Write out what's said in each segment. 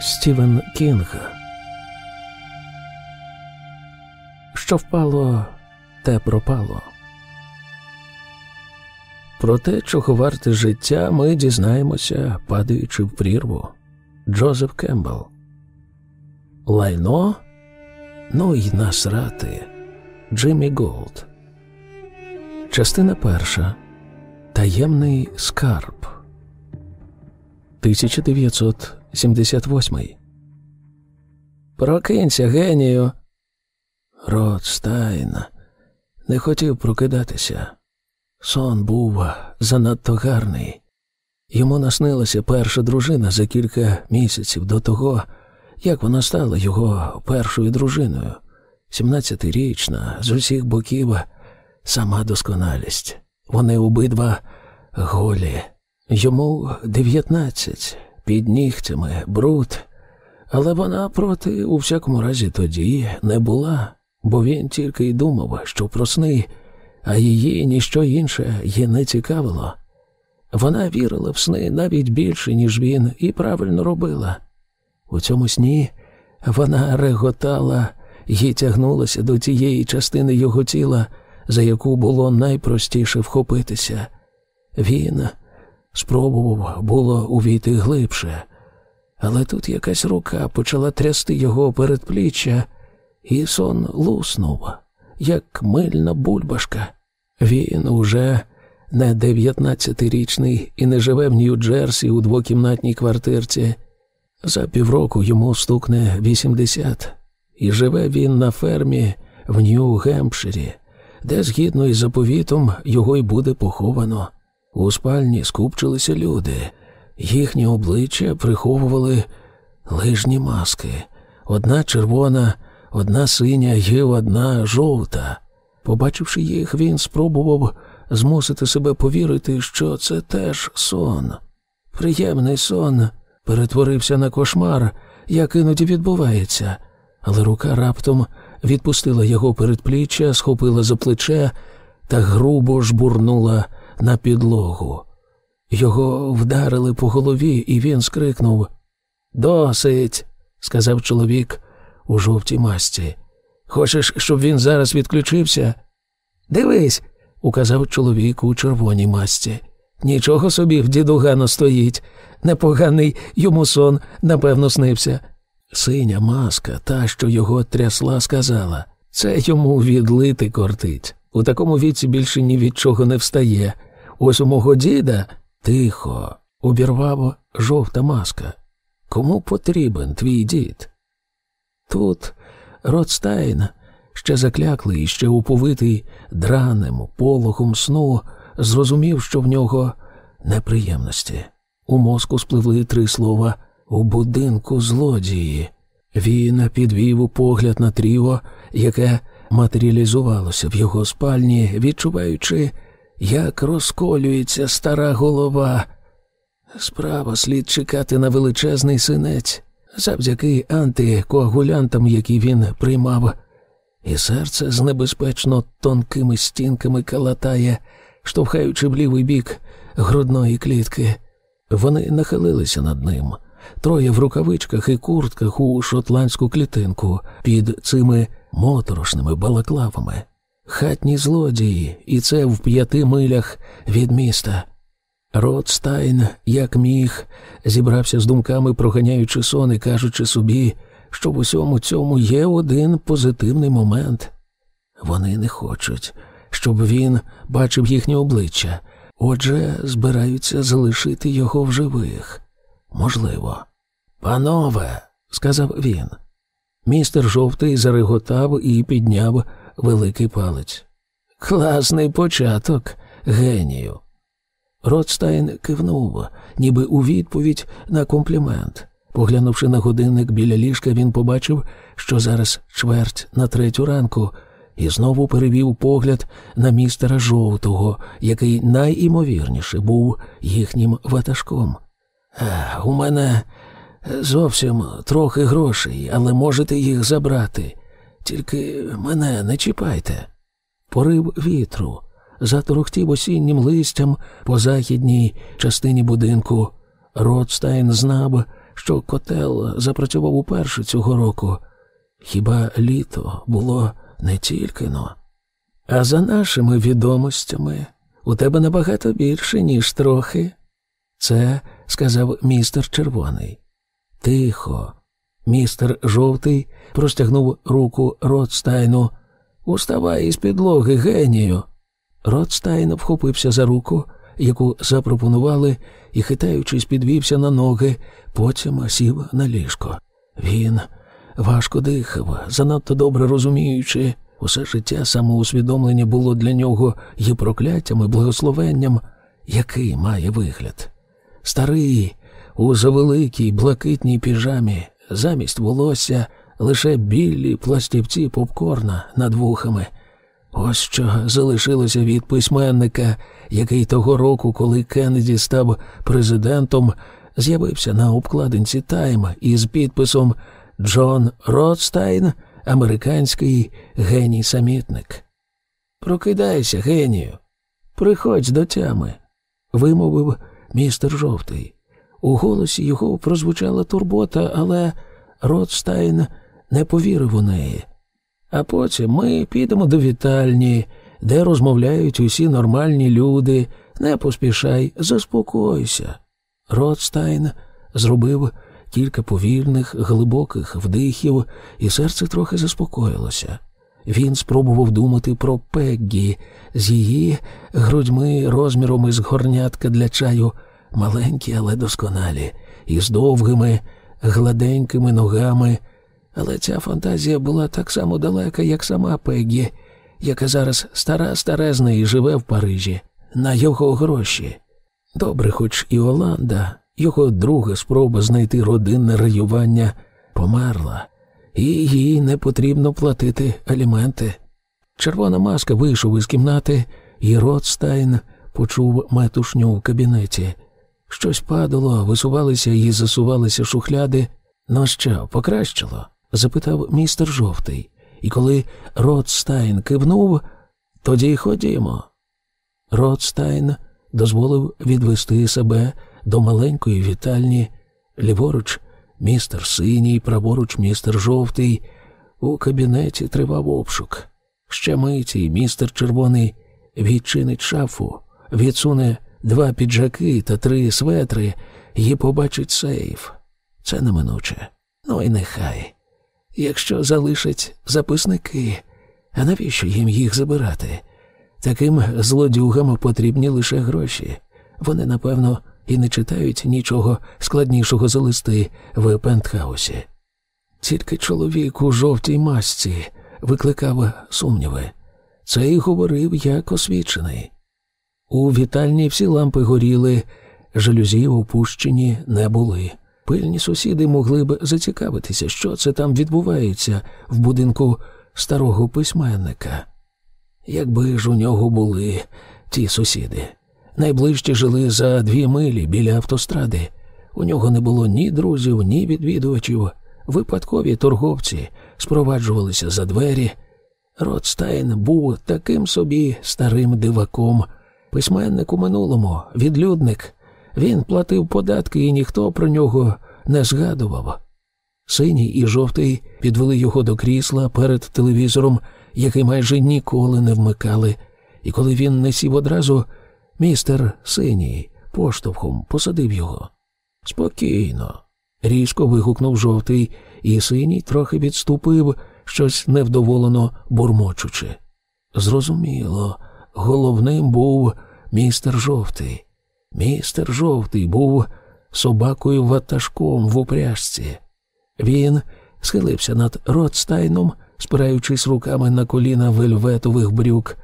Стівен Кінг. Що впало, те пропало. Про те, чого варте життя, ми дізнаємося, падаючи в прірву. Джозеф Кембл. Лайно? Ну й насрати. Джиммі Голд. Частина перша. Таємний скарб. 1978. Прокинься, генію. Ротстайн не хотів прокидатися. Сон був занадто гарний. Йому наснилася перша дружина за кілька місяців до того, як вона стала його першою дружиною, сімнадцятирічна, з усіх боків сама досконалість. Вони обидва голі. Йому дев'ятнадцять, під нігтями, бруд, але вона проти у всякому разі тоді не була, бо він тільки й думав, що про сни, а її ніщо інше їй не цікавило. Вона вірила в сни навіть більше, ніж він, і правильно робила. У цьому сні вона реготала і тягнулася до тієї частини його тіла, за яку було найпростіше вхопитися. Він спробував було увійти глибше, але тут якась рука почала трясти його передпліччя, і сон луснув, як мильна бульбашка. Він уже не дев'ятнадцятирічний і не живе в Нью-Джерсі у двокімнатній квартирці. За півроку йому стукне вісімдесят, і живе він на фермі в Нью-Гемпширі, де, згідно із заповітом, його й буде поховано. У спальні скупчилися люди, їхні обличчя приховували лижні маски, одна червона, одна синя і одна жовта. Побачивши їх, він спробував змусити себе повірити, що це теж сон. Приємний сон перетворився на кошмар, як іноді відбувається, але рука раптом відпустила його передпліччя, схопила за плече та грубо жбурнула на підлогу. Його вдарили по голові, і він скрикнув Досить, сказав чоловік у жовтій масці. Хочеш, щоб він зараз відключився? Дивись, указав чоловік у червоній масці. Нічого собі в дідугана стоїть. Непоганий йому сон, напевно, снився. Синя маска, та, що його трясла, сказала це йому відлити кортить. У такому віці більше ні від чого не встає. Ось у мого діда тихо, обірвав жовта маска. Кому потрібен твій дід? Тут Ротстайн, ще закляклий ще уповитий драним пологом сну, зрозумів, що в нього неприємності. У мозку спливли три слова у будинку злодії. Він підвів погляд на тріо, яке матеріалізувалося в його спальні, відчуваючи, як розколюється стара голова. Справа слід чекати на величезний синець, завдяки антикоагулянтам, які він приймав, і серце з небезпечно тонкими стінками калатає, штовхаючи в лівий бік грудної клітки. Вони нахилилися над ним, троє в рукавичках і куртках у шотландську клітинку під цими моторошними балаклавами. Хатні злодії, і це в п'яти милях від міста. Ротстайн, як міг, зібрався з думками, проганяючи сон і кажучи собі, що в усьому цьому є один позитивний момент. Вони не хочуть, щоб він бачив їхнє обличчя, отже, збираються залишити його в живих. Можливо. Панове, сказав він. Містер жовтий зареготав і підняв великий палець. Класний початок, генію. Ротстайн кивнув, ніби у відповідь на комплімент. Поглянувши на годинник біля ліжка, він побачив, що зараз чверть на третю ранку, і знову перевів погляд на містера жовтого, який найімовірніше був їхнім ватажком. У мене зовсім трохи грошей, але можете їх забрати. Тільки мене не чіпайте. Порив вітру, заторохтів осіннім листям по західній частині будинку. Ротстайн знав, що котел запрацював уперше цього року. Хіба літо було не тільки но. А за нашими відомостями у тебе набагато більше, ніж трохи. Це сказав містер червоний. Тихо. Містер жовтий простягнув руку Ротстайну. Уставай із підлоги, генію. Ротстайн вхопився за руку, яку запропонували, і, хитаючись, підвівся на ноги, потім сів на ліжко. Він важко дихав, занадто добре розуміючи, усе життя самоусвідомлення було для нього і прокляттям, і благословенням, який має вигляд. Старий, у завеликій блакитній піжамі, замість волосся лише білі пластівці попкорна над вухами. Ось що залишилося від письменника, який того року, коли Кеннеді став президентом, з'явився на обкладинці Тайм із підписом Джон Ротстайн, американський геній самітник. Прокидайся, генію, приходь до тями, вимовив містер жовтий. У голосі його прозвучала турбота, але Ротстайн не повірив у неї. А потім ми підемо до вітальні, де розмовляють усі нормальні люди. Не поспішай, заспокойся. Ротстайн зробив кілька повільних, глибоких вдихів, і серце трохи заспокоїлося. Він спробував думати про Пеггі з її грудьми розміром із горнятка для чаю, маленькі, але досконалі, і з довгими, гладенькими ногами. Але ця фантазія була так само далека, як сама Пеггі, яка зараз стара старезна і живе в Парижі, на його гроші. Добре, хоч і Оланда, його друга спроба знайти родинне раювання, померла, і їй не потрібно платити аліменти. Червона маска вийшов із кімнати, і Ротстайн почув метушню в кабінеті. Щось падало, висувалися і засувалися шухляди. Ну що, покращало? запитав містер жовтий, і коли Ротстайн кивнув, тоді ходімо. Ротстайн дозволив відвести себе до маленької вітальні, ліворуч містер синій, праворуч містер жовтий. У кабінеті тривав обшук. Ще миті містер червоний відчинить шафу, відсуне два піджаки та три светри і побачить сейф. Це неминуче. Ну і нехай. Якщо залишать записники, а навіщо їм їх забирати? Таким злодюгам потрібні лише гроші. Вони, напевно, і не читають нічого складнішого за листи в пентхаусі. Тільки чоловік у жовтій масці викликав сумніви. Це й говорив як освічений. У вітальні всі лампи горіли, жалюзі опущені не були. Пильні сусіди могли б зацікавитися, що це там відбувається в будинку старого письменника. Якби ж у нього були ті сусіди. Найближче жили за дві милі біля автостради. У нього не було ні друзів, ні відвідувачів. Випадкові торговці спроваджувалися за двері. Ротстайн був таким собі старим диваком, письменник у минулому, відлюдник. Він платив податки, і ніхто про нього не згадував. Синій і жовтий підвели його до крісла перед телевізором, який майже ніколи не вмикали, і коли він не сів одразу, містер синій поштовхом посадив його. Спокійно. Різко вигукнув жовтий, і синій трохи відступив, щось невдоволено бурмочучи. Зрозуміло, головним був містер жовтий. Містер жовтий був собакою ватажком в упряжці. Він схилився над Ротстайном, спираючись руками на коліна вельветових брюк.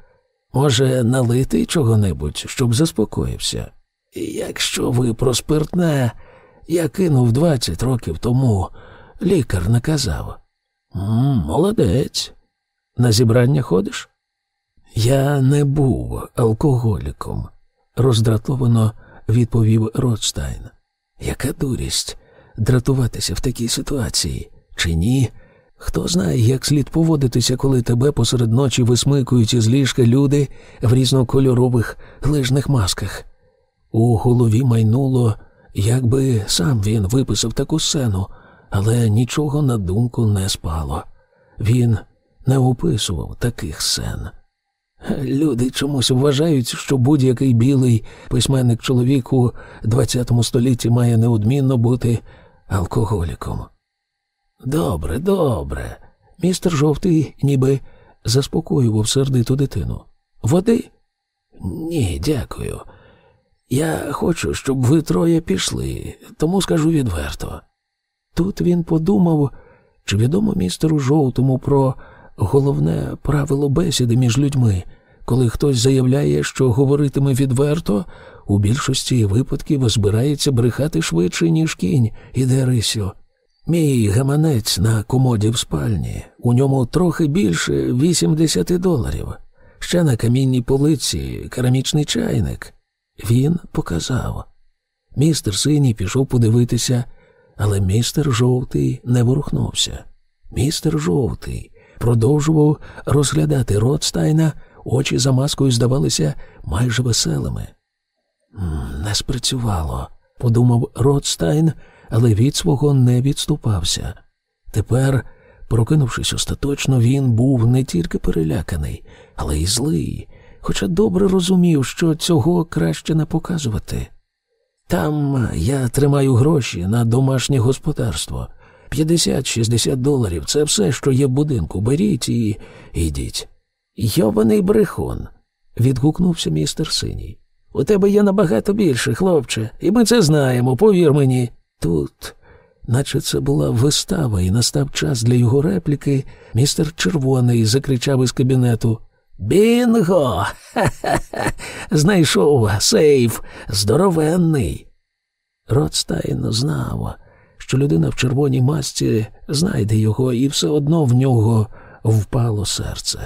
Може, налити чого-небудь, щоб заспокоївся. Якщо ви про спиртне, я кинув двадцять років тому, лікар наказав. «М, Молодець. На зібрання ходиш? Я не був алкоголіком, роздратовано відповів Ротстайн. Яка дурість дратуватися в такій ситуації, чи ні? Хто знає, як слід поводитися, коли тебе посеред ночі висмикують із ліжка люди в різнокольорових лижних масках. У голові майнуло, якби сам він виписав таку сцену, але нічого на думку не спало. Він не описував таких сцен. Люди чомусь вважають, що будь-який білий письменник чоловік у ХХ столітті має неодмінно бути алкоголіком. Добре, добре. Містер жовтий ніби заспокоював сердиту дитину. Води? Ні, дякую. Я хочу, щоб ви троє пішли, тому скажу відверто. Тут він подумав, чи відомо містеру жовтому про головне правило бесіди між людьми, коли хтось заявляє, що говоритиме відверто, у більшості випадків збирається брехати швидше, ніж кінь, іде рисю. Мій гаманець на комоді в спальні, у ньому трохи більше 80 доларів. Ще на камінній полиці керамічний чайник. Він показав. Містер синій пішов подивитися, але містер жовтий не ворухнувся. Містер жовтий продовжував розглядати Ротстайна, очі за маскою здавалися майже веселими. Не спрацювало, подумав Ротстайн, але від свого не відступався. Тепер, прокинувшись остаточно, він був не тільки переляканий, але й злий, хоча добре розумів, що цього краще не показувати. Там я тримаю гроші на домашнє господарство. 50-60 доларів це все, що є в будинку. Беріть і йдіть. Йобаний брехун. відгукнувся містер синій. У тебе є набагато більше, хлопче, і ми це знаємо, повір мені. Тут, наче це була вистава, і настав час для його репліки, містер червоний закричав із кабінету. Бінго! Ха-ха-ха! Знайшов сейф здоровенний. Ротстайн знав, що людина в червоній масці знайде його, і все одно в нього впало серце.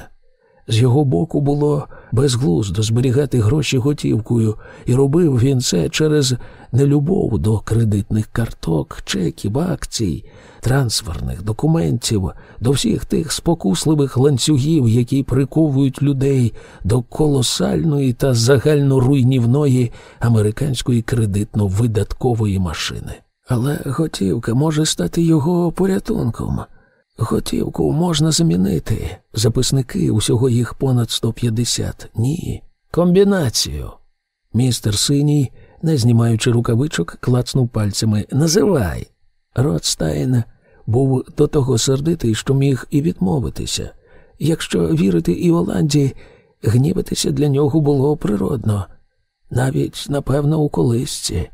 З його боку було безглуздо зберігати гроші готівкою, і робив він це через нелюбов до кредитних карток, чеків, акцій, трансферних документів, до всіх тих спокусливих ланцюгів, які приковують людей до колосальної та загальноруйнівної американської кредитно-видаткової машини. Але готівка може стати його порятунком. Готівку можна замінити. Записники усього їх понад 150. Ні. Комбінацію. Містер синій, не знімаючи рукавичок, клацнув пальцями. Називай. Ротстайн був до того сердитий, що міг і відмовитися. Якщо вірити Іоланді, гнівитися для нього було природно, навіть, напевно, у колисці.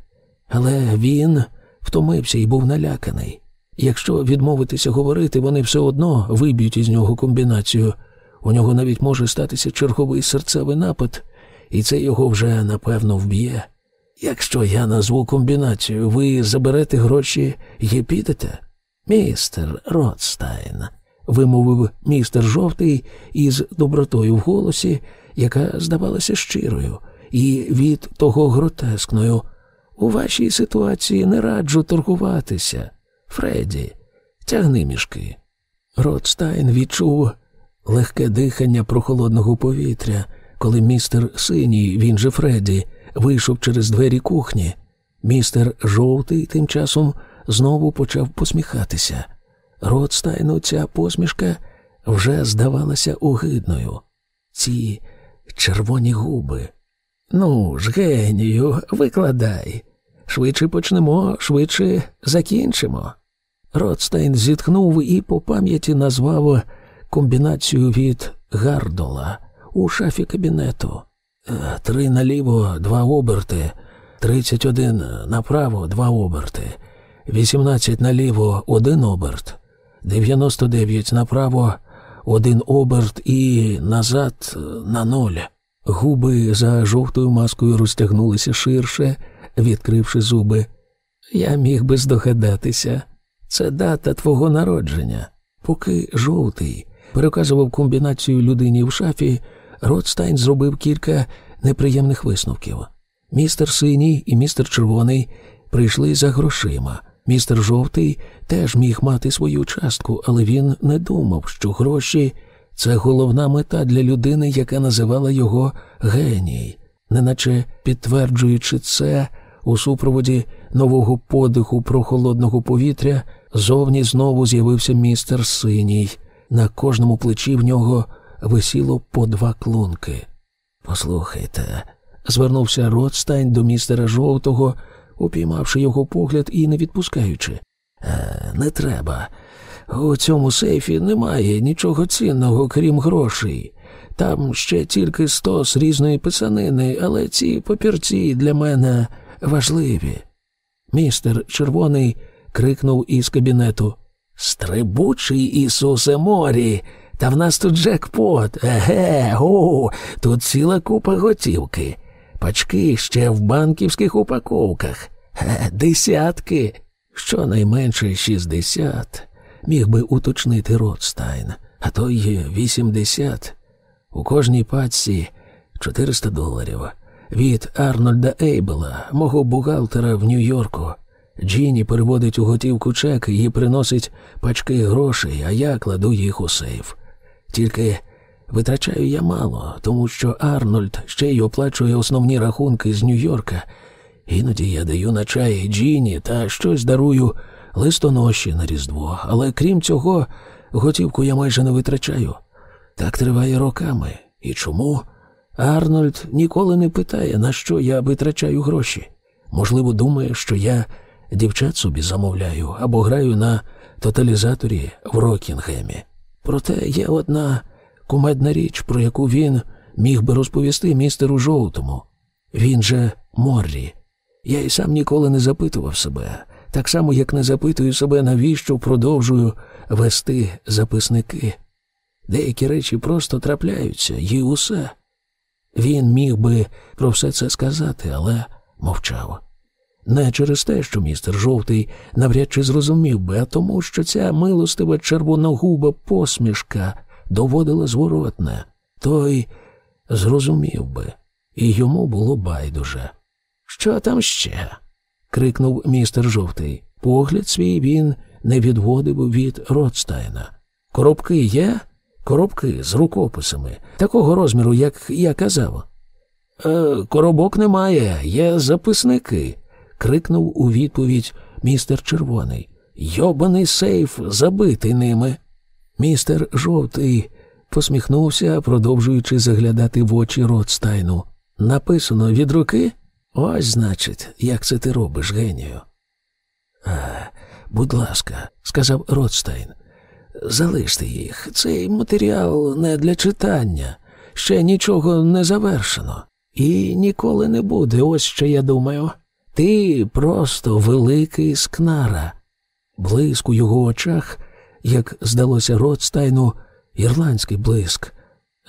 Але він втомився і був наляканий. Якщо відмовитися говорити, вони все одно виб'ють із нього комбінацію. У нього навіть може статися черговий серцевий напад, і це його вже напевно вб'є. Якщо я назву комбінацію, ви заберете гроші і підете? Містер Ротстайн, вимовив містер жовтий із добротою в голосі, яка здавалася щирою, і від того гротескною. У вашій ситуації не раджу торгуватися. Фредді, тягни мішки. Ротстайн відчув легке дихання прохолодного повітря, коли містер синій, він же Фредді, вийшов через двері кухні. Містер жовтий тим часом знову почав посміхатися. Ротстайну ця посмішка вже здавалася огидною. Ці червоні губи. Ну ж, генію, викладай. Швидше почнемо, швидше закінчимо. Ротстайн зітхнув і по пам'яті назвав комбінацію від Гардола у шафі кабінету. Е, три наліво, два оберти, тридцять один направо, два оберти, вісімнадцять наліво, один оберт, дев'яносто дев'ять направо, один оберт і назад на ноль. Губи за жовтою маскою розтягнулися ширше, відкривши зуби. Я міг би здогадатися. Це дата твого народження. Поки жовтий переказував комбінацію людині в шафі, Ротстайн зробив кілька неприємних висновків. Містер синій і містер червоний прийшли за грошима. Містер жовтий теж міг мати свою частку, але він не думав, що гроші це головна мета для людини, яка називала його геній, неначе підтверджуючи це, у супроводі нового подиху прохолодного повітря зовні знову з'явився містер синій. На кожному плечі в нього висіло по два клунки. Послухайте, звернувся Ротстайн до містера жовтого, упіймавши його погляд і не відпускаючи. «Е, Не треба. У цьому сейфі немає нічого цінного, крім грошей. Там ще тільки стос різної писанини, але ці папірці для мене важливі. Містер червоний крикнув із кабінету Стрибучий Ісусе, Моррі, та в нас тут джекпот. Еге, о, тут ціла купа готівки. Пачки ще в банківських упаковках. Е, десятки. Щонайменше шістдесят. Міг би уточнити Ротстайн, а то й вісімдесят. У кожній пачці 400 доларів. Від Арнольда Ейбела, мого бухгалтера в Нью-Йорку. Джіні переводить у готівку чек і приносить пачки грошей, а я кладу їх у сейф. Тільки витрачаю я мало, тому що Арнольд ще й оплачує основні рахунки з Нью-Йорка. Іноді я даю на чай Джіні та щось дарую листоноші на Різдво, але крім цього, готівку я майже не витрачаю. Так триває роками. І чому? Арнольд ніколи не питає, на що я витрачаю гроші. Можливо, думає, що я дівчат собі замовляю або граю на тоталізаторі в Рокінгемі. Проте є одна кумедна річ, про яку він міг би розповісти містеру жовтому. Він же Моррі. Я й сам ніколи не запитував себе, так само, як не запитую себе, навіщо продовжую вести записники. Деякі речі просто трапляються, і усе. Він міг би про все це сказати, але мовчав. Не через те, що містер жовтий навряд чи зрозумів би, а тому, що ця милостива червоногуба посмішка доводила зворотне, той зрозумів би, і йому було байдуже. Що там ще? Крикнув містер жовтий. Погляд свій він не відводив від Ротстайна. Коробки є? Коробки з рукописами, такого розміру, як я казав. «Е, Коробок немає, є записники, крикнув у відповідь містер червоний. Йобаний сейф забитий ними. Містер жовтий посміхнувся, продовжуючи заглядати в очі Ротстайну. Написано від руки? Ось, значить, як це ти робиш, генію. «А, Будь ласка, сказав Ротстайн. Залиште їх. Цей матеріал не для читання. Ще нічого не завершено. І ніколи не буде, ось що я думаю. Ти просто великий скнара. Блиск у його очах, як здалося Ротстайну, ірландський блиск,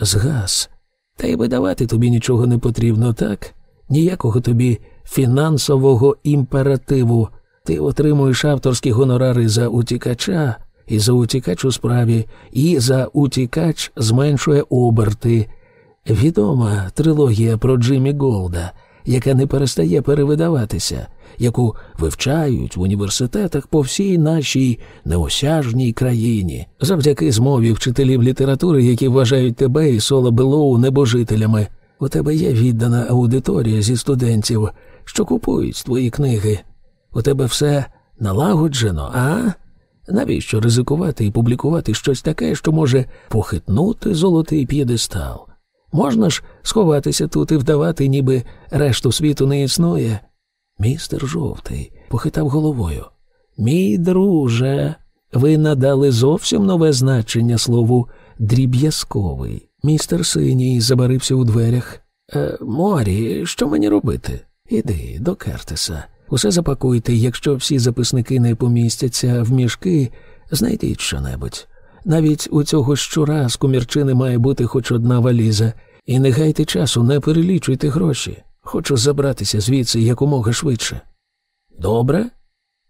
згас. Та й видавати тобі нічого не потрібно, так? Ніякого тобі фінансового імперативу. Ти отримуєш авторські гонорари за утікача, і за утікач у справі, і за утікач зменшує оберти. Відома трилогія про Джиммі Голда, яка не перестає перевидаватися, яку вивчають в університетах по всій нашій неосяжній країні, завдяки змові вчителів літератури, які вважають тебе і Соло Белоу небожителями. У тебе є віддана аудиторія зі студентів, що купують твої книги. У тебе все налагоджено, а? Навіщо ризикувати і публікувати щось таке, що може похитнути золотий п'єдестал? Можна ж сховатися тут і вдавати, ніби решту світу не існує. Містер жовтий похитав головою. Мій друже, ви надали зовсім нове значення слову дріб'язковий. Містер синій забарився у дверях. «Е, Морі, що мені робити? Іди до Кертиса. Усе запакуйте, якщо всі записники не помістяться в мішки, знайдіть щонебудь. Навіть у цього щура з комірчини має бути хоч одна валіза, і не гайте часу, не перелічуйте гроші. Хочу забратися звідси якомога швидше. Добре?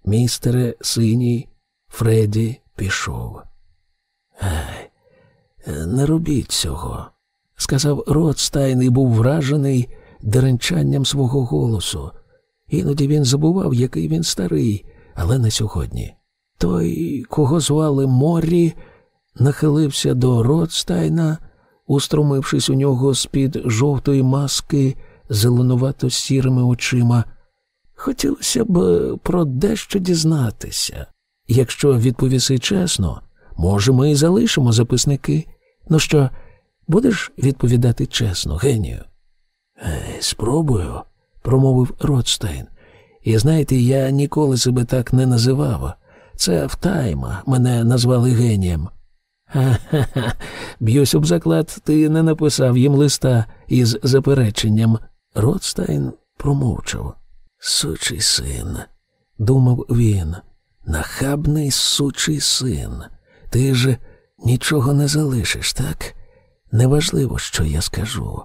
Містере синій, Фредді пішов. Ай, не робіть цього, сказав Ротстайн і був вражений деренчанням свого голосу. Іноді він забував, який він старий, але не сьогодні. Той, кого звали Моррі, нахилився до Ротстайна, устромившись у нього з-під жовтої маски зеленувато сірими очима, хотілося б про дещо дізнатися. Якщо відповіси чесно, може, ми і залишимо записники. Ну що, будеш відповідати чесно, генію? Спробую, промовив Ротстейн. І знаєте, я ніколи себе так не називав. Це в тайма мене назвали генієм. Ха-ха-ха, б'юсь об заклад, ти не написав їм листа із запереченням. Ротстайн промовчав. Сучий син, думав він, нахабний сучий син. Ти ж нічого не залишиш, так? Неважливо, що я скажу.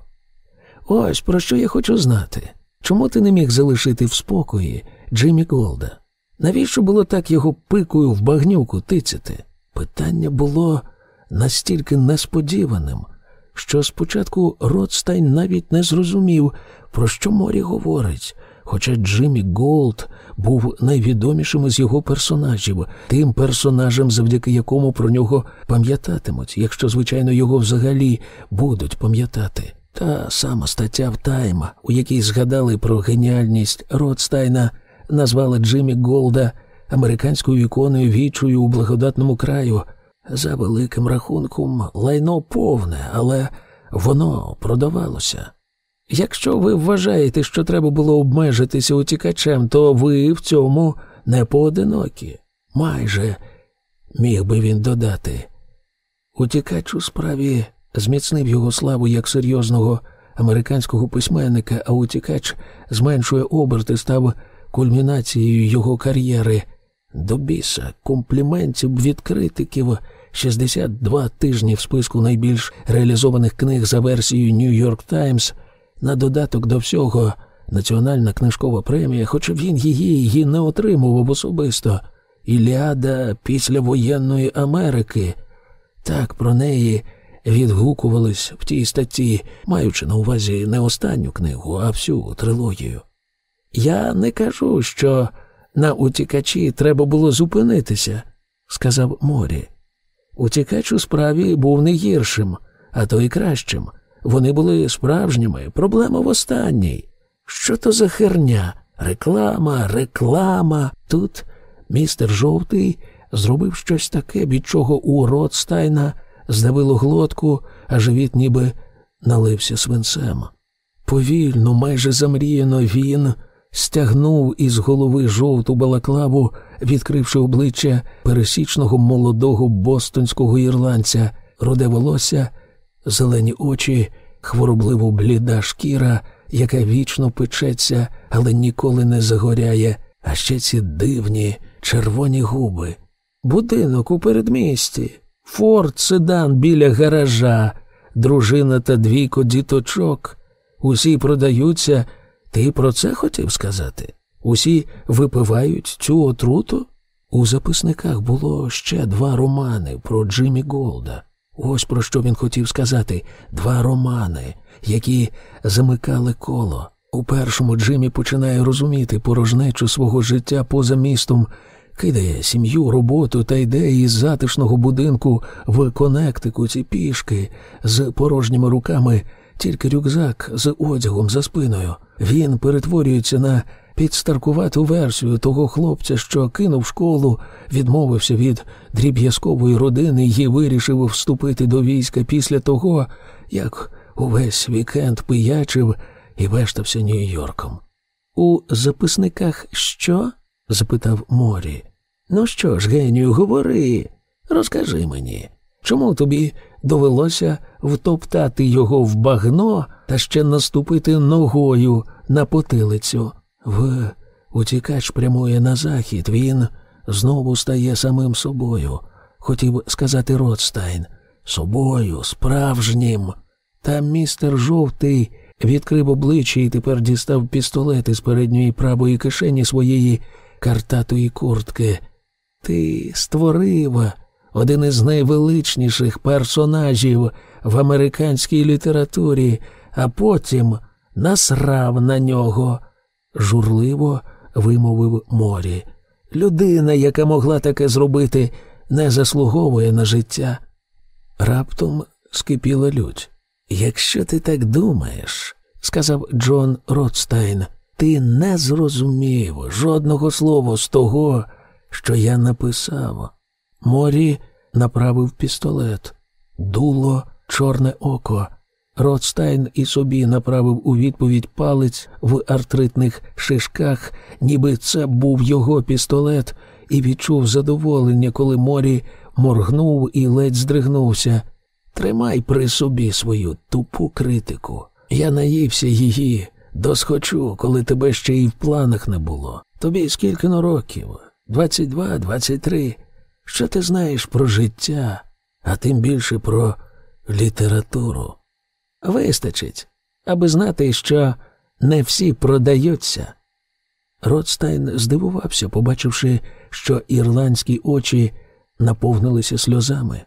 Ось про що я хочу знати. Чому ти не міг залишити в спокої Джиммі Голда? Навіщо було так його пикою в багнюку тицяти? Питання було настільки несподіваним, що спочатку Ротстайн навіть не зрозумів, про що Моррі говорить, хоча Джиммі Голд був найвідомішим із його персонажів, тим персонажем, завдяки якому про нього пам'ятатимуть, якщо, звичайно, його взагалі будуть пам'ятати. Та сама стаття в Тайм, у якій згадали про геніальність Ротстайна, назвала Джиммі Голда американською іконою відчаю у благодатному краю. За великим рахунком, лайно повне, але воно продавалося. Якщо ви вважаєте, що треба було обмежитися утікачем, то ви в цьому не поодинокі. Майже міг би він додати. Утікач у справі зміцнив його славу як серйозного американського письменника, а утікач зменшує оберти, став кульмінацією його кар'єри. До біса компліментів від критиків 62 тижні в списку найбільш реалізованих книг за версією York Times, на додаток до всього національна книжкова премія, хоча він її її не отримував особисто. Іліада післявоєнної Америки. Так про неї відгукувались в тій статті, маючи на увазі не останню книгу, а всю трилогію. Я не кажу, що на утікачі треба було зупинитися, сказав Морі. Утікач у справі був не гіршим, а то й кращим. Вони були справжніми, проблема в останній. Що то за херня? Реклама, реклама. Тут містер жовтий зробив щось таке, від чого у Ротстайна здавило глотку, а живіт ніби налився свинцем. Повільно, майже замріяно він стягнув із голови жовту балаклаву, відкривши обличчя пересічного молодого бостонського ірландця, роде волосся, зелені очі, хворобливо бліда шкіра, яка вічно печеться, але ніколи не загоряє, а ще ці дивні червоні губи. Будинок у передмісті, форт седан біля гаража, дружина та двійко діточок. Усі продаються ти про це хотів сказати? Усі випивають цю отруту? У записниках було ще два романи про Джиммі Голда. Ось про що він хотів сказати два романи, які замикали коло. У першому Джиммі починає розуміти порожнечу свого життя поза містом, кидає сім'ю, роботу та йде із затишного будинку в Коннектикуті пішки з порожніми руками тільки рюкзак з одягом за спиною. Він перетворюється на підстаркувату версію того хлопця, що кинув школу, відмовився від дріб'язкової родини і вирішив вступити до війська після того, як увесь вікенд пиячив і вештався Нью-Йорком. У записниках що? запитав Моррі. Ну що ж, генію, говори, розкажи мені, чому тобі довелося втоптати його в багно та ще наступити ногою на потилицю. В утікач прямує на захід, він знову стає самим собою. Хотів сказати Ротстайн. Собою, справжнім. Та містер жовтий відкрив обличчя і тепер дістав пістолет із передньої правої кишені своєї картатої куртки. Ти створив один із найвеличніших персонажів в американській літературі, а потім насрав на нього, журливо вимовив морі. Людина, яка могла таке зробити, не заслуговує на життя. Раптом скипіла лють. Якщо ти так думаєш, сказав Джон Ротстайн, Ти не зрозумів жодного слова з того, що я написав. Морі направив пістолет, дуло, чорне око. Ротстайн і собі направив у відповідь палець в артритних шишках, ніби це був його пістолет, і відчув задоволення, коли морі моргнув і ледь здригнувся. Тримай при собі свою тупу критику. Я наївся її, досхочу, коли тебе ще й в планах не було. Тобі скільки на років? Двадцять два, двадцять три. Що ти знаєш про життя, а тим більше про літературу? Вистачить, аби знати, що не всі продаються. Ротстайн здивувався, побачивши, що ірландські очі наповнилися сльозами.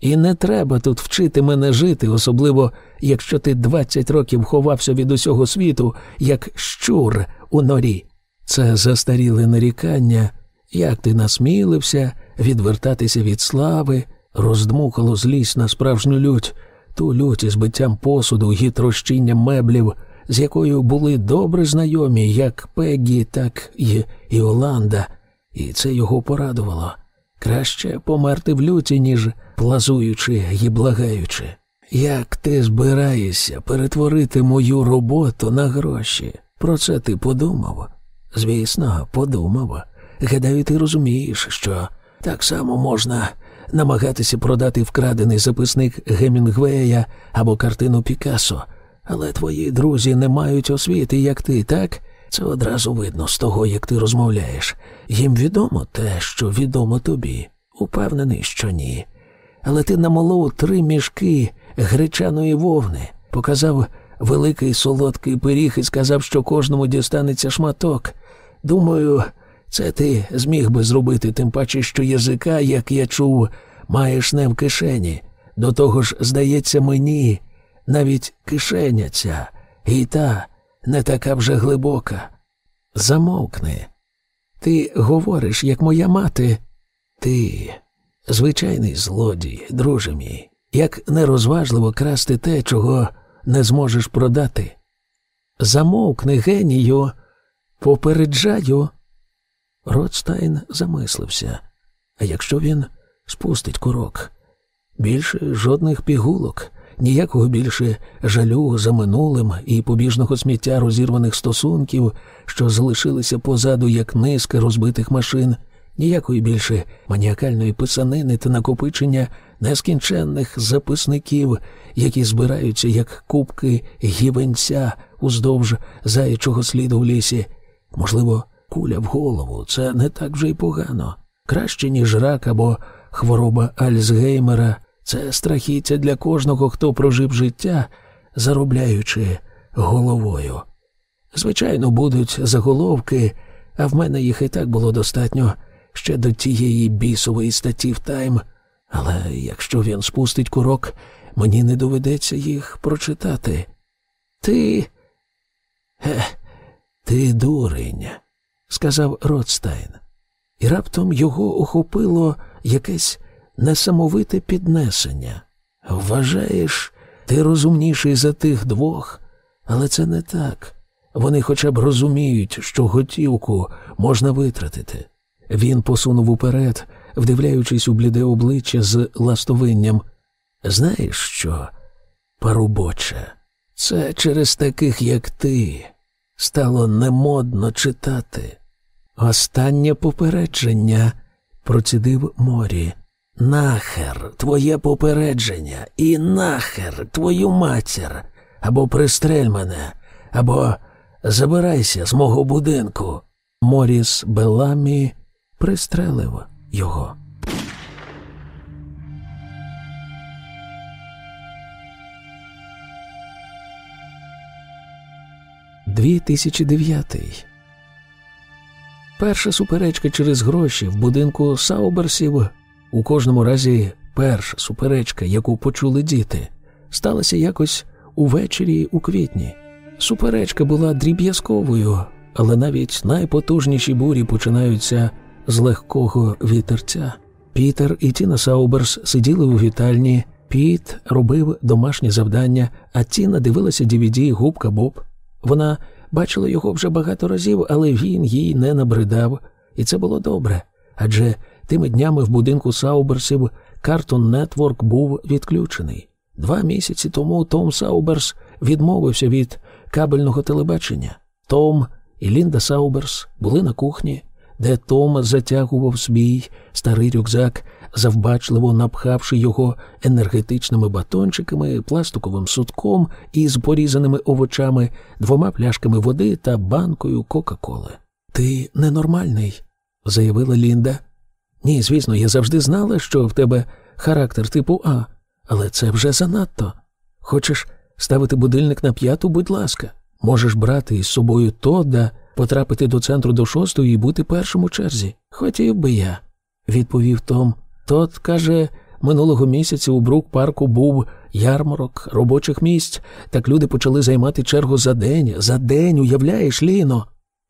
І не треба тут вчити мене жити, особливо якщо ти двадцять років ховався від усього світу, як щур у норі. Це застаріле нарікання, як ти насмілився відвертатися від слави, роздмухало злість на справжню лють, ту лють із биттям посуду і трощинням меблів, з якою були добре знайомі як Пеггі, так і Іоланда, і це його порадувало. Краще померти в люті, ніж плазуючи і благаючи. Як ти збираєшся перетворити мою роботу на гроші? Про це ти подумав? Звісно, подумав. Гадаю, ти розумієш, що так само можна намагатися продати вкрадений записник Гемінгвея або картину Пікассо. Але твої друзі не мають освіти, як ти, так? Це одразу видно з того, як ти розмовляєш. Їм відомо те, що відомо тобі. Упевнений, що ні. Але ти намолов три мішки гречаної вовни, показав великий солодкий пиріг і сказав, що кожному дістанеться шматок. Думаю, це ти зміг би зробити, тим паче, що язика, як я чув, маєш не в кишені. До того ж, здається мені, навіть кишеня ця, і та не така вже глибока. Замовкни. Ти говориш, як моя мати. Ти звичайний злодій, друже мій, як нерозважливо красти те, чого не зможеш продати. Замовкни генію, попереджаю. Ротстайн замислився. А якщо він спустить курок? Більше жодних пігулок, ніякого більше жалю за минулим і побіжного сміття розірваних стосунків, що залишилися позаду як низка розбитих машин, ніякої більше маніакальної писанини та накопичення нескінченних записників, які збираються як кубки гівенця уздовж заячого сліду в лісі. Можливо, куля в голову це не так вже й погано. Краще, ніж рак або хвороба Альцгеймера, це страхіття для кожного, хто прожив життя, заробляючи головою. Звичайно, будуть заголовки, а в мене їх і так було достатньо ще до тієї бісової статті в Тайм, але якщо він спустить курок, мені не доведеться їх прочитати. Ти. Е, ти дурень, сказав Ротстайн, і раптом його охопило якесь несамовите піднесення. Вважаєш, ти розумніший за тих двох, але це не так. Вони хоча б розуміють, що готівку можна витратити. Він посунув уперед, вдивляючись у бліде обличчя з ластовинням. Знаєш що, парубоче, це через таких, як ти, стало немодно читати. Останнє попередження, процідив морі. Нахер твоє попередження і нахер твою матір. Або пристрель мене, або забирайся з мого будинку. Моріс Беламі пристрелив його. Дві тисячі дев'ятий. Перша суперечка через гроші в будинку Сауберсів у кожному разі перша суперечка, яку почули діти, сталася якось увечері у квітні. Суперечка була дріб'язковою, але навіть найпотужніші бурі починаються з легкого вітерця. Пітер і Тіна Сауберс сиділи у вітальні. Піт робив домашні завдання, а Тіна дивилася DVD губка Боб. Вона бачила його вже багато разів, але він їй не набридав, і це було добре. Адже тими днями в будинку Сауберсів Cartoon Network був відключений. Два місяці тому Том Сауберс відмовився від кабельного телебачення. Том і Лінда Сауберс були на кухні, де Том затягував свій старий рюкзак, завбачливо напхавши його енергетичними батончиками, пластиковим судком із порізаними овочами, двома пляшками води та банкою Кока-Коли. Ти ненормальний, заявила Лінда. Ні, звісно, я завжди знала, що в тебе характер типу А, але це вже занадто. Хочеш ставити будильник на п'яту, будь ласка, можеш брати із собою Тодда, потрапити до центру до шостої і бути першим у черзі. Хотів би я, відповів Том. Тот каже, минулого місяця у Брук парку був ярмарок робочих місць, так люди почали займати чергу за день, за день, уявляєш, Ліно.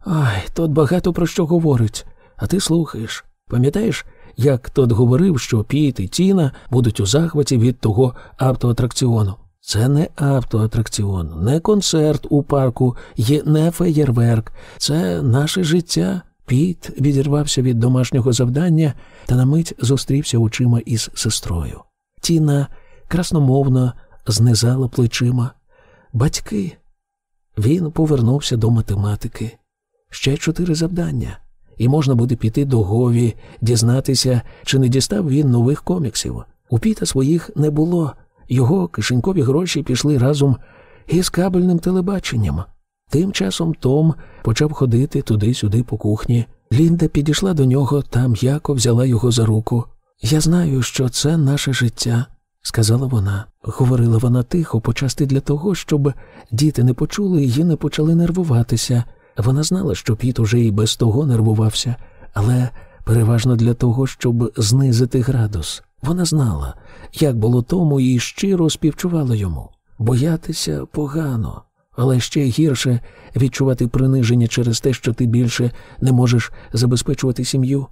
Ай, тот багато про що говорить, а ти слухаєш. Пам'ятаєш, як тот говорив, що Піт і Тіна будуть у захваті від того автоатракціону? Це не автоатракціон, не концерт у парку, є не феєрверк, це наше життя. Піт відірвався від домашнього завдання та на мить зустрівся очима із сестрою. Тіна красномовно знизала плечима. Батьки. Він повернувся до математики. Ще чотири завдання, і можна буде піти до Гові, дізнатися, чи не дістав він нових коміксів. У Піта своїх не було. Його кишенькові гроші пішли разом із кабельним телебаченням. Тим часом Том почав ходити туди-сюди по кухні. Лінда підійшла до нього та м'яко взяла його за руку. Я знаю, що це наше життя, сказала вона. Говорила вона тихо, почасти для того, щоб діти не почули і не почали нервуватися. Вона знала, що Піт уже і без того нервувався, але переважно для того, щоб знизити градус. Вона знала, як було тому і щиро співчувала йому. Боятися погано, але ще гірше відчувати приниження через те, що ти більше не можеш забезпечувати сім'ю.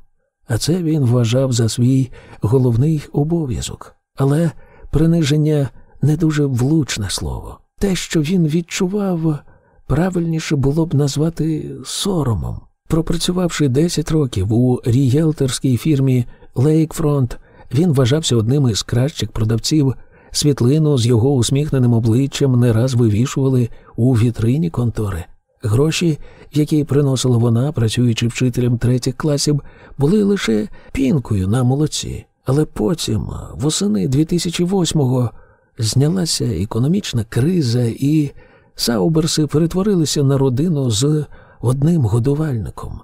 А це він вважав за свій головний обов'язок. Але приниження не дуже влучне слово. Те, що він відчував, правильніше було б назвати соромом. Пропрацювавши 10 років у рієлтерській фірмі Лейкфронт, він вважався одним із кращих продавців. Світлину з його усміхненим обличчям не раз вивішували у вітрині контори. Гроші, які приносила вона, працюючи вчителем третіх класів, були лише пінкою на молоці. Але потім, восени 2008-го, знялася економічна криза, і Сауберси перетворилися на родину з одним годувальником.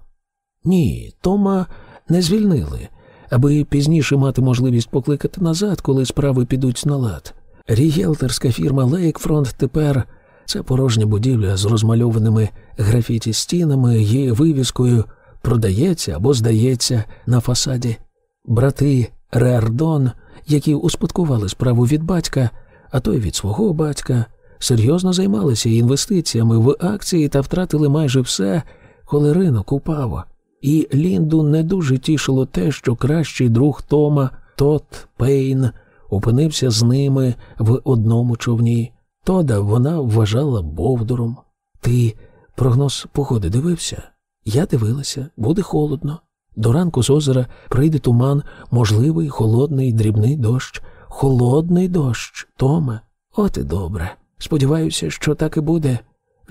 Ні, Тома не звільнили аби пізніше мати можливість покликати назад, коли справи підуть на лад. Рієлтерська фірма Лейкфронт тепер це порожня будівля з розмальованими графіті стінами і вивіскою продається або здається на фасаді. Брати Реардон, які успадкували справу від батька, а той від свого батька, серйозно займалися інвестиціями в акції та втратили майже все, коли ринок упав і Лінду не дуже тішило те, що кращий друг Тома, Тот Пейн, опинився з ними в одному човні. Тода вона вважала Бовдуром. Ти прогноз погоди дивився? Я дивилася, буде холодно. До ранку з озера прийде туман, можливий холодний дрібний дощ. Холодний дощ, Томе. От і добре. Сподіваюся, що так і буде.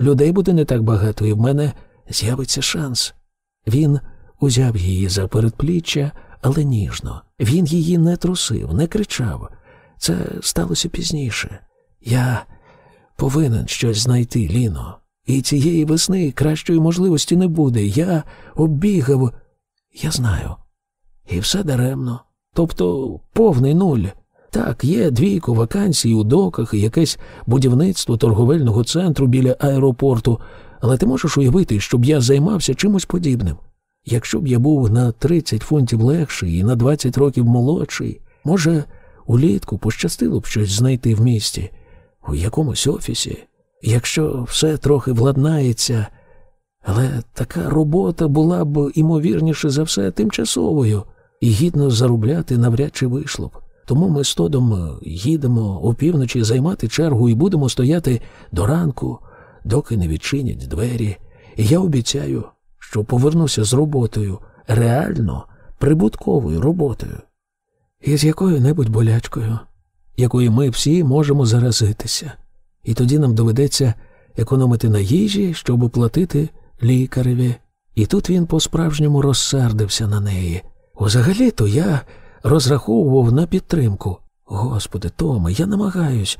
Людей буде не так багато, і в мене з'явиться шанс. Він узяв її за передпліччя, але ніжно. Він її не трусив, не кричав. Це сталося пізніше. Я повинен щось знайти, Ліно. І цієї весни кращої можливості не буде. Я оббігав, я знаю. І все даремно. Тобто повний нуль. Так, є двійко вакансій у доках і якесь будівництво торговельного центру біля аеропорту, але ти можеш уявити, щоб я займався чимось подібним. Якщо б я був на 30 фунтів легший і на 20 років молодший, може, улітку пощастило б щось знайти в місті, у якомусь офісі, якщо все трохи владнається, але така робота була б, імовірніше за все, тимчасовою, і гідно заробляти навряд чи вийшло б. Тому ми з Тодом їдемо опівночі займати чергу і будемо стояти до ранку, доки не відчинять двері, і я обіцяю, що повернуся з роботою, реально прибутковою роботою, і з якою-небудь болячкою, якою ми всі можемо заразитися, і тоді нам доведеться економити на їжі, щоб оплатити лікареві. І тут він по-справжньому розсердився на неї. Взагалі-то я розраховував на підтримку. Господи, Томе, я намагаюсь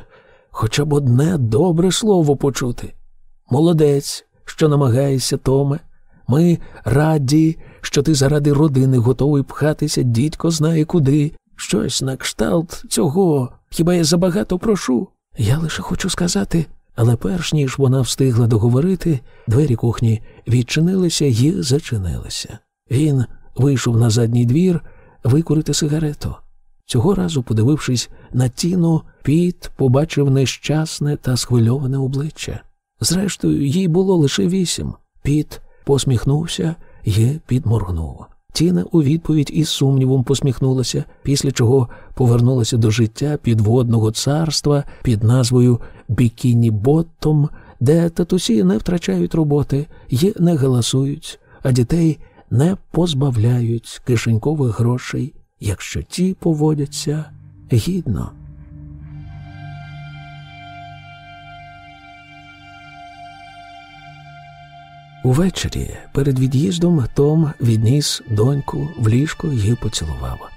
хоча б одне добре слово почути. Молодець, що намагаєшся, Томе. Ми раді, що ти заради родини готовий пхатися, дідько знає куди. Щось на кшталт цього. Хіба я забагато прошу? Я лише хочу сказати. Але перш ніж вона встигла договорити, двері кухні відчинилися і зачинилися. Він вийшов на задній двір викурити сигарету. Цього разу, подивившись на тіну, Піт побачив нещасне та схвильоване обличчя. Зрештою, їй було лише вісім. Піт посміхнувся і підморгнув. Тіна у відповідь із сумнівом посміхнулася, після чого повернулася до життя підводного царства під назвою Бікіні Боттом, де татусі не втрачають роботи і не галасують, а дітей не позбавляють кишенькових грошей, якщо ті поводяться гідно. Увечері перед від'їздом Том відніс доньку в ліжко і поцілував.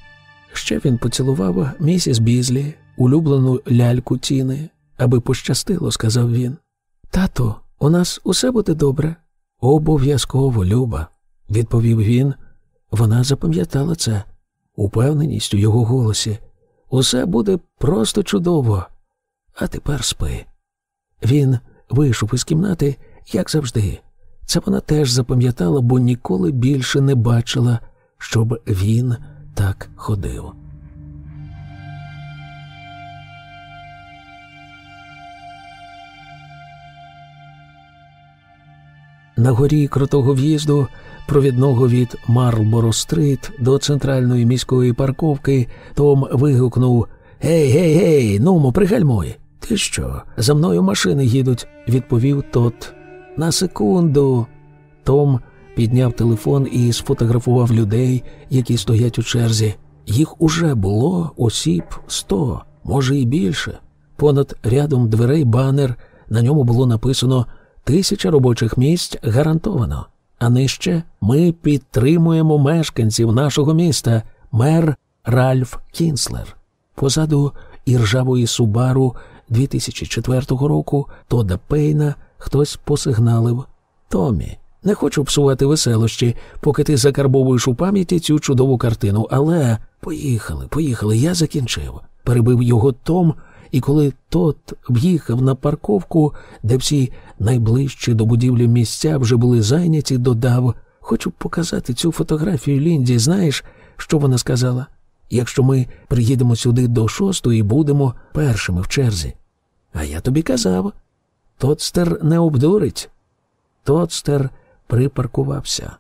Ще він поцілував місіс Бізлі, улюблену ляльку тіни, аби пощастило, сказав він. Тато, у нас усе буде добре. Обов'язково, Люба, відповів він. Вона запам'ятала це, упевненість у його голосі. Усе буде просто чудово. А тепер спи. Він вийшов із кімнати, як завжди. Це вона теж запам'ятала, бо ніколи більше не бачила, щоб він так ходив. На горі крутого в'їзду, провідного від Марлборо-стрит до центральної міської парковки, Том вигукнув Гей, гей, гей, нумо, пригальмуй. Ти що? За мною машини їдуть, відповів тот. На секунду. Том підняв телефон і сфотографував людей, які стоять у черзі. Їх уже було осіб сто, може і більше. Понад рядом дверей банер, на ньому було написано Тисяча робочих місць гарантовано. А нижче ми підтримуємо мешканців нашого міста, мер Ральф Кінслер. Позаду іржавої Субару 2004 року Тода Пейна хтось посигналив Томі. Не хочу псувати веселощі, поки ти закарбовуєш у пам'яті цю чудову картину, але поїхали, поїхали, я закінчив. Перебив його Том, і коли тот в'їхав на парковку, де всі найближчі до будівлі місця вже були зайняті, додав Хочу показати цю фотографію Лінді. Знаєш, що вона сказала? Якщо ми приїдемо сюди до шостої, будемо першими в черзі. А я тобі казав. Тоцтер не обдурить. Тоцтер припаркувався.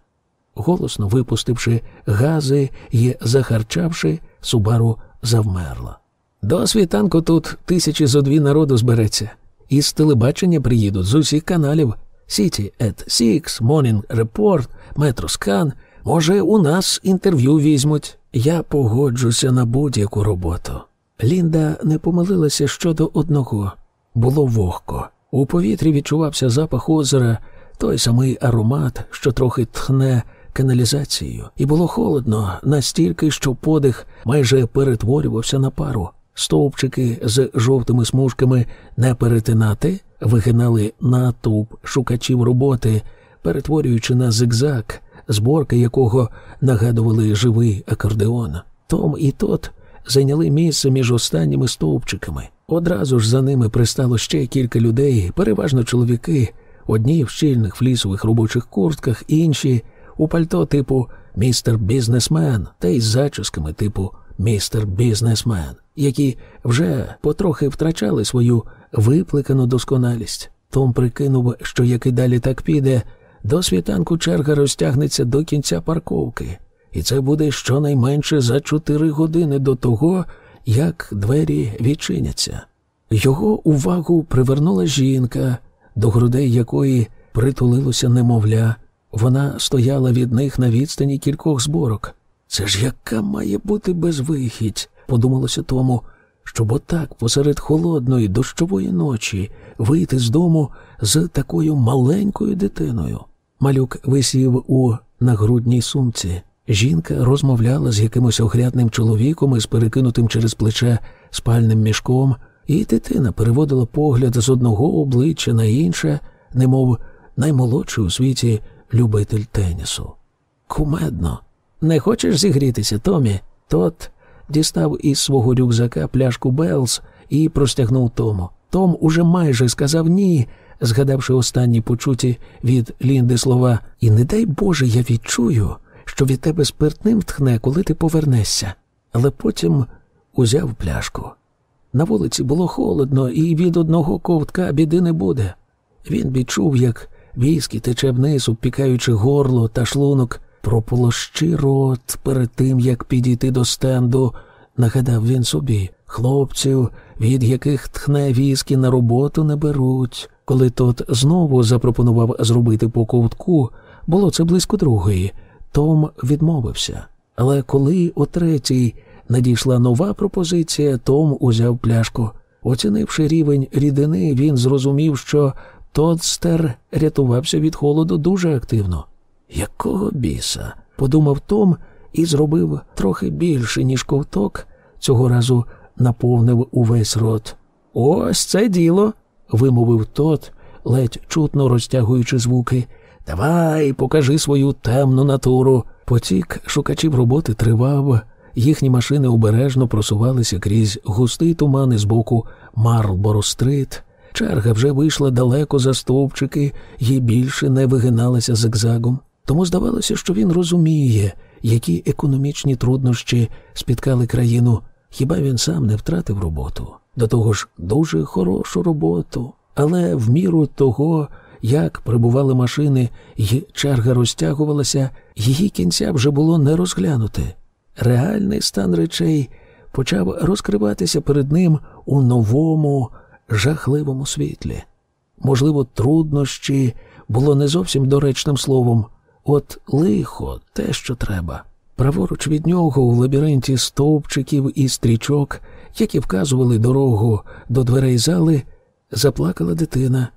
Голосно випустивши гази і захарчавши, Субару завмерла. До світанку тут тисячі зо дві народу збереться. Із телебачення приїдуть з усіх каналів. City at Six, Morning Report, Metroscan. Може, у нас інтерв'ю візьмуть. Я погоджуся на будь-яку роботу. Лінда не помилилася щодо одного було вогко. У повітрі відчувався запах озера, той самий аромат, що трохи тхне каналізацією, і було холодно настільки, що подих майже перетворювався на пару. Стовпчики з жовтими смужками не перетинати вигинали натовп шукачів роботи, перетворюючи на зигзаг, зборки якого нагадували живий акордеон. Том і тот зайняли місце між останніми стовпчиками. Одразу ж за ними пристало ще кілька людей, переважно чоловіки, одні в щільних флісових робочих куртках, інші у пальто типу містер бізнесмен та із зачісками типу містер бізнесмен, які вже потрохи втрачали свою випликану досконалість. Том прикинув, що як і далі так піде, до світанку черга розтягнеться до кінця парковки, і це буде щонайменше за чотири години до того, як двері відчиняться. Його увагу привернула жінка, до грудей якої притулилося немовля. Вона стояла від них на відстані кількох зборок. Це ж яка має бути безвихідь, подумалося тому, щоб отак посеред холодної дощової ночі вийти з дому з такою маленькою дитиною. Малюк висів у нагрудній сумці. Жінка розмовляла з якимось оглядним чоловіком із перекинутим через плече спальним мішком, і дитина переводила погляд з одного обличчя на інше, немов наймолодший у світі любитель тенісу. Кумедно. Не хочеш зігрітися, Томі? Тот дістав із свого рюкзака пляшку Белс і простягнув Тому. Том уже майже сказав ні, згадавши останні почуті від Лінди слова, і не дай Боже, я відчую, що від тебе спиртним тхне, коли ти повернешся. Але потім узяв пляшку. На вулиці було холодно, і від одного ковтка біди не буде. Він відчув, як віскі тече вниз, обпікаючи горло та шлунок, прополощи рот перед тим, як підійти до стенду, нагадав він собі, хлопців, від яких тхне віскі на роботу не беруть. Коли тот знову запропонував зробити по ковтку, було це близько другої. Том відмовився. Але коли о третій надійшла нова пропозиція, Том узяв пляшку. Оцінивши рівень рідини, він зрозумів, що Тодстер рятувався від холоду дуже активно. Якого біса? подумав Том і зробив трохи більше, ніж ковток, цього разу наповнив увесь рот. Ось це діло, вимовив тот, ледь чутно розтягуючи звуки. Давай, покажи свою темну натуру. Потік шукачів роботи тривав, їхні машини обережно просувалися крізь густий туман із боку Марлборо-стрит. Черга вже вийшла далеко за стовпчики і більше не вигиналася зигзагом. Тому здавалося, що він розуміє, які економічні труднощі спіткали країну. Хіба він сам не втратив роботу? До того ж, дуже хорошу роботу. Але в міру того, як прибували машини і черга розтягувалася, її кінця вже було не розглянути. Реальний стан речей почав розкриватися перед ним у новому, жахливому світлі. Можливо, труднощі було не зовсім доречним словом. От лихо, те, що треба. Праворуч від нього у лабіринті стовпчиків і стрічок, які вказували дорогу до дверей зали, заплакала дитина.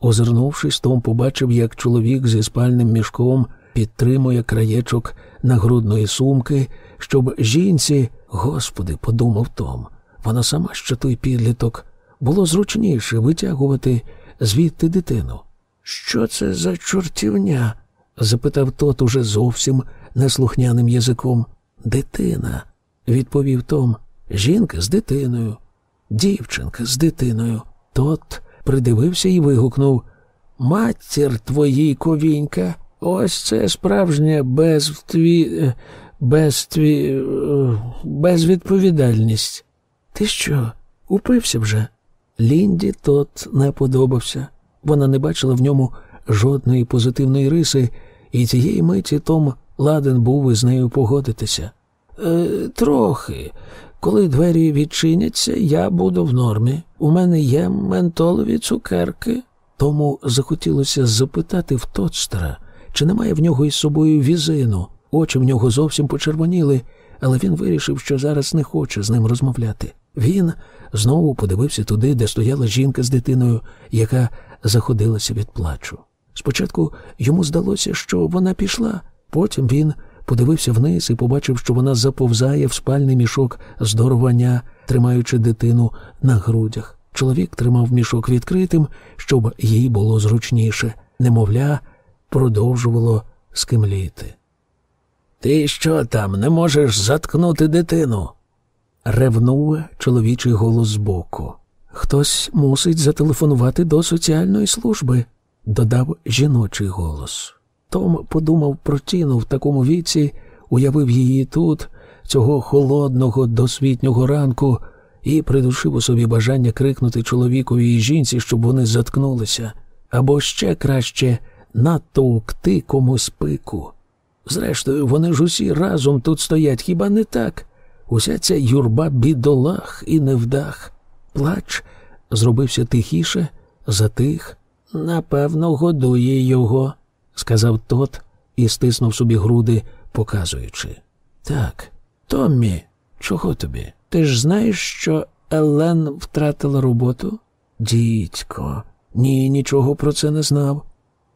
Озирнувшись, Том побачив, як чоловік зі спальним мішком підтримує краєчок нагрудної сумки, щоб жінці, господи, подумав Том, вона сама що той підліток, було зручніше витягувати звідти дитину. Що це за чортівня? запитав тот уже зовсім неслухняним язиком. Дитина, відповів Том. Жінка з дитиною, дівчинка з дитиною. Тот придивився і вигукнув Матір твоїй ковінька, ось це справжня безвтві... безтві... безвідповідальність. Ти що, упився вже? Лінді тот не подобався. Вона не бачила в ньому жодної позитивної риси, і цієї миті Том ладен був із нею погодитися. «Е, Трохи. Коли двері відчиняться, я буду в нормі. У мене є ментолові цукерки. Тому захотілося запитати в Тотстера, чи немає в нього із собою візину. Очі в нього зовсім почервоніли, але він вирішив, що зараз не хоче з ним розмовляти. Він знову подивився туди, де стояла жінка з дитиною, яка заходилася від плачу. Спочатку йому здалося, що вона пішла, потім він подивився вниз і побачив, що вона заповзає в спальний мішок здорування, тримаючи дитину на грудях. Чоловік тримав мішок відкритим, щоб їй було зручніше. Немовля, продовжувало скимліти. Ти що там, не можеш заткнути дитину? ревнув чоловічий голос збоку. Хтось мусить зателефонувати до соціальної служби, додав жіночий голос. Том подумав про тіну в такому віці, уявив її тут, цього холодного досвітнього ранку, і придушив у собі бажання крикнути чоловікові і жінці, щоб вони заткнулися, або ще краще натовкти комусь пику. Зрештою, вони ж усі разом тут стоять, хіба не так? Уся ця юрба бідолах і невдах. Плач зробився тихіше, затих. напевно, годує його, сказав тот і стиснув собі груди, показуючи. Так, Томмі, чого тобі? Ти ж знаєш, що Елен втратила роботу? Дідько, ні, нічого про це не знав.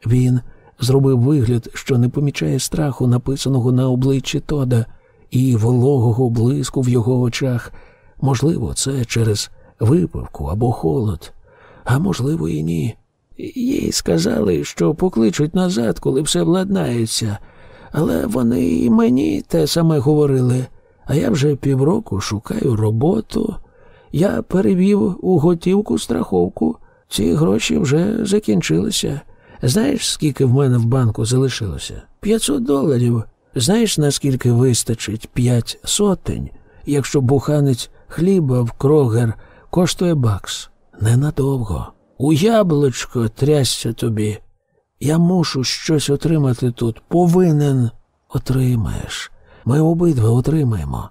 Він зробив вигляд, що не помічає страху, написаного на обличчі Тода, і вологого блиску в його очах. Можливо, це через випивку або холод, а можливо, і ні. Їй сказали, що покличуть назад, коли все владнається, але вони і мені те саме говорили, а я вже півроку шукаю роботу. Я перевів у готівку страховку, ці гроші вже закінчилися. Знаєш, скільки в мене в банку залишилося? П'ятсот доларів. Знаєш, наскільки вистачить п'ять сотень, якщо буханець хліба в крогер коштує бакс? Ненадовго. У яблучко трясся тобі. Я мушу щось отримати тут. Повинен. Отримаєш. Ми обидва отримаємо.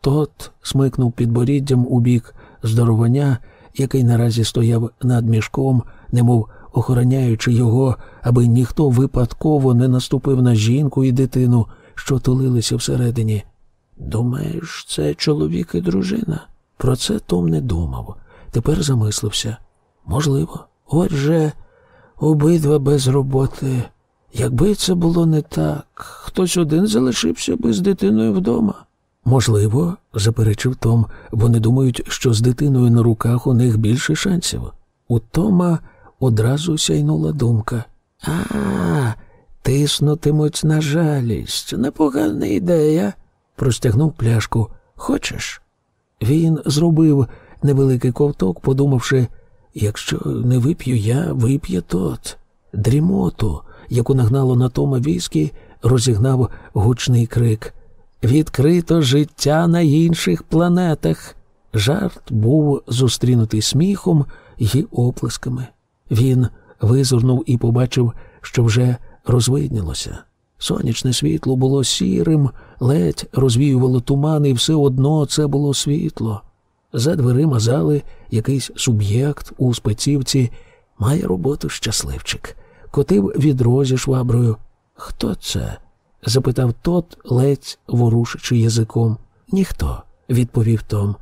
Тот смикнув підборіддям у бік здоровання, який наразі стояв над мішком, немов охороняючи його, аби ніхто випадково не наступив на жінку і дитину, що тулилися всередині. Думаєш, це чоловік і дружина? Про це Том не думав. Тепер замислився. Можливо. Отже, обидва без роботи. Якби це було не так, хтось один залишився би з дитиною вдома. Можливо, заперечив Том, вони думають, що з дитиною на руках у них більше шансів. У Тома одразу сяйнула думка. А, тиснутимуть на жалість. Непогана ідея. Простягнув пляшку. Хочеш? Він зробив невеликий ковток, подумавши, якщо не вип'ю я, вип'є тот. Дрімоту, яку нагнало на Тома віскі, розігнав гучний крик. Відкрито життя на інших планетах. Жарт був зустрінутий сміхом і оплесками. Він визирнув і побачив, що вже розвиднілося. Сонячне світло було сірим, ледь розвіювало туман, і все одно це було світло. За дверима зали якийсь суб'єкт у спецівці має роботу щасливчик, котив відро зі шваброю. Хто це? запитав тот, ледь ворушичи язиком. Ніхто, відповів Том.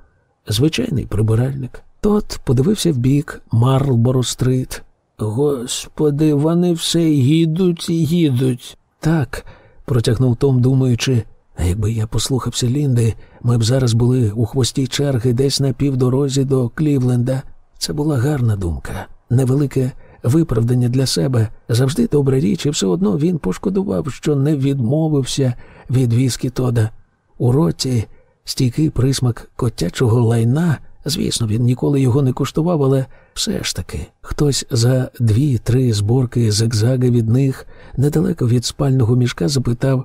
Звичайний прибиральник. Тот подивився вбік Марлборо-стрит. Господи, вони все їдуть і їдуть. Так, протягнув Том, думаючи, а якби я послухався Лінди, ми б зараз були у хвості черги десь на півдорозі до Клівленда. Це була гарна думка, невелике виправдання для себе, завжди добра річ, і все одно він пошкодував, що не відмовився від віскі Тода. У роті стійкий присмак котячого лайна. Звісно, він ніколи його не куштував, але все ж таки хтось за дві-три зборки зигзаги від них недалеко від спального мішка запитав,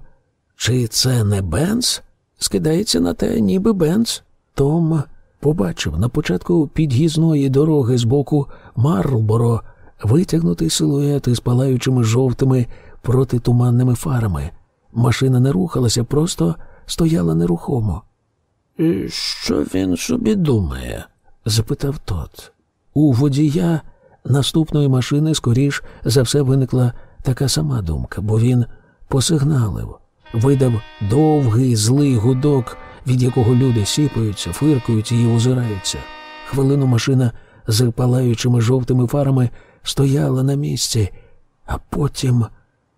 чи це не Бенц? Скидається на те, ніби Бенц. Том побачив на початку під'їзної дороги з боку Марлборо витягнутий силует із палаючими жовтими протитуманними фарами. Машина не рухалася, просто стояла нерухомо. «І Що він собі думає? запитав тот. У водія наступної машини скоріш за все виникла така сама думка, бо він посигналив, видав довгий злий гудок, від якого люди сіпаються, фиркають і озираються. Хвилину машина з палаючими жовтими фарами стояла на місці, а потім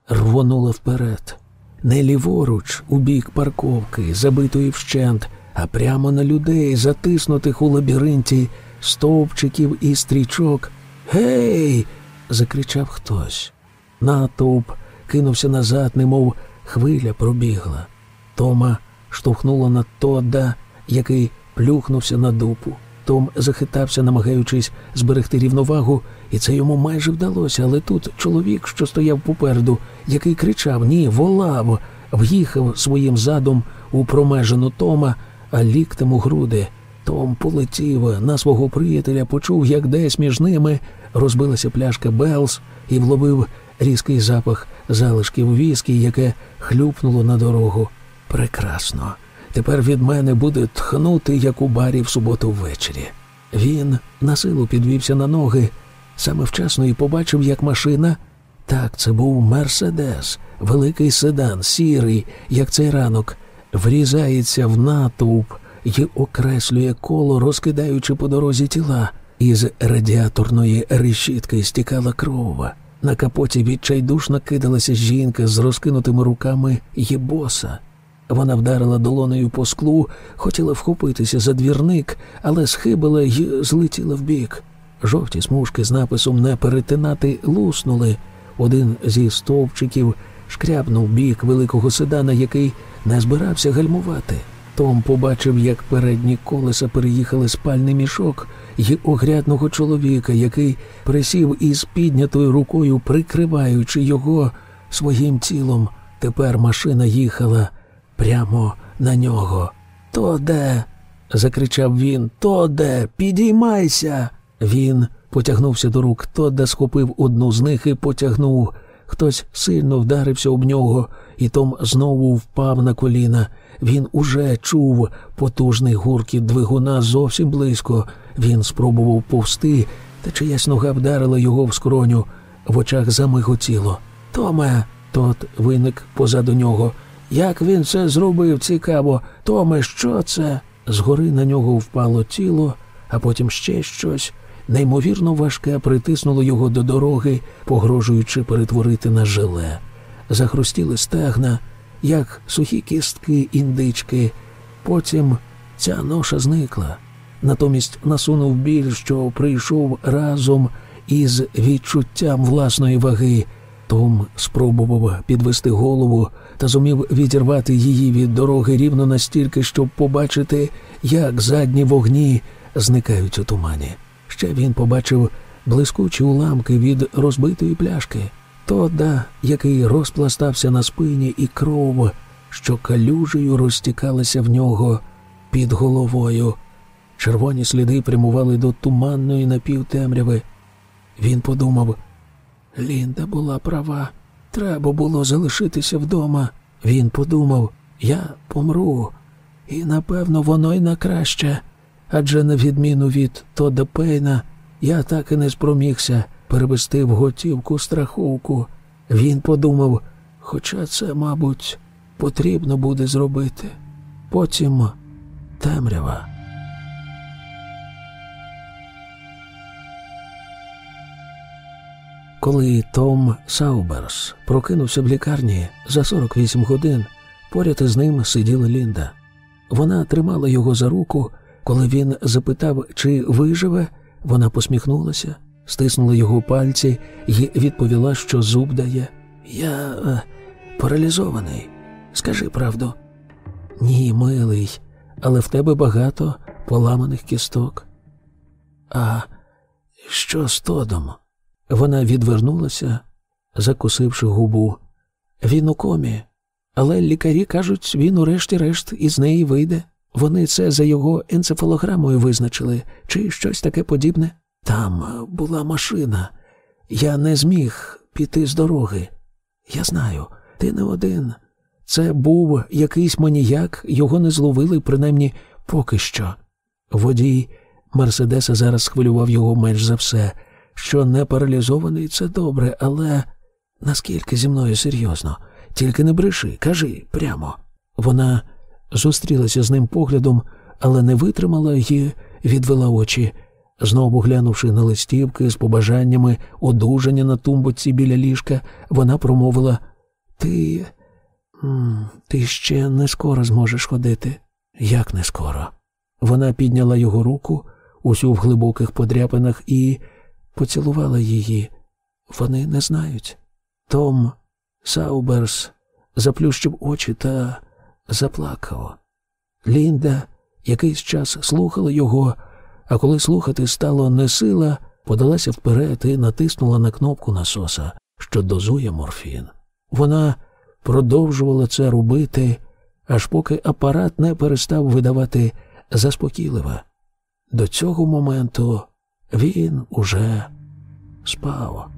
рвонула вперед. Не ліворуч, у бік парковки, забитої вщент, а прямо на людей, затиснутих у лабіринті стовпчиків і стрічок. Гей! закричав хтось. Натовп кинувся назад, немов хвиля пробігла. Тома штовхнуло на Тодда, який плюхнувся на дупу. Том захитався, намагаючись зберегти рівновагу, і це йому майже вдалося. Але тут чоловік, що стояв попереду, який кричав Ні, волав, в'їхав своїм задом у промежену Тома, а ліктем у груди. Том полетів на свого приятеля, почув, як десь між ними розбилася пляшка Белс і вловив різкий запах залишків віскі, яке хлюпнуло на дорогу. Прекрасно. Тепер від мене буде тхнути, як у барі в суботу ввечері. Він на силу підвівся на ноги, саме вчасно і побачив, як машина. Так, це був Мерседес, великий седан, сірий, як цей ранок, врізається в натовп і окреслює коло, розкидаючи по дорозі тіла. Із радіаторної решітки стікала крова. На капоті відчайдушно кидалася жінка з розкинутими руками і боса. Вона вдарила долонею по склу, хотіла вхопитися за двірник, але схибила й злетіла вбік. Жовті смужки з написом не перетинати луснули. Один зі стовпчиків шкрябнув бік великого седана, який не збирався гальмувати. Том побачив, як передні колеса переїхали спальний мішок й огрядного чоловіка, який присів із піднятою рукою, прикриваючи його своїм тілом. Тепер машина їхала прямо на нього. То де? закричав він. То де? Підіймайся. Він потягнувся до рук, Тодда схопив одну з них і потягнув. Хтось сильно вдарився об нього, і Том знову впав на коліна. Він уже чув потужний гуркіт двигуна зовсім близько. Він спробував повсти, та чиясь нога вдарила його в скроню, в очах замиготіло. Томе, тот виник позаду нього. Як він це зробив, цікаво. Томе, що це? Згори на нього впало тіло, а потім ще щось. Неймовірно важке притиснуло його до дороги, погрожуючи перетворити на желе. Захрустіли стегна, як сухі кістки індички. Потім ця ноша зникла. Натомість насунув біль, що прийшов разом із відчуттям власної ваги. Том спробував підвести голову та зумів відірвати її від дороги рівно настільки, щоб побачити, як задні вогні зникають у тумані. Ще він побачив блискучі уламки від розбитої пляшки, Тодда, який розпластався на спині, і кров, що калюжею розтікалася в нього під головою. Червоні сліди прямували до туманної напівтемряви. Він подумав, Лінда була права, треба було залишитися вдома. Він подумав, я помру, і напевно воно й на краще адже, на відміну від Тода Пейна, я так і не спромігся перевести в готівку страховку. Він подумав, хоча це, мабуть, потрібно буде зробити. Потім темрява. Коли Том Сауберс прокинувся в лікарні за 48 годин, поряд із ним сиділа Лінда. Вона тримала його за руку коли він запитав, чи виживе, вона посміхнулася, стиснула його пальці і відповіла, що зуб дає. Я е, паралізований. Скажи правду. Ні, милий, але в тебе багато поламаних кісток. А що з Тодом? Вона відвернулася, закусивши губу. Він у комі, але лікарі кажуть, він урешті-решт із неї вийде. Вони це за його енцефалограмою визначили, чи щось таке подібне. Там була машина. Я не зміг піти з дороги. Я знаю, ти не один. Це був якийсь маніяк, його не зловили, принаймні поки що. Водій Мерседеса зараз схвилював його менш за все. Що не паралізований, це добре, але наскільки зі мною серйозно? Тільки не бреши, кажи прямо. Вона зустрілася з ним поглядом, але не витримала і відвела очі, знову глянувши на листівки з побажаннями одужання на тумбоці біля ліжка, вона промовила Ти. Ти ще не скоро зможеш ходити. Як не скоро? Вона підняла його руку, усю в глибоких подряпинах, і поцілувала її. Вони не знають. Том Сауберс заплющив очі та заплакав. Лінда якийсь час слухала його, а коли слухати стало несила, подалася вперед і натиснула на кнопку насоса, що дозує морфін. Вона продовжувала це робити, аж поки апарат не перестав видавати заспокійливе. До цього моменту він уже спав.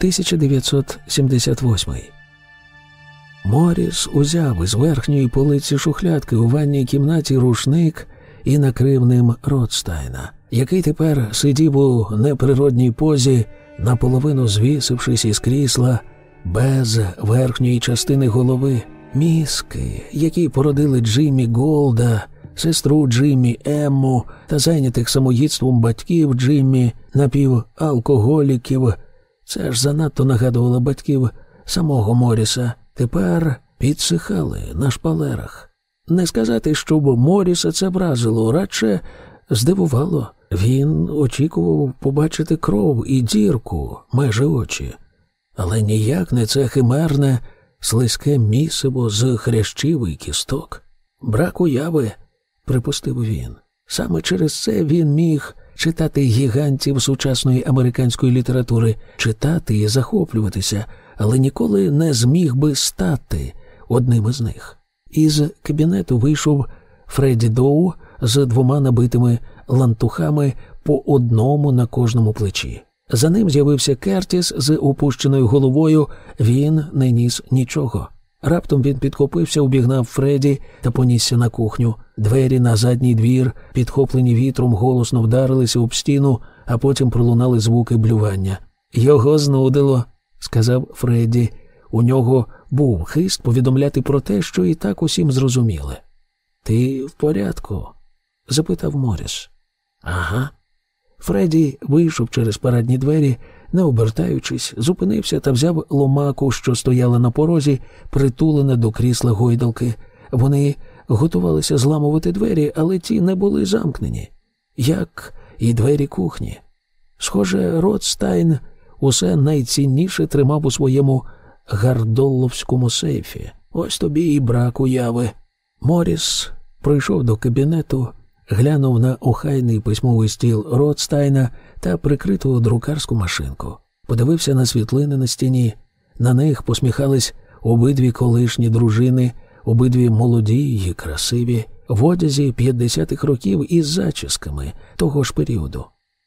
1978 Моріс узяв із верхньої полиці шухлядки у ванній кімнаті рушник і накрив ним Ротстайна, який тепер сидів у неприродній позі, наполовину звісившись із крісла, без верхньої частини голови, мізки, які породили Джиммі Голда, сестру Джиммі Емму та зайнятих самоїдством батьків Джиммі, напівалкоголіків. Це ж занадто нагадувало батьків самого Моріса. Тепер підсихали на шпалерах. Не сказати, щоб Моріса це вразило, радше здивувало. Він очікував побачити кров і дірку межі очі, але ніяк не це химерне, слизьке місиво з хрящів і кісток. Брак уяви, припустив він. Саме через це він міг читати гігантів сучасної американської літератури, читати і захоплюватися, але ніколи не зміг би стати одним із них. Із кабінету вийшов Фредді Доу з двома набитими лантухами по одному на кожному плечі. За ним з'явився Кертіс з опущеною головою, він не ніс нічого. Раптом він підхопився, убігнав Фредді та понісся на кухню. Двері на задній двір, підхоплені вітром, голосно вдарилися об стіну, а потім пролунали звуки блювання. Його знудило, сказав Фредді. У нього був хист повідомляти про те, що і так усім зрозуміли. Ти в порядку? запитав Моріс. Ага. Фредді вийшов через парадні двері, не обертаючись, зупинився та взяв ломаку, що стояла на порозі, притулене до крісла гойдалки. Вони готувалися зламувати двері, але ті не були замкнені, як і двері кухні. Схоже, Ротстайн усе найцінніше тримав у своєму гардолловському сейфі. Ось тобі і брак уяви. Моріс прийшов до кабінету, глянув на охайний письмовий стіл Ротстайна та прикриту друкарську машинку. Подивився на світлини на стіні. На них посміхались обидві колишні дружини, обидві молоді й красиві, в одязі 50-х років із зачісками того ж періоду.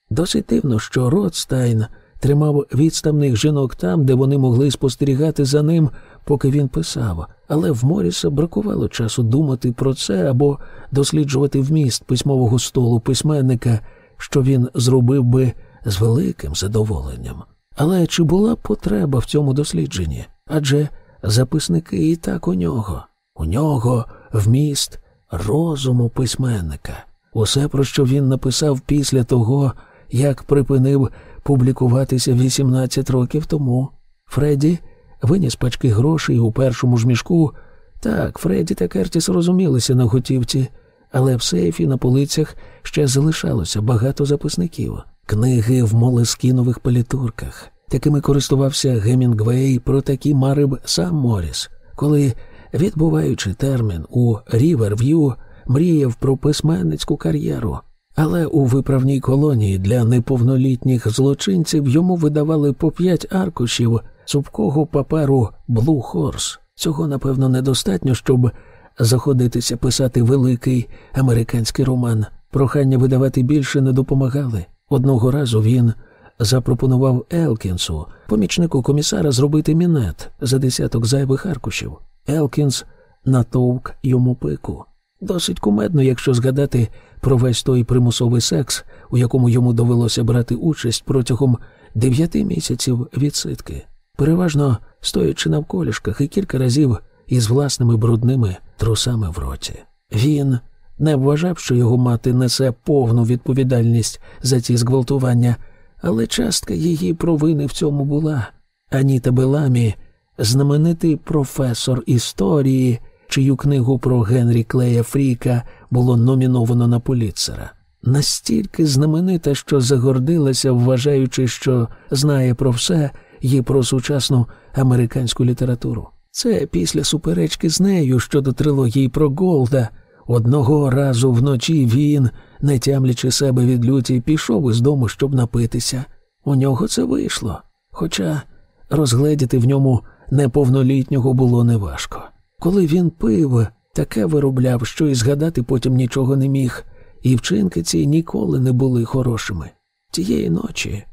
Досить дивно, що Ротстайн тримав відставних жінок там, де вони могли спостерігати за ним, поки він писав, але в Моріса бракувало часу думати про це або досліджувати вміст письмового столу письменника, що він зробив би з великим задоволенням. Але чи була потреба в цьому дослідженні? Адже записники і так у нього, у нього вміст розуму письменника, усе, про що він написав після того, як припинив публікуватися 18 років тому. Фредді виніс пачки грошей у першому ж мішку. Так, Фредді та Кертіс розумілися на готівці, але в сейфі на полицях ще залишалося багато записників, книги в молескінових палітурках. Такими користувався Гемінгвей, про такі марив сам Моріс, коли, відбуваючи термін у Ріверв'ю, мріяв про письменницьку кар'єру. Але у виправній колонії для неповнолітніх злочинців йому видавали по п'ять аркушів цупкого паперу Blue Horse. Цього, напевно, недостатньо, щоб заходитися писати великий американський роман. Прохання видавати більше не допомагали. Одного разу він запропонував Елкінсу, помічнику комісара, зробити мінет за десяток зайвих аркушів. Елкінс натовк йому пику. Досить кумедно, якщо згадати про весь той примусовий секс, у якому йому довелося брати участь протягом дев'яти місяців відсидки, переважно стоячи на вколішках і кілька разів із власними брудними трусами в роті. Він не вважав, що його мати несе повну відповідальність за ці зґвалтування, але частка її провини в цьому була. Аніта Беламі, знаменитий професор історії чию книгу про Генрі Клея Фріка було номіновано на Поліцера. Настільки знаменита, що загордилася, вважаючи, що знає про все і про сучасну американську літературу. Це після суперечки з нею щодо трилогії про Голда. Одного разу вночі він, не тямлячи себе від люті, пішов із дому, щоб напитися. У нього це вийшло, хоча розгледіти в ньому неповнолітнього було неважко. Коли він пив, таке виробляв, що і згадати потім нічого не міг, і вчинки ці ніколи не були хорошими. Тієї ночі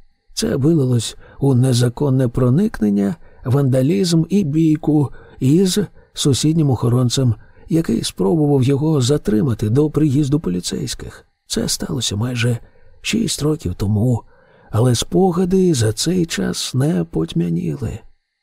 це вилилось у незаконне проникнення, вандалізм і бійку, із сусіднім охоронцем, який спробував його затримати до приїзду поліцейських. Це сталося майже шість років тому, але спогади за цей час не потьмяніли.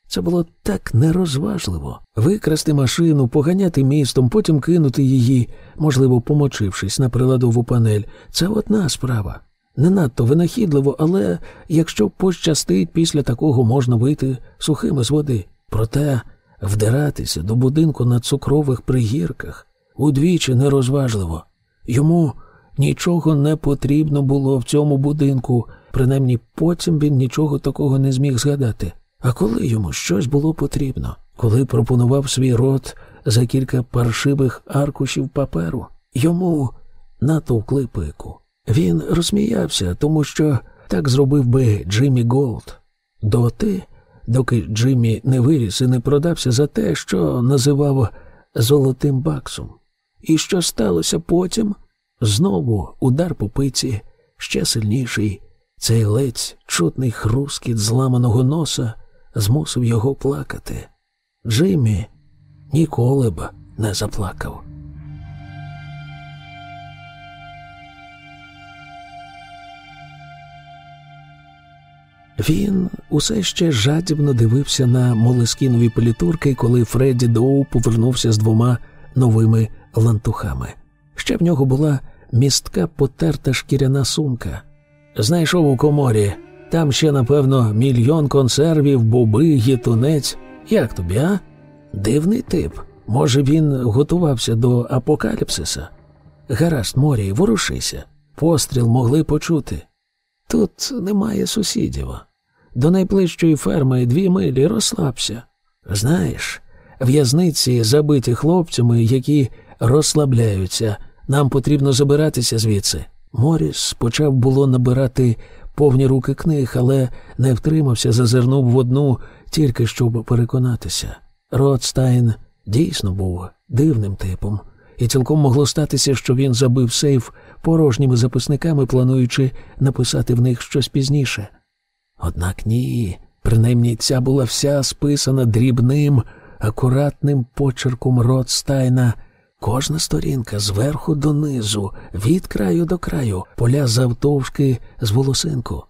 Це було так нерозважливо викрасти машину, поганяти містом, потім кинути її, можливо, помочившись на приладову панель. Це одна справа. Не надто винахідливо, але якщо пощастить, після такого можна вийти сухими з води. Проте вдиратися до будинку на цукрових пригірках удвічі нерозважливо. Йому нічого не потрібно було в цьому будинку, принаймні потім він нічого такого не зміг згадати. А коли йому щось було потрібно, коли пропонував свій рот за кілька паршивих аркушів паперу, йому натовкли пику. Він розсміявся, тому що так зробив би Джиммі Голд. Доти, доки Джиммі не виріс і не продався за те, що називав золотим баксом. І що сталося потім? Знову удар по пиці, ще сильніший. Цей ледь чутний хрускіт зламаного носа змусив його плакати. Джиммі ніколи б не заплакав. Він усе ще жадібно дивився на молескінові політурки, коли Фредді Доу повернувся з двома новими лантухами. Ще в нього була містка потерта шкіряна сумка. Знайшов у коморі. Там ще, напевно, мільйон консервів, боби, гітунець. Як тобі, а? Дивний тип. Може, він готувався до апокаліпсиса? Гаразд, Морій, ворушися. Постріл могли почути. Тут немає сусідів. До найближчої ферми дві милі розслабся. Знаєш, в'язниці забиті хлопцями, які розслабляються. Нам потрібно забиратися звідси. Моріс почав було набирати повні руки книг, але не втримався, зазирнув в одну, тільки щоб переконатися. Ротстайн дійсно був дивним типом, і цілком могло статися, що він забив сейф порожніми записниками, плануючи написати в них щось пізніше. Однак ні, принаймні ця була вся списана дрібним, акуратним почерком Ротстайна. Кожна сторінка зверху донизу, від краю до краю, поля завтовшки з волосинку.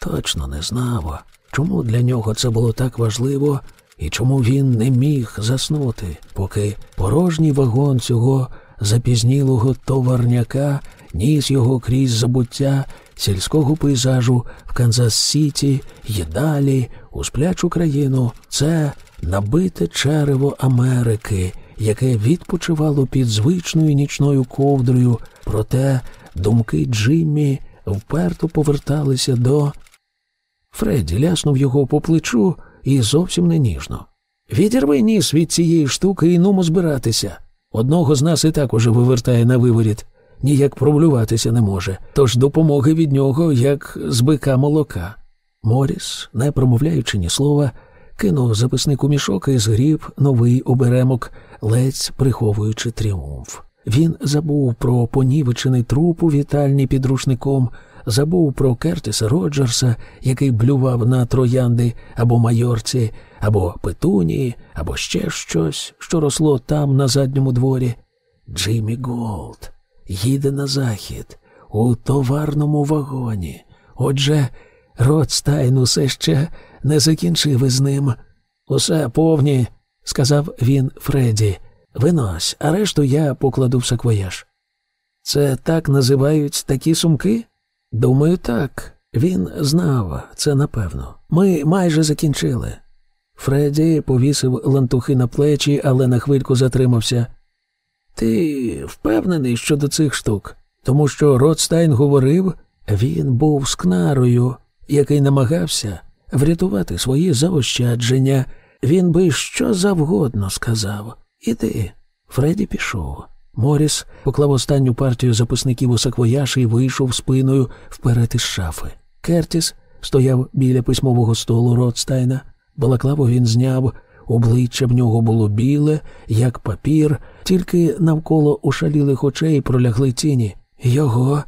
Точно не знав, чому для нього це було так важливо і чому він не міг заснути, поки порожній вагон цього запізнілого товарняка ніс його крізь забуття сільського пейзажу в Канзас Сіті й далі у сплячу країну. Це набите черево Америки яке відпочивало під звичною нічною ковдрою, проте думки Джиммі вперто поверталися до. Фредді ляснув його по плечу і зовсім не ніжно. Відірви ніс від цієї штуки і нумо збиратися. Одного з нас і так уже вивертає на виворіт, ніяк проблюватися не може, тож допомоги від нього, як з бика молока. Моріс, не промовляючи ні слова, кинув записник у мішок і згріб новий оберемок, ледь приховуючи тріумф. Він забув про понівечений труп у вітальні підрушником, забув про Кертиса Роджерса, який блював на троянди або майорці, або петунії, або ще щось, що росло там на задньому дворі. Джиммі Голд їде на захід у товарному вагоні. Отже, Ротстайн усе ще не закінчив із ним. Усе повні, сказав він Фредді. Винось, а решту я покладу в саквояж. Це так називають такі сумки? Думаю, так. Він знав, це напевно. Ми майже закінчили. Фредді повісив лантухи на плечі, але на хвильку затримався. Ти впевнений щодо цих штук, тому що Ротстайн говорив, він був скнарою, який намагався врятувати свої заощадження. Він би що завгодно сказав. Іди. Фредді пішов. Моріс поклав останню партію записників у саквояж і вийшов спиною вперед із шафи. Кертіс стояв біля письмового столу Ротстайна. Балаклаву він зняв, обличчя в нього було біле, як папір, тільки навколо ушалілих очей пролягли тіні. Його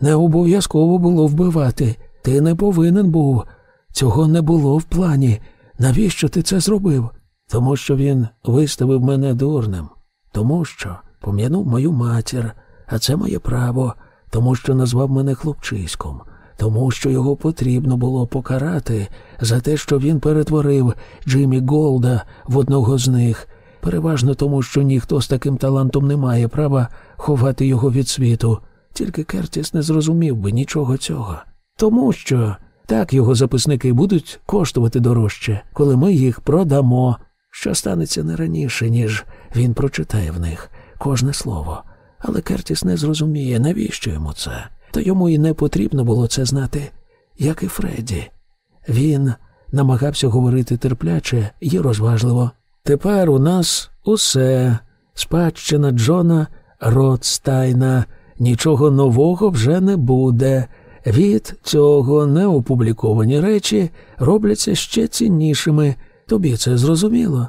не обов'язково було вбивати. Ти не повинен був. Цього не було в плані. Навіщо ти це зробив? Тому що він виставив мене дурним, тому що пом'янув мою матір, а це моє право, тому що назвав мене хлопчиськом, тому що його потрібно було покарати за те, що він перетворив Джиммі Голда в одного з них, переважно тому, що ніхто з таким талантом не має права ховати його від світу. Тільки Кертіс не зрозумів би нічого цього. Тому що так його записники будуть коштувати дорожче, коли ми їх продамо, що станеться не раніше, ніж він прочитає в них кожне слово. Але Кертіс не зрозуміє, навіщо йому це, то йому і не потрібно було це знати, як і Фредді. Він намагався говорити терпляче і розважливо. Тепер у нас усе спадщина Джона Ротстайна, нічого нового вже не буде. Від цього неопубліковані речі робляться ще ціннішими. Тобі це зрозуміло?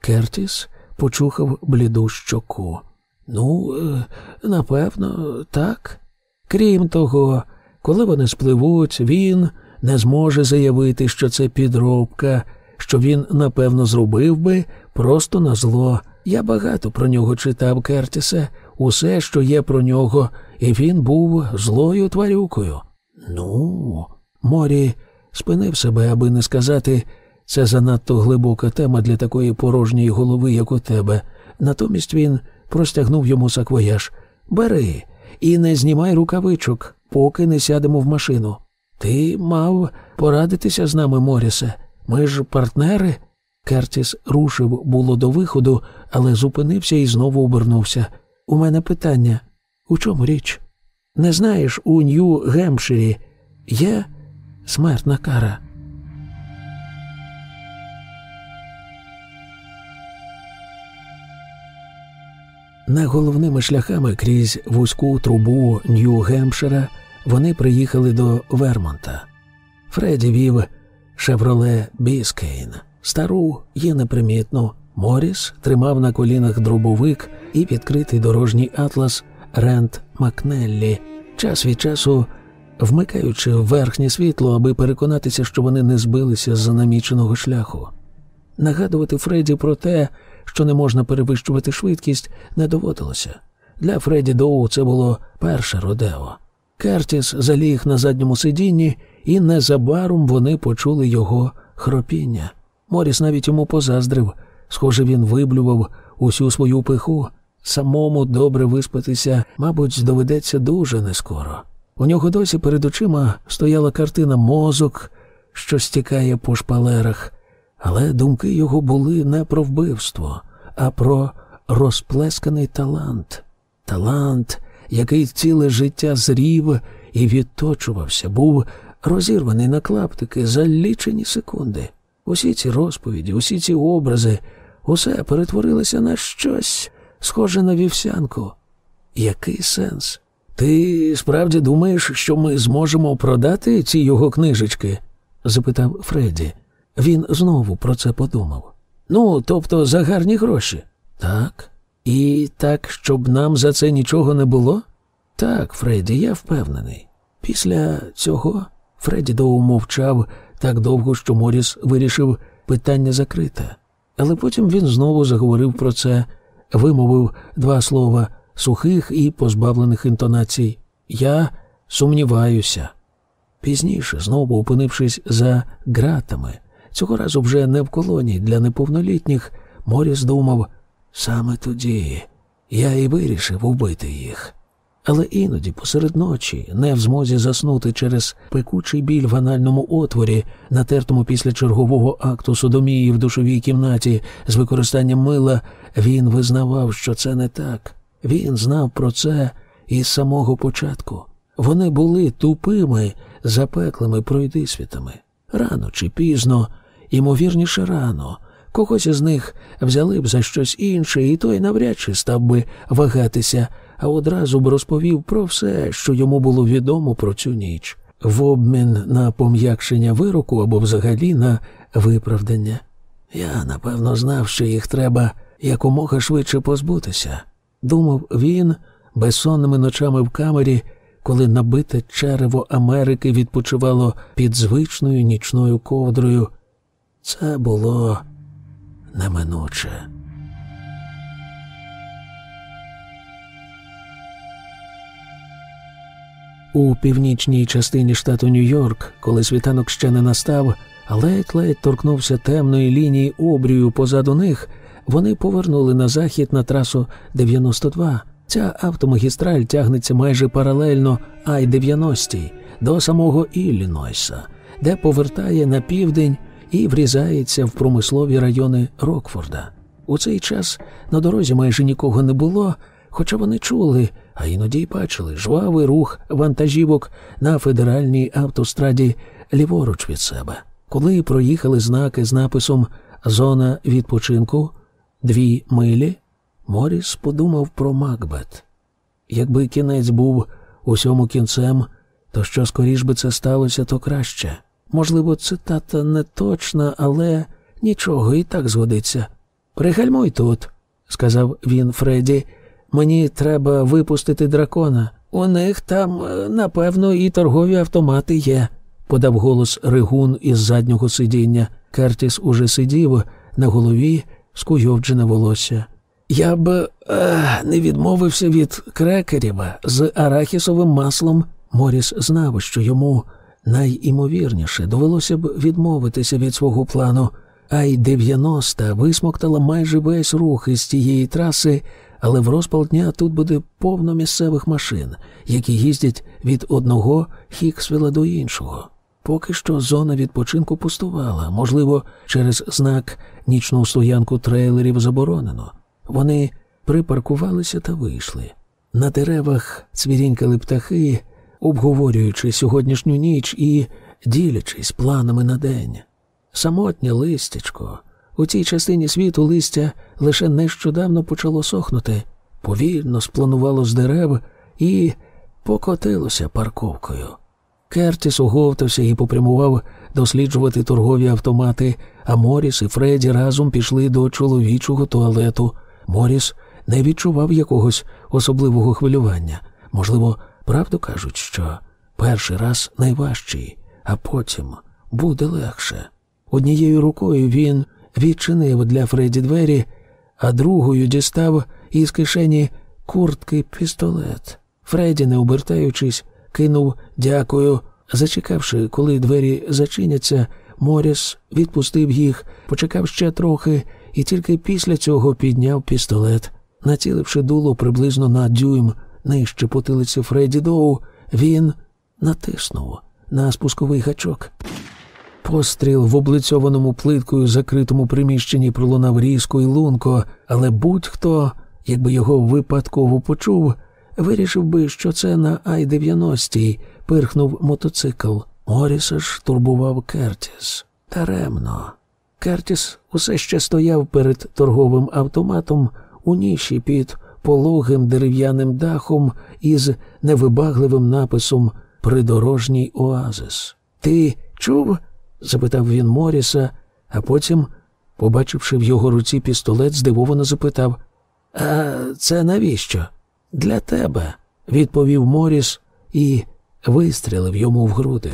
Кертіс почухав бліду щоку. Ну, е, напевно, так. Крім того, коли вони спливуть, він не зможе заявити, що це підробка, що він, напевно, зробив би просто на зло. Я багато про нього читав, Кертісе, усе, що є про нього, і він був злою тварюкою. Ну, Морі спинив себе, аби не сказати, це занадто глибока тема для такої порожньої голови, як у тебе. Натомість він простягнув йому саквояж. Бери і не знімай рукавичок, поки не сядемо в машину. Ти мав порадитися з нами, Морісе. Ми ж партнери. Кертіс рушив було до виходу, але зупинився і знову обернувся. У мене питання у чому річ? Не знаєш, у Нью Гемпширі є смертна кара. На головними шляхами крізь вузьку трубу Нью-Гемпшира вони приїхали до Вермонта. Фредді вів Шевроле Біскейн, стару і непримітну. Моріс тримав на колінах дробовик і відкритий дорожній атлас Рент Макнеллі, час від часу вмикаючи верхнє світло, аби переконатися, що вони не збилися з наміченого шляху. Нагадувати Фредді про те, що не можна перевищувати швидкість, не доводилося. Для Фредді Доу це було перше родео. Кертіс заліг на задньому сидінні, і незабаром вони почули його хропіння. Моріс навіть йому позаздрив. Схоже, він виблював усю свою пиху. Самому добре виспатися, мабуть, доведеться дуже нескоро. У нього досі перед очима стояла картина мозок, що стікає по шпалерах, але думки його були не про вбивство, а про розплесканий талант. Талант, який ціле життя зрів і відточувався, був розірваний на клаптики за лічені секунди. Усі ці розповіді, усі ці образи, усе перетворилося на щось схоже на вівсянку. Який сенс? Ти справді думаєш, що ми зможемо продати ці його книжечки? запитав Фредді. Він знову про це подумав. Ну, тобто за гарні гроші. Так. І так, щоб нам за це нічого не було? Так, Фредді, я впевнений. Після цього Фредді Доу мовчав так довго, що Моріс вирішив питання закрите. Але потім він знову заговорив про це, вимовив два слова сухих і позбавлених інтонацій. Я сумніваюся. Пізніше, знову опинившись за ґратами, цього разу вже не в колонії для неповнолітніх, Моріс думав саме тоді я і вирішив убити їх. Але іноді, посеред ночі, не в змозі заснути через пекучий біль в анальному отворі, натертому після чергового акту судомії в душовій кімнаті з використанням мила, він визнавав, що це не так. Він знав про це із самого початку. Вони були тупими, запеклими пройдисвітами. Рано чи пізно, ймовірніше рано, когось із них взяли б за щось інше, і той навряд чи став би вагатися, а одразу б розповів про все, що йому було відомо про цю ніч, в обмін на пом'якшення вироку або взагалі на виправдання. Я напевно знав, що їх треба якомога швидше позбутися думав він безсонними ночами в камері, коли набите черево Америки відпочивало під звичною нічною ковдрою. Це було неминуче. У північній частині штату Нью-Йорк, коли світанок ще не настав, ледь-ледь торкнувся темної лінії обрію позаду них, вони повернули на захід на трасу 92. Ця автомагістраль тягнеться майже паралельно Ай-90 до самого Іллінойса, де повертає на південь і врізається в промислові райони Рокфорда. У цей час на дорозі майже нікого не було, хоча вони чули, а іноді й бачили жвавий рух вантажівок на федеральній автостраді ліворуч від себе. Коли проїхали знаки з написом Зона відпочинку дві милі, Моріс подумав про Макбет. Якби кінець був усьому кінцем, то що скоріш би це сталося, то краще. Можливо, цитата не точна, але нічого і так згодиться. Пригальмуй тут, сказав він Фредді. Мені треба випустити дракона. У них там, е, напевно, і торгові автомати є, подав голос Ригун із заднього сидіння. Кертіс уже сидів на голові скуйовджене волосся. Я б е, не відмовився від крекерів з арахісовим маслом. Моріс знав, що йому найімовірніше довелося б відмовитися від свого плану. Ай 90 висмоктала майже весь рух із тієї траси, але в розпал дня тут буде повно місцевих машин, які їздять від одного Хіксвіла до іншого. Поки що зона відпочинку пустувала, можливо, через знак нічну стоянку трейлерів заборонено. Вони припаркувалися та вийшли. На деревах цвірінькали птахи, обговорюючи сьогоднішню ніч і ділячись планами на день. Самотнє листячко. У цій частині світу листя лише нещодавно почало сохнути, повільно спланувало з дерев і покотилося парковкою. Кертіс оговтався і попрямував досліджувати торгові автомати, а Моріс і Фредді разом пішли до чоловічого туалету. Моріс не відчував якогось особливого хвилювання. Можливо, правду кажуть, що перший раз найважчий, а потім буде легше. Однією рукою він відчинив для Фредді двері, а другою дістав із кишені куртки пістолет. Фредді, не обертаючись, кинув дякую. Зачекавши, коли двері зачиняться, Моріс відпустив їх, почекав ще трохи і тільки після цього підняв пістолет. Націливши дуло приблизно на дюйм нижче потилиці Фредді Доу, він натиснув на спусковий гачок. Постріл в облицьованому плиткою закритому приміщенні пролунав різко і лунко, але будь-хто, якби його випадково почув, вирішив би, що це на Ай-90 пирхнув мотоцикл. Моріса ж турбував Кертіс. Таремно. Кертіс усе ще стояв перед торговим автоматом у ніші під пологим дерев'яним дахом із невибагливим написом Придорожній оазис. Ти чув? запитав він Моріса, а потім, побачивши в його руці пістолет, здивовано запитав А це навіщо? Для тебе, відповів Моріс і вистрілив йому в груди.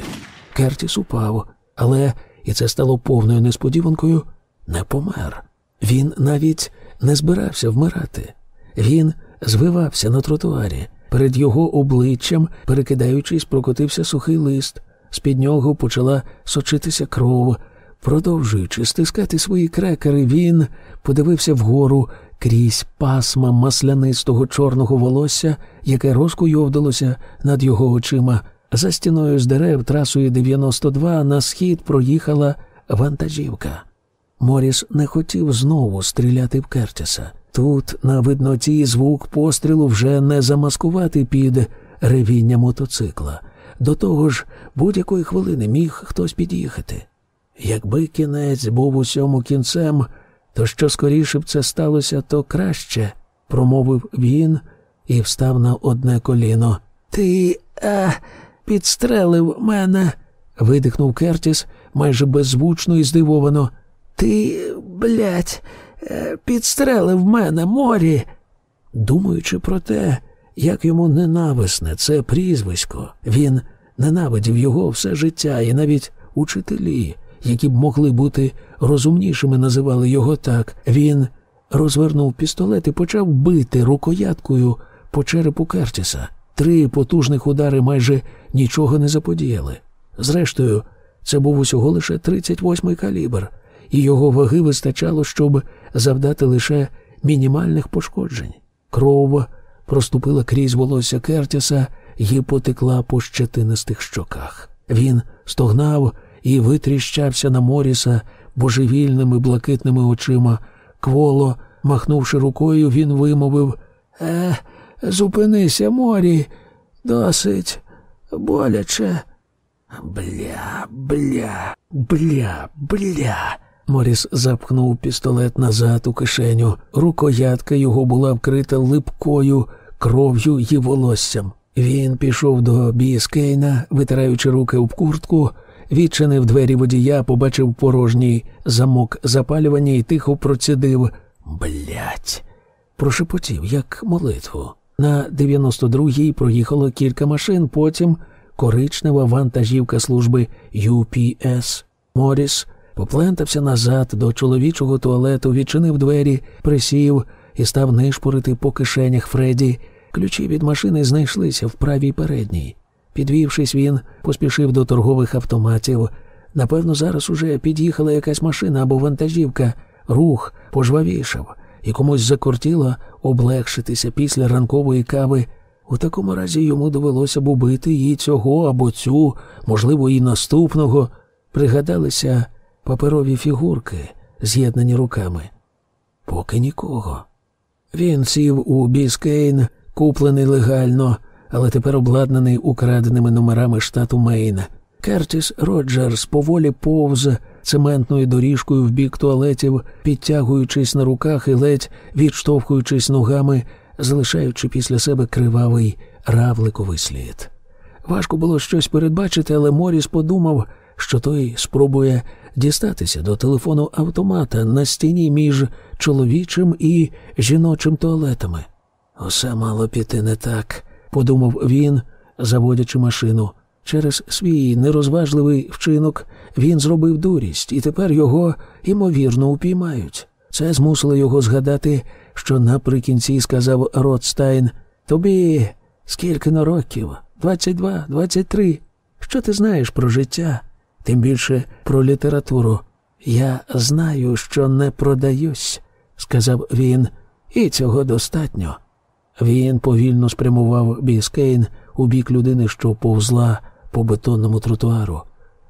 Кертіс упав, але, і це стало повною несподіванкою, не помер. Він навіть не збирався вмирати. Він звивався на тротуарі. Перед його обличчям, перекидаючись, прокотився сухий лист. З під нього почала сочитися кров. Продовжуючи стискати свої крекери, він подивився вгору крізь пасма маслянистого чорного волосся, яке розкуйовдалося над його очима. За стіною з дерев трасою 92 на схід проїхала вантажівка. Моріс не хотів знову стріляти в Кертіса. Тут, на видноті, звук пострілу вже не замаскувати під ревіння мотоцикла. До того ж, будь-якої хвилини міг хтось під'їхати. Якби кінець був усьому кінцем, то що скоріше б це сталося, то краще, промовив він і встав на одне коліно. Ти а, підстрелив мене, видихнув Кертіс майже беззвучно і здивовано. Ти, блядь, е, підстрелив мене, морі. Думаючи про те, як йому ненависне це прізвисько, він ненавидів його все життя і навіть учителі, які б могли бути розумнішими, називали його так. Він розвернув пістолет і почав бити рукояткою по черепу Кертіса. Три потужних удари майже нічого не заподіяли. Зрештою, це був усього лише 38-й калібр, і його ваги вистачало, щоб завдати лише мінімальних пошкоджень. Кров проступила крізь волосся Кертіса і потекла по щетинистих щоках. Він стогнав і витріщався на Моріса божевільними блакитними очима. Кволо, махнувши рукою, він вимовив Е, зупинися, морі, досить боляче. Бля, бля, бля, бля. Моріс запхнув пістолет назад у кишеню. Рукоятка його була вкрита липкою кров'ю і волоссям. Він пішов до Біскейна, витираючи руки об куртку, відчинив двері водія, побачив порожній замок запалювання і тихо процідив Блять. Прошепотів, як молитву. На 92-й проїхало кілька машин, потім коричнева вантажівка служби UPS. Моріс поплентався назад до чоловічого туалету, відчинив двері, присів і став нишпорити по кишенях Фредді. Ключі від машини знайшлися в правій передній. Підвівшись, він поспішив до торгових автоматів. Напевно, зараз уже під'їхала якась машина або вантажівка, рух пожвавішав, і комусь закортіло облегшитися після ранкової кави. У такому разі йому довелося б убити і цього або цю, можливо, і наступного. Пригадалися паперові фігурки, з'єднані руками. Поки нікого. Він сів у Біскейн, куплений легально, але тепер обладнаний украденими номерами штату Мейна. Кертіс Роджерс поволі повз цементною доріжкою в бік туалетів, підтягуючись на руках і ледь відштовхуючись ногами, залишаючи після себе кривавий равликовий слід. Важко було щось передбачити, але Моріс подумав, що той спробує дістатися до телефону автомата на стіні між чоловічим і жіночим туалетами. Усе мало піти не так, подумав він, заводячи машину. Через свій нерозважливий вчинок він зробив дурість, і тепер його ймовірно упіймають. Це змусило його згадати, що наприкінці сказав Ротстайн Тобі скільки на років? Двадцять два, двадцять три. Що ти знаєш про життя? Тим більше про літературу. Я знаю, що не продаюсь, сказав він, і цього достатньо. Він повільно спрямував Біскейн у бік людини, що повзла по бетонному тротуару.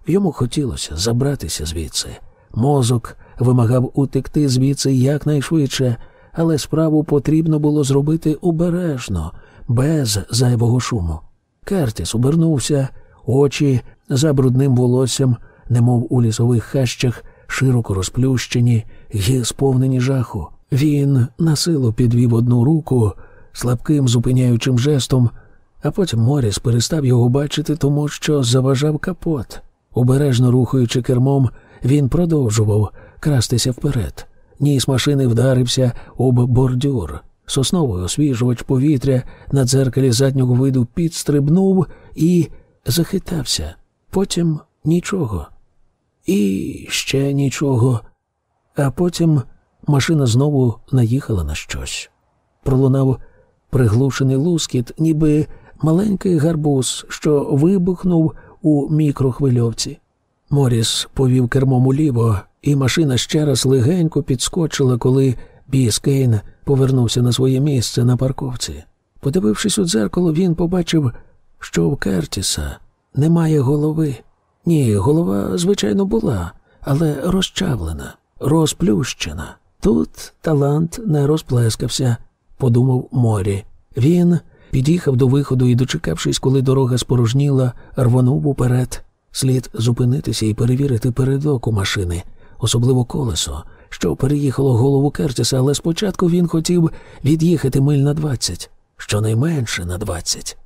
Йому хотілося забратися звідси. Мозок вимагав утекти звідси якнайшвидше, але справу потрібно було зробити обережно, без зайвого шуму. Кертіс обернувся, очі за брудним волоссям, немов у лісових хащах, широко розплющені й сповнені жаху. Він насилу підвів одну руку слабким зупиняючим жестом, а потім Моріс перестав його бачити, тому що заважав капот. Обережно рухаючи кермом, він продовжував крастися вперед. Ніс машини вдарився об бордюр. Сосновий освіжувач повітря на дзеркалі заднього виду підстрибнув і захитався. Потім нічого. І ще нічого. А потім машина знову наїхала на щось. Пролунав приглушений лускіт, ніби маленький гарбуз, що вибухнув у мікрохвильовці. Моріс повів кермом уліво, і машина ще раз легенько підскочила, коли Біскейн повернувся на своє місце на парковці. Подивившись у дзеркало, він побачив, що у Кертіса немає голови. Ні, голова, звичайно, була, але розчавлена, розплющена. Тут талант не розплескався, подумав Морі. Він під'їхав до виходу і, дочекавшись, коли дорога спорожніла, рвонув уперед. Слід зупинитися і перевірити передок у машини, особливо колесо, що переїхало голову Кертіса, але спочатку він хотів від'їхати миль на двадцять, щонайменше на двадцять.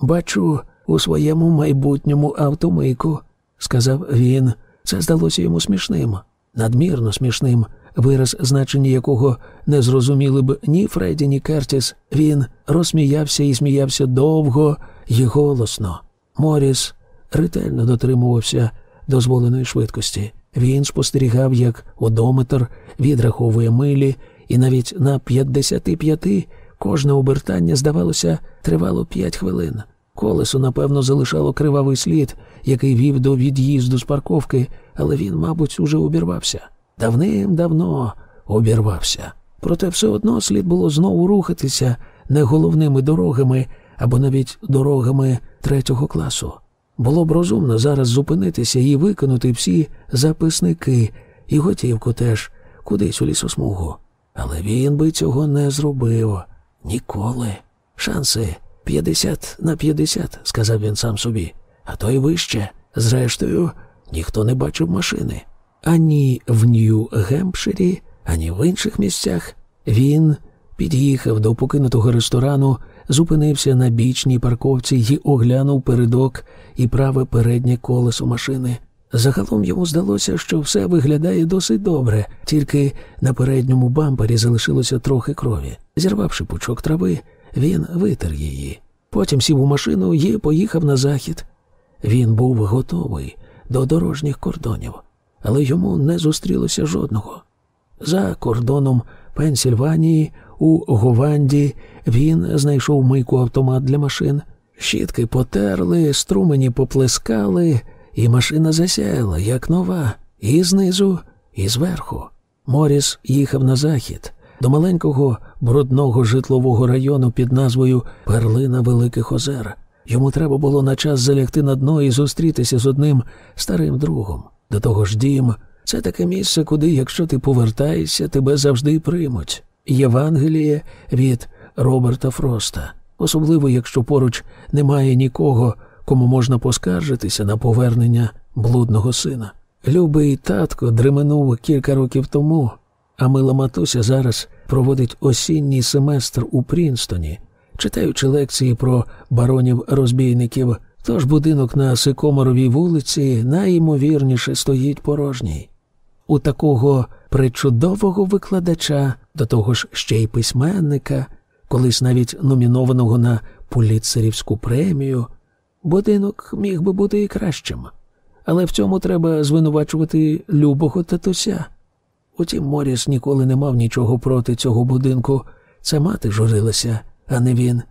Бачу у своєму майбутньому автомийку, сказав він. Це здалося йому смішним, надмірно смішним, вираз значення якого не зрозуміли б ні Фредді, ні Кертіс. Він розсміявся і сміявся довго і голосно. Моріс ретельно дотримувався дозволеної швидкості. Він спостерігав, як одометр відраховує милі, і навіть на 55 кожне обертання, здавалося, тривало 5 хвилин. Колесо, напевно, залишало кривавий слід, який вів до від'їзду з парковки, але він, мабуть, уже обірвався. Давним-давно обірвався. Проте все одно слід було знову рухатися не головними дорогами або навіть дорогами третього класу. Було б розумно зараз зупинитися і викинути всі записники і готівку теж кудись у лісосмугу. Але він би цього не зробив ніколи. Шанси 50 на 50, сказав він сам собі, а то й вище. Зрештою, ніхто не бачив машини. Ані в Нью-Гемпширі, ані в інших місцях. Він під'їхав до покинутого ресторану, зупинився на бічній парковці і оглянув передок і праве переднє колесо машини. Загалом йому здалося, що все виглядає досить добре, тільки на передньому бампері залишилося трохи крові. Зірвавши пучок трави, він витер її. Потім сів у машину і поїхав на захід. Він був готовий до дорожніх кордонів, але йому не зустрілося жодного. За кордоном Пенсільванії у Гованді він знайшов мийку автомат для машин. Щітки потерли, струмені поплескали, і машина засяяла, як нова, і знизу, і зверху. Моріс їхав на захід до маленького брудного житлового району під назвою Перлина Великих Озер. Йому треба було на час залягти на дно і зустрітися з одним старим другом. До того ж, дім це таке місце, куди, якщо ти повертаєшся, тебе завжди приймуть. Євангеліє від Роберта Фроста, особливо якщо поруч немає нікого, кому можна поскаржитися на повернення блудного сина. Любий татко дременув кілька років тому, а мила матуся зараз проводить осінній семестр у Прінстоні, читаючи лекції про баронів розбійників. Тож будинок на Сикоморовій вулиці найімовірніше стоїть порожній. У такого причудового викладача, до того ж ще й письменника, колись навіть номінованого на Пуліцерівську премію, будинок міг би бути і кращим. Але в цьому треба звинувачувати любого татуся. Утім, Моріс ніколи не мав нічого проти цього будинку. Це мати журилася, а не він.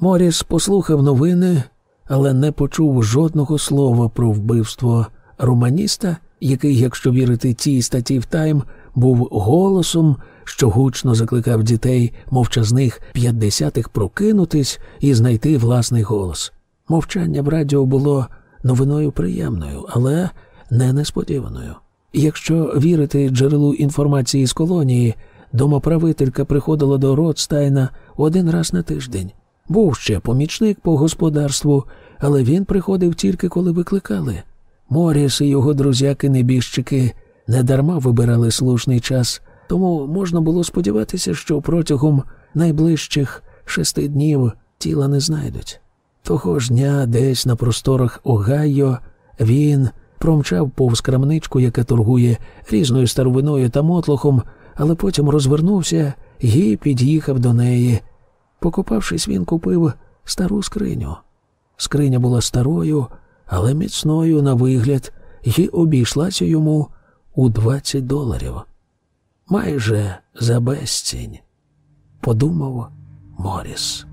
Моріс послухав новини, але не почув жодного слова про вбивство романіста, який, якщо вірити цій статті в Тайм, був голосом, що гучно закликав дітей мовчазних п'ятдесятих прокинутись і знайти власний голос. Мовчання в радіо було новиною приємною, але не несподіваною. Якщо вірити джерелу інформації з колонії, домоправителька приходила до Ротстайна один раз на тиждень. Був ще помічник по господарству, але він приходив тільки коли викликали. Моріс і його друзяки-небіжчики недарма вибирали слушний час, тому можна було сподіватися, що протягом найближчих шести днів тіла не знайдуть. Того ж дня, десь на просторах Огайо, він промчав повз крамничку, яка торгує різною старовиною та мотлохом, але потім розвернувся і під'їхав до неї. Покопавшись, він купив стару скриню. Скриня була старою, але міцною на вигляд, і обійшлася йому у 20 доларів. Майже за безцінь, подумав Моріс.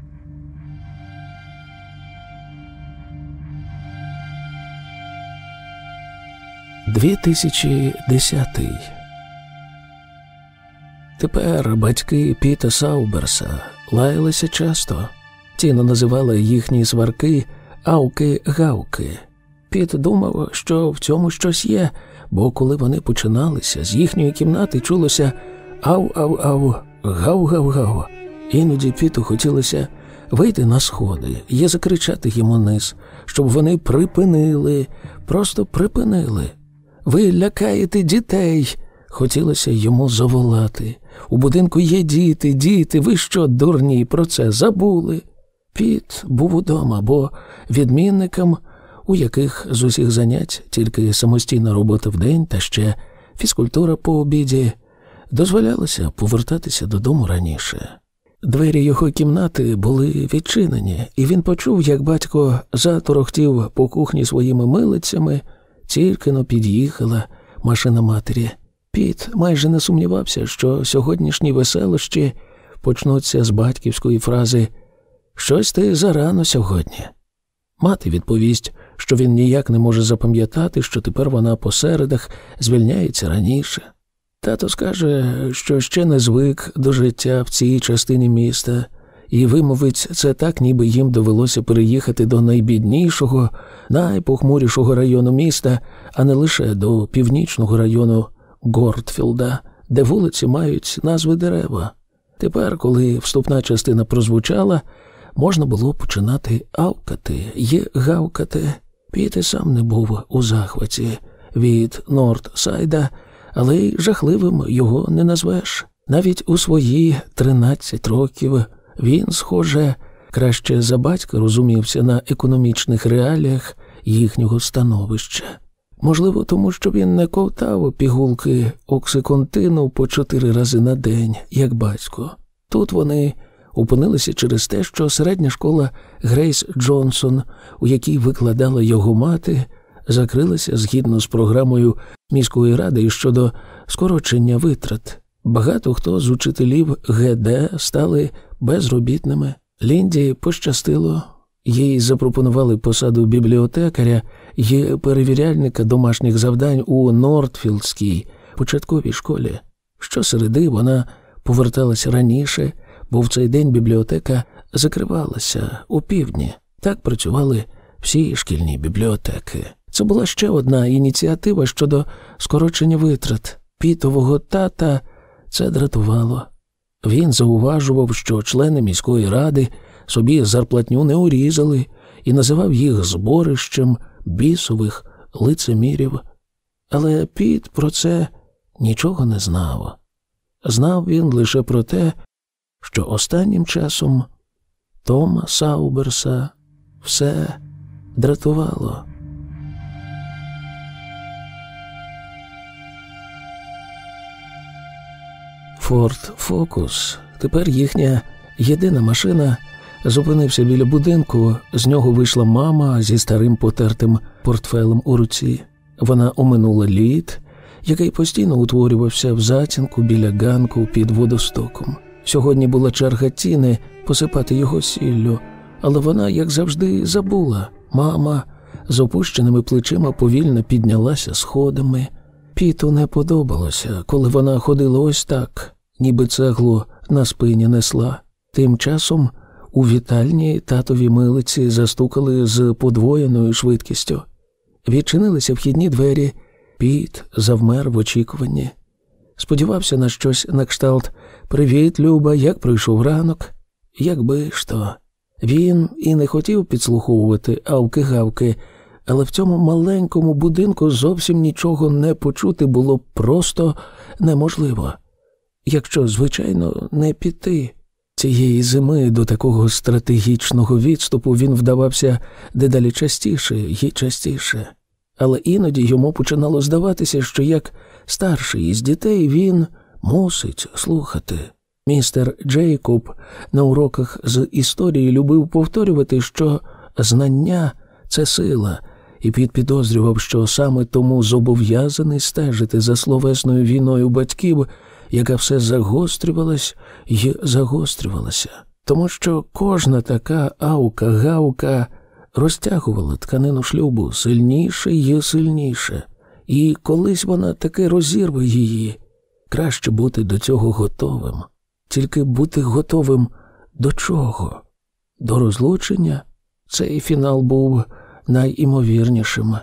Дві тисячі десятий. Тепер батьки Піта Сауберса лаялися часто. Тіна називала їхні сварки авки-гавки. Піт думав, що в цьому щось є, бо коли вони починалися, з їхньої кімнати чулося ав-ав-ав, гав-гав-гав. Іноді Піту хотілося вийти на сходи і закричати їм униз, щоб вони припинили, просто припинили. Ви лякаєте дітей. Хотілося йому заволати. У будинку є діти, діти, ви що, дурні, про це забули? Піт був удома, бо відмінникам, у яких з усіх занять тільки самостійна робота в день та ще фізкультура по обіді, дозволялося повертатися додому раніше. Двері його кімнати були відчинені, і він почув, як батько заторохтів по кухні своїми милицями, тільки но під'їхала машина матері. Піт майже не сумнівався, що сьогоднішні веселощі почнуться з батьківської фрази Щось ти зарано сьогодні. Мати відповість, що він ніяк не може запам'ятати, що тепер вона по середах звільняється раніше. Тато скаже, що ще не звик до життя в цій частині міста, і вимовить це так, ніби їм довелося переїхати до найбіднішого, найпохмурішого району міста, а не лише до північного району Гортфілда, де вулиці мають назви дерева. Тепер, коли вступна частина прозвучала, можна було починати авкати і гавкати. Піти сам не був у захваті від Нордсайда, але й жахливим його не назвеш. Навіть у свої тринадцять років він, схоже, краще за батька розумівся на економічних реаліях їхнього становища. Можливо, тому що він не ковтав пігулки оксиконтину по чотири рази на день, як батько. Тут вони опинилися через те, що середня школа Грейс Джонсон, у якій викладала його мати, закрилася згідно з програмою міської ради щодо скорочення витрат. Багато хто з учителів ГД стали безробітними. Лінді пощастило, їй запропонували посаду бібліотекаря і перевіряльника домашніх завдань у Нортфілдській початковій школі. Щосереди вона поверталася раніше, бо в цей день бібліотека закривалася у півдні. Так працювали всі шкільні бібліотеки. Це була ще одна ініціатива щодо скорочення витрат. Пітового тата це дратувало. Він зауважував, що члени міської ради собі зарплатню не урізали і називав їх зборищем бісових лицемірів. Але Піт про це нічого не знав. Знав він лише про те, що останнім часом Тома Сауберса все дратувало. Форд Фокус, тепер їхня єдина машина, зупинився біля будинку, з нього вийшла мама зі старим потертим портфелем у руці. Вона оминула лід, який постійно утворювався в затінку біля ганку під водостоком. Сьогодні була черга тіни посипати його сіллю, але вона, як завжди, забула. Мама з опущеними плечима повільно піднялася сходами. Піту не подобалося, коли вона ходила ось так, ніби цеглу на спині несла. Тим часом у вітальні татові милиці застукали з подвоєною швидкістю. Відчинилися вхідні двері, піт завмер в очікуванні. Сподівався на щось на кшталт Привіт, Люба, як пройшов ранок? Якби ж то. Він і не хотів підслуховувати авки-гавки, але в цьому маленькому будинку зовсім нічого не почути було просто неможливо. Якщо, звичайно, не піти. Цієї зими до такого стратегічного відступу він вдавався дедалі частіше і частіше, але іноді йому починало здаватися, що як старший із дітей він мусить слухати. Містер Джейкоб на уроках з історії любив повторювати, що знання це сила, і підпідозрював, що саме тому зобов'язаний стежити за словесною війною батьків, яка все загострювалась і загострювалася, тому що кожна така аука-гаука розтягувала тканину шлюбу сильніше і сильніше, і колись вона таки розірве її. Краще бути до цього готовим, тільки бути готовим до чого? До розлучення цей фінал був найімовірнішим.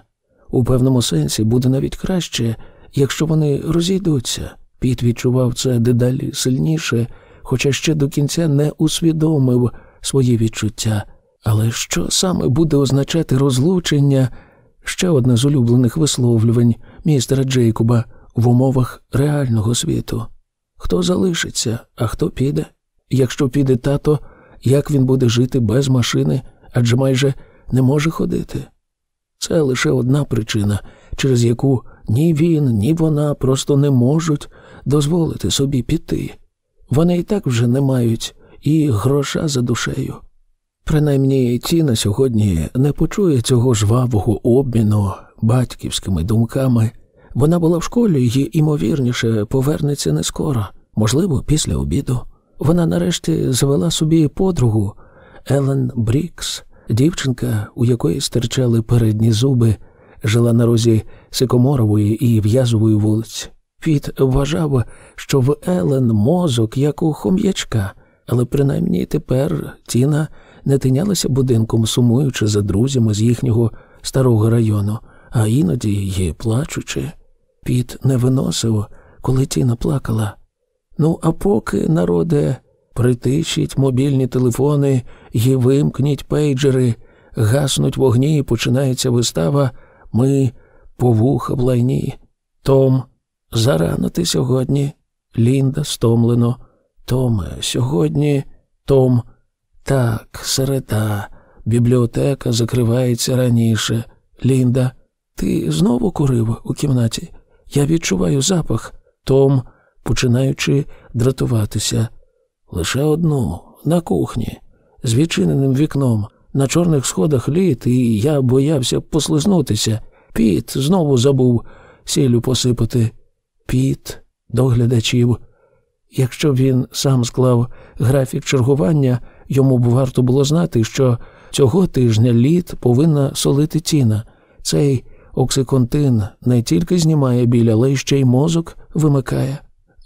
У певному сенсі буде навіть краще, якщо вони розійдуться. Піт відчував це дедалі сильніше, хоча ще до кінця не усвідомив свої відчуття. Але що саме буде означати розлучення? Ще одне з улюблених висловлювань містера Джейкоба в умовах реального світу. Хто залишиться, а хто піде? Якщо піде тато, як він буде жити без машини, адже майже не може ходити? Це лише одна причина, через яку ні він, ні вона просто не можуть дозволити собі піти. Вони і так вже не мають і гроша за душею. Принаймні Тіна сьогодні не почує цього жвавого обміну батьківськими думками. Вона була в школі і, імовірніше, повернеться не скоро, можливо, після обіду. Вона нарешті завела собі подругу Елен Брікс, дівчинка, у якої стирчали передні зуби, жила на розі Сикоморової і В'язової вулиці. Піт вважав, що в Елен мозок, як у хом'ячка, але принаймні тепер Тіна не тинялася будинком, сумуючи за друзями з їхнього старого району, а іноді її плачучи. Піт не виносив, коли Тіна плакала. Ну, а поки, народе, притишіть мобільні телефони і вимкніть пейджери, гаснуть вогні і починається вистава. Ми по вуха в лайні. Том, зарано ти сьогодні. Лінда стомлено. Томе, сьогодні Том. Так, середа. Бібліотека закривається раніше. Лінда, ти знову курив у кімнаті? Я відчуваю запах. Том, починаючи дратуватися. Лише одну на кухні, з відчиненим вікном, на чорних сходах літ, і я боявся послизнутися. Піт знову забув сілю посипати. Піт до глядачів. Якщо він сам склав графік чергування, йому б варто було знати, що цього тижня літ повинна солити тіна. Цей оксиконтин не тільки знімає біль, але й ще й мозок вимикає.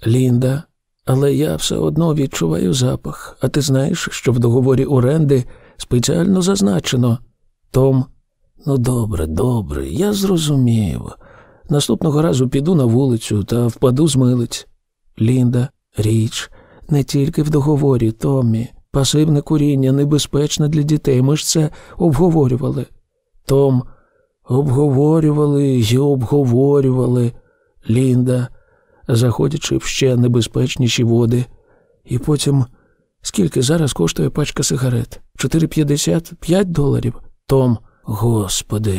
Лінда, але я все одно відчуваю запах, а ти знаєш, що в договорі оренди спеціально зазначено. Том, ну добре, добре, я зрозумів. Наступного разу піду на вулицю та впаду з милиць. Лінда, річ, не тільки в договорі, Томмі. Пасивне куріння небезпечне для дітей. Ми ж це обговорювали. Том, обговорювали й обговорювали. Лінда, заходячи в ще небезпечніші води. І потім, скільки зараз коштує пачка сигарет? 4,50? 5 доларів? Том, господи,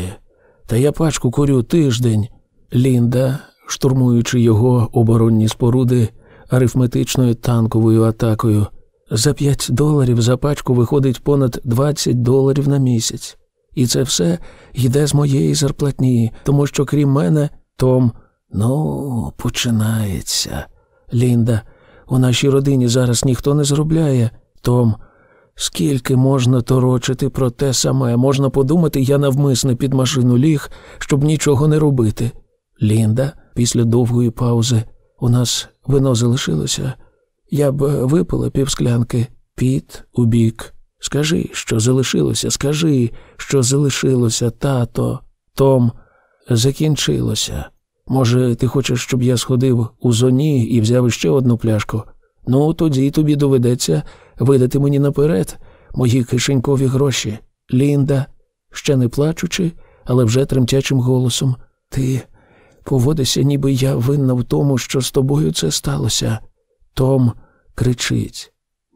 та я пачку курю тиждень. Лінда, штурмуючи його оборонні споруди арифметичною танковою атакою. За 5 доларів за пачку виходить понад 20 доларів на місяць. І це все йде з моєї зарплатні, тому що крім мене, Том, ну, починається. Лінда, у нашій родині зараз ніхто не зробляє. Том, скільки можна торочити про те саме, можна подумати, я навмисне під машину ліг, щоб нічого не робити. Лінда, після довгої паузи, у нас вино залишилося. Я б випила півсклянки, піт у бік. Скажи, що залишилося, скажи, що залишилося, тато, Том, закінчилося. Може, ти хочеш, щоб я сходив у зоні і взяв ще одну пляшку? Ну, тоді тобі доведеться видати мені наперед мої кишенькові гроші. Лінда, ще не плачучи, але вже тремтячим голосом. Ти поводишся, ніби я винна в тому, що з тобою це сталося. Том кричить.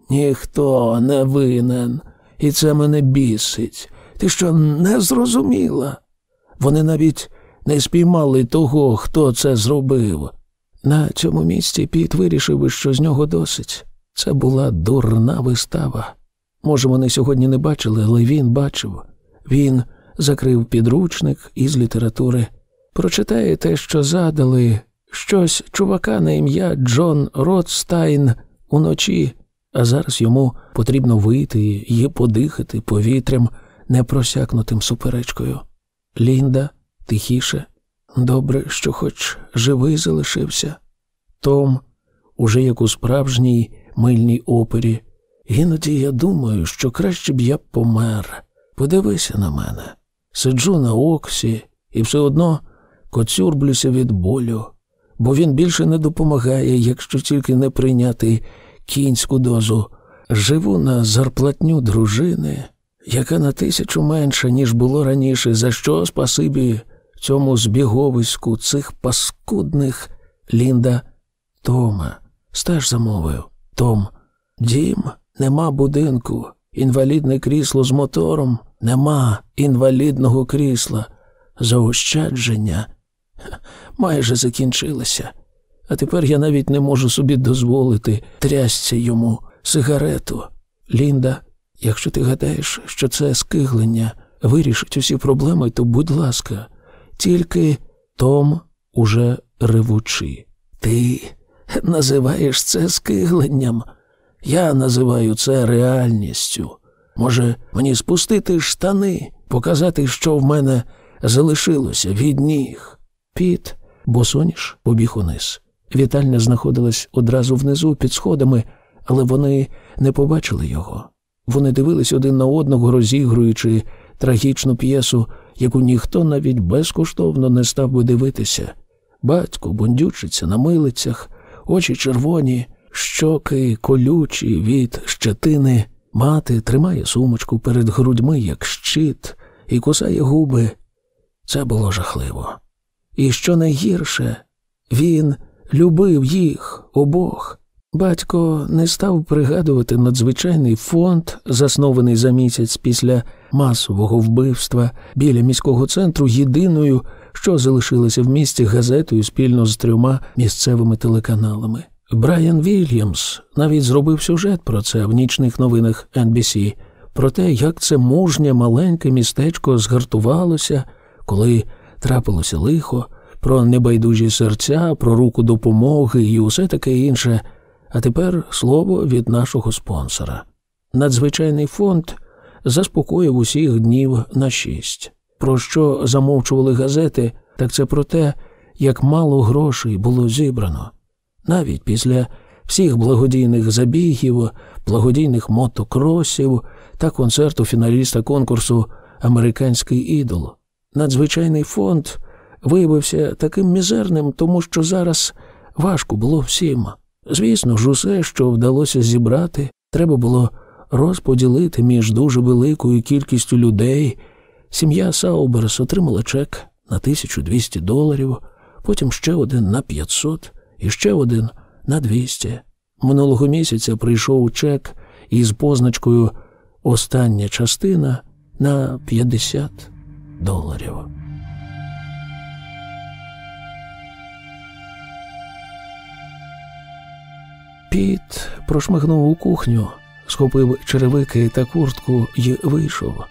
Ніхто не винен, і це мене бісить. Ти що не зрозуміла? Вони навіть не спіймали того, хто це зробив. На цьому місці Піт вирішив, що з нього досить. Це була дурна вистава. Може, вони сьогодні не бачили, але він бачив. Він закрив підручник із літератури. Прочитає те, що задали, щось чувака на ім'я Джон Ротстайн уночі, а зараз йому потрібно вийти і подихати повітрям, непросякнутим суперечкою. Лінда тихіше, добре, що хоч живий залишився. Том, уже як у справжній мильній опері. Іноді я думаю, що краще б я помер. Подивися на мене. Сиджу на оксі і все одно коцюрблюся від болю, бо він більше не допомагає, якщо тільки не прийняти кінську дозу. Живу на зарплатню дружини, яка на тисячу менша, ніж було раніше, за що спасибі цьому збіговиську цих паскудних Лінда Тома. Стеж замовив. Том, дім, нема будинку, інвалідне крісло з мотором, нема інвалідного крісла, заощадження майже закінчилося. А тепер я навіть не можу собі дозволити трясця йому сигарету. Лінда, якщо ти гадаєш, що це скиглення вирішить усі проблеми, то будь ласка, тільки Том уже ревучи. Ти називаєш це скигленням. Я називаю це реальністю. Може, мені спустити штани, показати, що в мене залишилося від ніг. Піт, босоніж побіг униз. Вітальня знаходилась одразу внизу під сходами, але вони не побачили його. Вони дивились один на одного, розігруючи трагічну п'єсу, яку ніхто навіть безкоштовно не став би дивитися. Батько бундючиться на милицях, очі червоні, щоки колючі від щетини. Мати тримає сумочку перед грудьми, як щит, і кусає губи. Це було жахливо. І що найгірше, він любив їх обох. Батько не став пригадувати надзвичайний фонд, заснований за місяць після масового вбивства біля міського центру, єдиною, що залишилося в місті газетою спільно з трьома місцевими телеканалами. Брайан Вільямс навіть зробив сюжет про це в нічних новинах NBC, про те, як це мужнє маленьке містечко згартувалося, коли трапилося лихо, про небайдужі серця, про руку допомоги і усе таке інше. А тепер слово від нашого спонсора. Надзвичайний фонд заспокоїв усіх днів на шість. Про що замовчували газети, так це про те, як мало грошей було зібрано. Навіть після всіх благодійних забігів, благодійних мотокросів та концерту фіналіста конкурсу Американський ідол. Надзвичайний фонд виявився таким мізерним, тому що зараз важко було всім. Звісно ж, усе, що вдалося зібрати, треба було розподілити між дуже великою кількістю людей. Сім'я Сауберс отримала чек на 1200 доларів, потім ще один на 500 і ще один на 200. Минулого місяця прийшов чек із позначкою Остання частина на 50 доларів. Піт прошмигнув у кухню, схопив черевики та куртку і вийшов.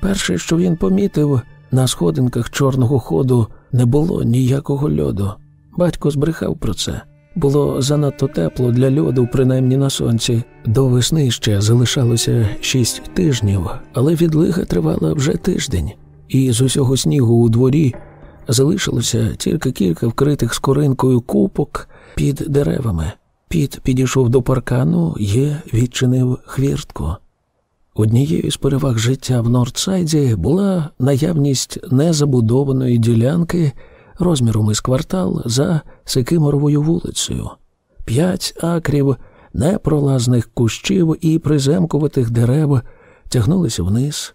Перше, що він помітив, на сходинках чорного ходу не було ніякого льоду. Батько збрехав про це. Було занадто тепло для льоду, принаймні на сонці. До весни ще залишалося шість тижнів, але відлига тривала вже тиждень, і з усього снігу у дворі залишилося тільки кілька вкритих скоринкою купок під деревами. Піт підійшов до паркану і відчинив хвіртку. Однією з переваг життя в Нордсайді була наявність незабудованої ділянки розміром із квартал за Сикиморовою вулицею, п'ять акрів непролазних кущів і приземкуватих дерев тягнулися вниз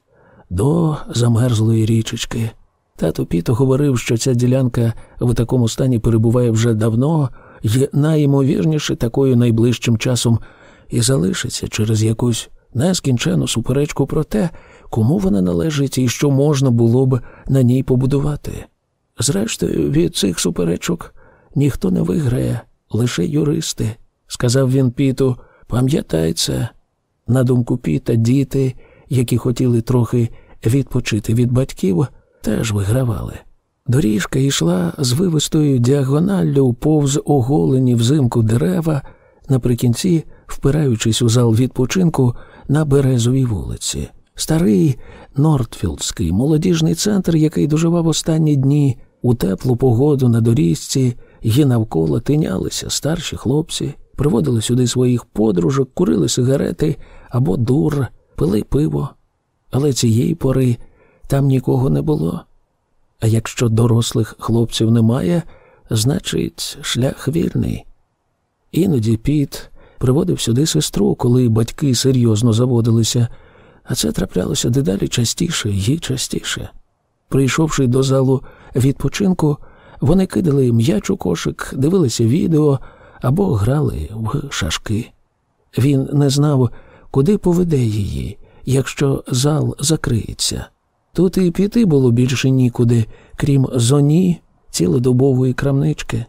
до замерзлої річечки. Тато Піто говорив, що ця ділянка в такому стані перебуває вже давно і найімовірніше такою найближчим часом і залишиться через якусь нескінчену суперечку про те, кому вона належить і що можна було б на ній побудувати. Зрештою, від цих суперечок ніхто не виграє, лише юристи, сказав він Піту, пам'ятай це. На думку Піта, діти, які хотіли трохи відпочити від батьків, теж вигравали. Доріжка йшла з вивистою діагоналлю повз оголені взимку дерева, наприкінці, впираючись у зал відпочинку на Березовій вулиці. Старий Нортфілдський молодіжний центр, який доживав останні дні у теплу погоду на доріжці, і навколо тинялися старші хлопці, приводили сюди своїх подружок, курили сигарети або дур, пили пиво. Але цієї пори там нікого не було. А якщо дорослих хлопців немає, значить, шлях вільний. Іноді Піт приводив сюди сестру, коли батьки серйозно заводилися, а це траплялося дедалі частіше і частіше. Прийшовши до залу відпочинку, вони кидали м'яч у кошик, дивилися відео або грали в шашки. Він не знав, куди поведе її, якщо зал закриється. Тут і піти було більше нікуди, крім зоні цілодобової крамнички.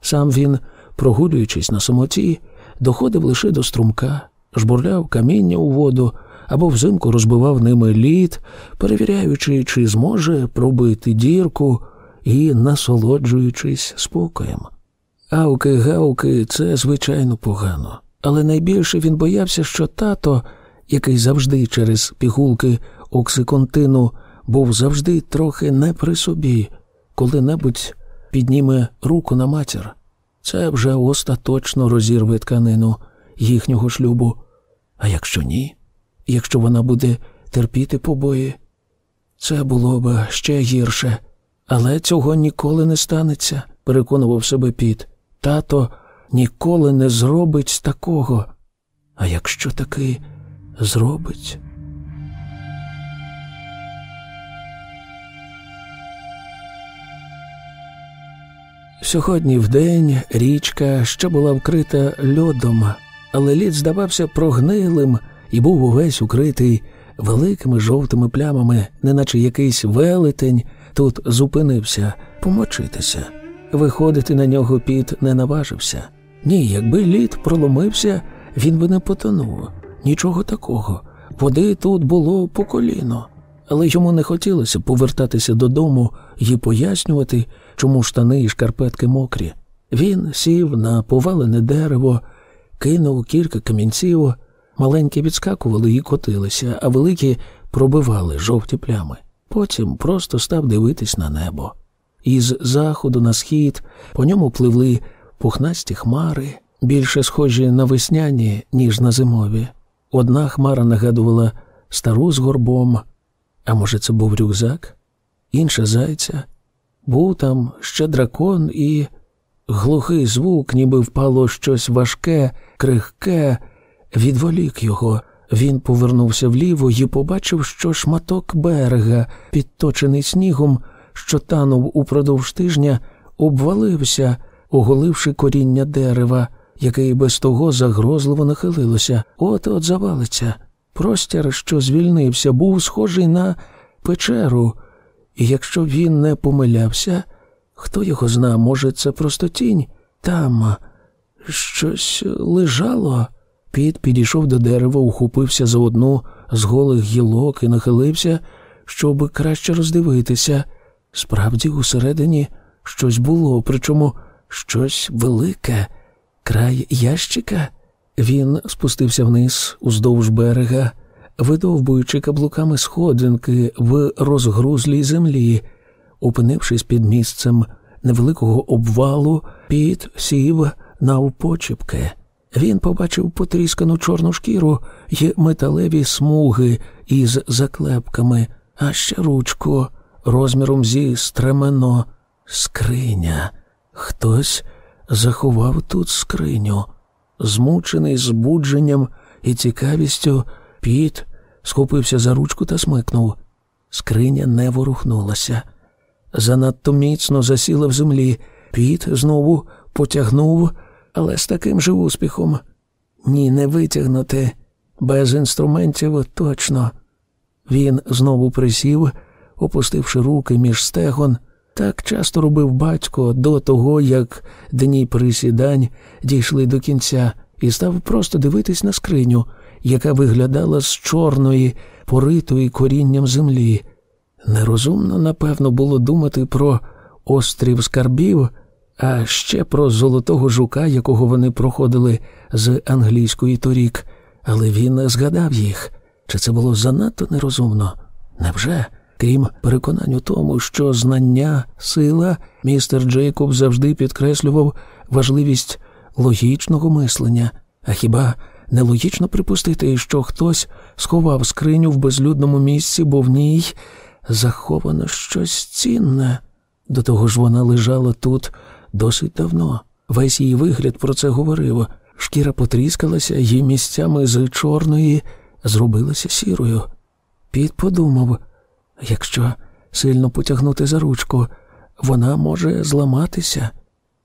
Сам він, прогулюючись на самоті, доходив лише до струмка, жбурляв каміння у воду або взимку розбивав ними лід, перевіряючи, чи зможе пробити дірку, і насолоджуючись спокоєм. Авки, гавки це звичайно погано, але найбільше він боявся, що тато, який завжди через пігулки оксиконтину був завжди трохи не при собі, коли-небудь підніме руку на матір. Це вже остаточно розірве тканину їхнього шлюбу. А якщо ні, якщо вона буде терпіти побої, це було б ще гірше. Але цього ніколи не станеться, переконував себе піт. Тато ніколи не зробить такого. А якщо таки зробить. Сьогодні вдень річка ще була вкрита льодом, але лід здавався прогнилим і був увесь укритий великими жовтими плямами, неначе якийсь велетень тут зупинився помочитися. Виходити на нього піт не наважився. Ні, якби лід проломився, він би не потонув. Нічого такого. Води тут було по коліно, але йому не хотілося повертатися додому і пояснювати, чому штани і шкарпетки мокрі. Він сів на повалене дерево, кинув кілька камінців, маленькі відскакували і котилися, а великі пробивали жовті плями. Потім просто став дивитись на небо. Із заходу на схід по ньому пливли пухнасті хмари, більше схожі на весняні, ніж на зимові. Одна хмара нагадувала стару з горбом, а може, це був рюкзак, інша зайця. Був там ще дракон і глухий звук, ніби впало щось важке, крихке, відволік його. Він повернувся вліво і побачив, що шматок берега, підточений снігом, що танув упродовж тижня, обвалився, оголивши коріння дерева, яке і без того загрозливо нахилилося, от от завалиться. Простір, що звільнився, був схожий на печеру, і якщо він не помилявся, хто його зна, може, це просто тінь там щось лежало. Піт підійшов до дерева, ухопився за одну з голих гілок і нахилився, щоб краще роздивитися. Справді, усередині щось було, причому щось велике, край ящика. Він спустився вниз уздовж берега, видовбуючи каблуками сходинки в розгрузлій землі, опинившись під місцем невеликого обвалу, під сів навпочіпки. Він побачив потріскану чорну шкіру й металеві смуги із заклепками, а ще ручку розміром зі стремено скриня. Хтось заховав тут скриню. Змучений збудженням і цікавістю, піт схопився за ручку та смикнув. Скриня не ворухнулася. Занадто міцно засіла в землі. Піт знову потягнув але з таким же успіхом. Ні, не витягнути. Без інструментів точно. Він знову присів, опустивши руки між стегон. Так часто робив батько до того, як дні присідань дійшли до кінця, і став просто дивитись на скриню, яка виглядала з чорної, поритої корінням землі. Нерозумно, напевно, було думати про острів скарбів, а ще про золотого жука, якого вони проходили з англійської торік, але він не згадав їх. Чи це було занадто нерозумно? Невже? Крім переконань у тому, що знання, сила, містер Джейкоб завжди підкреслював важливість логічного мислення, а хіба нелогічно припустити, що хтось сховав скриню в безлюдному місці, бо в ній заховано щось цінне. До того ж вона лежала тут досить давно. Весь її вигляд про це говорив. Шкіра потріскалася, її місцями з чорної зробилася сірою. Піт подумав, якщо сильно потягнути за ручку, вона може зламатися.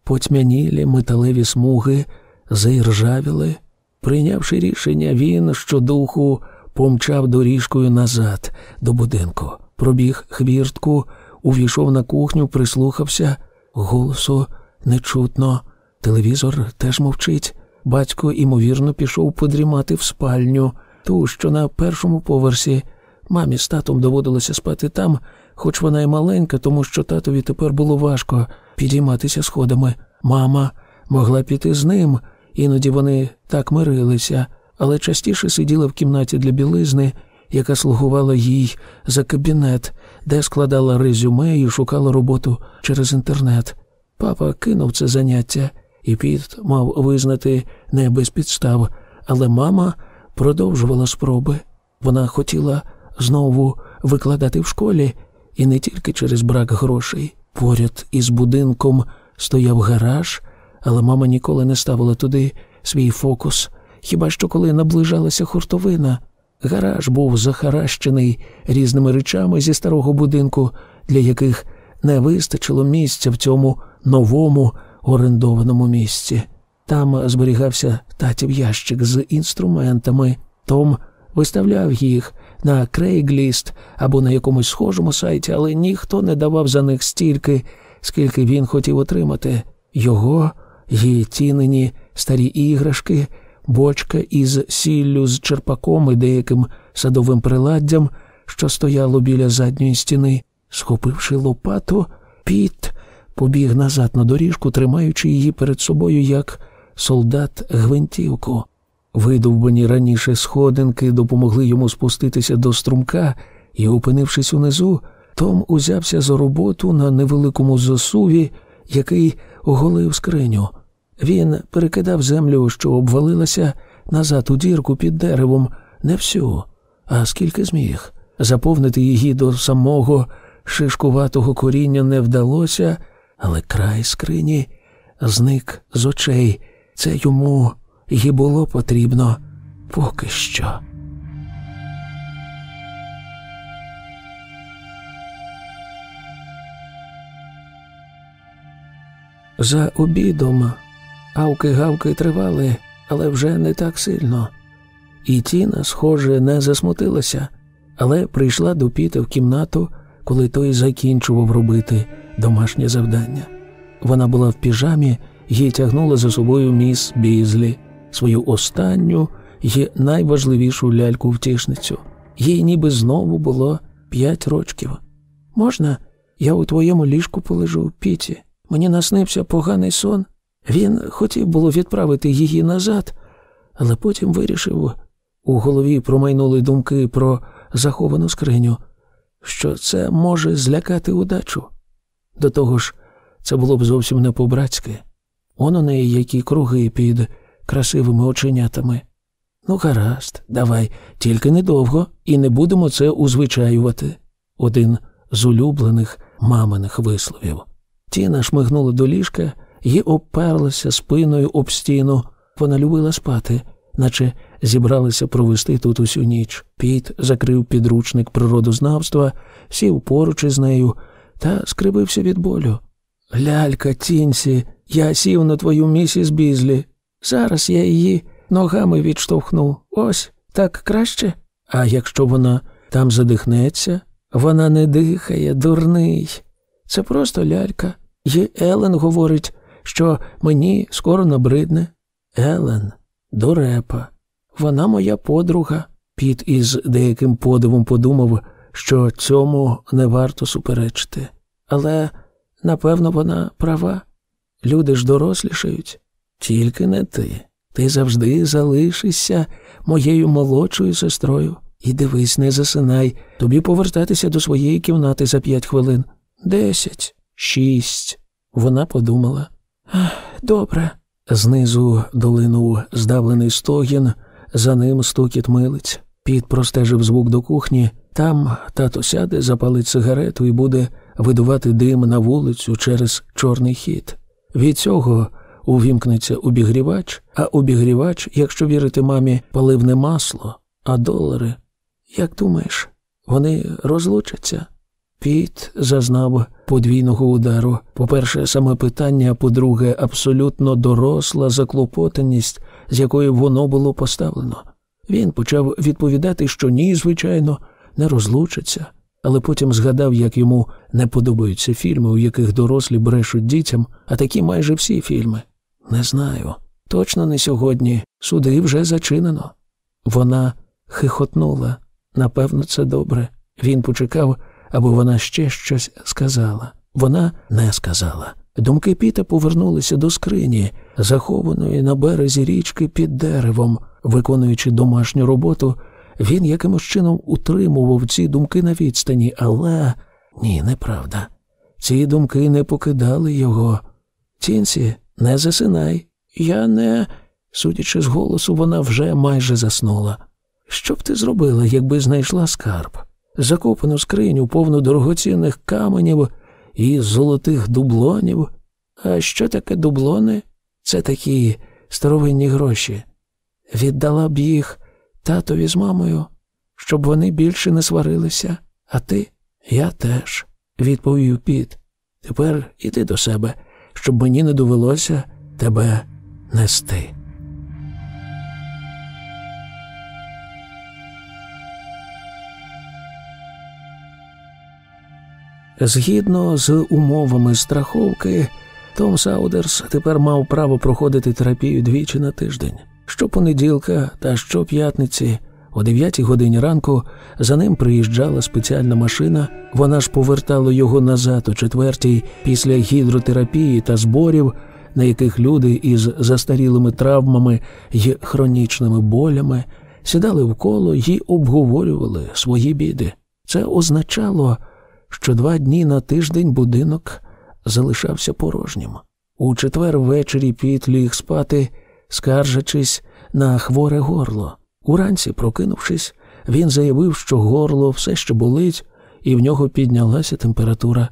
Потьмянілі металеві смуги заіржавіли. Прийнявши рішення, він щодуху помчав доріжкою назад до будинку, пробіг хвіртку, увійшов на кухню, прислухався. Голосу не чутно. Телевізор теж мовчить. Батько, імовірно, пішов подрімати в спальню, ту, що на першому поверсі. Мамі з татом доводилося спати там, хоч вона й маленька, тому що татові тепер було важко підійматися сходами. Мама могла піти з ним, іноді вони так мирилися, але частіше сиділа в кімнаті для білизни, яка слугувала їй за кабінет, де складала резюме і шукала роботу через інтернет. Папа кинув це заняття, і Піт мав визнати не без підстав, але мама продовжувала спроби. Вона хотіла знову викладати в школі, і не тільки через брак грошей. Поряд із будинком стояв гараж, але мама ніколи не ставила туди свій фокус. Хіба що коли наближалася хуртовина, гараж був захаращений різними речами зі старого будинку, для яких не вистачило місця в цьому новому орендованому місці. Там зберігався татів ящик з інструментами. Том виставляв їх на Craigslist або на якомусь схожому сайті, але ніхто не давав за них стільки, скільки він хотів отримати. Його й тінені старі іграшки, бочка із сіллю з черпаком і деяким садовим приладдям, що стояло біля задньої стіни, схопивши лопату, піт побіг назад на доріжку, тримаючи її перед собою як солдат гвинтівку. Видовбані раніше сходинки допомогли йому спуститися до струмка, і, опинившись унизу, Том узявся за роботу на невеликому засуві, який оголив скриню. Він перекидав землю, що обвалилася, назад у дірку під деревом, не всю, а скільки зміг. Заповнити її до самого шишкуватого коріння не вдалося, але край скрині зник з очей. Це йому й було потрібно поки що. За обідом авки-гавки тривали, але вже не так сильно. І Тіна, схоже, не засмутилася, але прийшла до Піта в кімнату, коли той закінчував робити домашнє завдання. Вона була в піжамі і тягнула за собою міс Бізлі, свою останню і найважливішу ляльку втішницю. Їй ніби знову було п'ять рочків. Можна, я у твоєму ліжку полежу піті. Мені наснився поганий сон. Він хотів було відправити її назад, але потім вирішив у голові промайнули думки про заховану скриню, що це може злякати удачу. До того ж, це було б зовсім не по-братськи. Он у неї які круги під красивими оченятами. Ну, гаразд, давай, тільки недовго, і не будемо це узвичаювати. Один з улюблених маминих висловів. Тіна шмигнула до ліжка і оперлася спиною об стіну. Вона любила спати, наче зібралися провести тут усю ніч. Піт закрив підручник природознавства, сів поруч із нею та скривився від болю. Лялька, тінці, я сів на твою місіс Бізлі. Зараз я її ногами відштовхну. Ось так краще. А якщо вона там задихнеться, вона не дихає, дурний. Це просто лялька. І Елен говорить, що мені скоро набридне. Елен, дурепа, вона моя подруга. Піт із деяким подивом подумав, що цьому не варто суперечити. Але, напевно, вона права. Люди ж дорослішають. Тільки не ти. Ти завжди залишишся моєю молодшою сестрою. І дивись, не засинай, тобі повертатися до своєї кімнати за п'ять хвилин. Десять, шість. Вона подумала. Добре. Знизу долинув здавлений стогін, за ним стукіт милиць. Піт простежив звук до кухні. Там тато сяде, запалить сигарету і буде видувати дим на вулицю через чорний хід. Від цього увімкнеться обігрівач, а обігрівач, якщо вірити мамі, паливне масло, а долари. Як думаєш, вони розлучаться? Піт зазнав подвійного удару. По-перше, саме питання, а по-друге, абсолютно доросла заклопотаність, з якою воно було поставлено. Він почав відповідати, що ні, звичайно, не розлучаться, але потім згадав, як йому не подобаються фільми, у яких дорослі брешуть дітям, а такі майже всі фільми. Не знаю. Точно не сьогодні. Суди вже зачинено. Вона хихотнула. Напевно, це добре. Він почекав, аби вона ще щось сказала. Вона не сказала. Думки Піта повернулися до скрині, захованої на березі річки під деревом. Виконуючи домашню роботу, він якимось чином утримував ці думки на відстані, але ні, неправда. Ці думки не покидали його. Тінці, не засинай. Я не. Судячи з голосу, вона вже майже заснула. Що б ти зробила, якби знайшла скарб? Закопану скриню, повну дорогоцінних каменів і золотих дублонів. А що таке дублони? Це такі старовинні гроші. Віддала б їх татові з мамою, щоб вони більше не сварилися, а ти, я теж, відповів Піт. Тепер іди до себе, щоб мені не довелося тебе нести. Згідно з умовами страховки, Том Сауберс тепер мав право проходити терапію двічі на тиждень. Щопонеділка та щоп'ятниці, о 9 годині ранку, за ним приїжджала спеціальна машина. Вона ж повертала його назад о четвертій після гідротерапії та зборів, на яких люди із застарілими травмами й хронічними болями сідали в коло й обговорювали свої біди. Це означало що два дні на тиждень будинок залишався порожнім. У четвер ввечері Піт ліг спати, скаржачись на хворе горло. Уранці, прокинувшись, він заявив, що горло все ще болить, і в нього піднялася температура.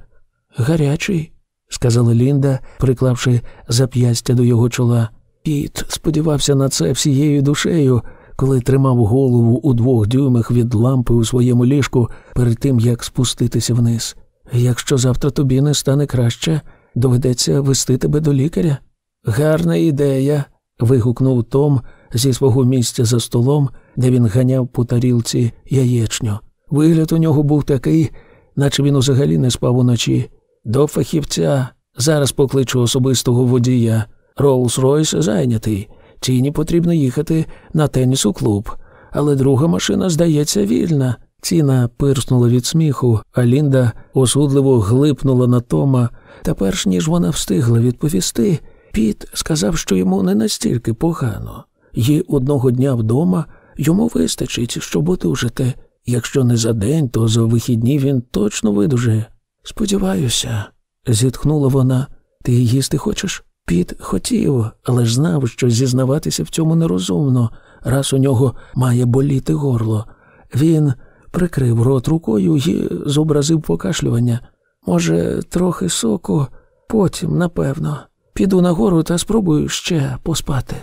Гарячий, сказала Лінда, приклавши зап'ястя до його чола. Піт сподівався на це всією душею, коли тримав голову у двох дюймах від лампи у своєму ліжку перед тим, як спуститися вниз. Якщо завтра тобі не стане краще, доведеться вести тебе до лікаря. Гарна ідея. вигукнув Том зі свого місця за столом, де він ганяв по тарілці яєчню. Вигляд у нього був такий, наче він взагалі не спав уночі. До фахівця зараз покличу особистого водія. Роллс-Ройс зайнятий. Тіні потрібно їхати на теніс у клуб, але друга машина, здається, вільна. Ціна пирснула від сміху, а Лінда осудливо глипнула на Тома, та перш ніж вона встигла відповісти, Піт сказав, що йому не настільки погано, Й одного дня вдома йому вистачить, щоб одужати. Якщо не за день, то за вихідні він точно видужає. Сподіваюся, зітхнула вона. Ти їсти хочеш? Піт хотів, але ж знав, що зізнаватися в цьому нерозумно, раз у нього має боліти горло. Він прикрив рот рукою і зобразив покашлювання. Може, трохи соку, потім, напевно, піду нагору та спробую ще поспати.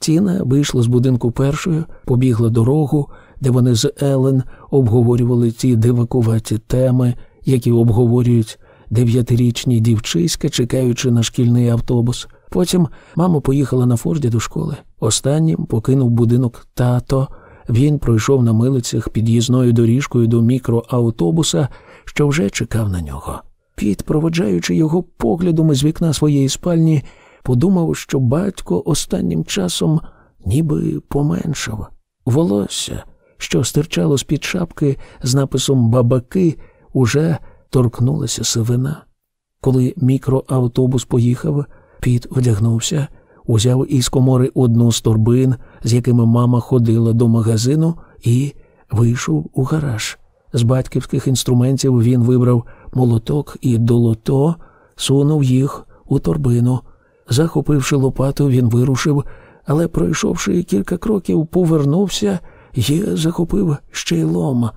Тіна вийшла з будинку першою, побігла дорогу, де вони з Елен обговорювали ті дивакуваті теми, які обговорюють дев'ятирічні дівчиська, чекаючи на шкільний автобус. Потім мама поїхала на Форді до школи. Останнім покинув будинок тато. Він пройшов на милицях під'їзною доріжкою до мікроавтобуса, що вже чекав на нього. Піт, проводжаючи його поглядом із вікна своєї спальні, подумав, що батько останнім часом ніби поменшав. Волосся, що стирчало з під шапки з написом Бабаки, уже торкнулася сивина. Коли мікроавтобус поїхав, Піт одягнувся, узяв із комори одну з торбин, з якими мама ходила до магазину, і вийшов у гараж. З батьківських інструментів він вибрав молоток і долото, сунув їх у торбину. Захопивши лопату, він вирушив, але, пройшовши кілька кроків, повернувся і захопив ще й лом.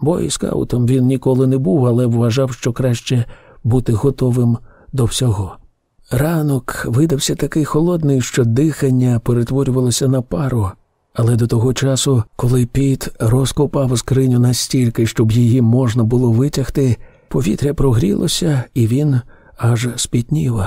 Бойскаутом він ніколи не був, але вважав, що краще бути готовим до всього. Ранок видався такий холодний, що дихання перетворювалося на пару, але до того часу, коли піт розкопав скриню настільки, щоб її можна було витягти, повітря прогрілося, і він аж спітнів.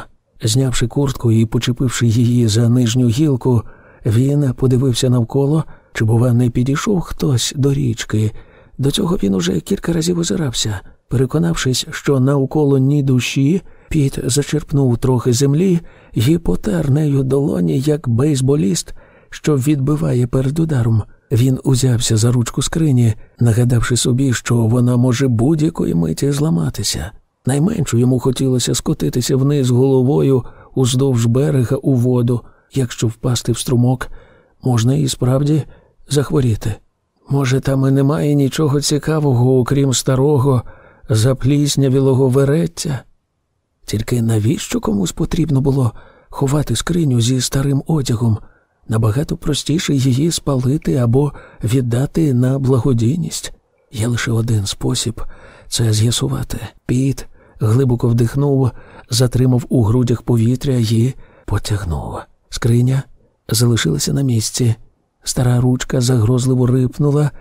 Знявши куртку і почепивши її за нижню гілку, він подивився навколо, чи, бува, не підійшов хтось до річки. До цього він уже кілька разів озирався. Переконавшись, що навколо ні душі, Піт зачерпнув трохи землі і потер нею долоні, як бейсболіст, що відбиває перед ударом. Він узявся за ручку скрині, нагадавши собі, що вона може будь-якої миті зламатися. Найменшу йому хотілося скотитися вниз головою уздовж берега у воду. Якщо впасти в струмок, можна і справді захворіти. Може, там і немає нічого цікавого, окрім старого, запліснявілого вереття. Тільки навіщо комусь потрібно було ховати скриню зі старим одягом? Набагато простіше її спалити або віддати на благодійність. Є лише один спосіб це з'ясувати. Піт глибоко вдихнув, затримав у грудях повітря і потягнув. Скриня залишилася на місці. Стара ручка загрозливо рипнула,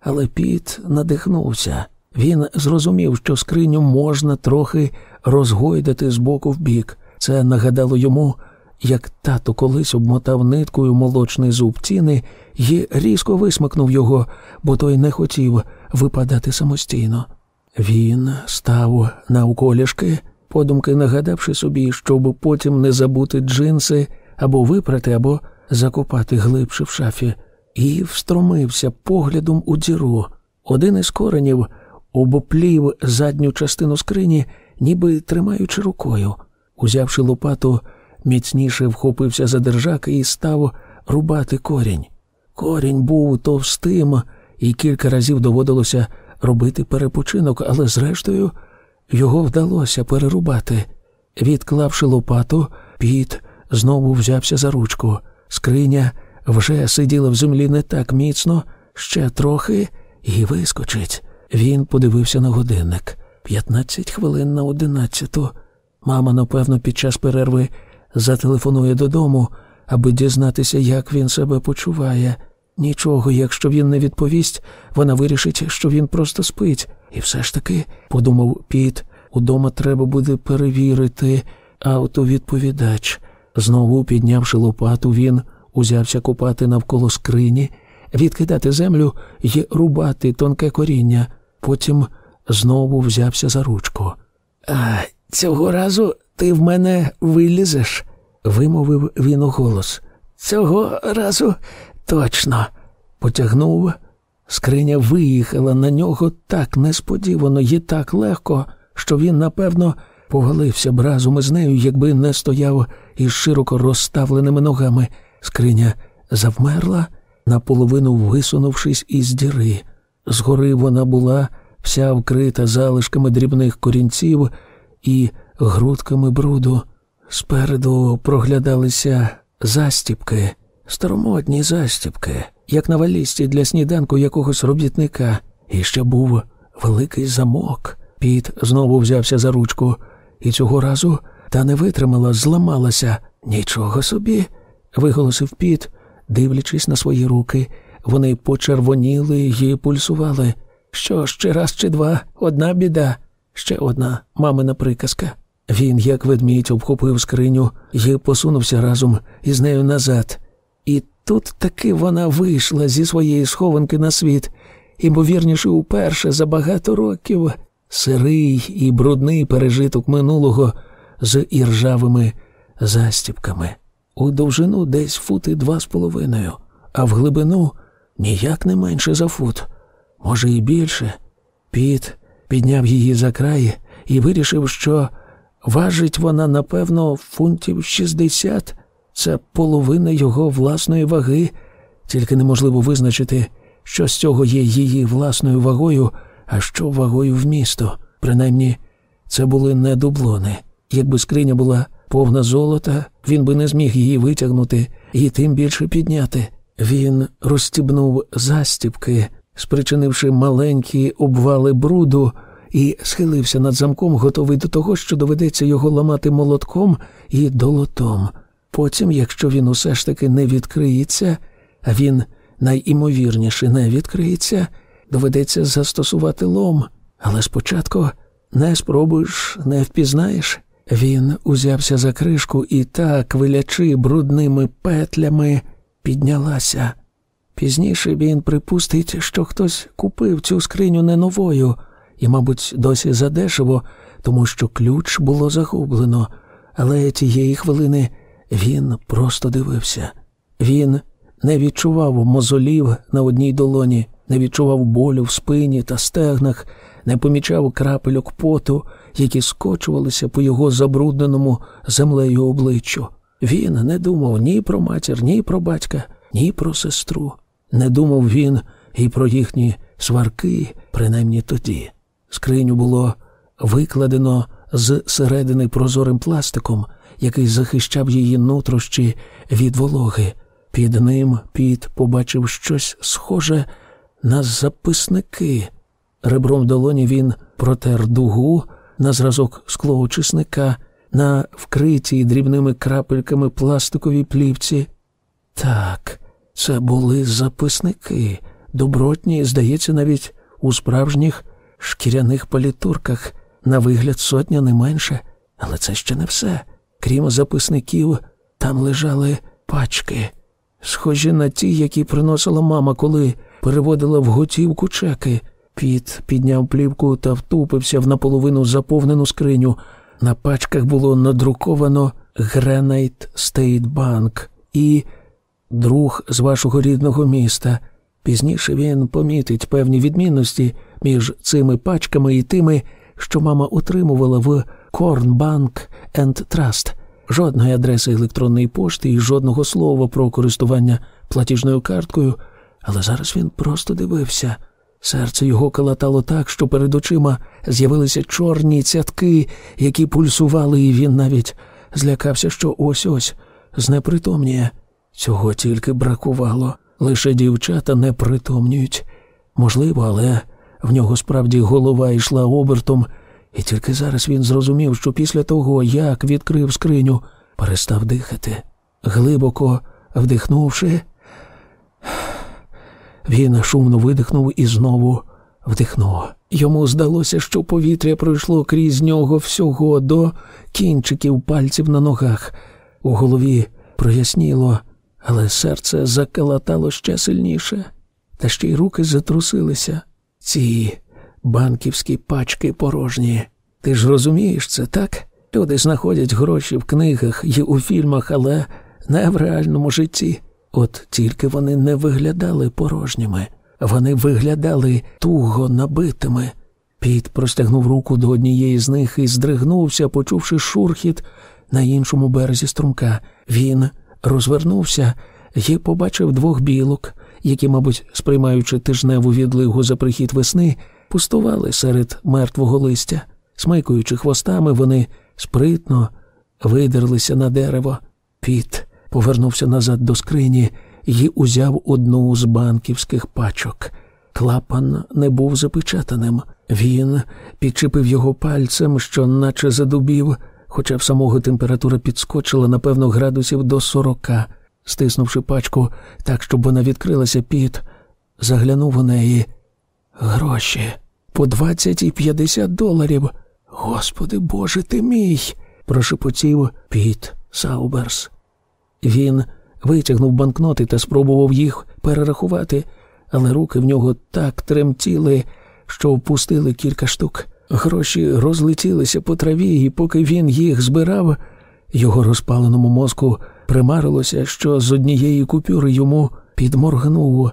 але піт надихнувся. Він зрозумів, що скриню можна трохи розгойдати з боку в бік. Це нагадало йому, як тато колись обмотав ниткою молочний зуб тіни і різко висмикнув його, бо той не хотів випадати самостійно. Він став навколішки, подумки нагадавши собі, щоб потім не забути джинси або випрати, або закопати глибше в шафі, і встромився поглядом у діру. Один із коренів обоплів задню частину скрині, ніби тримаючи рукою. Узявши лопату, міцніше вхопився за держак і став рубати корінь. Корінь був товстим, і кілька разів доводилося робити перепочинок, але зрештою його вдалося перерубати. Відклавши лопату, піт знову взявся за ручку. Скриня вже сиділа в землі не так міцно, ще трохи і вискочить. Він подивився на годинник п'ятнадцять хвилин на одинадцяту. Мама, напевно, під час перерви зателефонує додому, аби дізнатися, як він себе почуває. Нічого, якщо він не відповість, вона вирішить, що він просто спить. І все ж таки, подумав Піт, удома треба буде перевірити автовідповідач. Знову піднявши лопату, він узявся копати навколо скрині, відкидати землю і рубати тонке коріння. Потім знову взявся за ручку. А цього разу ти в мене вилізеш, вимовив він у голос. Цього разу точно. Потягнув. Скриня виїхала на нього так несподівано і так легко, що він, напевно, повалився б разом із нею, якби не стояв із широко розставленими ногами. Скриня завмерла, наполовину висунувшись із діри. Згори вона була вся вкрита залишками дрібних корінців і грудками бруду. Спереду проглядалися застіпки, старомодні застіпки, як на валісті для сніданку якогось робітника, і ще був великий замок. Піт знову взявся за ручку, і цього разу та не витримала, зламалася. Нічого собі, виголосив піт, дивлячись на свої руки. Вони почервоніли і пульсували. Що ще раз чи два, одна біда, ще одна мамина приказка. Він, як ведмідь, обхопив скриню і посунувся разом із нею назад. Тут таки вона вийшла зі своєї схованки на світ, імовірніше, уперше за багато років. Сирий і брудний пережиток минулого з іржавими застіпками. У довжину десь фути два з половиною, а в глибину ніяк не менше за фут, може, і більше. Піт підняв її за край і вирішив, що важить вона, напевно, фунтів шістдесят. Це половина його власної ваги, тільки неможливо визначити, що з цього є її власною вагою, а що вагою в місто. Принаймні, це були не дублони. Якби скриня була повна золота, він би не зміг її витягнути і тим більше підняти. Він розстібнув застібки, спричинивши маленькі обвали бруду, і схилився над замком, готовий до того, що доведеться його ламати молотком і долотом. Потім, якщо він усе ж таки не відкриється, а він найімовірніше не відкриється, доведеться застосувати лом. Але спочатку не спробуєш, не впізнаєш. Він узявся за кришку і так, вилячи брудними петлями, піднялася. Пізніше він припустить, що хтось купив цю скриню не новою і, мабуть, досі задешево, тому що ключ було загублено, але тієї хвилини він просто дивився. Він не відчував мозолів на одній долоні, не відчував болю в спині та стегнах, не помічав крапельок поту, які скочувалися по його забрудненому землею обличчю. Він не думав ні про матір, ні про батька, ні про сестру. Не думав він і про їхні сварки, принаймні тоді. Скриню було викладено з середини прозорим пластиком, який захищав її нутрощі від вологи. Під ним піт побачив щось схоже на записники. Ребром долоні він протер дугу на зразок склоочисника на вкритій дрібними крапельками пластиковій плівці. Так, це були записники, добротні, здається, навіть у справжніх шкіряних палітурках, на вигляд сотня не менше, але це ще не все. Крім записників, там лежали пачки, схожі на ті, які приносила мама, коли переводила в готівку чеки. Піт підняв плівку та втупився в наполовину заповнену скриню. На пачках було надруковано Гренейт Стейт Банк і друг з вашого рідного міста. Пізніше він помітить певні відмінності між цими пачками і тими, що мама утримувала в Корнбанк енд Траст. Жодної адреси електронної пошти і жодного слова про користування платіжною карткою, але зараз він просто дивився. Серце його калатало так, що перед очима з'явилися чорні цятки, які пульсували, і він навіть злякався, що ось ось знепритомніє. Цього тільки бракувало. Лише дівчата не притомнюють. Можливо, але в нього справді голова йшла обертом, і тільки зараз він зрозумів, що після того, як відкрив скриню, перестав дихати. Глибоко вдихнувши, він шумно видихнув і знову вдихнув. Йому здалося, що повітря пройшло крізь нього всього до кінчиків пальців на ногах. У голові проясніло, але серце закалатало ще сильніше, та ще й руки затрусилися. Ці банківські пачки порожні. Ти ж розумієш це, так? Люди знаходять гроші в книгах і у фільмах, але не в реальному житті. От тільки вони не виглядали порожніми, вони виглядали туго набитими. Піт простягнув руку до однієї з них і здригнувся, почувши шурхіт на іншому березі струмка. Він розвернувся і побачив двох білок, які, мабуть, сприймаючи тижневу відлигу за прихід весни, пустували серед мертвого листя. Смикуючи хвостами, вони спритно видерлися на дерево. Піт повернувся назад до скрині і узяв одну з банківських пачок. Клапан не був запечатаним. Він підчепив його пальцем, що наче задубів, хоча в самого температура підскочила, напевно, градусів до сорока. Стиснувши пачку так, щоб вона відкрилася під, заглянув у неї. Гроші по двадцять і п'ятдесят доларів. Господи Боже ти мій. прошепотів Піт Сауберс. Він витягнув банкноти та спробував їх перерахувати, але руки в нього так тремтіли, що впустили кілька штук. Гроші розлетілися по траві, і поки він їх збирав, його розпаленому мозку примарилося, що з однієї купюри йому підморгнув.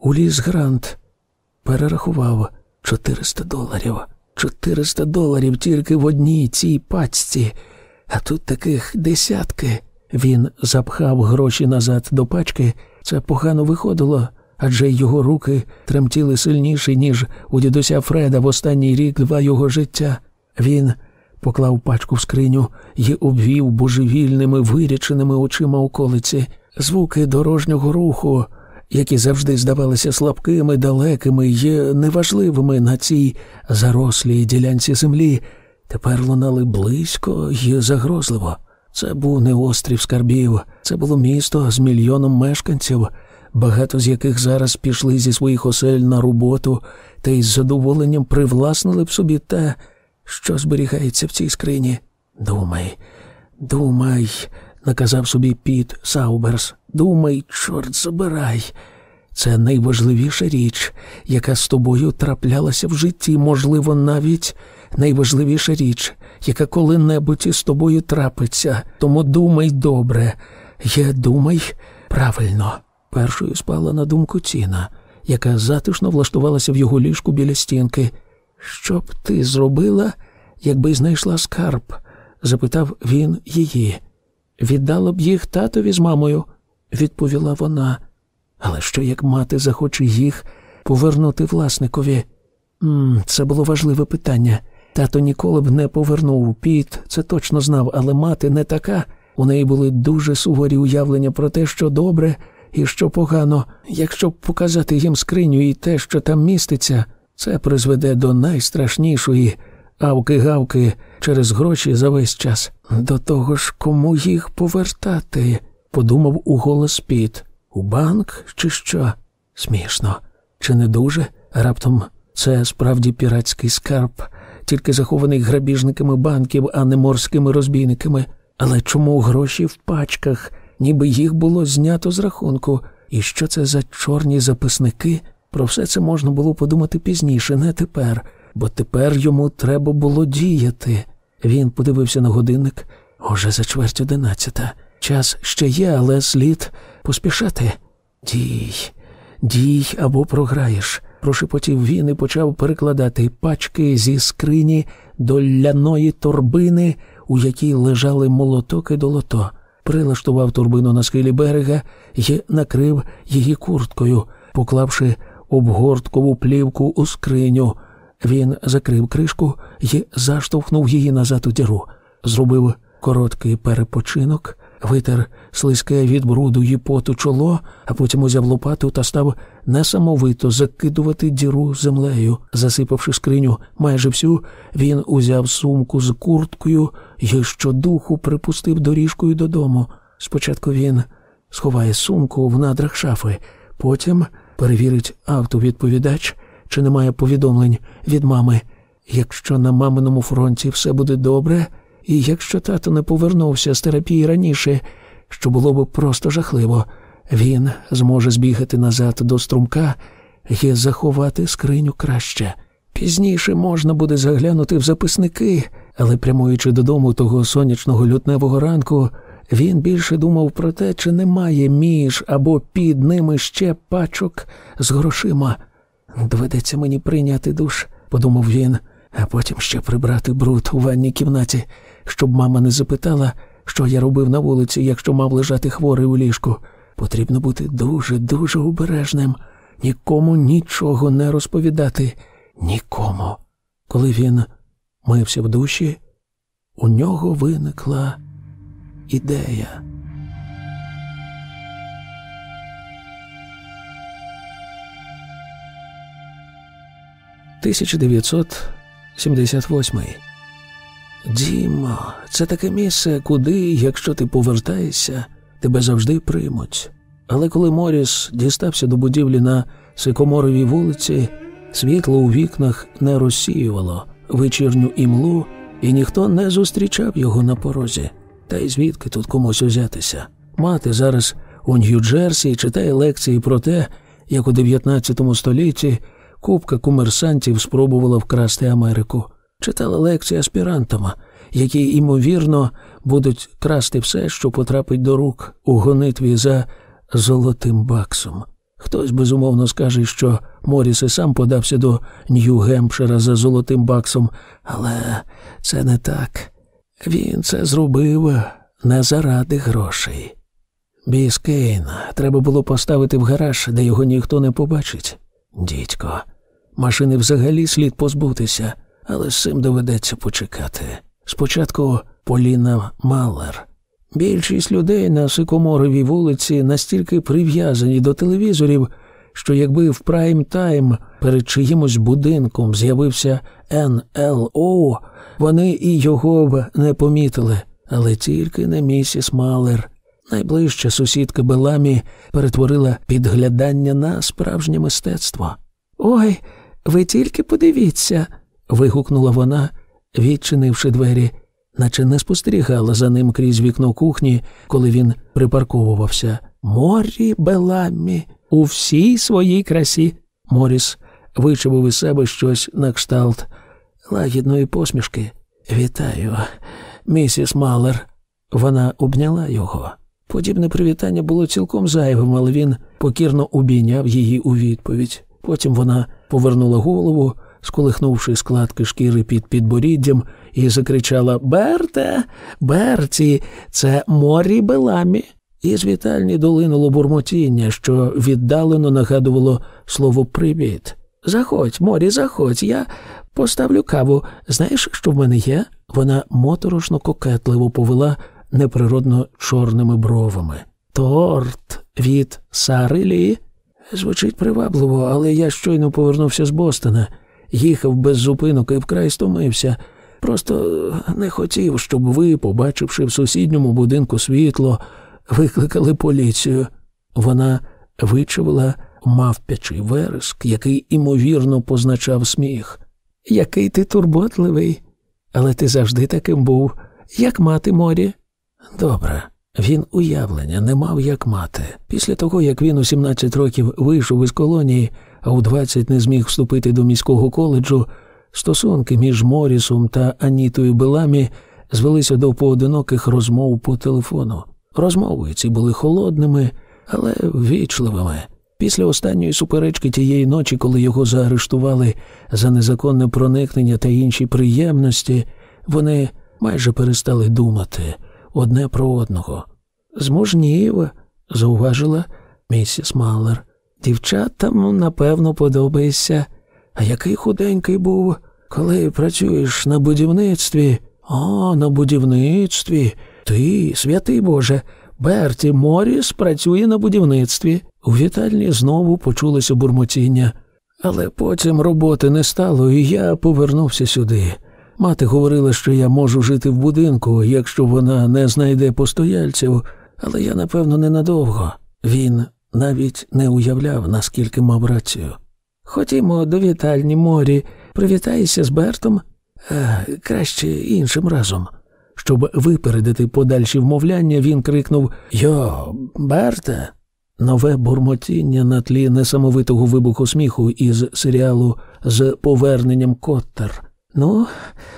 Уліз Грант перерахував 400 доларів. 400 доларів тільки в одній цій пачці, а тут таких десятки. Він запхав гроші назад до пачки. Це погано виходило, адже його руки тремтіли сильніше, ніж у дідуся Фреда в останній рік два його життя. Він поклав пачку в скриню і обвів божевільними виряченими очима околиці, звуки дорожнього руху, які завжди здавалися слабкими, далекими й неважливими на цій зарослій ділянці землі, тепер лунали близько й загрозливо. Це був не острів скарбів, це було місто з мільйоном мешканців, багато з яких зараз пішли зі своїх осель на роботу та із задоволенням привласнили б собі те, що зберігається в цій скрині. Думай, думай, наказав собі Піт Сауберс. Думай, чорт забирай. Це найважливіша річ, яка з тобою траплялася в житті, можливо, навіть найважливіша річ, яка коли-небудь із тобою трапиться. Тому думай добре, є думай правильно. Першою спала на думку Тіна, яка затишно влаштувалася в його ліжку біля стінки. Що б ти зробила, якби знайшла скарб? запитав він її. Віддала б їх татові з мамою, відповіла вона. Але що як мати захоче їх повернути власникові? М, Це було важливе питання. Тато ніколи б не повернув піт, це точно знав, але мати не така. У неї були дуже суворі уявлення про те, що добре і що погано. Якщо показати їм скриню і те, що там міститься, це призведе до найстрашнішої авки-гавки через гроші за весь час. До того ж, кому їх повертати? подумав у голос Піт. У банк чи що? Смішно. Чи не дуже? Раптом це справді піратський скарб, тільки захований грабіжниками банків, а не морськими розбійниками. Але чому гроші в пачках, ніби їх було знято з рахунку? І що це за чорні записники? Про все це можна було подумати пізніше, не тепер, бо тепер йому треба було діяти. Він подивився на годинник уже за чверть одинадцята. Час ще є, але слід поспішати. Дій, дій або програєш. Прошепотів він і почав перекладати пачки зі скрині до ляної торбини, у якій лежали молоток і долото. Прилаштував турбину на схилі берега і накрив її курткою, поклавши обгорткову плівку у скриню. Він закрив кришку і заштовхнув її назад у діру, зробив короткий перепочинок, витер слизьке від бруду й поту чоло, а потім узяв лопату та став несамовито закидувати діру землею. Засипавши скриню майже всю, він узяв сумку з курткою і щодуху припустив доріжкою додому. Спочатку він сховає сумку в надрах шафи, потім перевірить автовідповідач, чи немає повідомлень від мами. Якщо на маминому фронті все буде добре, і якщо тато не повернувся з терапії раніше, що було б просто жахливо, він зможе збігати назад до струмка і заховати скриню краще. Пізніше можна буде заглянути в записники, але прямуючи додому того сонячного лютневого ранку, він більше думав про те, чи немає між або під ними ще пачок з грошима. Доведеться мені прийняти душ, подумав він, а потім ще прибрати бруд у ванній кімнаті, щоб мама не запитала, що я робив на вулиці, якщо мав лежати хворий у ліжку. Потрібно бути дуже, дуже обережним, нікому нічого не розповідати, нікому. Коли він мився в душі, у нього виникла ідея. Тисяча дев'ятсот сімдесят восьмий. Дімо, це таке місце, куди, якщо ти повертаєшся, тебе завжди приймуть. Але коли Моріс дістався до будівлі на Сикоморовій вулиці, світло у вікнах не розсіювало вечірню імлу, і ніхто не зустрічав його на порозі. Та й звідки тут комусь узятися? Мати зараз у Нью-Джерсі читає лекції про те, як у 19 столітті купка комерсантів спробувала вкрасти Америку. Читала лекції аспірантам, які, ймовірно, будуть красти все, що потрапить до рук у гонитві за золотим баксом. Хтось безумовно скаже, що Моріс і сам подався до Нью-Гемпшира за золотим баксом, але це не так. Він це зробив не заради грошей. Біскейн треба було поставити в гараж, де його ніхто не побачить. Дідько, машини взагалі слід позбутися, але з цим доведеться почекати. Спочатку Поліна Малер. Більшість людей на Сикоморовій вулиці настільки прив'язані до телевізорів, що якби в прайм тайм перед чиїмось будинком з'явився НЛО, вони і його б не помітили, але тільки не місіс Малер. Найближча сусідка Беламі перетворила підглядання на справжнє мистецтво. Ой, ви тільки подивіться. вигукнула вона, відчинивши двері, наче не спостерігала за ним крізь вікно кухні, коли він припарковувався. Морі Беламі у всій своїй красі. Моріс вичавив із себе щось на кшталт лагідної посмішки. Вітаю, місіс Малер. Вона обняла його. Подібне привітання було цілком зайвим, але він покірно обійняв її у відповідь. Потім вона повернула голову, сколихнувши складки шкіри під підборіддям, і закричала Берте, Берті, це морі Беламі. І з вітальні долинуло бурмотіння, що віддалено нагадувало слово привіт. Заходь, морі, заходь, я поставлю каву. Знаєш, що в мене є? Вона моторошно кокетливо повела неприродно чорними бровами. Торт від Сарилі. Звучить привабливо, але я щойно повернувся з Бостона, їхав без зупинок і вкрай стомився. Просто не хотів, щоб ви, побачивши в сусідньому будинку світло, викликали поліцію. Вона вичавила мавпячий вереск, який імовірно позначав сміх. Який ти турботливий, але ти завжди таким був, як мати морі. Добре, він уявлення не мав як мати. Після того, як він у 17 років вийшов із колонії, а у 20 не зміг вступити до міського коледжу, стосунки між Морісом та Анітою Беламі звелися до поодиноких розмов по телефону. Розмови ці були холодними, але ввічливими. Після останньої суперечки тієї ночі, коли його заарештували за незаконне проникнення та інші приємності, вони майже перестали думати одне про одного. Зможнів, зауважила місіс Малер. Дівчатам, напевно, подобається. А який худенький був, коли працюєш на будівництві? О, на будівництві. Ти, святий Боже, Берті Моріс працює на будівництві. У вітальні знову почулося бурмотіння, але потім роботи не стало, і я повернувся сюди. Мати говорила, що я можу жити в будинку, якщо вона не знайде постояльців, але я, напевно, ненадовго. Він навіть не уявляв, наскільки мав рацію. Ходімо до вітальні морі, привітайся з Бертом, а краще іншим разом. Щоб випередити подальші вмовляння, він крикнув Йо, Берте. Нове бурмотіння на тлі несамовитого вибуху сміху із серіалу з поверненням Коттер. Ну,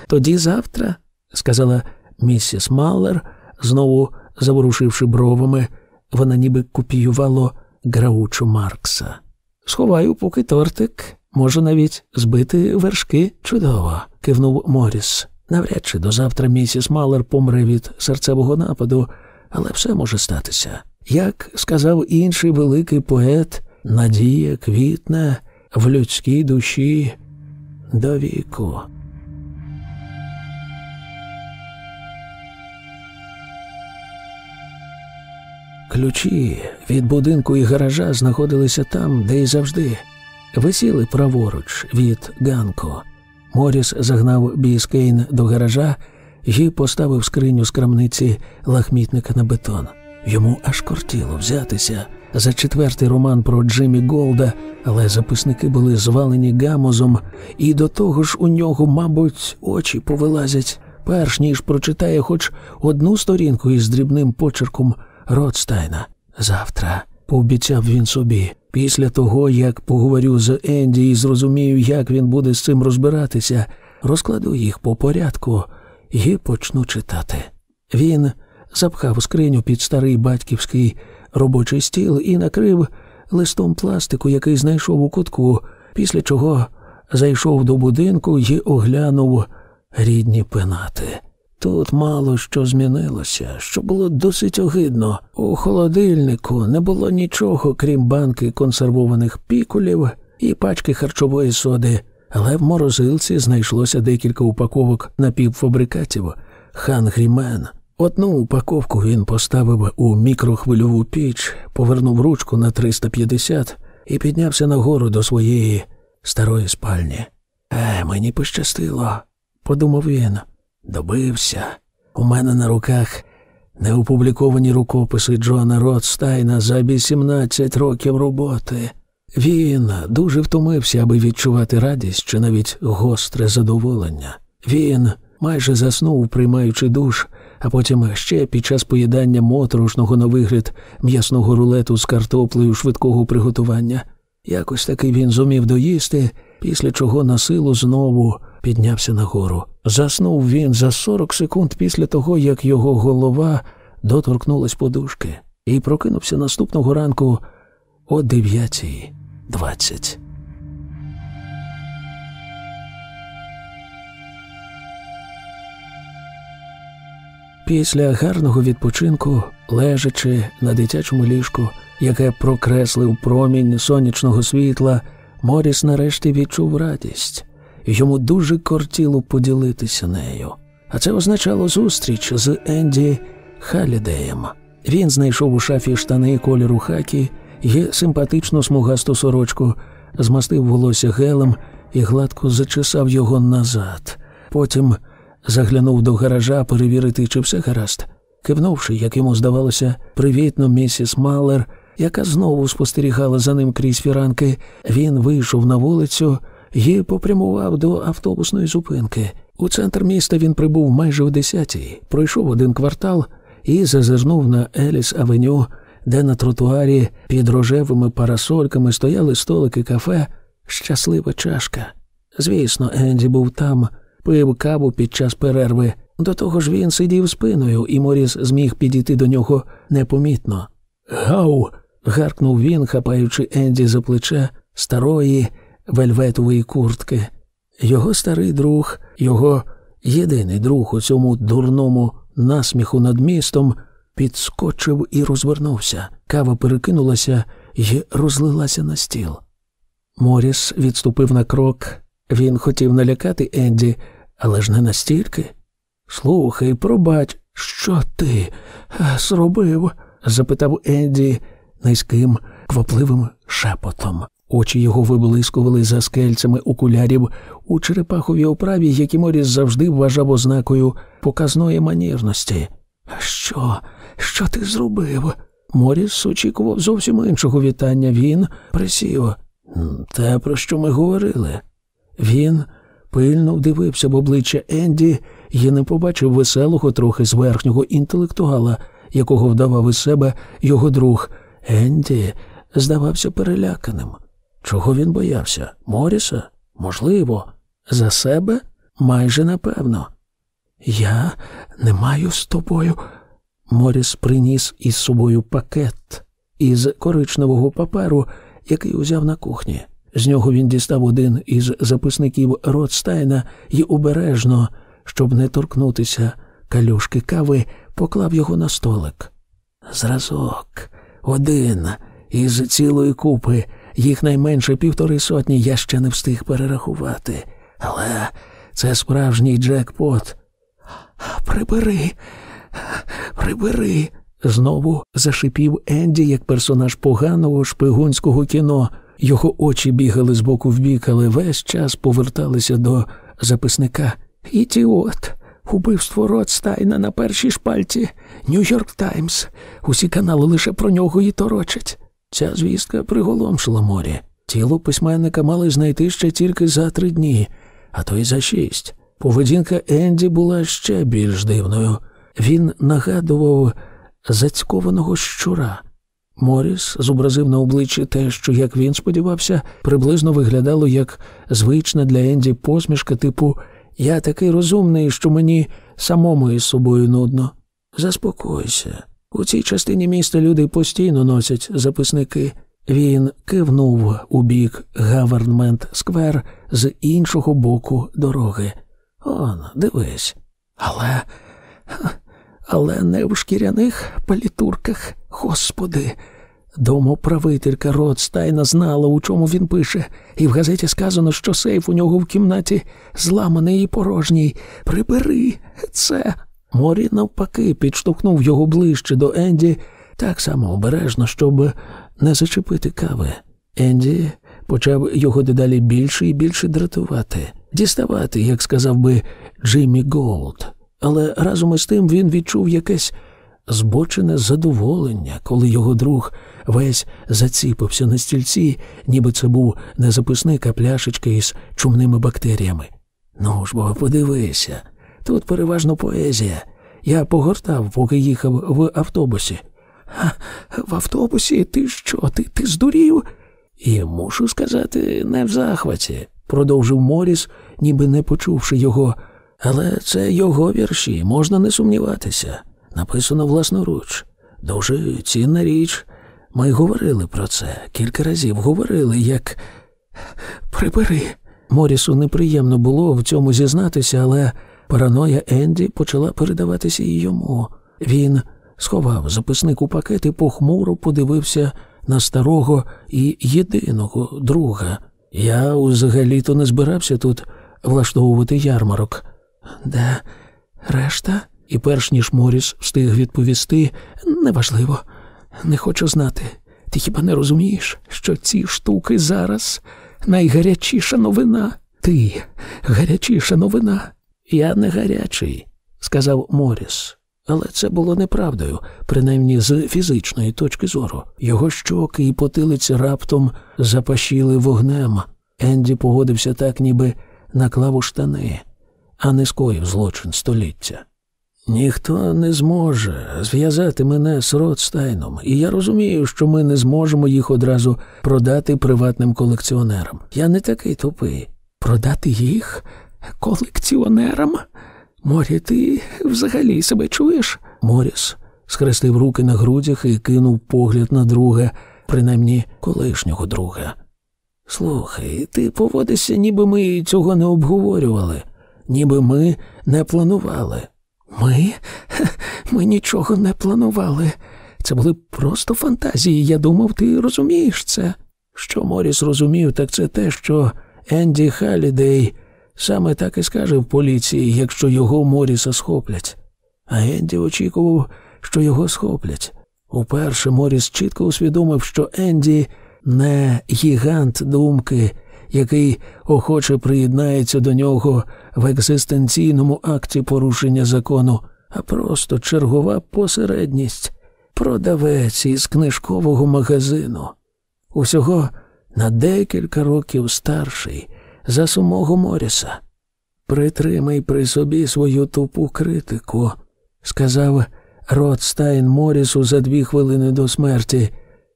тоді завтра, сказала місіс Маллер, знову заворушивши бровами, вона ніби копіювало граучу Маркса. Сховаю, поки тортик, можу навіть збити вершки чудово, кивнув Моріс. Навряд чи до завтра місіс Малер помре від серцевого нападу, але все може статися. Як сказав інший великий поет, надія квітне в людській душі до віку. Ключі від будинку і гаража знаходилися там, де й завжди. Висіли праворуч від Ганко. Моріс загнав Біскейн до гаража і поставив скриню з крамниці лахмітника на бетон. Йому аж кортіло взятися за четвертий роман про Джиммі Голда, але записники були звалені гамозом, і до того ж у нього, мабуть, очі повилазять, перш ніж прочитає хоч одну сторінку із дрібним почерком Ротстайна. Завтра, пообіцяв він собі, після того, як поговорю з Енді і зрозумію, як він буде з цим розбиратися, розкладу їх по порядку і почну читати. Він запхав скриню під старий батьківський робочий стіл і накрив листом пластику, який знайшов у кутку, після чого зайшов до будинку і оглянув рідні пенати. Тут мало що змінилося, що було досить огидно. У холодильнику не було нічого, крім банки консервованих пікулів і пачки харчової соди, але в морозилці знайшлося декілька упаковок напівфабрикатів Хангрімен. Одну упаковку він поставив у мікрохвильову піч, повернув ручку на 350 і піднявся нагору до своєї старої спальні. Е, мені пощастило, подумав він. Добився. У мене на руках неопубліковані рукописи Джона Ротстайна за 18 років роботи. Він дуже втомився, аби відчувати радість чи навіть гостре задоволення. Він майже заснув, приймаючи душ, а потім ще під час поїдання моторошного на вигляд м'ясного рулету з картоплею швидкого приготування. Якось таки він зумів доїсти, після чого на силу знову піднявся нагору. Заснув він за 40 секунд після того, як його голова доторкнулась подушки, і прокинувся наступного ранку о 9.20. Після гарного відпочинку, лежачи на дитячому ліжку, яке прокреслив промінь сонячного світла, Моріс нарешті відчув радість. Йому дуже кортіло поділитися нею. А це означало зустріч з Енді Халідеєм. Він знайшов у шафі штани кольору хакі і симпатичну смугасту сорочку, змастив волосся гелем і гладко зачесав його назад. Потім заглянув до гаража перевірити, чи все гаразд. Кивнувши, як йому здавалося, привітно місіс Малер, яка знову спостерігала за ним крізь фіранки, він вийшов на вулицю і попрямував до автобусної зупинки. У центр міста він прибув майже о десятій, пройшов один квартал і зазирнув на Еліс Авеню, де на тротуарі під рожевими парасольками стояли столики кафе Щаслива чашка. Звісно, Енді був там, пив каву під час перерви. До того ж він сидів спиною, і Моріс зміг підійти до нього непомітно. Гау. гаркнув він, хапаючи Енді за плече старої вельветової куртки. Його старий друг, його єдиний друг у цьому дурному насміху над містом, підскочив і розвернувся. Кава перекинулася і розлилася на стіл. Моріс відступив на крок. Він хотів налякати Енді, але ж не настільки. Слухай, пробач, що ти зробив? запитав Енді низьким, квапливим шепотом. Очі його виблискували за скельцями окулярів у черепаховій оправі, які Моріс завжди вважав ознакою показної манірності. Що? Що ти зробив? Моріс очікував зовсім іншого вітання. Він присів. Те, про що ми говорили. Він пильно вдивився в обличчя Енді і не побачив веселого трохи зверхнього інтелектуала, якого вдавав із себе його друг. Енді здавався переляканим. Чого він боявся? Моріса? Можливо, за себе майже напевно. Я не маю з тобою. Моріс приніс із собою пакет із коричневого паперу, який узяв на кухні. З нього він дістав один із записників Ротстайна і обережно, щоб не торкнутися калюшки кави, поклав його на столик. Зразок, один із цілої купи, їх найменше півтори сотні я ще не встиг перерахувати. Але це справжній джекпот. Прибери, прибери, знову зашипів Енді як персонаж поганого шпигунського кіно. Його очі бігали з боку в бік, але весь час поверталися до записника. Ідіот, убивство Ротстайна на першій шпальті, Нью-Йорк Таймс. Усі канали лише про нього і торочать. Ця звістка приголомшила морі. Тіло письменника мали знайти ще тільки за три дні, а то й за шість. Поведінка Енді була ще більш дивною. Він нагадував зацькованого щура. Моріс зобразив на обличчі те, що, як він сподівався, приблизно виглядало як звична для Енді посмішка, типу Я такий розумний, що мені самому із собою нудно. Заспокойся. У цій частині міста люди постійно носять записники. Він кивнув у бік Гавернмент Сквер з іншого боку дороги. Он, дивись. Але. Але не в шкіряних палітурках, господи. Домоправителька Ротстайна знала, у чому він пише, і в газеті сказано, що сейф у нього в кімнаті зламаний і порожній. Прибери це. Морі, навпаки, підштовхнув його ближче до Енді, так само обережно, щоб не зачепити кави. Енді почав його дедалі більше і більше дратувати, діставати, як сказав би Джиммі Голд. Але разом із тим він відчув якесь збочене задоволення, коли його друг весь заціпився на стільці, ніби це був не записник, а пляшечка із чумними бактеріями. Ну ж бо подивися, тут переважно поезія. Я погортав, поки їхав в автобусі. А в автобусі ти що? Ти ти здурів? І мушу сказати, не в захваті, продовжив Моріс, ніби не почувши його. Але це його вірші, можна не сумніватися. Написано власноруч. Дуже цінна річ. Ми говорили про це, кілька разів говорили, як. Прибери. Морісу неприємно було в цьому зізнатися, але параноя Енді почала передаватися і йому. Він сховав записник у пакет і похмуро подивився на старого і єдиного друга. Я взагалі-то не збирався тут влаштовувати ярмарок. Де решта? І перш ніж Моріс встиг відповісти, неважливо, не хочу знати. Ти хіба не розумієш, що ці штуки зараз найгарячіша новина? Ти гарячіша новина. Я не гарячий, сказав Моріс. Але це було неправдою, принаймні з фізичної точки зору. Його щоки і потилиці раптом запашіли вогнем. Енді погодився так, ніби наклав у штани, а не скоїв злочин століття. Ніхто не зможе зв'язати мене з Ротстайном, і я розумію, що ми не зможемо їх одразу продати приватним колекціонерам. Я не такий тупий. Продати їх колекціонерам? Морі, ти взагалі себе чуєш? Моріс схрестив руки на грудях і кинув погляд на друга, принаймні колишнього друга. Слухай, ти поводишся, ніби ми цього не обговорювали, ніби ми не планували. Ми? Ми нічого не планували. Це були просто фантазії. Я думав, ти розумієш це. Що Моріс розумів, так це те, що Енді Халідей саме так і скаже в поліції, якщо його Моріса схоплять. А Енді очікував, що його схоплять. Уперше Моріс чітко усвідомив, що Енді не гігант думки, який охоче приєднається до нього в екзистенційному акті порушення закону, а просто чергова посередність, продавець із книжкового магазину. Усього на декілька років старший за самого Моріса. Притримай при собі свою тупу критику, сказав Ротстайн Морісу за дві хвилини до смерті.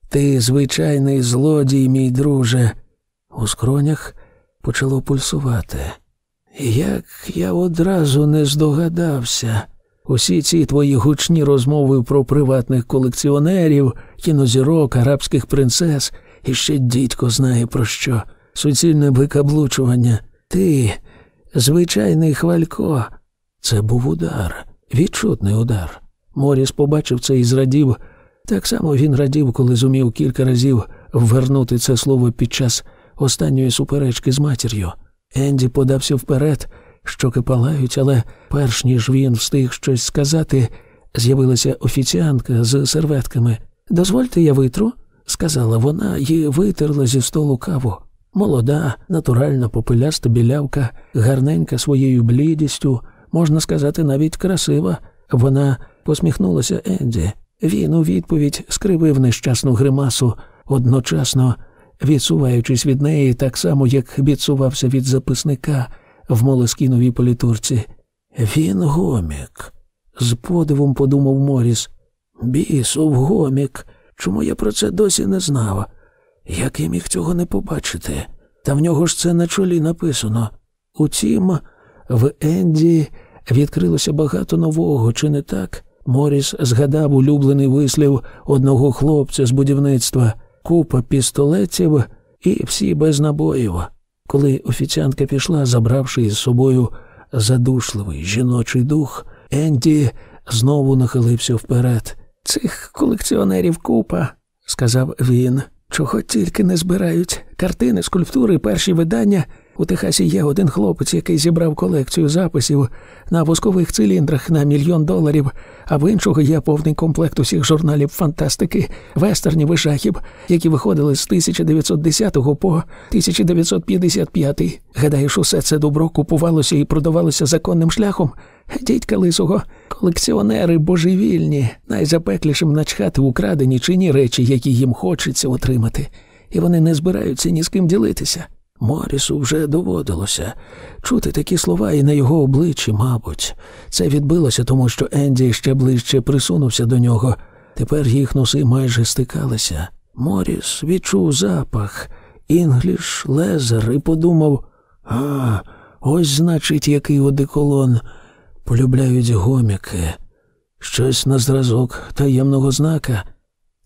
Ти звичайний злодій, мій друже. У скронях почало пульсувати. Як я одразу не здогадався, усі ці твої гучні розмови про приватних колекціонерів, кінозірок, арабських принцес і ще дідько знає про що, суцільне викаблучування. Ти, звичайний хвалько, це був удар, відчутний удар. Моріс побачив це і зрадів. Так само він радів, коли зумів кілька разів ввернути це слово під час останньої суперечки з матір'ю. Енді подався вперед, щоки палають, але перш ніж він встиг щось сказати, з'явилася офіціантка з серветками. Дозвольте, я витру, сказала вона і витерла зі столу каву. Молода, натуральна попеляста білявка, гарненька своєю блідістю, можна сказати, навіть красива. Вона посміхнулася Енді. Він у відповідь скривив нещасну гримасу, одночасно відсуваючись від неї так само, як відсувався від записника в молоскіновій політурці. Він гомік, з подивом подумав Моріс. Бісов гомік. Чому я про це досі не знав? Як я міг цього не побачити? Та в нього ж це на чолі написано. Утім, в Енді відкрилося багато нового, чи не так? Моріс згадав улюблений вислів одного хлопця з будівництва, купа пістолетів і всі без набоїв. Коли офіціантка пішла, забравши із собою задушливий жіночий дух, Енді знову нахилився вперед. Цих колекціонерів купа, сказав він, чого тільки не збирають картини, скульптури, перші видання. У Техасі є один хлопець, який зібрав колекцію записів на воскових циліндрах на мільйон доларів, а в іншого є повний комплект усіх журналів фантастики, вестернів і жахів, які виходили з 1910 по 1955. Гадаєш, усе це добро купувалося і продавалося законним шляхом. Дідька лисого, колекціонери божевільні, найзапеклішим начхати украдені чині речі, які їм хочеться отримати, і вони не збираються ні з ким ділитися. Морісу вже доводилося чути такі слова і на його обличчі, мабуть. Це відбилося, тому що Енді ще ближче присунувся до нього. Тепер їх носи майже стикалися. Моріс відчув запах, English Leather і подумав а, ось, значить, який одеколон полюбляють гоміки. Щось на зразок таємного знака.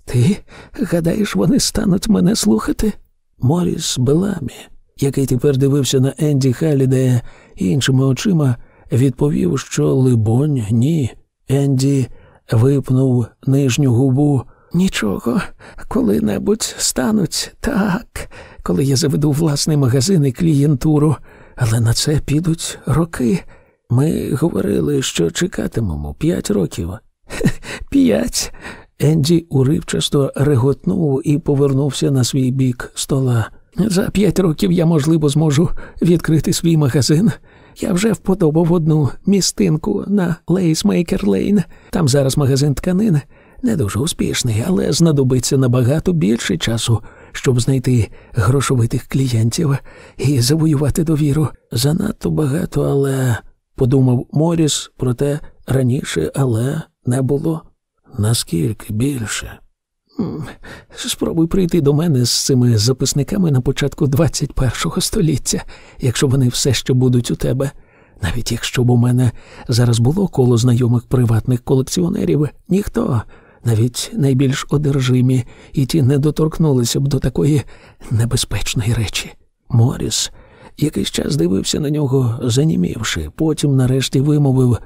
Ти гадаєш, вони стануть мене слухати? Моріс Беламі, який тепер дивився на Енді Халідея іншими очима, відповів, що, либонь, ні. Енді випнув нижню губу. Нічого, коли-небудь стануть так, коли я заведу власний магазин і клієнтуру, але на це підуть роки. Ми говорили, що чекатимемо п'ять років. П'ять. Енді уривчасто реготнув і повернувся на свій бік стола. За п'ять років я, можливо, зможу відкрити свій магазин. Я вже вподобав одну містинку на Лейсмейкер Лейн. Там зараз магазин тканин. Не дуже успішний, але знадобиться набагато більше часу, щоб знайти грошовитих клієнтів і завоювати довіру. Занадто багато, але подумав Моріс, проте раніше, але не було. Наскільки більше? Спробуй прийти до мене з цими записниками на початку 21-го століття, якщо вони все ще будуть у тебе. Навіть якщо б у мене зараз було коло знайомих приватних колекціонерів, ніхто, навіть найбільш одержимі, і ті не доторкнулися б до такої небезпечної речі. Моріс якийсь час дивився на нього, занімівши, потім нарешті вимовив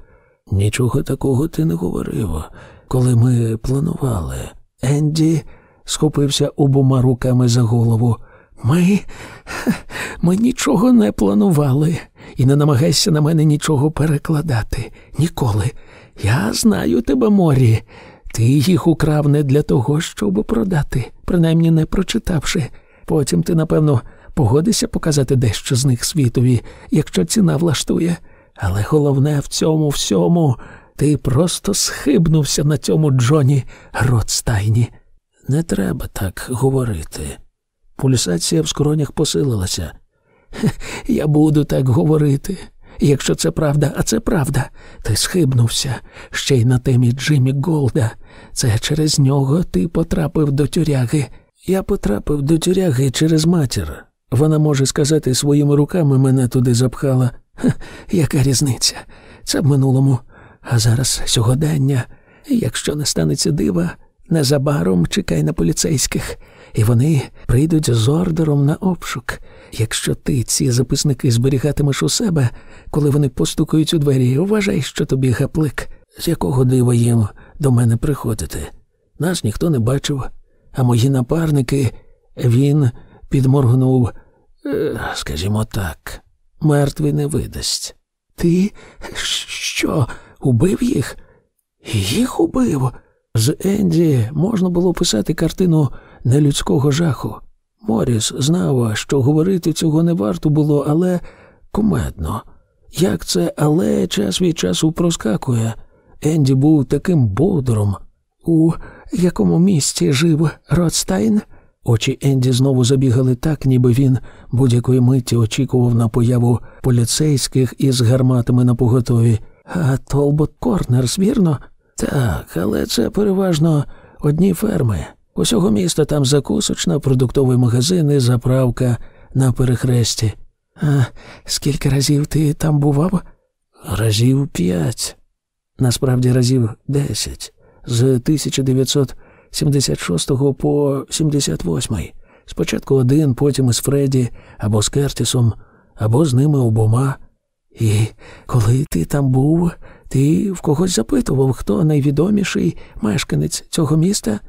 нічого такого ти не говорив, коли ми планували. Енді схопився обома руками за голову. Ми ми нічого не планували, і не намагайся на мене нічого перекладати. Ніколи. Я знаю тебе, Морі. Ти їх украв не для того, щоб продати, принаймні не прочитавши. Потім ти, напевно, погодишся показати дещо з них світові, якщо ціна влаштує. Але головне в цьому всьому ти просто схибнувся на цьому Джоні Ротстайні. Не треба так говорити. Пульсація в скронях посилилася. Я буду так говорити. Якщо це правда, а це правда, ти схибнувся ще й на темі Джиммі Голда. Це через нього ти потрапив до тюряги. Я потрапив до тюряги через матір. Вона може сказати своїми руками мене туди запхала. Ха, яка різниця? Це в минулому. А зараз сьогодення, якщо не станеться дива, незабаром чекай на поліцейських, і вони прийдуть з ордером на обшук. Якщо ти ці записники зберігатимеш у себе, коли вони постукають у двері, вважай, що тобі гаплик, з якого дива їм до мене приходити. Нас ніхто не бачив, а мої напарники він підморгнув, е, скажімо так, мертвий не видасть. Ти що? Убив їх? Їх убив. З Енді можна було писати картину нелюдського жаху. Моріс знав, що говорити цього не варто було, але кумедно. Як це, але час від часу проскакує. Енді був таким бодром. У якому місці жив Ротстайн? Очі Енді знову забігали так, ніби він будь-якої миті очікував на появу поліцейських із гарматами на поготові. А Толбот Корнерс, вірно? Так, але це переважно одні ферми. Усього міста там закусочна, продуктовий магазин і заправка на перехресті. А скільки разів ти там бував? Разів п'ять. Насправді разів десять. З 1976 по 78. Спочатку один, потім із Фредді, або з Кертісом, або з ними обома. І коли ти там був, ти в когось запитував, хто найвідоміший мешканець цього міста?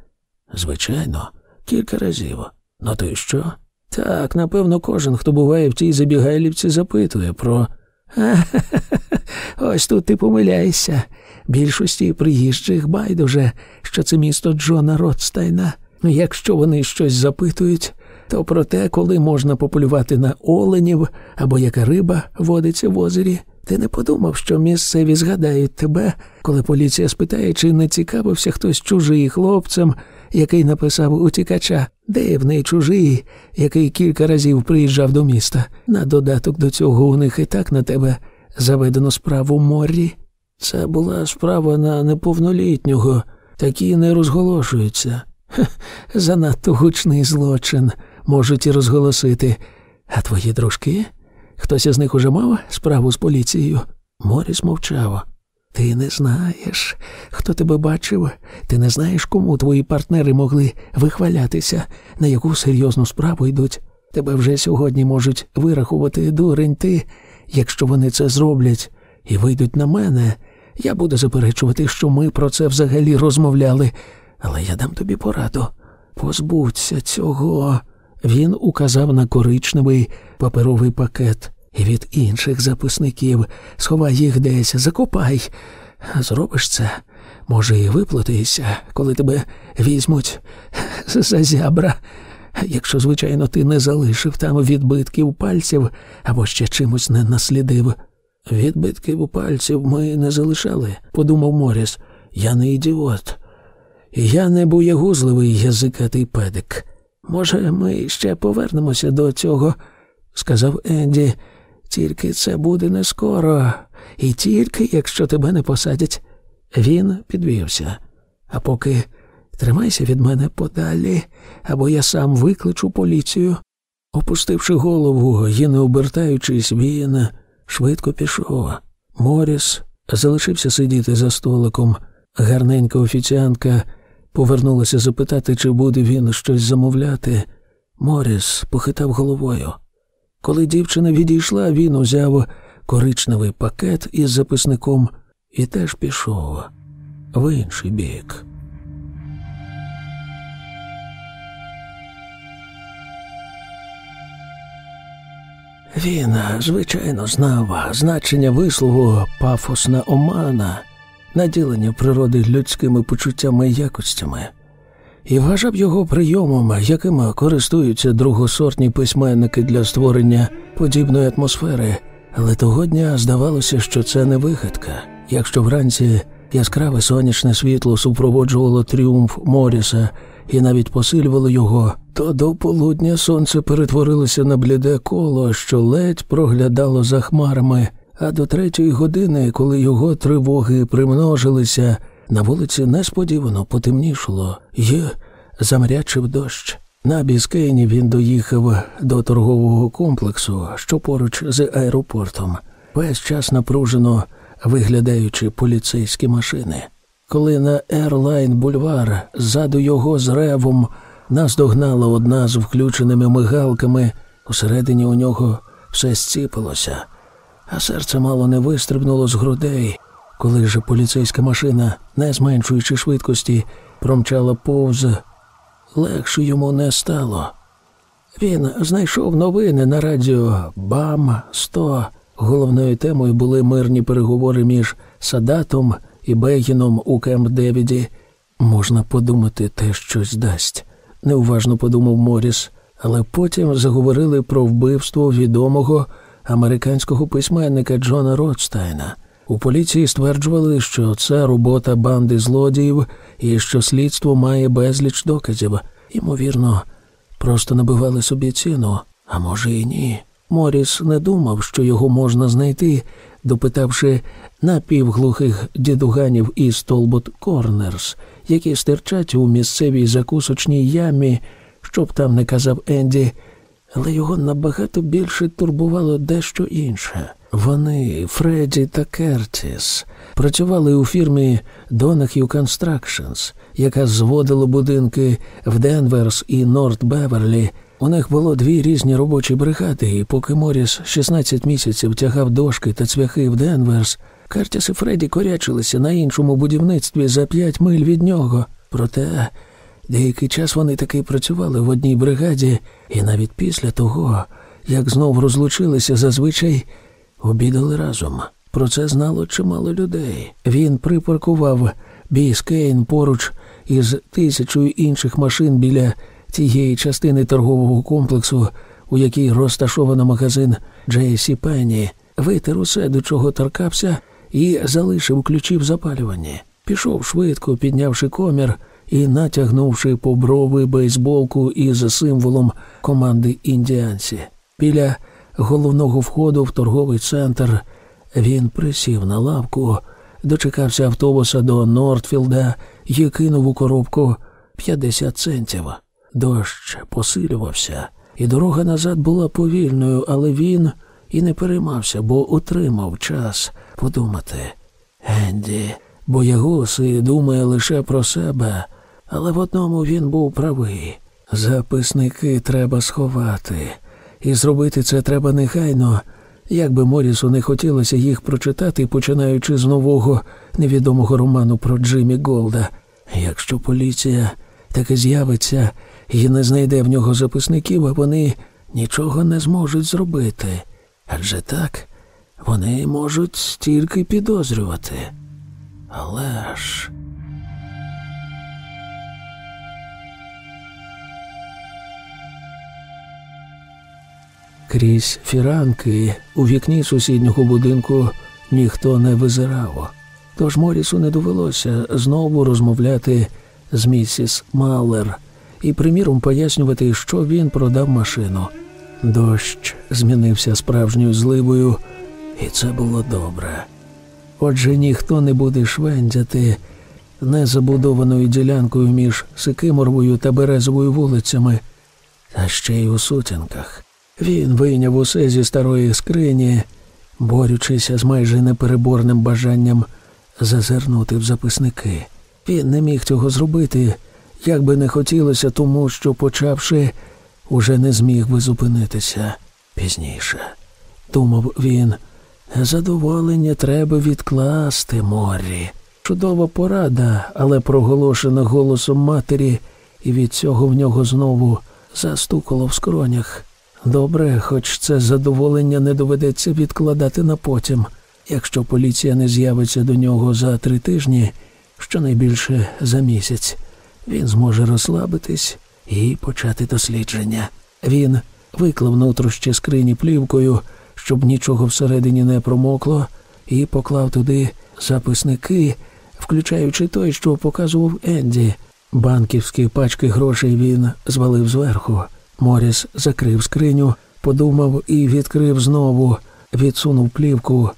Звичайно, кілька разів. Ну то й що? Так, напевно, кожен, хто буває в цій забігайлівці, запитує про. Ось тут ти помиляєшся. Більшості приїжджих байдуже, що це місто Джона Ротстайна. Якщо вони щось запитують, то про те, коли можна пополювати на оленів або яка риба водиться в озері. Ти не подумав, що місцеві згадають тебе, коли поліція спитає, чи не цікавився хтось чужий хлопцем, який написав утікача, дивний чужий, який кілька разів приїжджав до міста. На додаток до цього у них і так на тебе заведено справу морі. Це була справа на неповнолітнього, такі не розголошуються. Ха, занадто гучний злочин можуть і розголосити. А твої дружки? Хтось із них уже мав справу з поліцією? Моріс мовчав. Ти не знаєш, хто тебе бачив, ти не знаєш, кому твої партнери могли вихвалятися, на яку серйозну справу йдуть. Тебе вже сьогодні можуть вирахувати дурень ти, якщо вони це зроблять, і вийдуть на мене. Я буду заперечувати, що ми про це взагалі розмовляли, але я дам тобі пораду. Позбудься цього. Він указав на коричневий паперовий пакет від інших записників. Сховай їх десь, закопай. Зробиш це, може, і виплатися, коли тебе візьмуть за зябра. Якщо, звичайно, ти не залишив там відбитків пальців або ще чимось не наслідив. Відбитків пальців ми не залишали, подумав Моріс. Я не ідіот. Я не боягузливий язикатий педик. Може, ми ще повернемося до цього, сказав Енді. Тільки це буде не скоро, і тільки якщо тебе не посадять. Він підвівся. А поки тримайся від мене подалі, або я сам викличу поліцію. Опустивши голову і не обертаючись, він швидко пішов. Моріс залишився сидіти за столиком. Гарненька офіціантка повернулася запитати, чи буде він щось замовляти. Моріс похитав головою. Коли дівчина відійшла, він узяв коричневий пакет із записником і теж пішов в інший бік. Він, звичайно, знав значення вислову пафосна омана, наділення природи людськими почуттями і якостями, і вважав його прийомом, яким користуються другосортні письменники для створення подібної атмосфери, але того дня здавалося, що це не вигадка. Якщо вранці яскраве сонячне світло супроводжувало тріумф Моріса і навіть посилювало його, то до полудня сонце перетворилося на бліде коло, що ледь проглядало за хмарами, а до третьої години, коли його тривоги примножилися, на вулиці несподівано потемнішало і замрячив дощ. На Біскейні він доїхав до торгового комплексу, що поруч з аеропортом, весь час напружено виглядаючи поліцейські машини. Коли на Ерлайн бульвар ззаду його з ревом наздогнала одна з включеними мигалками, усередині у нього все зціпилося, а серце мало не вистрибнуло з грудей, коли ж поліцейська машина, не зменшуючи швидкості, промчала повз, легше йому не стало. Він знайшов новини на радіо Бам 100 Головною темою були мирні переговори між Садатом і Бегіном у Кемп Девіді. Можна подумати, те щось дасть, неуважно подумав Моріс, але потім заговорили про вбивство відомого американського письменника Джона Ротстайна. У поліції стверджували, що це робота банди злодіїв і що слідство має безліч доказів. Ймовірно, просто набивали собі ціну, а може і ні. Моріс не думав, що його можна знайти, допитавши напівглухих дідуганів із Толбот Корнерс, які стирчать у місцевій закусочній ямі, щоб там не казав Енді, але його набагато більше турбувало дещо інше. Вони, Фредді та Кертіс, працювали у фірмі Donahue Constructions, яка зводила будинки в Денверс і Норт Беверлі. У них було дві різні робочі бригади, і поки Моріс 16 місяців тягав дошки та цвяхи в Денверс, Картіс і Фредді корячилися на іншому будівництві за п'ять миль від нього. Проте деякий час вони таки працювали в одній бригаді, і навіть після того, як знов розлучилися, зазвичай обідали разом. Про це знало чимало людей. Він припаркував Біскейн поруч із тисячою інших машин біля тієї частини торгового комплексу, у якій розташовано магазин Джейсі Пенні, витер усе, до чого торкався, і залишив ключі в запалюванні. Пішов швидко, піднявши комір і натягнувши по брови бейсболку із символом команди індіанці. Біля головного входу в торговий центр він присів на лавку, дочекався автобуса до Нортфілда і кинув у коробку 50 центів. Дощ посилювався, і дорога назад була повільною, але він і не переймався, бо отримав час подумати. Енді, боягус і думає лише про себе, але в одному він був правий. Записники треба сховати, і зробити це треба негайно, як би Морісу не хотілося їх прочитати, починаючи з нового невідомого роману про Джиммі Голда. Якщо поліція таки з'явиться і не знайде в нього записників, а вони нічого не зможуть зробити. Адже так, вони можуть тільки підозрювати. Але ж. Крізь фіранки у вікні сусіднього будинку ніхто не визирав, тож Морісу не довелося знову розмовляти з місіс Маллер і, приміром, пояснювати, що він продав машину. Дощ змінився справжньою зливою, і це було добре. Отже, ніхто не буде швендяти незабудованою ділянкою між Сикиморовою та Березовою вулицями, та ще й у сутінках. Він вийняв усе зі старої скрині, борючися з майже непереборним бажанням зазирнути в записники. Він не міг цього зробити, як би не хотілося, тому що, почавши, уже не зміг би зупинитися пізніше. Думав він, задоволення треба відкласти морі. Чудова порада, але проголошена голосом матері, і від цього в нього знову застукало в скронях. Добре, хоч це задоволення не доведеться відкладати на потім. Якщо поліція не з'явиться до нього за три тижні, щонайбільше за місяць, він зможе розслабитись і почати дослідження. Він виклав нутрощі скрині плівкою, щоб нічого всередині не промокло, і поклав туди записники, включаючи той, що показував Енді. Банківські пачки грошей він звалив зверху. Моріс закрив скриню, подумав і відкрив знову, відсунув плівку,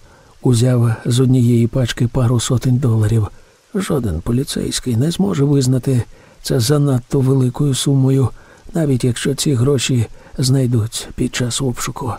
узяв з однієї пачки пару сотень доларів. Жоден поліцейський не зможе визнати це занадто великою сумою, навіть якщо ці гроші знайдуть під час обшуку.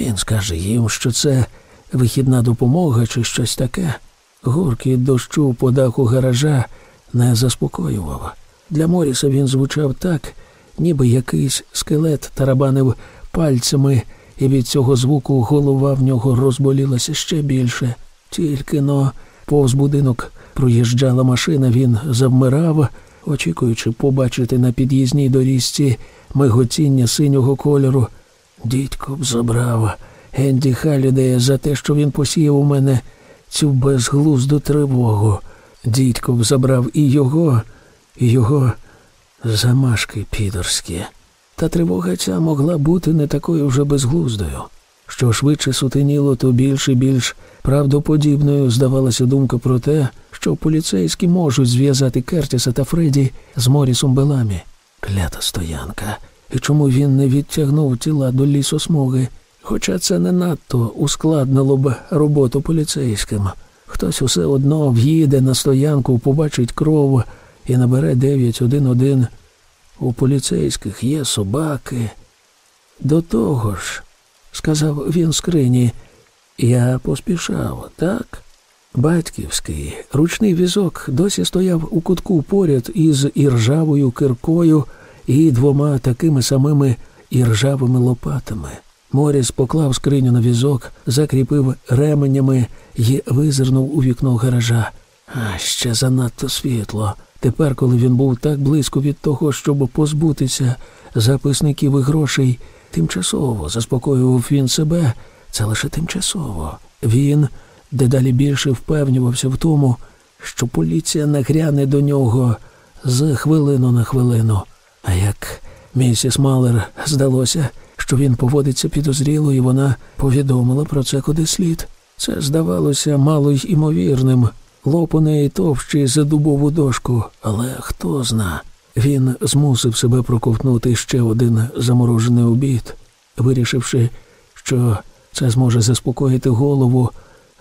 Він скаже їм, що це вихідна допомога чи щось таке. Гуркіт дощу по даху гаража не заспокоював. Для Моріса він звучав так, ніби якийсь скелет тарабанив пальцями, і від цього звуку голова в нього розболілася ще більше. Тільки но повз будинок проїжджала машина, він завмирав, очікуючи побачити на під'їзній доріжці миготіння синього кольору. Дідько б забрав Енді Халідея за те, що він посіяв у мене цю безглузду тривогу. Дідько б забрав і його, і його замашки підорські. Та тривога ця могла бути не такою вже безглуздою. Що швидше сутеніло, то більш і більш правдоподібною здавалася думка про те, що поліцейські можуть зв'язати Кертіса та Фредді з Морісом Беламі. Клята стоянка. І чому він не відтягнув тіла до лісосмуги? Хоча це не надто ускладнило б роботу поліцейським. Хтось усе одно в'їде на стоянку, побачить кров і набере 911. У поліцейських є собаки. До того ж, сказав він скрині, я поспішав, так? Батьківський ручний візок досі стояв у кутку поряд із іржавою киркою і двома такими самими іржавими лопатами. Моріс поклав скриню на візок, закріпив ременями і визирнув у вікно гаража. А ще занадто світло. Тепер, коли він був так близько від того, щоб позбутися записників і грошей, тимчасово заспокоював він себе, це лише тимчасово. Він дедалі більше впевнювався в тому, що поліція нагряне до нього з хвилину на хвилину. А як місіс Малер здалося, що він поводиться підозріло, і вона повідомила про це куди слід. Це здавалося мало й імовірним. Лоб у неї товщий за дубову дошку, але хто зна. Він змусив себе проковтнути ще один заморожений обід, вирішивши, що це зможе заспокоїти голову,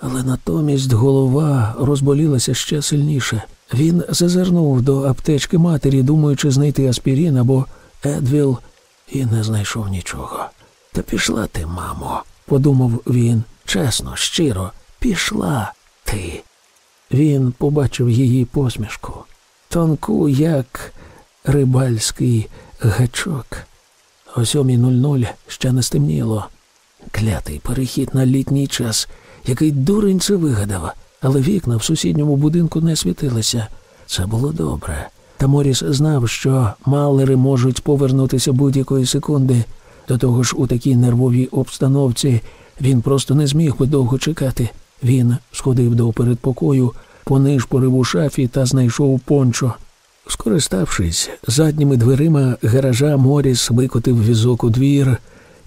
але натомість голова розболілася ще сильніше. Він зазирнув до аптечки матері, думаючи знайти аспірін або Едвіл, і не знайшов нічого. Та пішла ти, мамо, подумав він, чесно, щиро, пішла ти. Він побачив її посмішку, тонку, як рибальський гачок. О 7.00 ще не стемніло. Клятий перехід на літній час, який дурень це вигадав, але вікна в сусідньому будинку не світилися. Це було добре. Та Моріс знав, що малери можуть повернутися будь-якої секунди. До того ж, у такій нервовій обстановці він просто не зміг би довго чекати. Він сходив до передпокою, понишпорив у шафі та знайшов пончо. Скориставшись задніми дверима гаража, Моріс викотив візок у двір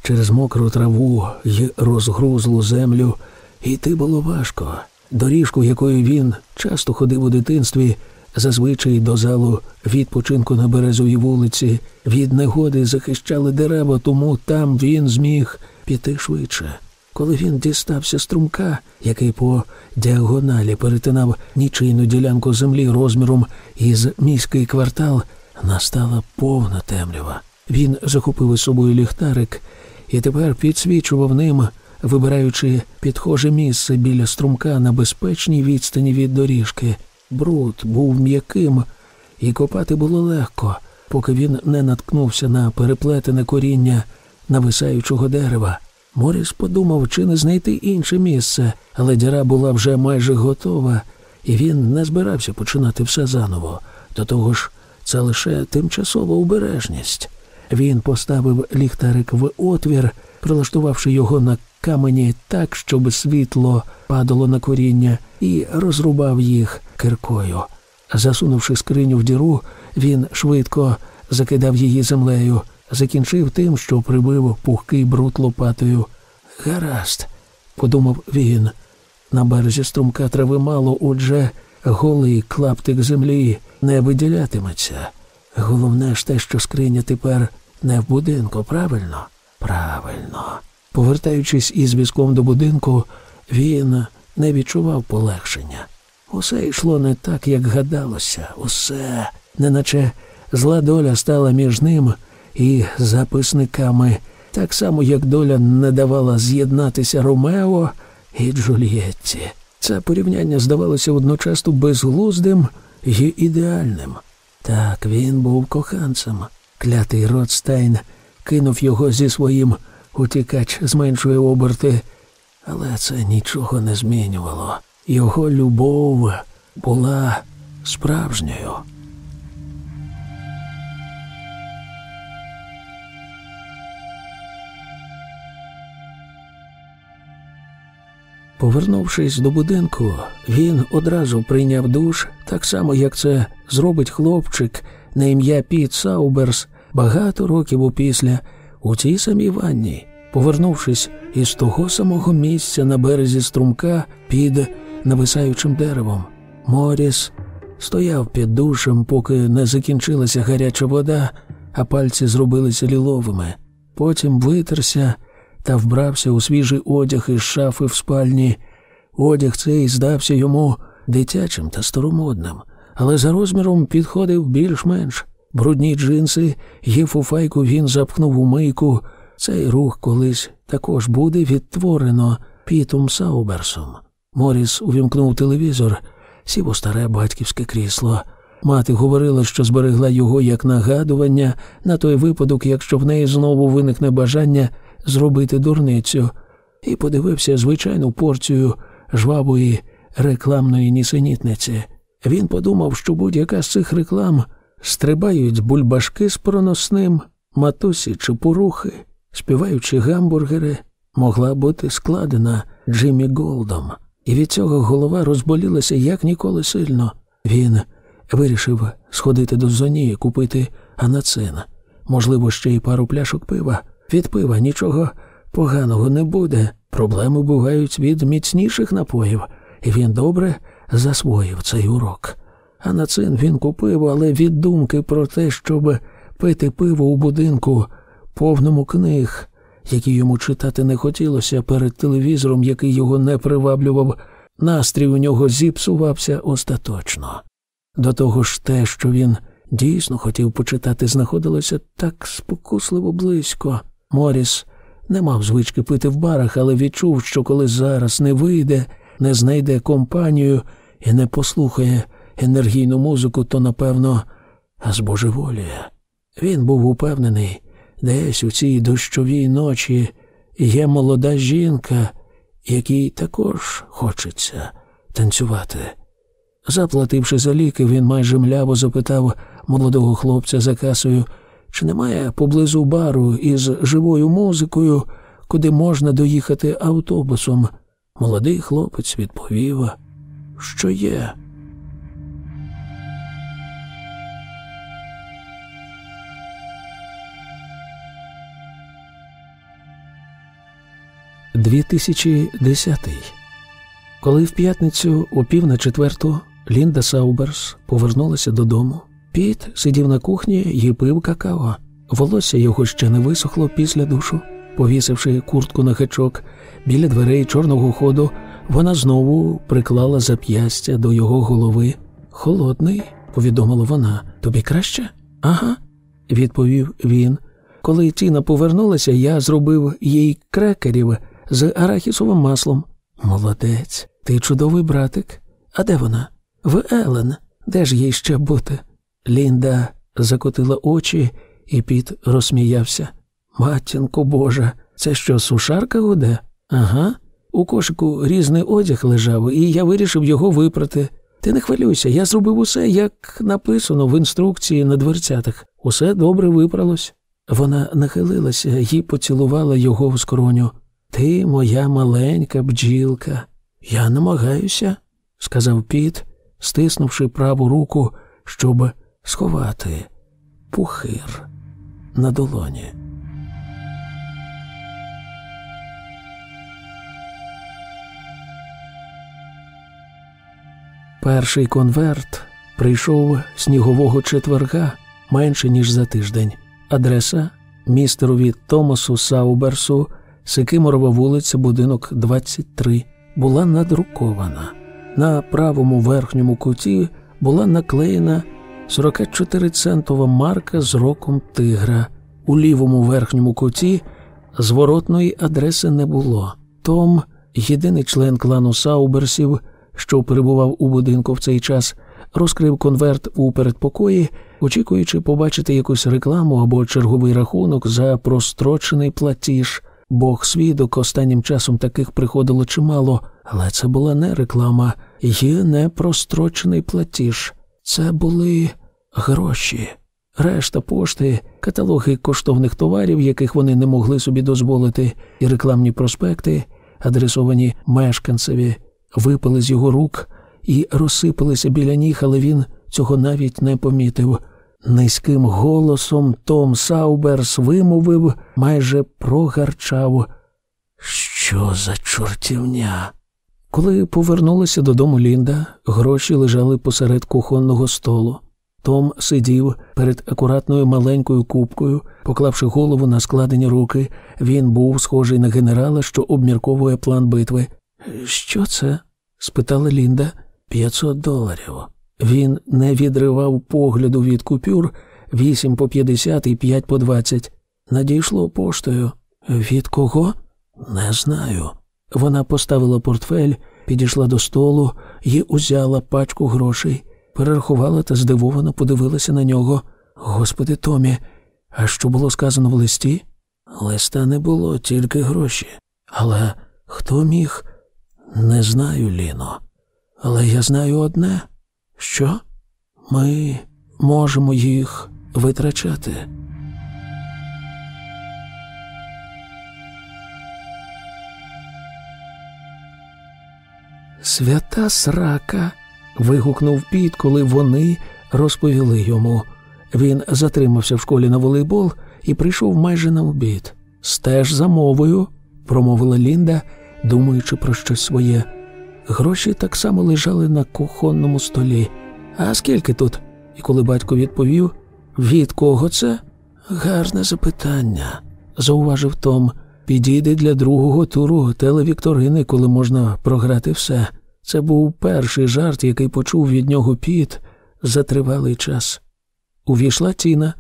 через мокру траву й розгрузлу землю. Йти було важко. Доріжку, якою він часто ходив у дитинстві, зазвичай до залу відпочинку на березовій вулиці, від негоди захищали дерева, тому там він зміг піти швидше. Коли він дістався струмка, який по діагоналі перетинав нічийну ділянку землі розміром із міський квартал, настала повна темрява. Він захопив із собою ліхтарик і тепер підсвічував ним, вибираючи підхоже місце біля струмка на безпечній відстані від доріжки. Бруд був м'яким, і копати було легко, поки він не наткнувся на переплетене коріння нависаючого дерева. Моріс подумав, чи не знайти інше місце, але діра була вже майже готова, і він не збирався починати все заново. До того ж, це лише тимчасова обережність. Він поставив ліхтарик в отвір, прилаштувавши його на камені так, щоб світло падало на коріння, і розрубав їх киркою. Засунувши скриню в діру, він швидко закидав її землею, закінчив тим, що прибив пухкий бруд лопатою. Гаразд, подумав він. На березі струмка трави мало, отже, голий клаптик землі не виділятиметься. Головне ж те, що скриня тепер не в будинку, правильно? Правильно. Повертаючись із візком до будинку, він не відчував полегшення. Усе йшло не так, як гадалося, усе, неначе зла доля стала між ним і записниками, так само, як доля не давала з'єднатися Ромео і Джульєтті. Це порівняння здавалося одночасно безглуздим і ідеальним. Так, він був коханцем. Клятий Ротстейн кинув його зі своїм утікач зменшує оберти, але це нічого не змінювало. Його любов була справжньою. Повернувшись до будинку, він одразу прийняв душ, так само, як це зробить хлопчик на ім'я Піт Сауберс багато років опісля у цій самій ванні, повернувшись із того самого місця на березі струмка під нависаючим деревом. Моріс стояв під душем, поки не закінчилася гаряча вода, а пальці зробилися ліловими. Потім витерся та вбрався у свіжий одяг із шафи в спальні. Одяг цей здався йому дитячим та старомодним, але за розміром підходив більш-менш. Брудні джинси й фуфайку він запхнув у мийку. Цей рух колись також буде відтворено Пітом Сауберсом. Моріс увімкнув телевізор, сів у старе батьківське крісло. Мати говорила, що зберегла його як нагадування на той випадок, якщо в неї знову виникне бажання зробити дурницю, і подивився звичайну порцію жвавої рекламної нісенітниці. Він подумав, що будь-яка з цих реклам стрибають бульбашки з проносним, матусі чи порухи, співаючи гамбургери, могла бути складена Джиммі Голдом, і від цього голова розболілася як ніколи сильно. Він вирішив сходити до зоні купити анацин, можливо, ще й пару пляшок пива. Від пива нічого поганого не буде. Проблеми бувають від міцніших напоїв, і він добре засвоїв цей урок. Анацин він купив, але від думки про те, щоб пити пиво у будинку, повному книг, які йому читати не хотілося перед телевізором, який його не приваблював, настрій у нього зіпсувався остаточно. До того ж, те, що він дійсно хотів почитати, знаходилося так спокусливо близько. Моріс не мав звички пити в барах, але відчув, що коли зараз не вийде, не знайде компанію і не послухає енергійну музику, то, напевно, збожеволіє. Він був упевнений, десь у цій дощовій ночі є молода жінка, якій також хочеться танцювати. Заплативши за ліки, він майже мляво запитав молодого хлопця за касою, чи немає поблизу бару із живою музикою, куди можна доїхати автобусом. Молодий хлопець відповів, що є. 2010. Коли в п'ятницю о пів на четверту Лінда Сауберс повернулася додому, Піт сидів на кухні і пив какао. Волосся його ще не висохло після душу. Повісивши куртку на хачок біля дверей чорного ходу, вона знову приклала зап'ястя до його голови. Холодний, повідомила вона. Тобі краще? Ага, відповів він. Коли Тіна повернулася, я зробив їй крекерів з арахісовим маслом. Молодець, ти чудовий братик. А де вона? В Елен. Де ж їй ще бути? Лінда закотила очі, і піт розсміявся. Матінко Божа, це що, сушарка гуде? Ага. У кошику різний одяг лежав, і я вирішив його випрати. Ти не хвилюйся, я зробив усе, як написано в інструкції на дверцятах. Усе добре випралось. Вона нахилилася і поцілувала його в скроню. Ти моя маленька бджілка. Я намагаюся, сказав піт, стиснувши праву руку, щоб сховати пухир на долоні. Перший конверт прийшов снігового четверга менше ніж за тиждень. Адреса містерові Томасу Сауберсу. Сикоморова вулиця, будинок 23, була надрукована. На правому верхньому куті була наклеєна 44-центова марка з роком тигра. У лівому верхньому куті зворотної адреси не було. Том, єдиний член клану Сауберсів, що перебував у будинку в цей час, розкрив конверт у передпокої, очікуючи побачити якусь рекламу або черговий рахунок за прострочений платіж. Бог свідок останнім часом таких приходило чимало, але це була не реклама і не прострочений платіж. Це були гроші. Решта пошти, каталоги коштовних товарів, яких вони не могли собі дозволити, і рекламні проспекти, адресовані мешканцеві, випали з його рук і розсипалися біля ніг, але він цього навіть не помітив. Низьким голосом Том Сауберс вимовив, майже прогарчав. Що за чортівня? Коли повернулася додому Лінда, гроші лежали посеред кухонного столу. Том сидів перед акуратною маленькою кубкою, поклавши голову на складені руки, він був схожий на генерала, що обмірковує план битви. Що це? спитала Лінда. П'ятсот доларів. Він не відривав погляду від купюр вісім по п'ятдесят і п'ять по двадцять. Надійшло поштою. Від кого? Не знаю. Вона поставила портфель, підійшла до столу і узяла пачку грошей, перерахувала та здивовано подивилася на нього. Господи Томі, а що було сказано в листі? Листа не було, тільки гроші. Але хто міг? Не знаю, Ліно. Але я знаю одне. Що? Ми можемо їх витрачати. Свята срака. вигукнув піт, коли вони розповіли йому. Він затримався в школі на волейбол і прийшов майже на обід. Стеж за мовою, промовила Лінда, думаючи про щось своє. Гроші так само лежали на кухонному столі. А скільки тут? І коли батько відповів, від кого це? Гарне запитання, зауважив Том. Підійде для другого туру телевікторини, коли можна програти все. Це був перший жарт, який почув від нього піт за тривалий час. Увійшла Тіна.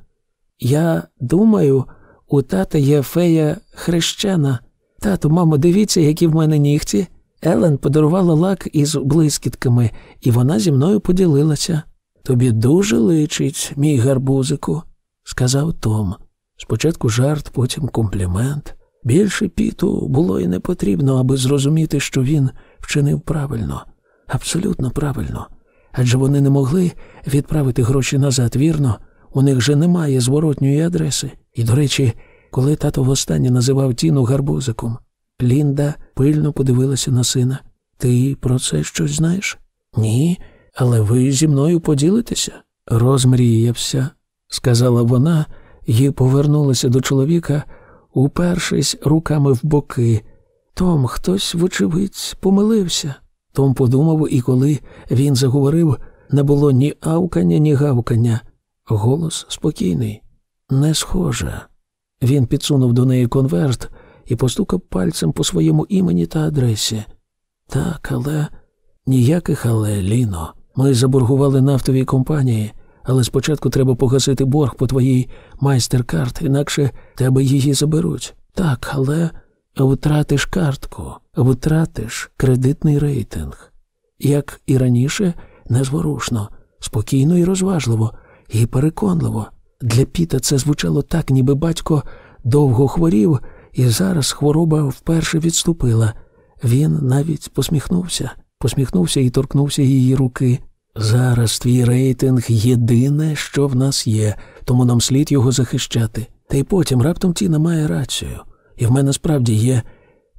Я думаю, у тата є фея хрещена. Тату, мамо, дивіться, які в мене нігті. Елен подарувала лак із блискітками, і вона зі мною поділилася. Тобі дуже личить, мій гарбузику, сказав Том. Спочатку жарт, потім комплімент. Більше піту було і не потрібно, аби зрозуміти, що він вчинив правильно, абсолютно правильно. Адже вони не могли відправити гроші назад, вірно, у них же немає зворотньої адреси. І, до речі, коли тато востаннє називав Тіну гарбузиком, Лінда пильно подивилася на сина. Ти про це щось знаєш? Ні, але ви зі мною поділитеся. Розмріявся, сказала вона і повернулася до чоловіка, упершись руками в боки. Том, хтось, вочевидь, помилився. Том подумав, і коли він заговорив, не було ні авкання, ні гавкання. Голос спокійний, не схоже. Він підсунув до неї конверт і постукав пальцем по своєму імені та адресі. Так, але ніяких але, Ліно. Ми заборгували нафтовій компанії, але спочатку треба погасити борг по твоїй майстер-карт, інакше тебе її заберуть. Так, але втратиш картку, втратиш кредитний рейтинг. Як і раніше, незворушно, спокійно і розважливо, і переконливо. Для Піта це звучало так, ніби батько довго хворів, і зараз хвороба вперше відступила. Він навіть посміхнувся, посміхнувся і торкнувся її руки. Зараз твій рейтинг єдине, що в нас є, тому нам слід його захищати. Та й потім раптом Тіна має рацію, і в мене справді є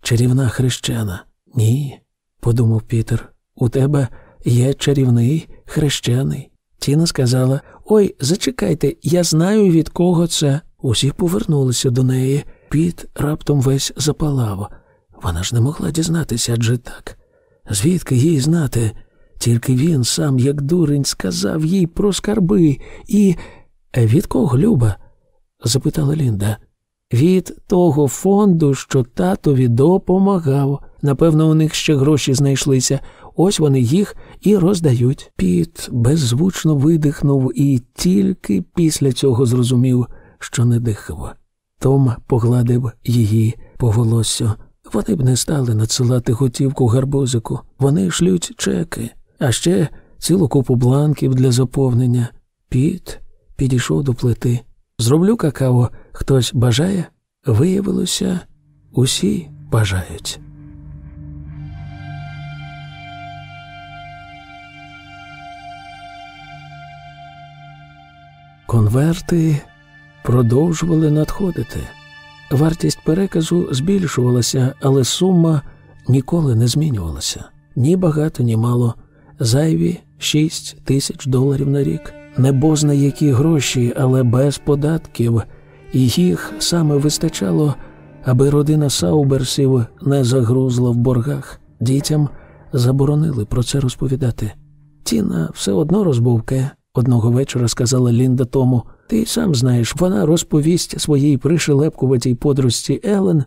чарівна хрещена. Ні, подумав Пітер, у тебе є чарівний хрещений. Тіна сказала Ой, зачекайте, я знаю, від кого це. Усі повернулися до неї. Піт раптом весь запалав. Вона ж не могла дізнатися адже так. Звідки їй знати? Тільки він сам, як дурень, сказав їй про скарби і. «Е, від кого, Люба? запитала Лінда. Від того фонду, що татові допомагав. Напевно, у них ще гроші знайшлися. Ось вони їх і роздають. Піт беззвучно видихнув і тільки після цього зрозумів, що не дихав. Том погладив її по волосю. Вони б не стали надсилати готівку гарбузику. Вони шлють чеки, а ще цілу купу бланків для заповнення. Піт підійшов до плити. Зроблю какао, хтось бажає? Виявилося, усі бажають. Конверти продовжували надходити. Вартість переказу збільшувалася, але сума ніколи не змінювалася. Ні багато, ні мало. Зайві шість тисяч доларів на рік. Не бозна які гроші, але без податків, і їх саме вистачало, аби родина Сауберсів не загрузла в боргах. Дітям заборонили про це розповідати. Тіна все одно розбовкає, одного вечора сказала Лінда Тому. Ти сам знаєш, вона розповість своїй пришелепкуватій подружці Елен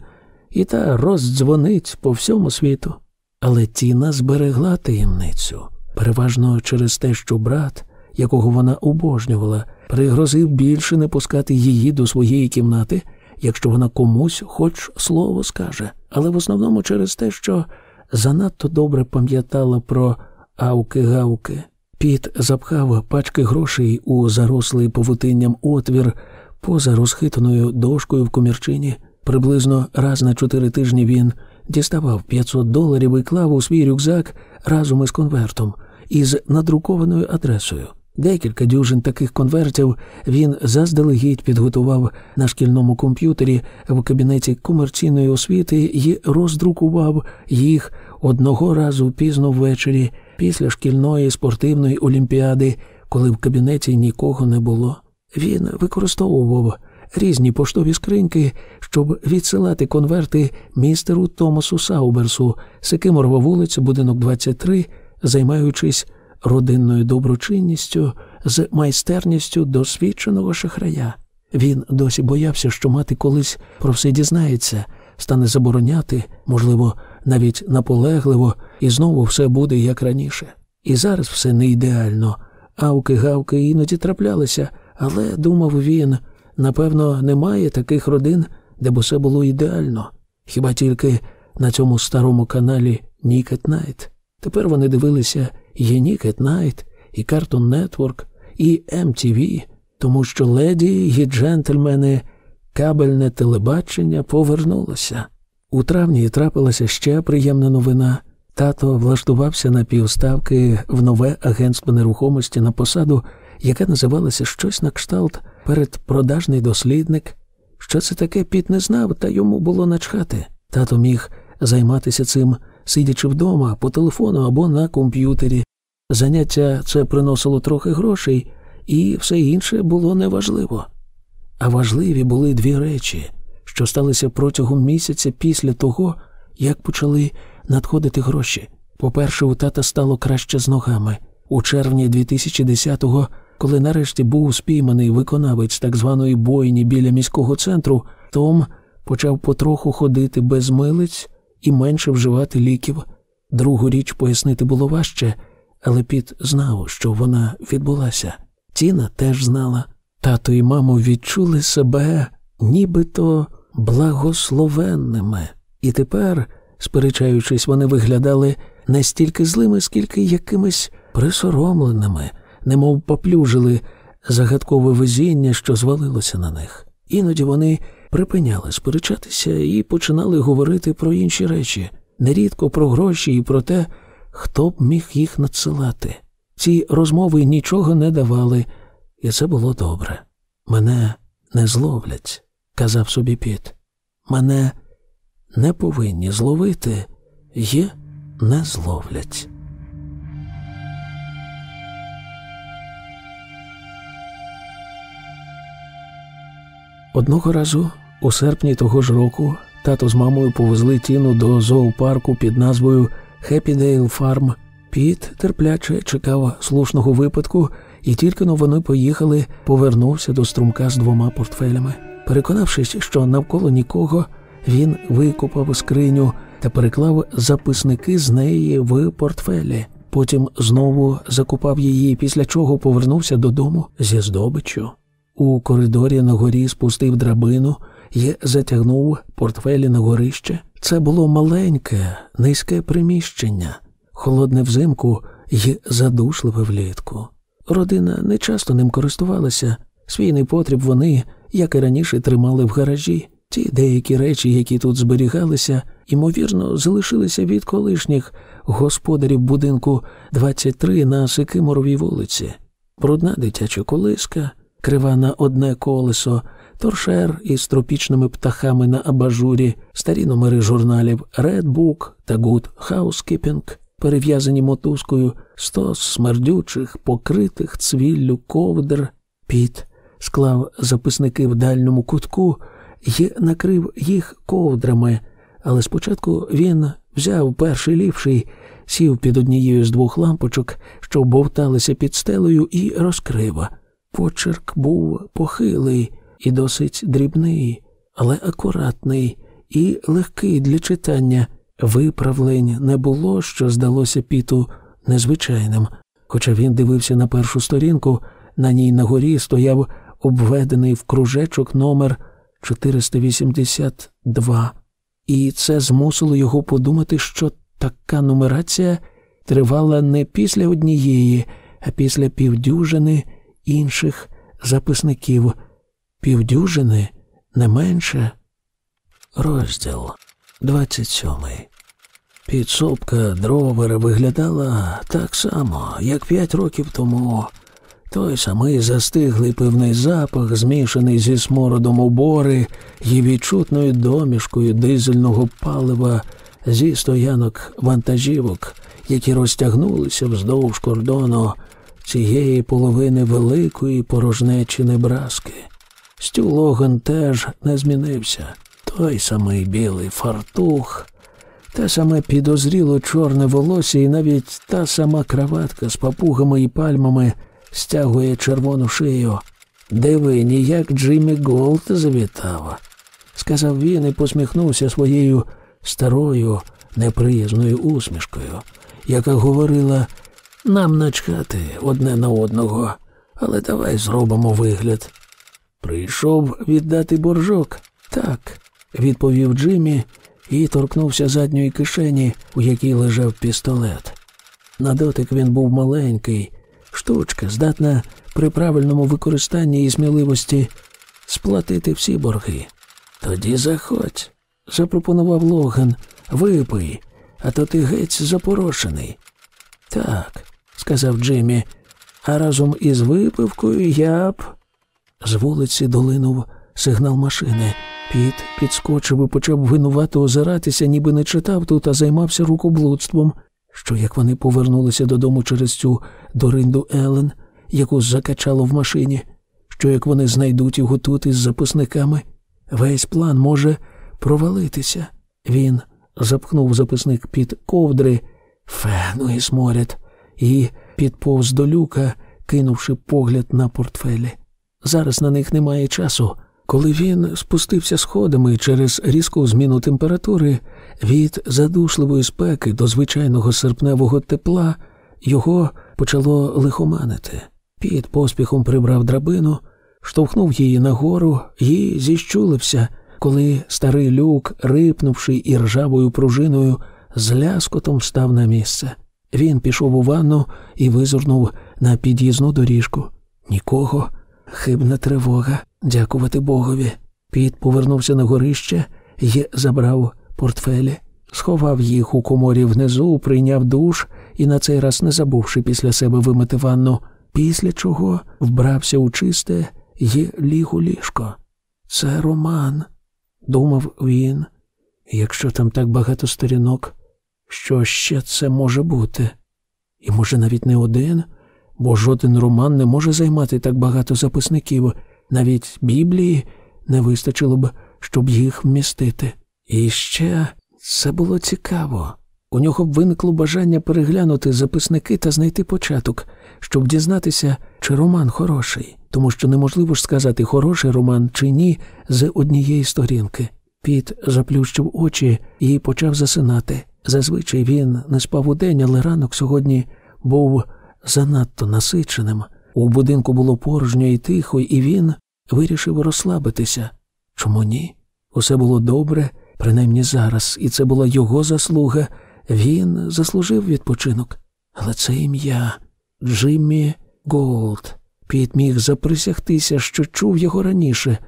і та роздзвонить по всьому світу. Але Тіна зберегла таємницю, переважно через те, що брат, якого вона обожнювала, пригрозив більше не пускати її до своєї кімнати, якщо вона комусь хоч слово скаже, але в основному через те, що занадто добре пам'ятала про авки-гавки. Піт запхав пачки грошей у зарослий повутинням отвір поза розхитаною дошкою в комірчині. Приблизно раз на чотири тижні він діставав 500 доларів і клав у свій рюкзак разом із конвертом із надрукованою адресою. Декілька дюжин таких конвертів він заздалегідь підготував на шкільному комп'ютері в кабінеті комерційної освіти і роздрукував їх одного разу пізно ввечері після шкільної спортивної олімпіади, коли в кабінеті нікого не було. Він використовував різні поштові скриньки, щоб відсилати конверти містеру Томасу Сауберсу, Сикиморова вулиця, будинок 23, займаючись родинною доброчинністю з майстерністю досвідченого шахрая. Він досі боявся, що мати колись про все дізнається, стане забороняти, можливо, навіть наполегливо, і знову все буде як раніше. І зараз все не ідеально. Гавки-гавки іноді траплялися, але, думав він, напевно, немає таких родин, де б усе було ідеально. Хіба тільки на цьому старому каналі Nick at Nite. Тепер вони дивилися і Nick at Nite, і Cartoon Network, і MTV, тому що леді і джентльмени, кабельне телебачення повернулося. У травні трапилася ще приємна новина. Тато влаштувався на півставки в нове агентство нерухомості на посаду, яка називалася щось на кшталт передпродажний дослідник. Що це таке, Піт не знав, та йому було начхати. Тато міг займатися цим, сидячи вдома, по телефону або на комп'ютері. Заняття це приносило трохи грошей, і все інше було неважливо. А важливі були дві речі, що сталися протягом місяця після того, як почали надходити гроші. По-перше, у тата стало краще з ногами. У червні 2010-го, коли нарешті був спійманий виконавець так званої бойні біля міського центру, Том почав потроху ходити без милиць і менше вживати ліків. Другу річ пояснити було важче, але Піт знав, що вона відбулася. Тіна теж знала. Тато і маму відчули себе нібито благословенними. І тепер, сперечаючись, вони виглядали не стільки злими, скільки якимись присоромленими, немов поплюжили загадкове везіння, що звалилося на них. Іноді вони припиняли сперечатися і починали говорити про інші речі, нерідко про гроші і про те, хто б міг їх надсилати. Ці розмови нічого не давали, і це було добре. Мене не зловлять, казав собі Піт. Мене не повинні зловити і не зловлять. Одного разу, у серпні того ж року, тато з мамою повезли Тіну до зоопарку під назвою Хеппідейл Фарм. Піт терпляче чекав слушного випадку, і тільки-но вони поїхали, повернувся до струмка з двома портфелями. Переконавшись, що навколо нікого, він викопав скриню та переклав записники з неї в портфелі. Потім знову закопав її, після чого повернувся додому зі здобиччю. У коридорі на горі спустив драбину і затягнув портфелі на горище. Це було маленьке, низьке приміщення, холодне взимку і задушливе влітку. Родина не часто ним користувалася, свій непотріб вони, як і раніше, тримали в гаражі. Ті деякі речі, які тут зберігалися, ймовірно, залишилися від колишніх господарів будинку 23 на Сикиморовій вулиці, брудна дитяча колиска, крива на одне колесо, торшер із тропічними птахами на абажурі, старі номери журналів Red Book та Good Housekeeping, перев'язані мотузкою, сто смердючих, покритих цвіллю ковдр, піт склав записники в дальньому кутку і накрив їх ковдрами, але спочатку він взяв перший ліпший, сів під однією з двох лампочок, що бовталися під стелею, і розкрив. Почерк був похилий і досить дрібний, але акуратний і легкий для читання. Виправлень не було, що здалося піту незвичайним. Хоча він дивився на першу сторінку, на ній на горі стояв обведений в кружечок номер 482, і це змусило його подумати, що така нумерація тривала не після однієї, а після півдюжини інших записників, півдюжини не менше. Розділ 27. Підсобка дровера виглядала так само, як п'ять років тому. Той самий застиглий пивний запах, змішаний зі смородом обори і відчутною домішкою дизельного палива зі стоянок вантажівок, які розтягнулися вздовж кордону цієї половини великої порожнечі Небраски. Стю Логан теж не змінився. Той самий білий фартух, те саме підозріло чорне волосся і навіть та сама краватка з папугами і пальмами стягує червону шию. Диви, ніяк Джиммі Голд завітав, сказав він і посміхнувся своєю старою неприязною усмішкою, яка говорила нам начхати одне на одного, але давай зробимо вигляд. Прийшов віддати боржок. Так, відповів Джиммі і торкнувся задньої кишені, у якій лежав пістолет. На дотик він був маленький, штучка, здатна при правильному використанні і сміливості сплатити всі борги. Тоді заходь, запропонував Логан, випий, а то ти геть запорошений. Так, сказав Джиммі, а разом із випивкою я б. З вулиці долинув сигнал машини. Піт підскочив і почав винувато озиратися, ніби не читав тут, а займався рукоблудством. Що як вони повернулися додому через цю доринду Елен, яку закачало в машині, що як вони знайдуть його тут із записниками, весь план може провалитися. Він запхнув записник під ковдри, фену і сморяд, і підповз до люка, кинувши погляд на портфелі. Зараз на них немає часу. Коли він спустився сходами через різку зміну температури, від задушливої спеки до звичайного серпневого тепла його почало лихоманити. Під поспіхом прибрав драбину, штовхнув її нагору і зіщулився, коли старий люк, рипнувши і ржавою пружиною, з ляскотом став на місце. Він пішов у ванну і визирнув на під'їзну доріжку. Нікого, хибна тривога, дякувати Богові. Піт повернувся на горище і забрав портфелі, сховав їх у коморі внизу, прийняв душ і на цей раз не забувши після себе вимити ванну, після чого вбрався у чисте й ліг у ліжко. Це роман, думав він. Якщо там так багато сторінок, що ще це може бути? І, може, навіть не один, бо жоден роман не може займати так багато записників, навіть Біблії не вистачило б, щоб їх вмістити. І ще це було цікаво. У нього б виникло бажання переглянути записники та знайти початок, щоб дізнатися, чи роман хороший, тому що неможливо ж сказати, хороший роман чи ні з однієї сторінки. Піт заплющив очі і почав засинати. Зазвичай він не спав у день, але ранок сьогодні був занадто насиченим. У будинку було порожньо і тихо, і він вирішив розслабитися. Чому ні? Усе було добре, принаймні зараз, і це була його заслуга. Він заслужив відпочинок. Але це ім'я Джиммі Голд. Піт міг заприсягтися, що чув його раніше,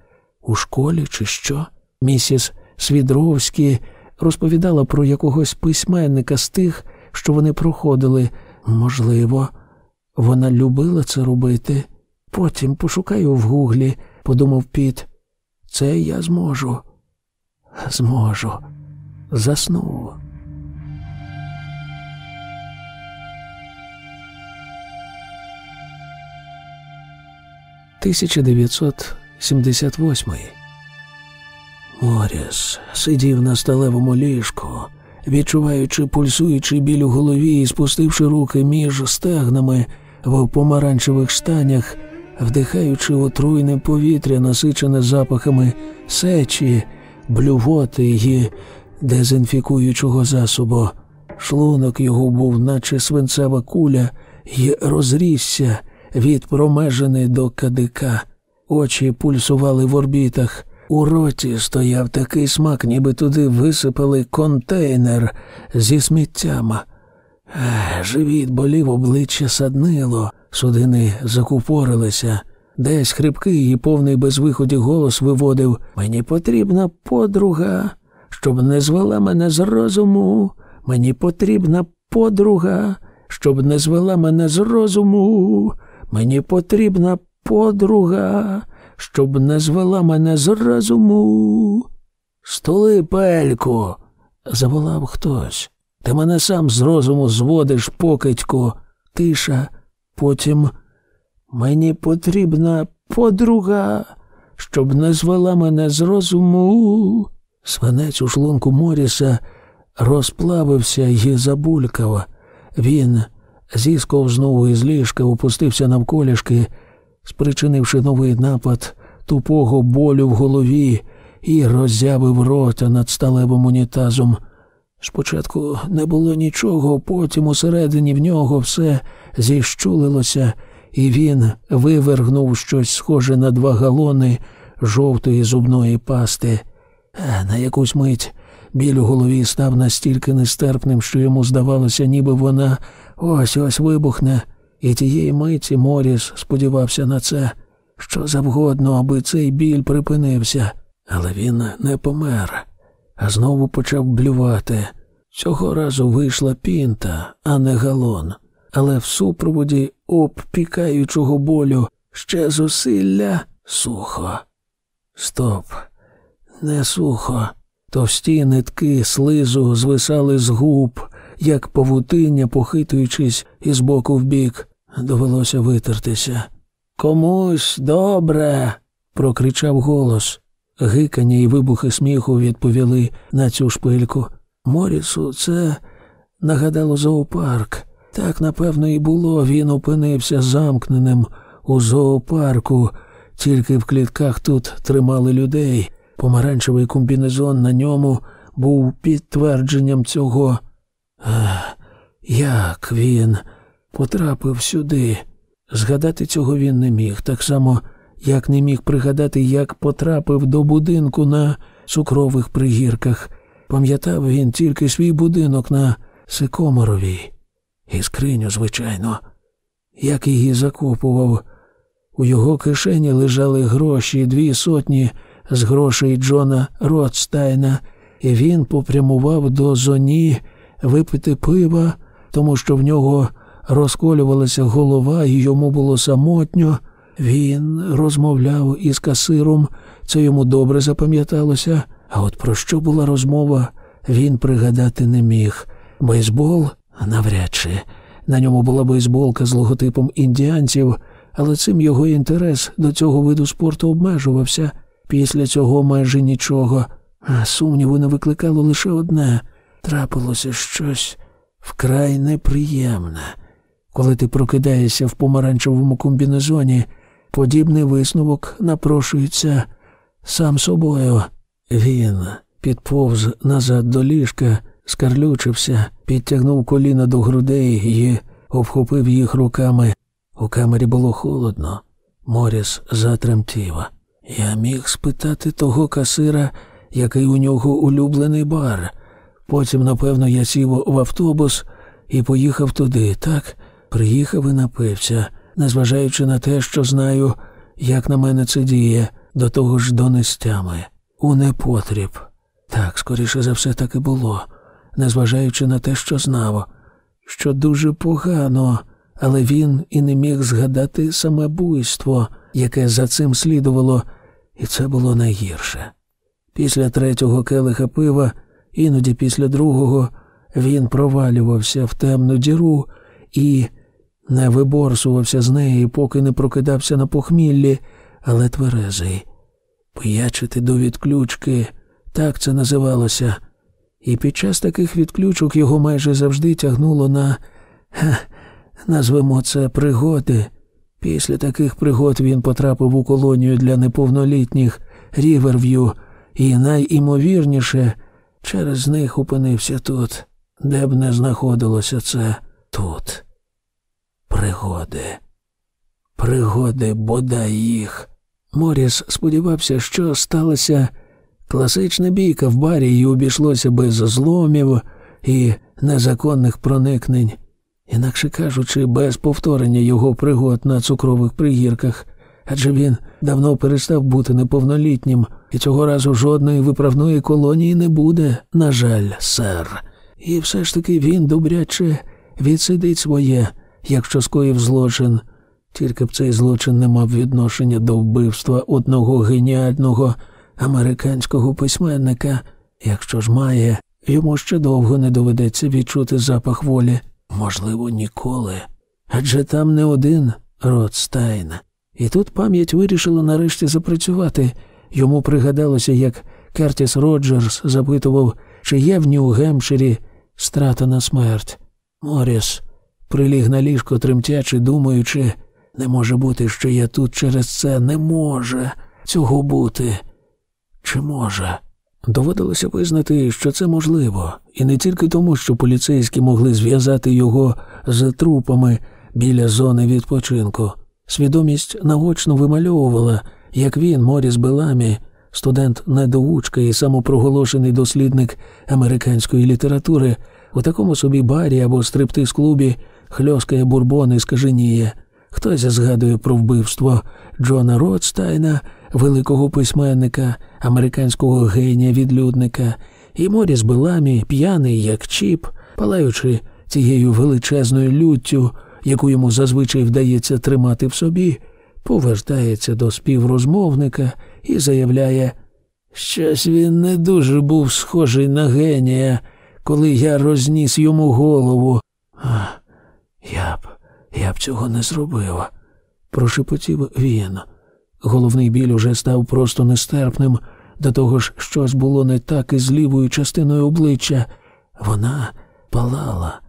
у школі чи що. Місіс Свідровський розповідала про якогось письменника з тих, що вони проходили. Можливо, вона любила це робити. Потім пошукаю в гуглі, подумав піт. Це я зможу. Зможу. Заснув. Тисяча «1978-й». Оріс сидів на сталевому ліжку, відчуваючи пульсуючий біль у голові і спустивши руки між стегнами в помаранчевих штанях, вдихаючи отруйне повітря, насичене запахами сечі, блювоти і дезінфікуючого засобу. Шлунок його був, наче свинцева куля, і розрісся від промежини до кадика. Очі пульсували в орбітах. У роті стояв такий смак, ніби туди висипали контейнер зі сміттями. Живіт болів, обличчя саднило, судини закупорилися. Десь хрипкий і повний безвиході голос виводив Мені потрібна подруга, щоб не звела мене з розуму. Мені потрібна подруга, щоб не звела мене з розуму. Мені потрібна подруга щоб не звела мене з розуму. Столи, пельку, заволав хтось. Ти мене сам з розуму зводиш, покидьку. Тиша. Потім мені потрібна подруга, щоб не звела мене з розуму. Свинець у шлунку Моріса розплавився і забулькав. Він зісковзнув із ліжка, опустився навколішки спричинивши новий напад тупого болю в голові і роззявив рота над сталевим унітазом. Спочатку не було нічого, потім усередині в нього все зіщулилося, і він вивергнув щось схоже на два галони жовтої зубної пасти. На якусь мить Біль у голові став настільки нестерпним, що йому здавалося, ніби вона ось ось вибухне, і тієї миті Моріс сподівався на це, що завгодно, аби цей біль припинився, але він не помер, а знову почав блювати. Цього разу вийшла пінта, а не галон, але в супроводі обпікаючого болю ще зусилля сухо. Стоп, не сухо. Товсті нитки слизу звисали з губ, як павутиння, похитуючись із боку в бік. Довелося витертися. Комусь добре. прокричав голос. Гикання і вибухи сміху відповіли на цю шпильку. Морісу це нагадало зоопарк. Так, напевно, і було. Він опинився замкненим у зоопарку, тільки в клітках тут тримали людей. Помаранчевий комбінезон на ньому був підтвердженням цього. Як він потрапив сюди? Згадати цього він не міг, так само, як не міг пригадати, як потрапив до будинку на цукрових пригірках. Пам'ятав він тільки свій будинок на Сикоморовій. І скриню, звичайно, як її закопував. У його кишені лежали гроші, дві сотні з грошей Джона Ротстайна, і він попрямував до зоні випити пива, тому що в нього розколювалася голова, і йому було самотньо. Він розмовляв із касиром, це йому добре запам'яталося. А от про що була розмова, він пригадати не міг. Бейсбол навряд чи. На ньому була бейсболка з логотипом індіанців, але цим його інтерес до цього виду спорту обмежувався. Після цього майже нічого. А сумніву не викликало лише одне трапилося щось вкрай неприємне. Коли ти прокидаєшся в помаранчевому комбінезоні, подібний висновок напрошується сам собою. Він підповз назад до ліжка, скарлючився, підтягнув коліна до грудей і обхопив їх руками. У камері було холодно. Моріс затремтів. Я міг спитати того касира, який у нього улюблений бар. Потім, напевно, я сів в автобус і поїхав туди, так? Приїхав і напився, незважаючи на те, що знаю, як на мене це діє, до того ж донестями. У непотріб. Так, скоріше за все, так і було, незважаючи на те, що знав, що дуже погано, але він і не міг згадати саме буйство, яке за цим слідувало, і це було найгірше. Після третього келиха пива, іноді після другого, він провалювався в темну діру і не виборсувався з неї, поки не прокидався на похміллі, але тверезий. Пиячити до відключки, так це називалося. І під час таких відключок його майже завжди тягнуло на, ха, назвемо це пригоди. Після таких пригод він потрапив у колонію для неповнолітніх Ріверв'ю і найімовірніше через них опинився тут, де б не знаходилося це тут. Пригоди, пригоди, бодай їх. Моріс сподівався, що сталася класична бійка в барі і обійшлося без зломів і незаконних проникнень, інакше кажучи, без повторення його пригод на цукрових пригірках, адже він давно перестав бути неповнолітнім, і цього разу жодної виправної колонії не буде, на жаль, сер. І все ж таки він добряче відсидить своє, якщо скоїв злочин. Тільки б цей злочин не мав відношення до вбивства одного геніального американського письменника. Якщо ж має, йому ще довго не доведеться відчути запах волі, можливо, ніколи. Адже там не один Ротстайн. І тут пам'ять вирішила нарешті запрацювати. Йому пригадалося, як Кертіс Роджерс запитував, чи є в Нью-Гемпширі страта на смерть. Моріс приліг на ліжко, тремтячи, думаючи, не може бути, що я тут через це не може цього бути. Чи може? Доводилося визнати, що це можливо, і не тільки тому, що поліцейські могли зв'язати його з трупами біля зони відпочинку. Свідомість наочно вимальовувала, як він, Моріс Беламі, студент недоучка і самопроголошений дослідник американської літератури, у такому собі барі або стриптиз-клубі хльоскає бурбон і скаженіє. Хтось згадує про вбивство Джона Ротстайна, великого письменника, американського генія відлюдника, і Моріс Беламі, п'яний, як чіп, палаючи цією величезною люттю, яку йому зазвичай вдається тримати в собі, повертається до співрозмовника і заявляє, щось він не дуже був схожий на генія, коли я розніс йому голову. А, я б, я б цього не зробив, прошепотів він. Головний біль уже став просто нестерпним, до того ж щось було не так із лівою частиною обличчя. Вона палала.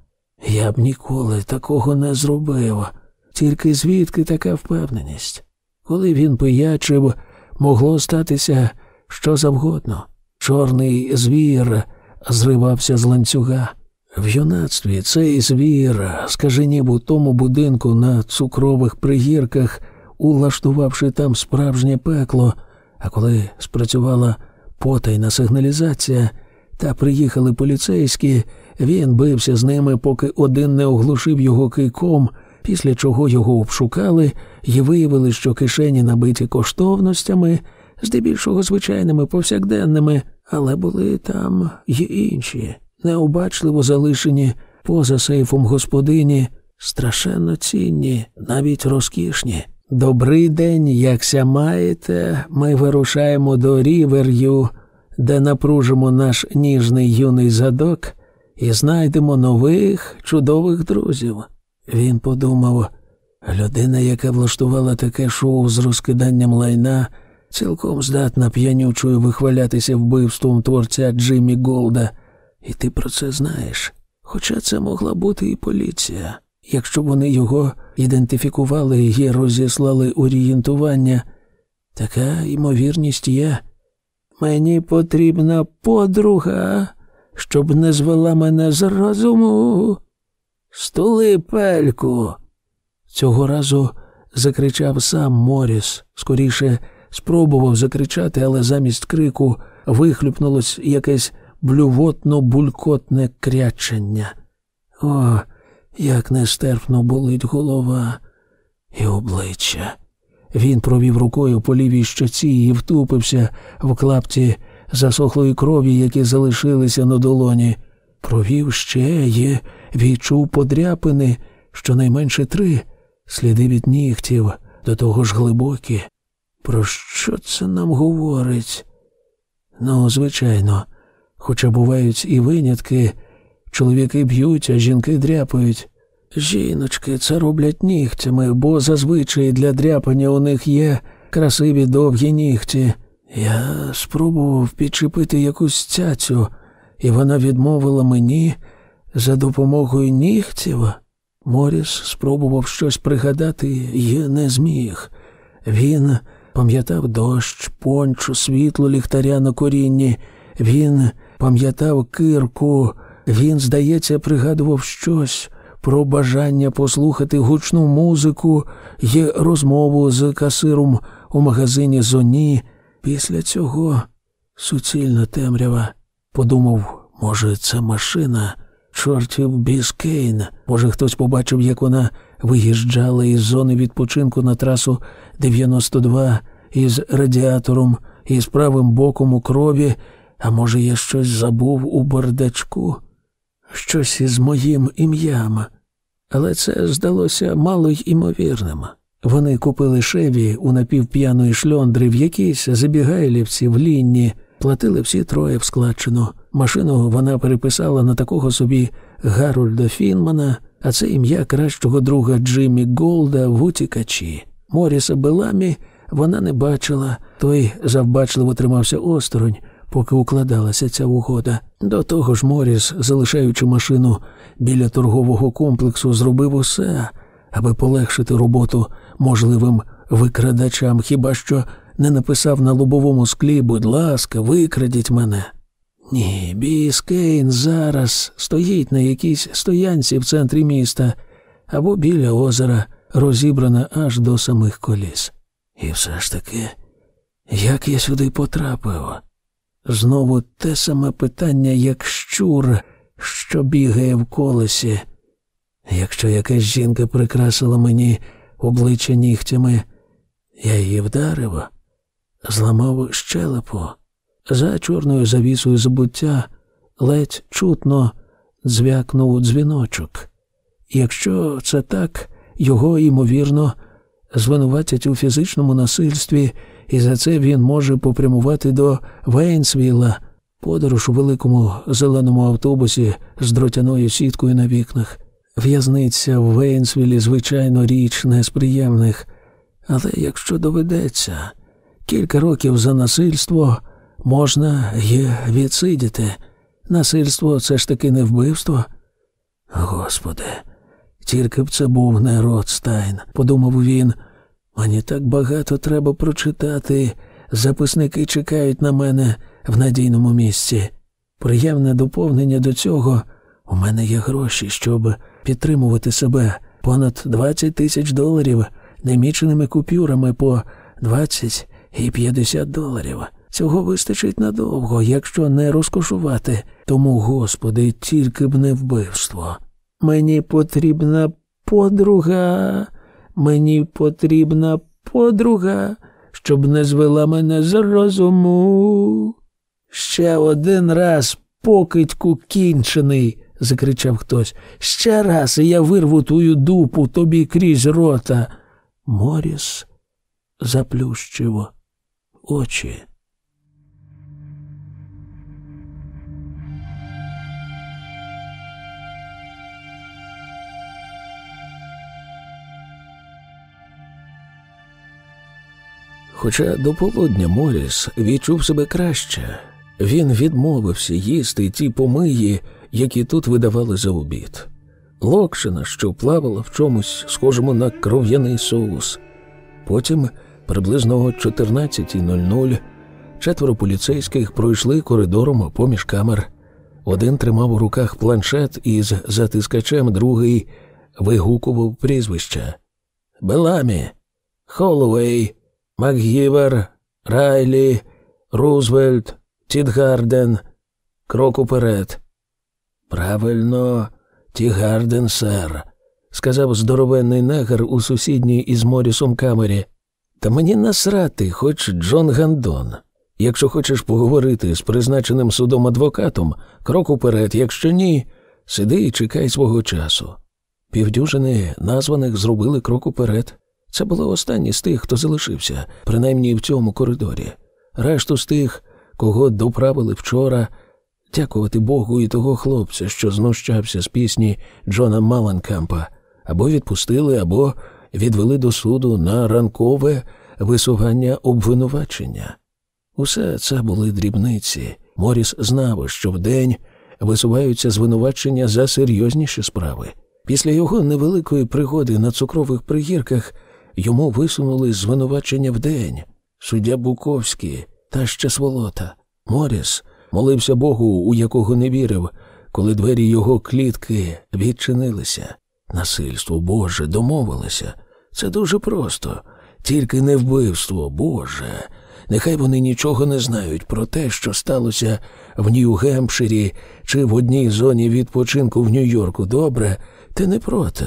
Я б ніколи такого не зробив. Тільки звідки така впевненість? Коли він пиячив, могло статися що завгодно. Чорний звір зривався з ланцюга. В юнацтві цей звір скаженів у тому будинку на цукрових пригірках, улаштувавши там справжнє пекло, а коли спрацювала потайна сигналізація та приїхали поліцейські, він бився з ними, поки один не оглушив його кийком, після чого його обшукали і виявили, що кишені набиті коштовностями, здебільшого звичайними повсякденними, але були там й інші, необачливо залишені поза сейфом господині, страшенно цінні, навіть розкішні. Добрий день, якся маєте, ми вирушаємо до рівер'ю, де напружимо наш ніжний юний задок і знайдемо нових чудових друзів. Він подумав, людина, яка влаштувала таке шоу з розкиданням лайна, цілком здатна п'янючою вихвалятися вбивством творця Джиммі Голда, і ти про це знаєш. Хоча це могла бути і поліція. Якщо вони його ідентифікували і розіслали орієнтування, така ймовірність є. Мені потрібна подруга, щоб не звела мене з розуму. Стули пельку. Цього разу закричав сам Моріс. Скоріше спробував закричати, але замість крику вихлюпнулось якесь блювотно булькотне крячення. О, як нестерпно болить голова і обличчя. Він провів рукою по лівій щоці і втупився в клапті засохлої крові, які залишилися на долоні. Провів ще і відчув подряпини, щонайменше три, сліди від нігтів, до того ж глибокі. Про що це нам говорить? Ну, звичайно, хоча бувають і винятки, чоловіки б'ють, а жінки дряпають. Жіночки це роблять нігтями, бо зазвичай для дряпання у них є красиві довгі нігті. Я спробував підчепити якусь цяцю, і вона відмовила мені за допомогою нігтів. Моріс спробував щось пригадати і не зміг. Він пам'ятав дощ, пончу, світло ліхтаря на корінні, він пам'ятав кирку, він, здається, пригадував щось про бажання послухати гучну музику і розмову з касиром у магазині Зоні. Після цього суцільна темрява. Подумав, може, це машина, чортів біскейн. Може, хтось побачив, як вона виїжджала із зони відпочинку на трасу 92 із радіатором і з правим боком у крові, а може, я щось забув у бардачку, щось із моїм ім'ям. Але це здалося мало й імовірним. Вони купили шеві у напівп'яної шльондри в якійсь забігайлівці в лінні, платили всі троє в складчину. Машину вона переписала на такого собі Гарольда Фінмана, а це ім'я кращого друга Джиммі Голда в утікачі. Моріса Беламі вона не бачила, той завбачливо тримався осторонь, поки укладалася ця угода. До того ж, Моріс, залишаючи машину біля торгового комплексу, зробив усе, аби полегшити роботу можливим викрадачам, хіба що не написав на лобовому склі, будь ласка, викрадіть мене. Ні, Біскейн зараз стоїть на якійсь стоянці в центрі міста або біля озера, розібрана аж до самих коліс. І все ж таки Як я сюди потрапив? Знову те саме питання, як щур, що бігає в колесі. Якщо якась жінка прикрасила мені обличчя нігтями, я її вдарив, зламав щелепу. За чорною завісою забуття ледь чутно звякнув дзвіночок. Якщо це так, його, ймовірно, звинуватять у фізичному насильстві, і за це він може попрямувати до Вейнсвіла, подорож у великому зеленому автобусі з дротяною сіткою на вікнах. В'язниця в Вейнсвілі, звичайно, річ не з приємних, але якщо доведеться, кілька років за насильство можна й відсидіти. Насильство це ж таки не вбивство. Господи, тільки б це був не Ротстайн, подумав він. Мені так багато треба прочитати. Записники чекають на мене в надійному місці. Приємне доповнення до цього у мене є гроші, щоб підтримувати себе понад 20 тисяч доларів неміченими купюрами по 20 і 50 доларів. Цього вистачить надовго, якщо не розкошувати. Тому, Господи, тільки б не вбивство. Мені потрібна подруга, мені потрібна подруга, щоб не звела мене з розуму. Ще один раз покидьку кінчений, закричав хтось. Ще раз і я вирву твою дупу тобі крізь рота. Моріс заплющив очі. Хоча до полудня Моріс відчув себе краще, він відмовився їсти ті помиї, які тут видавали за обід. Локшина, що плавала в чомусь схожому на кров'яний соус. Потім, приблизно о 14.00, четверо поліцейських пройшли коридором поміж камер. Один тримав у руках планшет із затискачем, другий вигукував прізвища Беламі, Холлоуей, Макгівер, Райлі, Рузвельт, Тідгарден, крок уперед. Правильно, Тігарден, сер, сказав здоровенний негр у сусідній із Морісом камері. Та мені насрати, хоч Джон Гандон. Якщо хочеш поговорити з призначеним судом адвокатом, крок уперед, якщо ні, сиди і чекай свого часу. Півдюжини названих зробили крок уперед. Це були останні з тих, хто залишився, принаймні в цьому коридорі. Решту з тих, кого доправили вчора, дякувати Богу і того хлопця, що знущався з пісні Джона Маланкампа, або відпустили, або відвели до суду на ранкове висування обвинувачення. Усе це були дрібниці. Моріс знав, що вдень висуваються звинувачення за серйозніші справи. Після його невеликої пригоди на цукрових пригірках йому висунули звинувачення вдень. Суддя Буковський та ще сволота. Моріс молився Богу, у якого не вірив, коли двері його клітки відчинилися. Насильство Боже домовилося. Це дуже просто, тільки не вбивство, Боже. Нехай вони нічого не знають про те, що сталося в Нью-Гемпширі чи в одній зоні відпочинку в Нью-Йорку. Добре, ти не проти.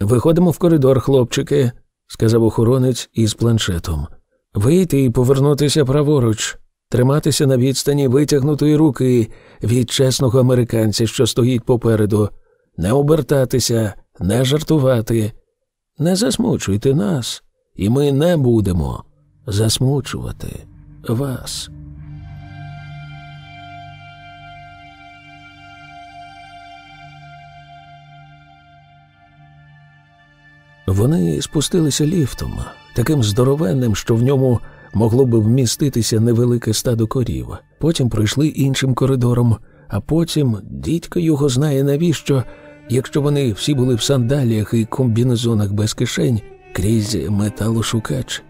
Виходимо в коридор, хлопчики, сказав охоронець із планшетом. Вийти і повернутися праворуч, триматися на відстані витягнутої руки від чесного американця, що стоїть попереду, не обертатися, не жартувати. Не засмучуйте нас, і ми не будемо засмучувати вас. Вони спустилися ліфтом, таким здоровенним, що в ньому могло би вміститися невелике стадо корів. Потім пройшли іншим коридором, а потім дідько його знає навіщо, якщо вони всі були в сандаліях і комбінезонах без кишень крізь металошукач.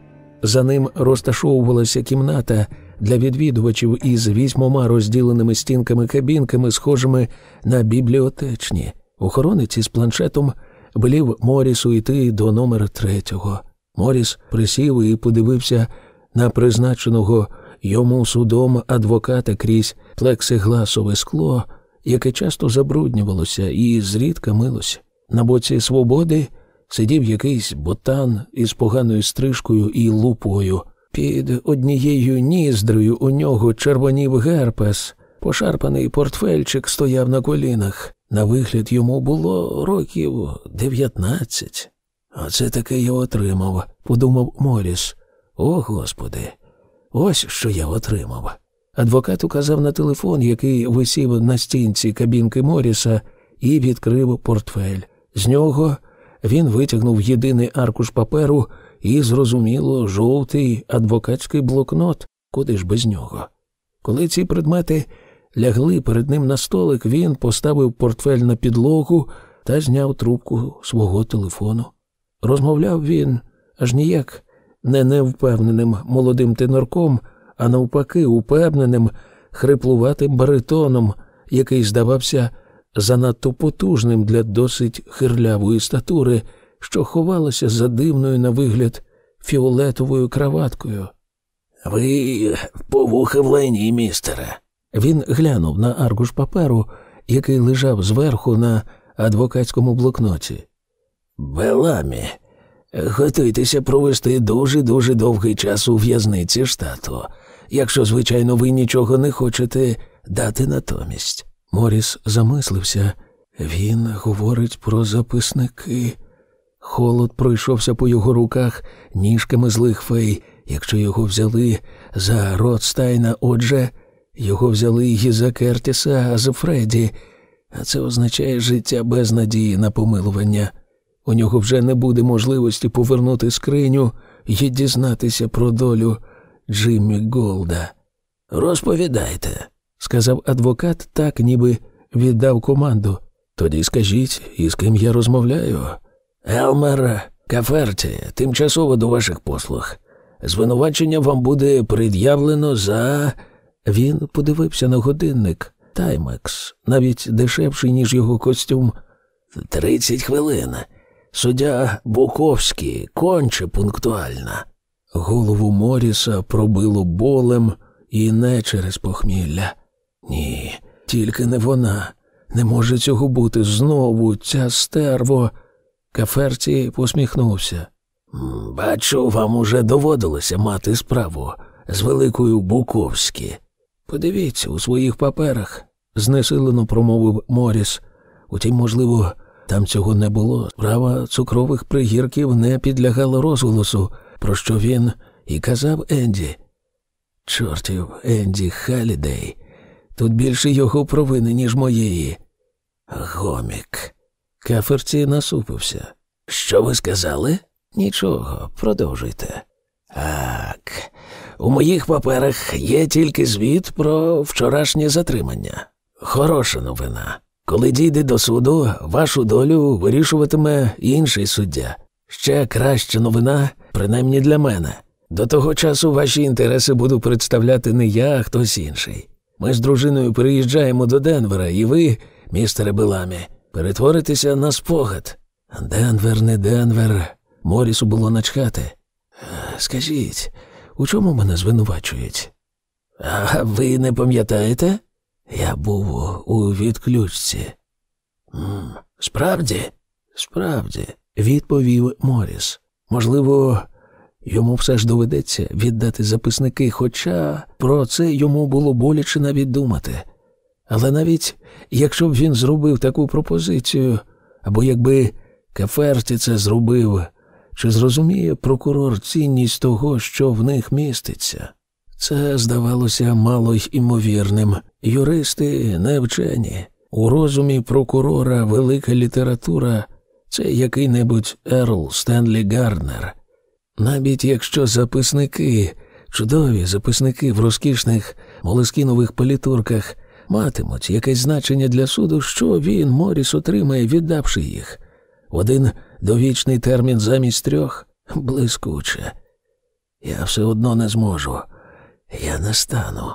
За ним розташовувалася кімната для відвідувачів із вісьмома розділеними стінками кабінками, схожими на бібліотечні. Охоронець із планшетом велів Морісу йти до номера третього. Моріс присів і подивився на призначеного йому судом адвоката крізь плексигласове скло, яке часто забруднювалося і зрідка милося. На боці свободи сидів якийсь ботан із поганою стрижкою і лупою. Під однією ніздрою у нього червонів герпес, пошарпаний портфельчик стояв на колінах. На вигляд йому було років дев'ятнадцять. Оце таке я отримав, подумав Моріс. О, Господи, ось що я отримав. Адвокат указав на телефон, який висів на стінці кабінки Моріса, і відкрив портфель. З нього він витягнув єдиний аркуш паперу і, зрозуміло, жовтий адвокатський блокнот, куди ж без нього. Коли ці предмети лягли перед ним на столик, він поставив портфель на підлогу та зняв трубку свого телефону. Розмовляв він аж ніяк не невпевненим молодим тенорком, а навпаки, упевненим, хриплуватим баритоном, який здавався занадто потужним для досить хирлявої статури, що ховалася за дивною на вигляд фіолетовою краваткою. Ви повухи в лайні, містере. Він глянув на аркуш паперу, який лежав зверху на адвокатському блокноті. Беламі, готуйтеся провести дуже дуже довгий час у в'язниці штату, якщо, звичайно, ви нічого не хочете дати натомість. Моріс замислився. Він говорить про записники. Холод пройшовся по його руках ніжками злих фей. Якщо його взяли за Ротстайна, отже, його взяли і за Кертіса, а за Фредді, а це означає життя без надії на помилування. У нього вже не буде можливості повернути скриню і дізнатися про долю Джиммі Голда. Розповідайте, сказав адвокат, так ніби віддав команду. Тоді скажіть, із ким я розмовляю. Елмер Каферті, тимчасово до ваших послуг. Звинувачення вам буде пред'явлено за. Він подивився на годинник Таймекс, навіть дешевший, ніж його костюм. Тридцять хвилин. Суддя Буковський конче пунктуальна. Голову Моріса пробило болем і не через похмілля. Ні, тільки не вона. Не може цього бути знову, ця стерво. Каферці посміхнувся. Бачу, вам уже доводилося мати справу з великою Буковські. Подивіться у своїх паперах, знесилено промовив Моріс. Утім, можливо, там цього не було. Справа цукрових пригірків не підлягала розголосу, про що він і казав Енді. Чортів Енді Халідей. Тут більше його провини, ніж моєї. Гомік. Каферці насупився. Що ви сказали? Нічого, продовжуйте. Так, у моїх паперах є тільки звіт про вчорашнє затримання. Хороша новина. Коли дійде до суду, вашу долю вирішуватиме інший суддя. Ще краща новина, принаймні для мене. До того часу ваші інтереси буду представляти не я, а хтось інший. Ми з дружиною переїжджаємо до Денвера, і ви, містере Беламі, перетворитеся на спогад. Денвер, не Денвер. Морісу було начхати. Скажіть, у чому мене звинувачують? А ви не пам'ятаєте? Я був у відключці. М, Справді? Справді, відповів Моріс. Можливо, йому все ж доведеться віддати записники, хоча про це йому було боляче навіть думати. Але навіть якщо б він зробив таку пропозицію, або якби Каферті це зробив, чи зрозуміє прокурор цінність того, що в них міститься? Це здавалося мало й імовірним. Юристи не вчені. У розумі прокурора велика література це який-небудь Ерл Стенлі Гарднер. Навіть якщо записники, чудові записники в розкішних молескінових палітурках матимуть якесь значення для суду, що він, Моріс, отримає, віддавши їх. Один довічний термін замість трьох блискуче. Я все одно не зможу. Я не стану.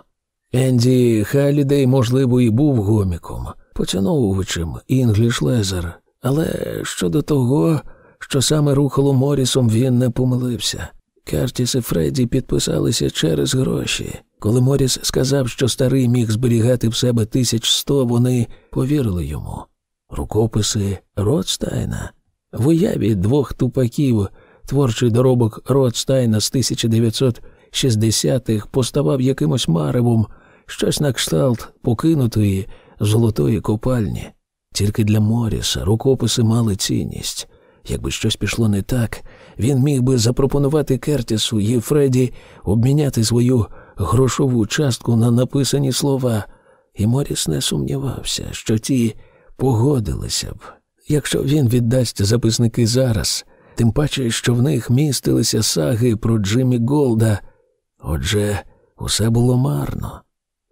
Енді Халідей, можливо, і був гоміком, поціновувачем Інгліш Лезер, але щодо того, що саме рухало Морісом, він не помилився. Кертіс і Фредді підписалися через гроші. Коли Моріс сказав, що старий міг зберігати в себе тисяч сто, вони повірили йому. Рукописи Ротстайна в уяві двох тупаків творчий доробок Ротстайна з 1960-х поставав якимось маревом, щось на кшталт покинутої золотої копальні. Тільки для Моріса рукописи мали цінність. Якби щось пішло не так, він міг би запропонувати Кертісу і Фредді обміняти свою грошову частку на написані слова, і Моріс не сумнівався, що ті погодилися б. Якщо він віддасть записники зараз, тим паче, що в них містилися саги про Джиммі Голда. Отже, усе було марно.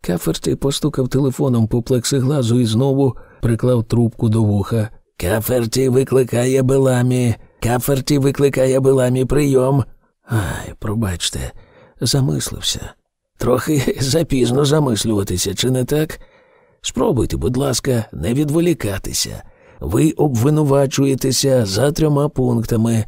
Каферті постукав телефоном по плексиглазу і знову приклав трубку до вуха. Каферті викликає Беламі. Каферті викликає Беламі прийом. Ай, пробачте, замислився. Трохи запізно замислюватися, чи не так? Спробуйте, будь ласка, не відволікатися. Ви обвинувачуєтеся за трьома пунктами.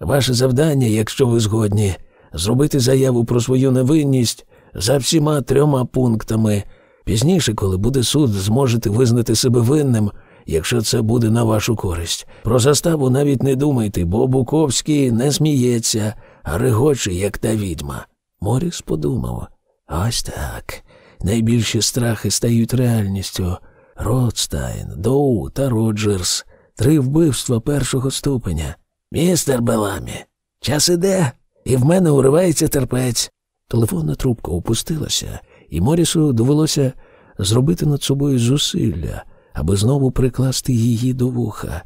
Ваше завдання, якщо ви згодні, зробити заяву про свою невинність за всіма трьома пунктами. Пізніше, коли буде суд, зможете визнати себе винним, якщо це буде на вашу користь. Про заставу навіть не думайте, бо Буковський не сміється, а регоче, як та відьма. Моріс подумав ось так. Найбільші страхи стають реальністю. Ротстайн, Доу та Роджерс, три вбивства першого ступеня. Містер Беламі, час іде, і в мене уривається терпець. Телефонна трубка опустилася, і Морісу довелося зробити над собою зусилля, аби знову прикласти її до вуха.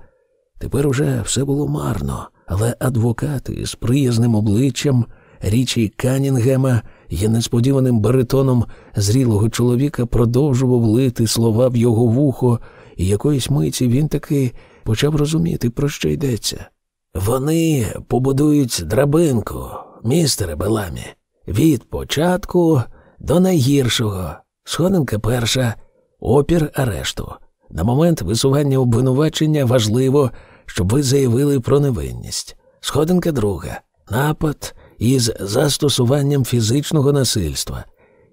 Тепер уже все було марно, але адвокати з приязним обличчям річі Канінгема і несподіваним баритоном зрілого чоловіка продовжував лити слова в його вухо, і якоїсь миті він таки почав розуміти, про що йдеться. Вони побудують драбинку, містере Беламі, від початку до найгіршого. Сходинка перша, опір арешту. На момент висування обвинувачення важливо, щоб ви заявили про невинність. Сходинка друга напад із застосуванням фізичного насильства.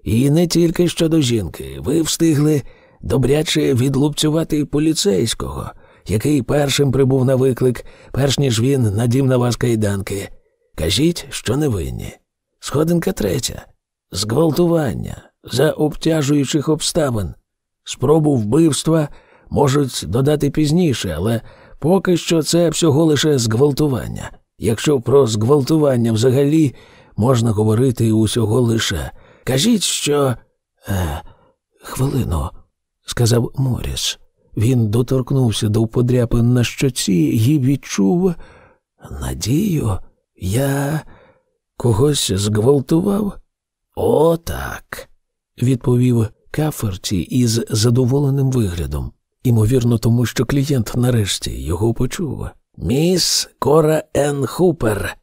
І не тільки щодо жінки, ви встигли добряче відлупцювати поліцейського, який першим прибув на виклик, перш ніж він надів на вас кайданки. Кажіть, що невинні. Сходинка третя зґвалтування за обтяжуючих обставин. Спробу вбивства можуть додати пізніше, але поки що це всього лише зґвалтування. Якщо про зґвалтування взагалі можна говорити усього лише. Кажіть, що. Е, Хвилину, сказав Моріс. Він доторкнувся до подряпин на щоці і відчув надію, я когось зґвалтував? «О, так», – відповів Каферті із задоволеним виглядом, імовірно, тому що клієнт нарешті його почув. Міс Кора Ен Хупер.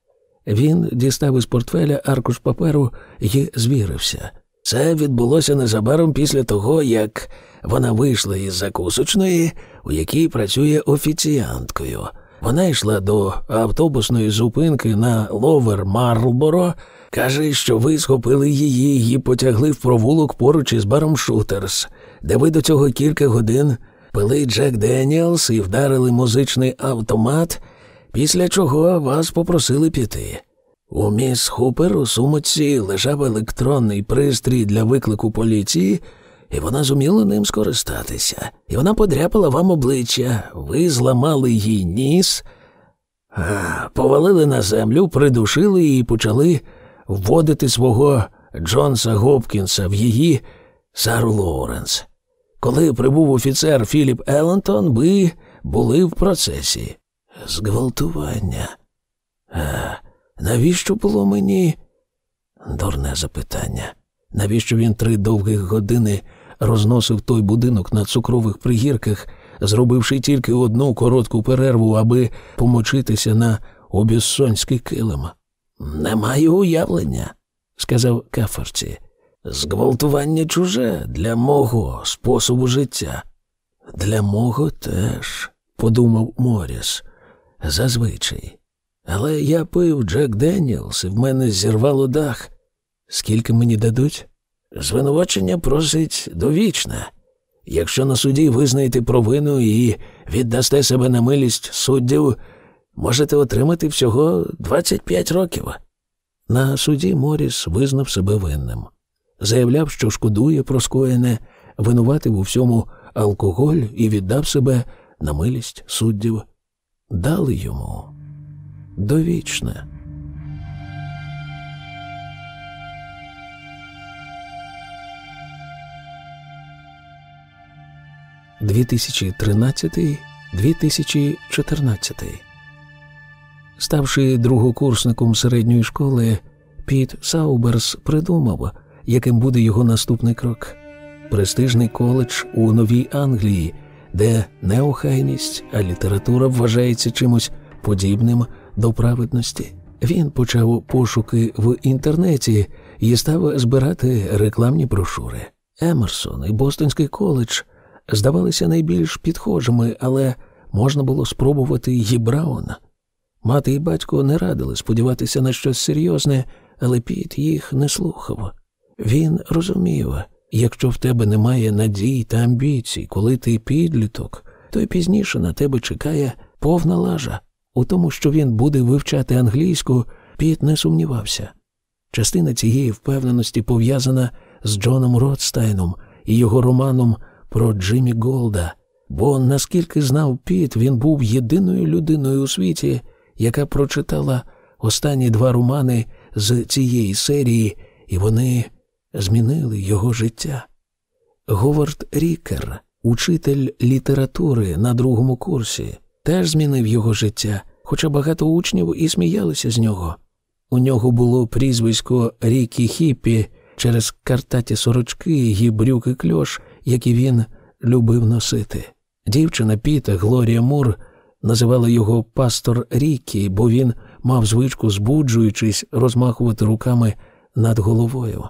Він дістав із портфеля аркуш паперу і звірився. Це відбулося незабаром після того, як вона вийшла із закусочної, у якій працює офіціанткою. Вона йшла до автобусної зупинки на Ловер Марлборо, каже, що ви схопили її і потягли в провулок поруч із баром Шутерс, де ви до цього кілька годин пили Джек Деніелс і вдарили музичний автомат, після чого вас попросили піти. У міс Хупер у сумочці лежав електронний пристрій для виклику поліції, і вона зуміла ним скористатися. І вона подряпала вам обличчя, ви зламали їй ніс, повалили на землю, придушили і почали вводити свого Джонса Гопкінса в її Сару Лоуренс. Коли прибув офіцер Філіп Елентон, ви були в процесі зґвалтування. А навіщо було мені? Дурне запитання. Навіщо він три довгих години розносив той будинок на цукрових пригірках, зробивши тільки одну коротку перерву, аби помочитися на обіссонський килим? Не маю уявлення, сказав Каферці. Зґвалтування чуже для мого способу життя. Для мого теж, подумав Моріс, зазвичай. Але я пив Джек Деніелс, і в мене зірвало дах. Скільки мені дадуть? Звинувачення просить довічне. Якщо на суді визнаєте провину і віддасте себе на милість суддів, можете отримати всього 25 років. На суді Моріс визнав себе винним. Заявляв, що шкодує про скоєне, винуватив у всьому алкоголь і віддав себе на милість суддів. Дали йому довічне. 2013-2014. Ставши другокурсником середньої школи, Піт Сауберс придумав, яким буде його наступний крок престижний коледж у Новій Англії, де не охайність, а література вважається чимось подібним до праведності. Він почав пошуки в інтернеті і став збирати рекламні брошури. Емерсон і Бостонський коледж здавалися найбільш підхожими, але можна було спробувати її Брауна. Мати і батько не радили сподіватися на щось серйозне, але Піт їх не слухав. Він розумів, якщо в тебе немає надій та амбіцій, коли ти підліток, то й пізніше на тебе чекає повна лажа. У тому, що він буде вивчати англійську, Піт не сумнівався. Частина цієї впевненості пов'язана з Джоном Ротстайном і його романом про Джиммі Голда, бо, наскільки знав Піт, він був єдиною людиною у світі, яка прочитала останні два романи з цієї серії, і вони змінили його життя. Говард Рікер, учитель літератури на другому курсі, теж змінив його життя, хоча багато учнів і сміялися з нього. У нього було прізвисько Рікі Хіппі через картаті сорочки і брюки кльош, які він любив носити. Дівчина Піта Глорія Мур називала його пастор Рікі, бо він мав звичку, збуджуючись, розмахувати руками над головою.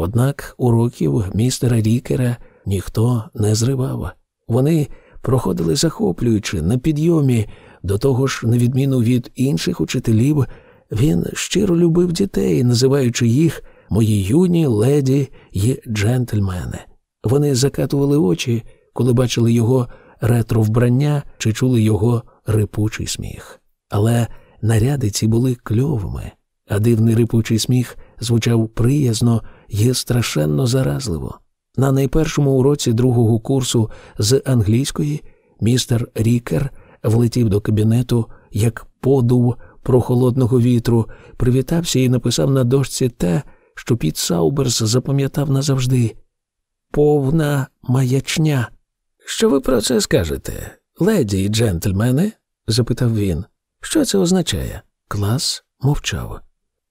Однак уроків містера Рікера ніхто не зривав. Вони проходили захоплюючи на підйомі, до того ж, на відміну від інших учителів, він щиро любив дітей, називаючи їх мої юні леді й джентльмени. Вони закатували очі, коли бачили його ретро вбрання чи чули його рипучий сміх. Але наряди ці були кльовими, а дивний рипучий сміх звучав приязно і страшенно заразливо. На найпершому уроці другого курсу з англійської містер Рікер влетів до кабінету, як подув прохолодного вітру, привітався і написав на дошці те, що Піт Сауберс запам'ятав назавжди повна маячня. Що ви про це скажете, леді і джентльмени? запитав він. Що це означає? Клас мовчав.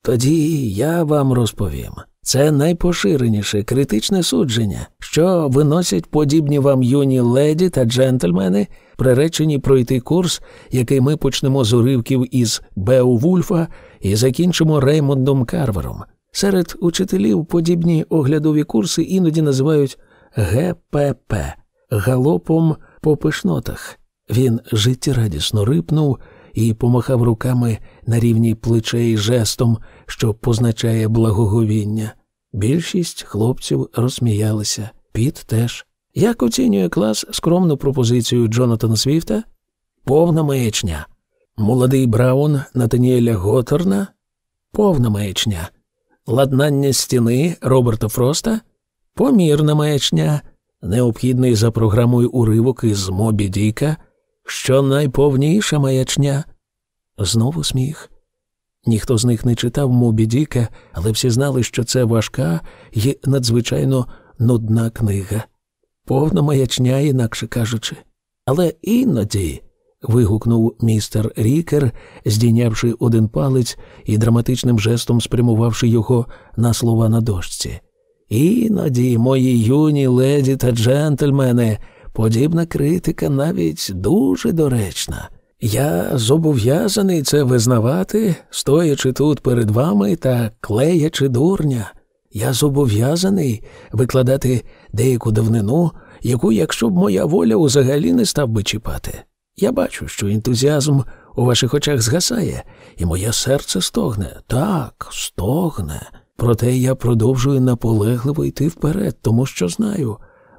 Тоді я вам розповім. Це найпоширеніше критичне судження, що виносять подібні вам юні леді та джентльмени, приречені пройти курс, який ми почнемо з уривків із Беовульфа і закінчимо Реймондом Карвером. Серед учителів подібні оглядові курси іноді називають ГПП галопом по пишнотах. Він життєрадісно рипнув і помахав руками на рівні плечей жестом, що позначає благоговіння. Більшість хлопців розсміялися, Піт теж. Як оцінює клас скромну пропозицію Джонатана Свіфта? Повна маячня. Молодий Браун Натаніеля Готорна? Повна маячня. Ладнання стіни Роберта Фроста? Помірна маячня. Необхідний за програмою уривок із Мобі Діка, що найповніша маячня. Знову сміх. Ніхто з них не читав Мобі Діка, але всі знали, що це важка і надзвичайно нудна книга. Повна маячня, інакше кажучи. Але іноді. вигукнув містер Рікер, здійнявши один палець і драматичним жестом спрямувавши його на слова на дошці. Іноді, мої юні леді та джентльмени, подібна критика навіть дуже доречна. Я зобов'язаний це визнавати, стоячи тут перед вами та клеячи дурня. Я зобов'язаний викладати деяку давнину, яку, якщо б моя воля, взагалі не став би чіпати. Я бачу, що ентузіазм у ваших очах згасає, і моє серце стогне. Так, стогне. Проте я продовжую наполегливо йти вперед, тому що знаю,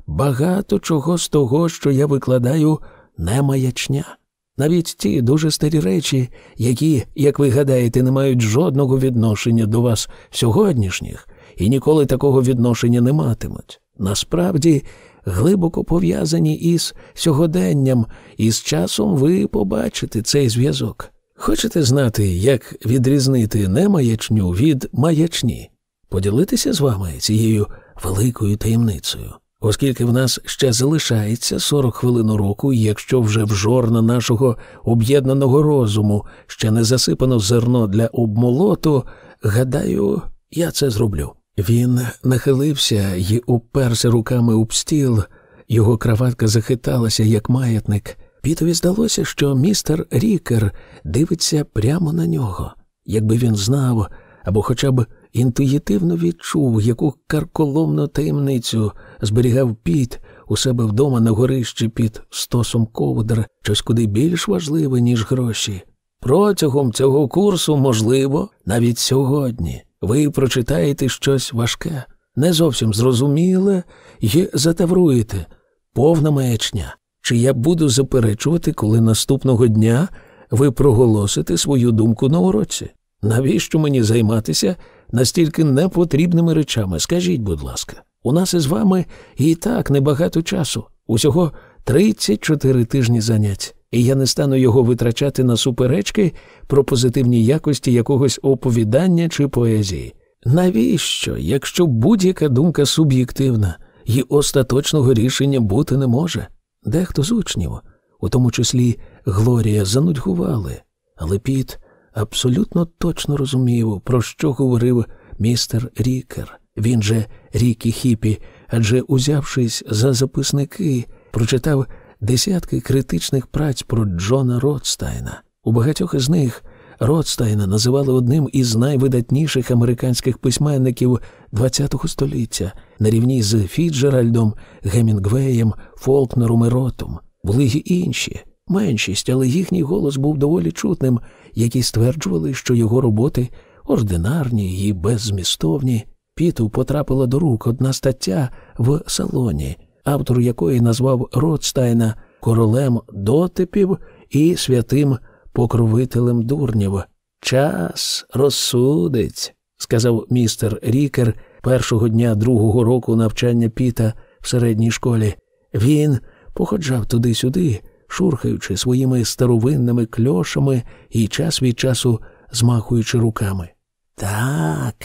багато чого з того, що я викладаю, не маячня. Навіть ті дуже старі речі, які, як ви гадаєте, не мають жодного відношення до вас сьогоднішніх і ніколи такого відношення не матимуть. Насправді глибоко пов'язані із сьогоденням, і з часом ви побачите цей зв'язок. Хочете знати, як відрізнити немаячню від маячні? Поділитися з вами цією великою таємницею. Оскільки в нас ще залишається 40 хвилин року, і якщо вже в жорна нашого об'єднаного розуму ще не засипано зерно для обмолоту, гадаю, я це зроблю. Він нахилився і уперся руками об стіл, його краватка захиталася, як маятник. Пітові здалося, що містер Рікер дивиться прямо на нього, якби він знав або хоча б інтуїтивно відчув, яку карколомну таємницю зберігав піт у себе вдома на горищі під стосом ковдр, щось куди більш важливе, ніж гроші. Протягом цього курсу, можливо, навіть сьогодні ви прочитаєте щось важке, не зовсім зрозуміле і затавруєте, повна маячня. Чи я буду заперечувати, коли наступного дня ви проголосите свою думку на уроці? Навіщо мені займатися настільки непотрібними речами? Скажіть, будь ласка, у нас із вами і так небагато часу, усього 34 тижні занять, і я не стану його витрачати на суперечки про позитивні якості якогось оповідання чи поезії. Навіщо, якщо будь-яка думка суб'єктивна і остаточного рішення бути не може? Дехто з учнів, у тому числі Глорія, занудьгували, але Піт абсолютно точно розумів, про що говорив містер Рікер. Він же Рікі Хіпі, адже, узявшись за записники, прочитав десятки критичних праць про Джона Ротстайна. У багатьох із них Ротстайна називали одним із найвидатніших американських письменників ХХ століття на рівні з Фіджеральдом, Гемінгвеєм, Фолкнером і Ротом. Були й інші, меншість, але їхній голос був доволі чутним, які стверджували, що його роботи ординарні і беззмістовні. Піту потрапила до рук одна стаття в салоні, автор якої назвав Ротстайна королем дотипів і святим покровителем дурнів. Час розсудить, сказав містер Рікер першого дня другого року навчання Піта в середній школі. Він походжав туди-сюди, шурхаючи своїми старовинними кльошами і час від часу змахуючи руками. Так,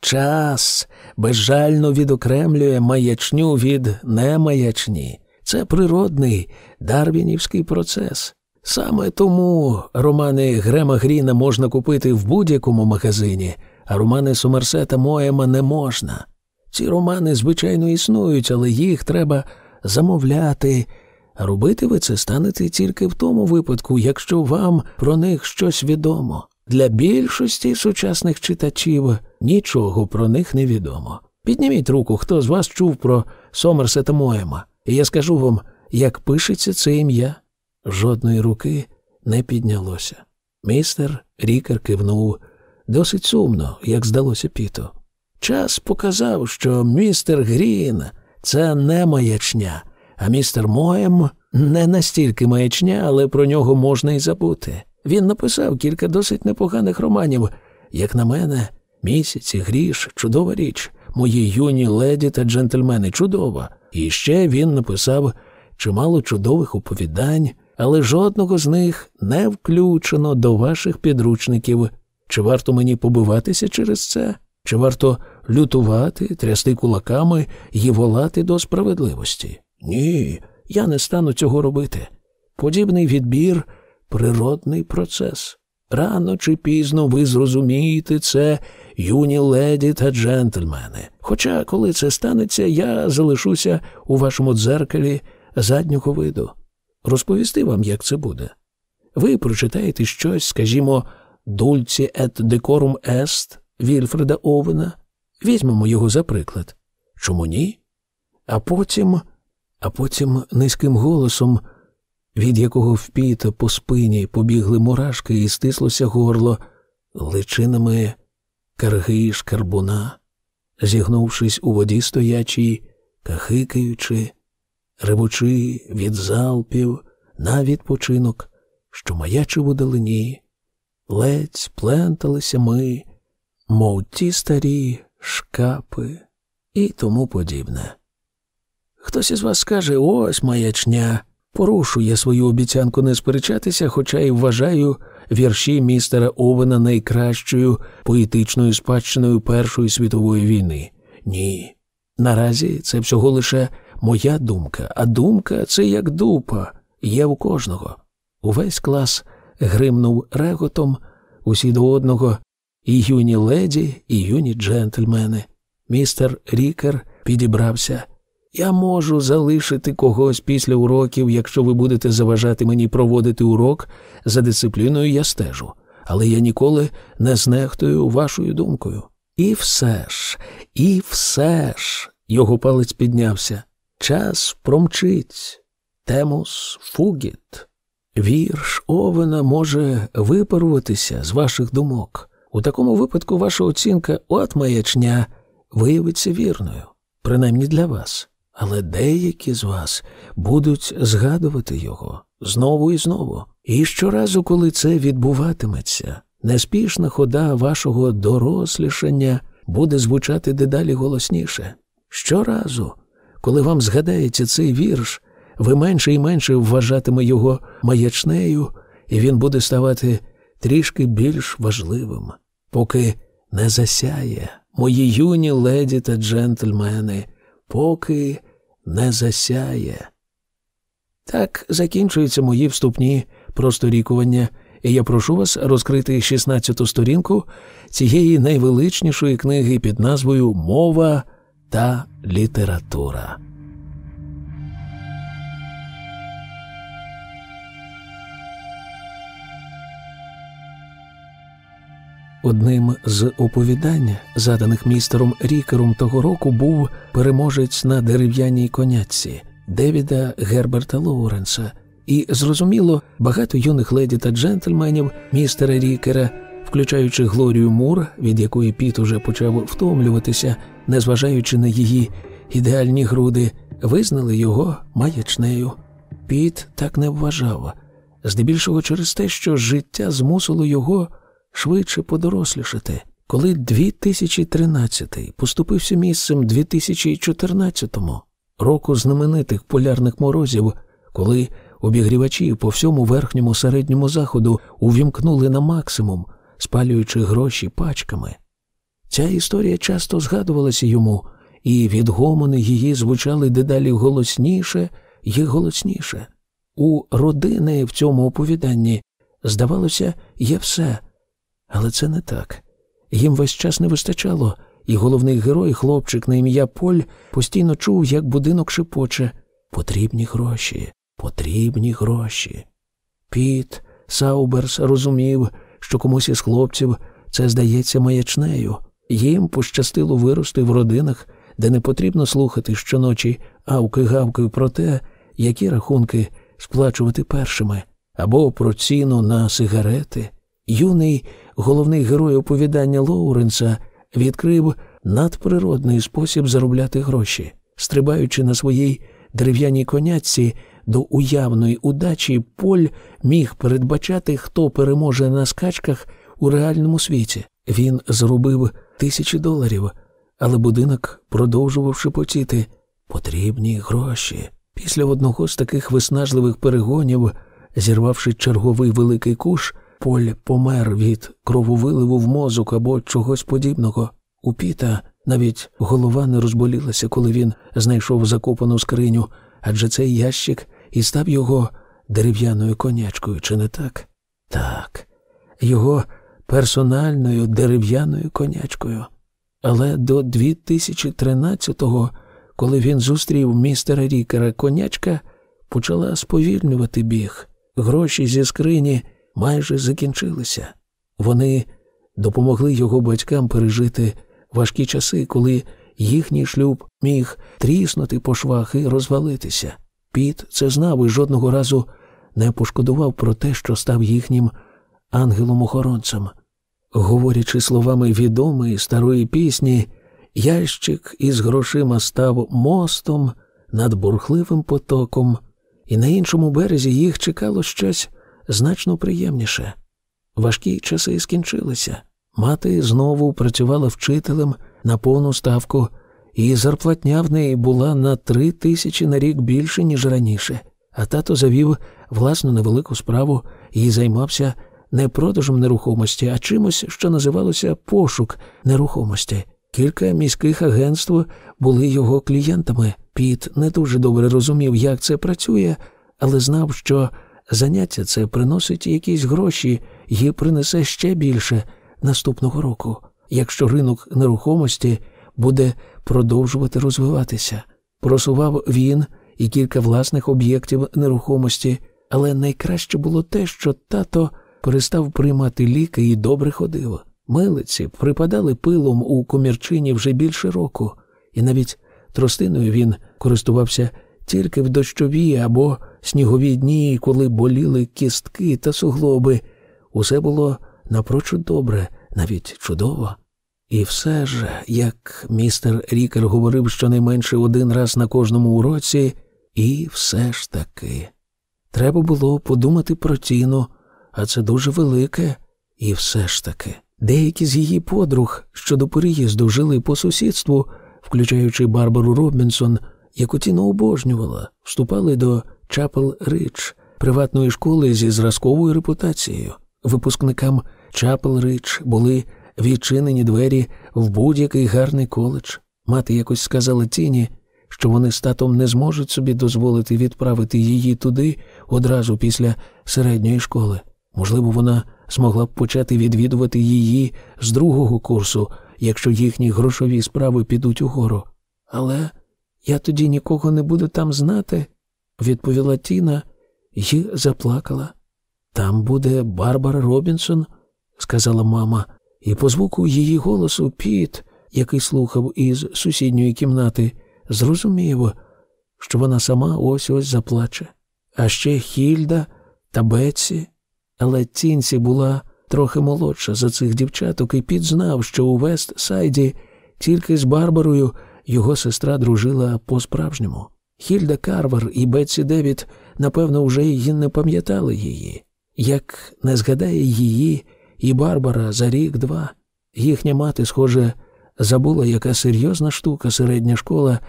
час безжально відокремлює маячню від немаячні. Це природний дарвінівський процес. Саме тому романи Грема Гріна можна купити в будь-якому магазині, а романи Сомерсета Моема не можна. Ці романи, звичайно, існують, але їх треба замовляти. Робити ви це станете тільки в тому випадку, якщо вам про них щось відомо. Для більшості сучасних читачів нічого про них не відомо. Підніміть руку, хто з вас чув про Сомерсета Моема, і я скажу вам, як пишеться це ім'я. Жодної руки не піднялося. Містер Рікер кивнув досить сумно, як здалося Піто. Час показав, що містер Грін це не маячня, а містер Моєм не настільки маячня, але про нього можна й забути. Він написав кілька досить непоганих романів. Як на мене, місяці, гріш, чудова річ, мої юні леді та джентльмени чудова. І ще він написав чимало чудових оповідань, але жодного з них не включено до ваших підручників. Чи варто мені побиватися через це? Чи варто лютувати, трясти кулаками і волати до справедливості? Ні, я не стану цього робити. Подібний відбір природний процес. Рано чи пізно ви зрозумієте це, юні леді та джентльмени. Хоча, коли це станеться, я залишуся у вашому дзеркалі заднього виду. Розповісти вам, як це буде. Ви прочитаєте щось, скажімо, Дульці ет декорум ест Вільфреда Овена. Візьмемо його за приклад. Чому ні? А потім, а потім низьким голосом від якого в піт по спині побігли мурашки і стислося горло личинами карги шкарбуна, зігнувшись у воді стоячій, кахикаючи, ревучи від залпів на відпочинок, що маячив у далині, ледь пленталися ми, мов ті старі шкапи і тому подібне. Хтось із вас скаже ось маячня. Порушую свою обіцянку не сперечатися, хоча й вважаю вірші містера Овена найкращою поетичною спадщиною Першої світової війни. Ні. Наразі це всього лише моя думка, а думка це як дупа, є у кожного. Увесь клас гримнув реготом, усі до одного, і юні леді, і юні джентльмени. Містер Рікер підібрався. Я можу залишити когось після уроків, якщо ви будете заважати мені проводити урок, за дисципліною я стежу, але я ніколи не знехтую вашою думкою. І все ж, і все ж, його палець піднявся. Час промчить. Темус фугіт. Вірш Овена може випаруватися з ваших думок. У такому випадку ваша оцінка от маячня виявиться вірною, принаймні для вас. Але деякі з вас будуть згадувати його знову і знову. І щоразу, коли це відбуватиметься, неспішна хода вашого дорослішання буде звучати дедалі голосніше. Щоразу, коли вам згадається цей вірш, ви менше і менше вважатиме його маячнею, і він буде ставати трішки більш важливим, поки не засяє мої юні леді та джентльмени, поки не засяє. Так закінчуються мої вступні просторікування, і я прошу вас розкрити 16-ту сторінку цієї найвеличнішої книги під назвою Мова та література. Одним з оповідань, заданих містером Рікером того року, був переможець на дерев'яній конятці Девіда Герберта Лоуренса, і, зрозуміло, багато юних леді та джентльменів містера Рікера, включаючи Глорію Мур, від якої Піт уже почав втомлюватися, незважаючи на її ідеальні груди, визнали його маячнею. Піт так не вважав, здебільшого через те, що життя змусило його швидше подорослішати. Коли 2013 поступився місцем 2014-му, року знаменитих полярних морозів, коли обігрівачі по всьому верхньому середньому заходу увімкнули на максимум, спалюючи гроші пачками. Ця історія часто згадувалася йому, і відгомони її звучали дедалі голосніше і голосніше. У родини в цьому оповіданні, здавалося, є все. Але це не так. Їм весь час не вистачало, і головний герой, хлопчик на ім'я Поль, постійно чув, як будинок шепоче потрібні гроші, потрібні гроші. Піт Сауберс розумів, що комусь із хлопців це здається маячнею. Їм пощастило вирости в родинах, де не потрібно слухати щоночі авки-гавки про те, які рахунки сплачувати першими, або про ціну на сигарети. Юний головний герой оповідання Лоуренса відкрив надприродний спосіб заробляти гроші, стрибаючи на своїй дерев'яній коняці до уявної удачі, Поль міг передбачати, хто переможе на скачках у реальному світі. Він зробив тисячі доларів, але будинок продовжував шепотіти потрібні гроші. Після одного з таких виснажливих перегонів, зірвавши черговий великий куш, Поль помер від крововиливу в мозок або чогось подібного. У Піта навіть голова не розболілася, коли він знайшов закопану скриню, адже цей ящик і став його дерев'яною конячкою, чи не так? Так, його персональною дерев'яною конячкою. Але до 2013-го, коли він зустрів містера Рікера, конячка почала сповільнювати біг. Гроші зі скрині майже закінчилися. Вони допомогли його батькам пережити важкі часи, коли їхній шлюб міг тріснути по швах і розвалитися. Піт це знав і жодного разу не пошкодував про те, що став їхнім ангелом-охоронцем. Говорячи словами відомої старої пісні, ящик із грошима став мостом над бурхливим потоком, і на іншому березі їх чекало щось значно приємніше. Важкі часи скінчилися. Мати знову працювала вчителем на повну ставку, і зарплатня в неї була на три тисячі на рік більше, ніж раніше, а тато завів власну невелику справу і займався не продажем нерухомості, а чимось, що називалося пошук нерухомості. Кілька міських агентств були його клієнтами. Піт не дуже добре розумів, як це працює, але знав, що заняття це приносить якісь гроші і принесе ще більше наступного року, якщо ринок нерухомості буде продовжувати розвиватися. Просував він і кілька власних об'єктів нерухомості, але найкраще було те, що тато перестав приймати ліки і добре ходив. Милиці припадали пилом у комірчині вже більше року, і навіть тростиною він користувався тільки в дощові або снігові дні, коли боліли кістки та суглоби. Усе було напрочуд добре, навіть чудово. І все ж, як містер Рікер говорив щонайменше один раз на кожному уроці, і все ж таки, треба було подумати про тіну, а це дуже велике, і все ж таки. Деякі з її подруг, що до переїзду жили по сусідству, включаючи Барбару Робінсон, яку Тіна обожнювала, вступали до Чапел Рич, приватної школи зі зразковою репутацією. Випускникам Чапел Рич були відчинені двері в будь-який гарний коледж. Мати якось сказала Тіні, що вони з татом не зможуть собі дозволити відправити її туди одразу після середньої школи. Можливо, вона змогла б почати відвідувати її з другого курсу, якщо їхні грошові справи підуть угору. Але я тоді нікого не буду там знати, відповіла Тіна і заплакала. Там буде Барбара Робінсон, сказала мама, і по звуку її голосу Піт, який слухав із сусідньої кімнати, зрозумів, що вона сама ось ось заплаче. А ще Хільда та Бетсі. Але Тінсі була трохи молодша за цих дівчаток, і Піт знав, що у Вест-Сайді тільки з Барбарою його сестра дружила по-справжньому. Хільда Карвер і Бетсі Девід, напевно, вже її не пам'ятали її. Як не згадає її і Барбара за рік-два, їхня мати, схоже, забула, яка серйозна штука середня школа,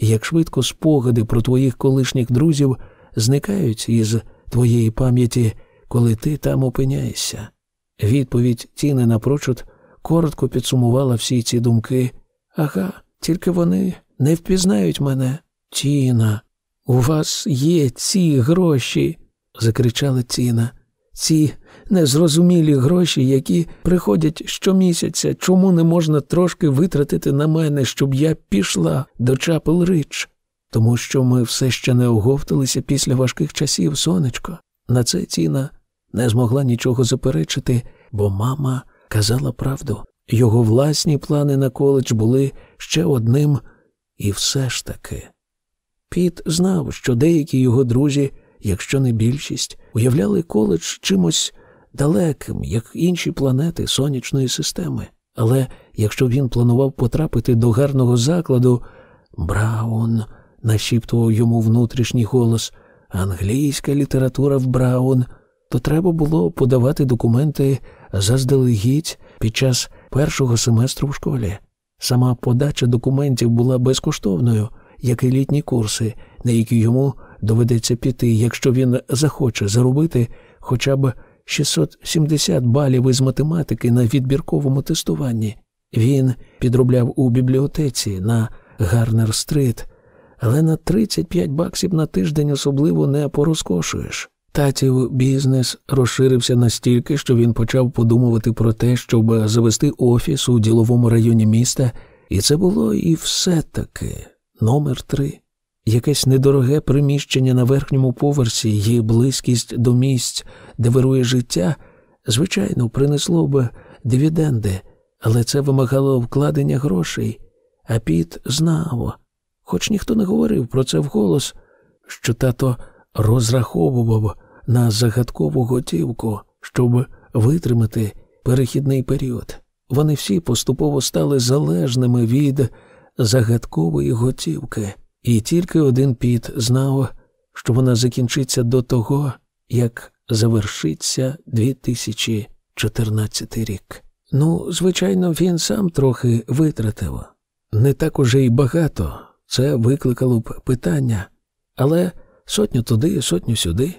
як швидко спогади про твоїх колишніх друзів зникають із твоєї пам'яті, коли ти там опиняєшся. Відповідь Тіни напрочуд коротко підсумувала всі ці думки. Ага, тільки вони не впізнають мене. Тіна, у вас є ці гроші, закричала Тіна. Ці незрозумілі гроші, які приходять щомісяця, чому не можна трошки витратити на мене, щоб я пішла до Чапел Рич? Тому що ми все ще не оговталися після важких часів, сонечко. На це Тіна не змогла нічого заперечити, бо мама казала правду. Його власні плани на коледж були ще одним, і все ж таки. Піт знав, що деякі його друзі, якщо не більшість, уявляли коледж чимось далеким, як інші планети сонячної системи. Але якщо він планував потрапити до гарного закладу, Браун, нашіптував йому внутрішній голос, англійська література в Браун, то треба було подавати документи заздалегідь під час першого семестру в школі. Сама подача документів була безкоштовною, як і літні курси, на які йому доведеться піти, якщо він захоче заробити хоча б 670 балів із математики на відбірковому тестуванні. Він підробляв у бібліотеці на Гарнер-стрит, але на 35 баксів на тиждень особливо не порозкошуєш. Татів бізнес розширився настільки, що він почав подумувати про те, щоб завести офіс у діловому районі міста, і це було і все таки номер три. Якесь недороге приміщення на верхньому поверсі і близькість до місць, де вирує життя, звичайно, принесло б дивіденди, але це вимагало вкладення грошей. А Піт знав, хоч ніхто не говорив про це вголос, що тато розраховував на загадкову готівку, щоб витримати перехідний період. Вони всі поступово стали залежними від загадкової готівки, і тільки один піт знав, що вона закінчиться до того, як завершиться 2014 рік. Ну, звичайно, він сам трохи витратив. Не так уже й багато, це викликало б питання, але сотню туди, сотню сюди.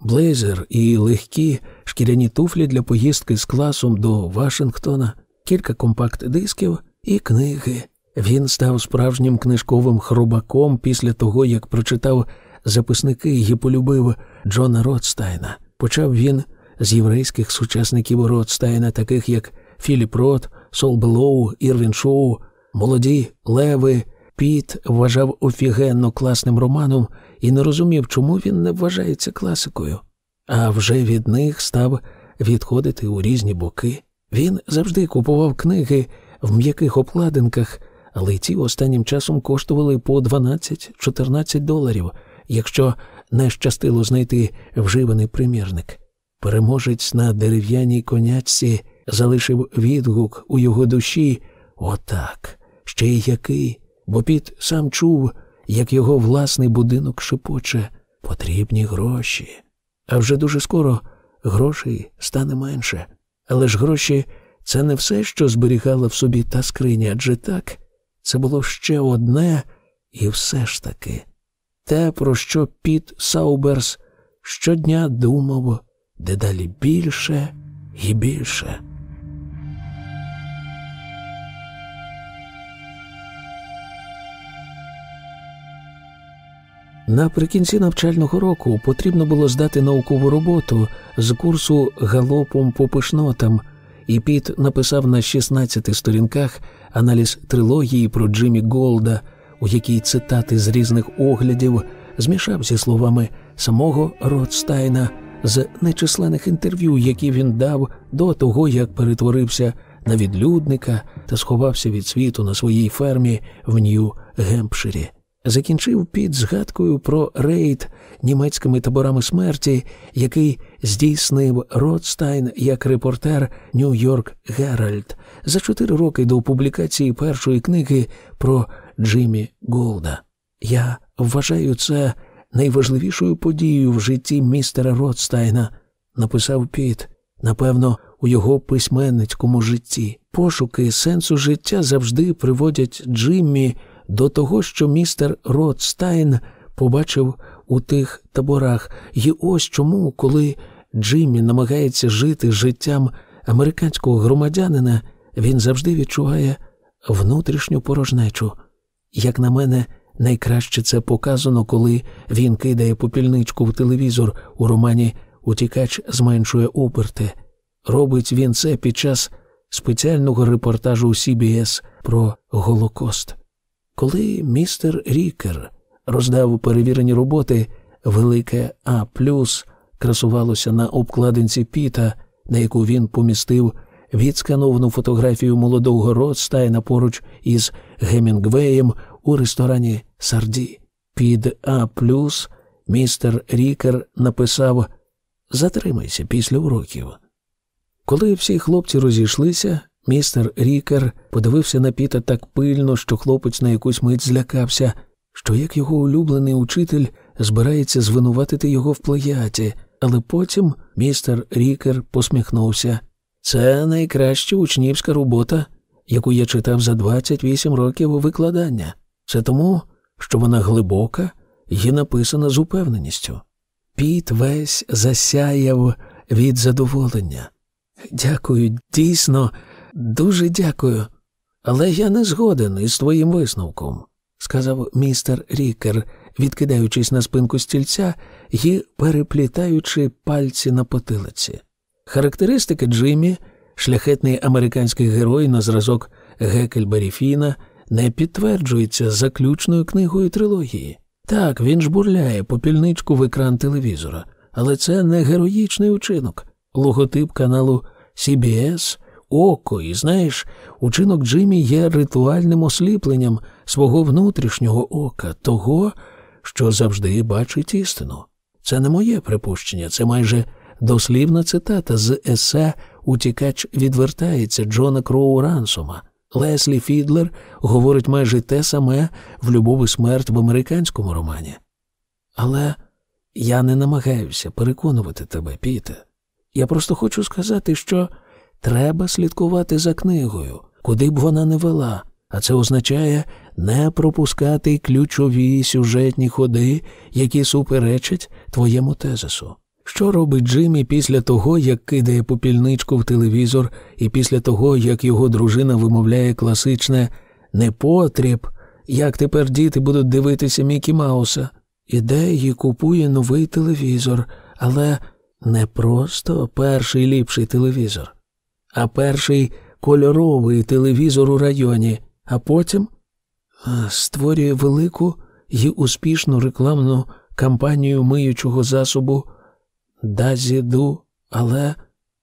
Блейзер і легкі шкіряні туфлі для поїздки з класом до Вашингтона, кілька компакт-дисків і книги. Він став справжнім книжковим хробаком після того, як прочитав записники і полюбив Джона Ротстайна. Почав він з єврейських сучасників Ротстайна, таких як Філіп Рот, Сол Белоу, Ірвін Шоу, молоді Леви. Піт вважав офігенно класним романом і не розумів, чому він не вважається класикою, а вже від них став відходити у різні боки. Він завжди купував книги в м'яких обкладинках, але ті останнім часом коштували по 12-14 доларів, якщо не щастило знайти вживаний примірник. Переможець на дерев'яній конячці залишив відгук у його душі отак, ще й який, бо піт сам чув, як його власний будинок шепоче потрібні гроші. А вже дуже скоро грошей стане менше. Але ж гроші це не все, що зберігала в собі та скриня, адже так, це було ще одне, і все ж таки те, про що Піт Сауберс щодня думав дедалі більше і більше. Наприкінці навчального року потрібно було здати наукову роботу з курсу галопом по пишнотам, і Піт написав на 16 сторінках аналіз трилогії про Джиммі Голда, у якій цитати з різних оглядів змішав зі словами самого Ротстайна з нечисленних інтерв'ю, які він дав до того, як перетворився на відлюдника та сховався від світу на своїй фермі в Нью-Гемпширі закінчив під згадкою про рейд німецькими таборами смерті, який здійснив Ротстайн як репортер Нью-Йорк Геральд за чотири роки до публікації першої книги про Джиммі Голда. Я вважаю це найважливішою подією в житті містера Ротстайна, написав Піт. Напевно, у його письменницькому житті пошуки сенсу життя завжди приводять Джиммі до того, що містер Ротстайн побачив у тих таборах, і ось чому, коли Джиммі намагається жити життям американського громадянина, він завжди відчуває внутрішню порожнечу. Як на мене, найкраще це показано, коли він кидає попільничку в телевізор у романі Утікач зменшує оберти. Робить він це під час спеціального репортажу у CBS про Голокост. Коли містер Рікер роздав перевірені роботи, велике А красувалося на обкладинці піта, на яку він помістив відскановану фотографію молодого Ротстайна поруч із Гемінгвеєм у ресторані Сарді. Під А містер Рікер написав Затримайся після уроків. Коли всі хлопці розійшлися, Містер Рікер подивився на піта так пильно, що хлопець на якусь мить злякався, що як його улюблений учитель збирається звинуватити його в плагіаті, але потім містер Рікер посміхнувся. Це найкраща учнівська робота, яку я читав за 28 років викладання. Це тому, що вона глибока і написана з упевненістю. Піт весь засяяв від задоволення. Дякую, дійсно. Дуже дякую, але я не згоден із твоїм висновком, сказав містер Рікер, відкидаючись на спинку стільця і переплітаючи пальці на потилиці. Характеристики Джиммі, шляхетний американський герой на зразок Гекельбері Фіна, не підтверджується заключною книгою трилогії. Так, він жбурляє попільничку в екран телевізора, але це не героїчний учинок. Логотип каналу CBS – око, і знаєш, учинок Джиммі є ритуальним осліпленням свого внутрішнього ока, того, що завжди бачить істину. Це не моє припущення, це майже дослівна цитата з есе Утікач відвертається Джона Кроу Рансома. Леслі Фідлер говорить майже те саме в любов і смерть в американському романі. Але я не намагаюся переконувати тебе, Піте. Я просто хочу сказати, що треба слідкувати за книгою, куди б вона не вела, а це означає не пропускати ключові сюжетні ходи, які суперечать твоєму тезису. Що робить Джиммі після того, як кидає попільничку в телевізор, і після того, як його дружина вимовляє класичне непотріб, як тепер діти будуть дивитися Мікі Мауса, іде і купує новий телевізор, але не просто перший ліпший телевізор, а перший кольоровий телевізор у районі, а потім створює велику і успішну рекламну кампанію миючого засобу Дазіду, але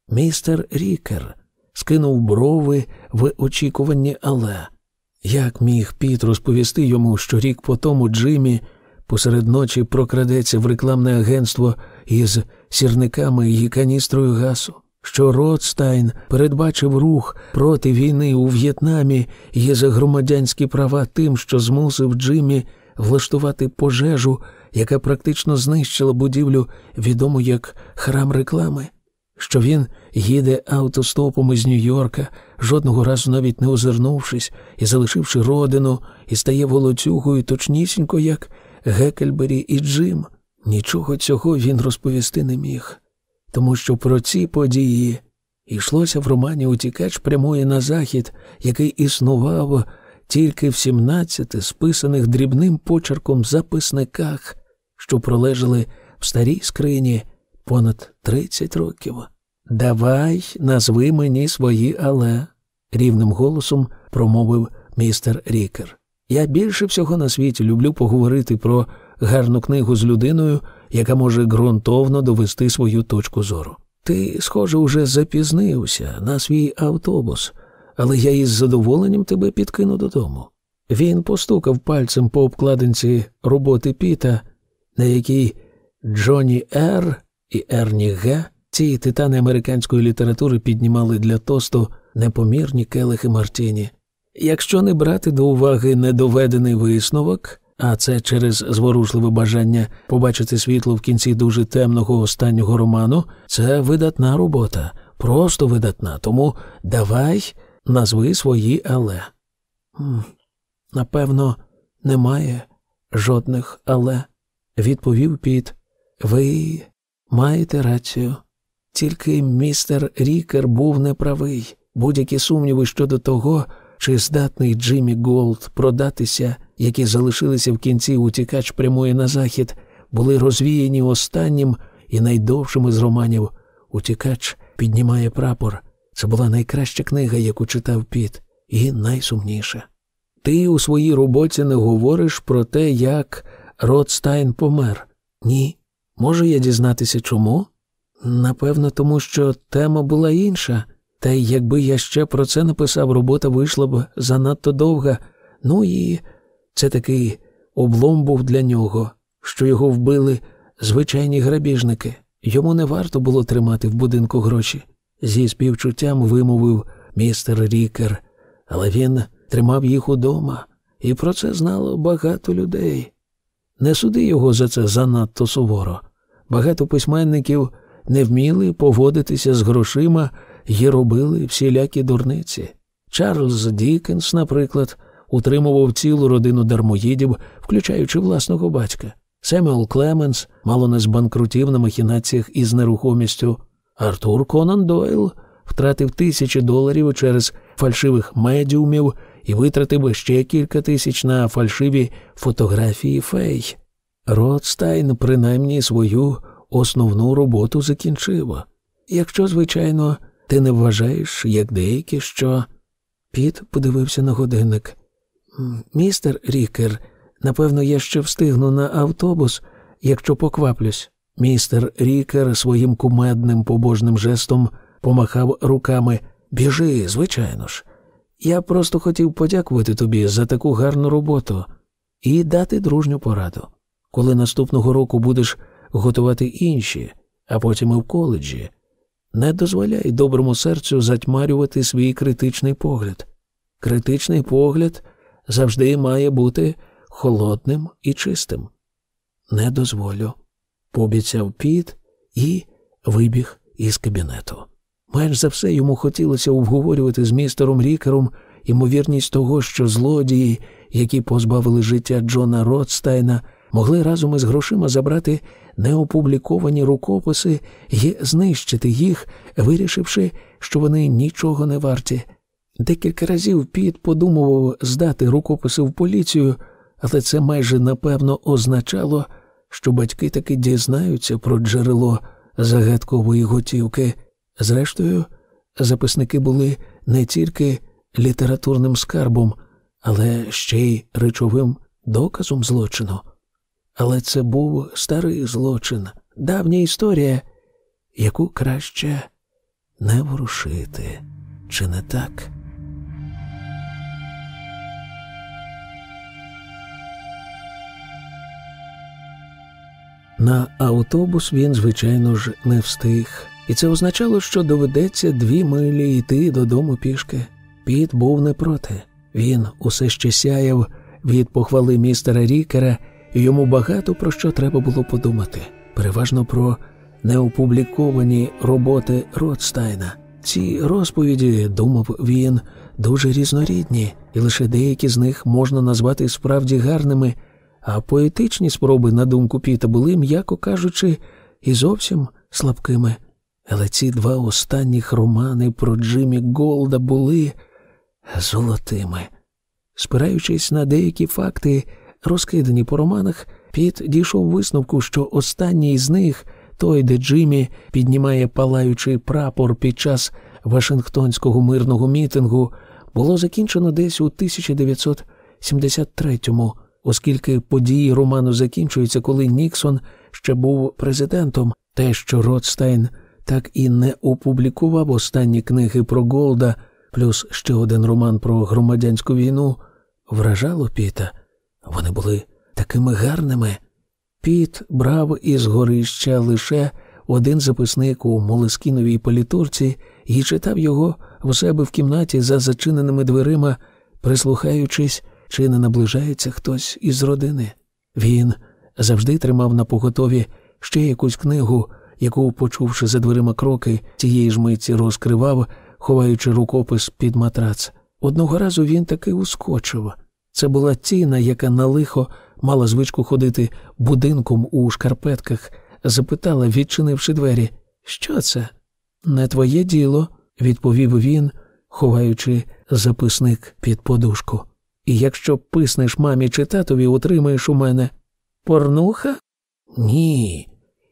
містер Рікер скинув брови в очікуванні але. Як міг Піт розповісти йому, що рік по тому Джиммі посеред ночі прокрадеться в рекламне агентство із сірниками і каністрою гасу? Що Ротстайн передбачив рух проти війни у В'єтнамі і за громадянські права тим, що змусив Джиммі влаштувати пожежу, яка практично знищила будівлю, відому як храм реклами, що він їде автостопом із Нью-Йорка, жодного разу навіть не озирнувшись і залишивши родину, і стає волоцюгою точнісінько, як Гекельбері і Джим. Нічого цього він розповісти не міг тому що про ці події йшлося в романі Утікач прямує на захід, який існував тільки в 17 списаних дрібним почерком записниках, що пролежали в старій скрині понад 30 років. Давай назви мені свої але, рівним голосом промовив містер Рікер. Я більше всього на світі люблю поговорити про гарну книгу з людиною, яка може ґрунтовно довести свою точку зору. Ти, схоже, уже запізнився на свій автобус, але я із задоволенням тебе підкину додому. Він постукав пальцем по обкладинці роботи Піта, на якій Джонні Р. і Ерні Г. Ці титани американської літератури піднімали для тосту непомірні келихи Мартіні. Якщо не брати до уваги недоведений висновок, а це через зворушливе бажання побачити світло в кінці дуже темного останнього роману, це видатна робота, просто видатна. Тому давай назви свої але. Напевно, немає жодних але, відповів Піт. Ви маєте рацію. Тільки містер Рікер був неправий. Будь-які сумніви щодо того, чи здатний Джиммі Голд продатися, які залишилися в кінці утікач прямує на захід, були розвіяні останнім і найдовшим із романів. Утікач піднімає прапор. Це була найкраща книга, яку читав Піт, і найсумніша. Ти у своїй роботі не говориш про те, як Ротстайн помер. Ні. Можу я дізнатися чому? Напевно, тому що тема була інша. Та й якби я ще про це написав, робота вийшла б занадто довга. Ну і це такий облом був для нього, що його вбили звичайні грабіжники. Йому не варто було тримати в будинку гроші. Зі співчуттям вимовив містер Рікер, але він тримав їх удома, і про це знало багато людей. Не суди його за це занадто суворо. Багато письменників не вміли поводитися з грошима і робили всілякі дурниці. Чарльз Дікенс, наприклад, утримував цілу родину дармоїдів, включаючи власного батька. Семюел Клеменс мало не збанкрутів на махінаціях із нерухомістю. Артур Конан Дойл втратив тисячі доларів через фальшивих медіумів і витратив ще кілька тисяч на фальшиві фотографії фей. Ротстайн, принаймні, свою основну роботу закінчив. Якщо, звичайно, ти не вважаєш, як деякі, що. Піт подивився на годинник. Містер Рікер, напевно, я ще встигну на автобус, якщо покваплюсь. Містер Рікер своїм кумедним побожним жестом помахав руками. Біжи, звичайно ж. Я просто хотів подякувати тобі за таку гарну роботу і дати дружню пораду. Коли наступного року будеш готувати інші, а потім і в коледжі. Не дозволяй доброму серцю затьмарювати свій критичний погляд. Критичний погляд завжди має бути холодним і чистим. Не дозволю, пообіцяв піт і вибіг із кабінету. Менш за все йому хотілося обговорювати з містером Рікером ймовірність того, що злодії, які позбавили життя Джона Ротстайна, могли разом із грошима забрати неопубліковані рукописи і знищити їх, вирішивши, що вони нічого не варті. Декілька разів Піт подумував здати рукописи в поліцію, але це майже напевно означало, що батьки таки дізнаються про джерело загадкової готівки. Зрештою, записники були не тільки літературним скарбом, але ще й речовим доказом злочину. Але це був старий злочин, давня історія, яку краще не ворушити, чи не так? На автобус він, звичайно ж, не встиг, і це означало, що доведеться дві милі йти додому пішки. Піт був не проти. Він усе ще сяяв від похвали містера Рікера, і йому багато про що треба було подумати, переважно про неопубліковані роботи Ротстайна. Ці розповіді, думав він, дуже різнорідні, і лише деякі з них можна назвати справді гарними, а поетичні спроби, на думку Піта, були, м'яко кажучи, і зовсім слабкими. Але ці два останніх романи про Джиммі Голда були золотими. Спираючись на деякі факти, розкидані по романах, Піт дійшов висновку, що останній з них, той, де Джиммі піднімає палаючий прапор під час Вашингтонського мирного мітингу, було закінчено десь у 1973-му, оскільки події роману закінчуються, коли Ніксон ще був президентом, те, що Ротстайн так і не опублікував останні книги про Голда плюс ще один роман про громадянську війну, вражало Піта. Вони були такими гарними. Піт брав із горища лише один записник у молескіновій політурці і читав його в себе в кімнаті за зачиненими дверима, прислухаючись, чи не наближається хтось із родини. Він завжди тримав на поготові ще якусь книгу, яку, почувши за дверима кроки, тієї ж миті розкривав ховаючи рукопис під матрац. Одного разу він таки ускочив. Це була тіна, яка на лихо мала звичку ходити будинком у шкарпетках, запитала, відчинивши двері. Що це? Не твоє діло, відповів він, ховаючи записник під подушку. І якщо писнеш мамі чи татові, утримаєш у мене порнуха? Ні.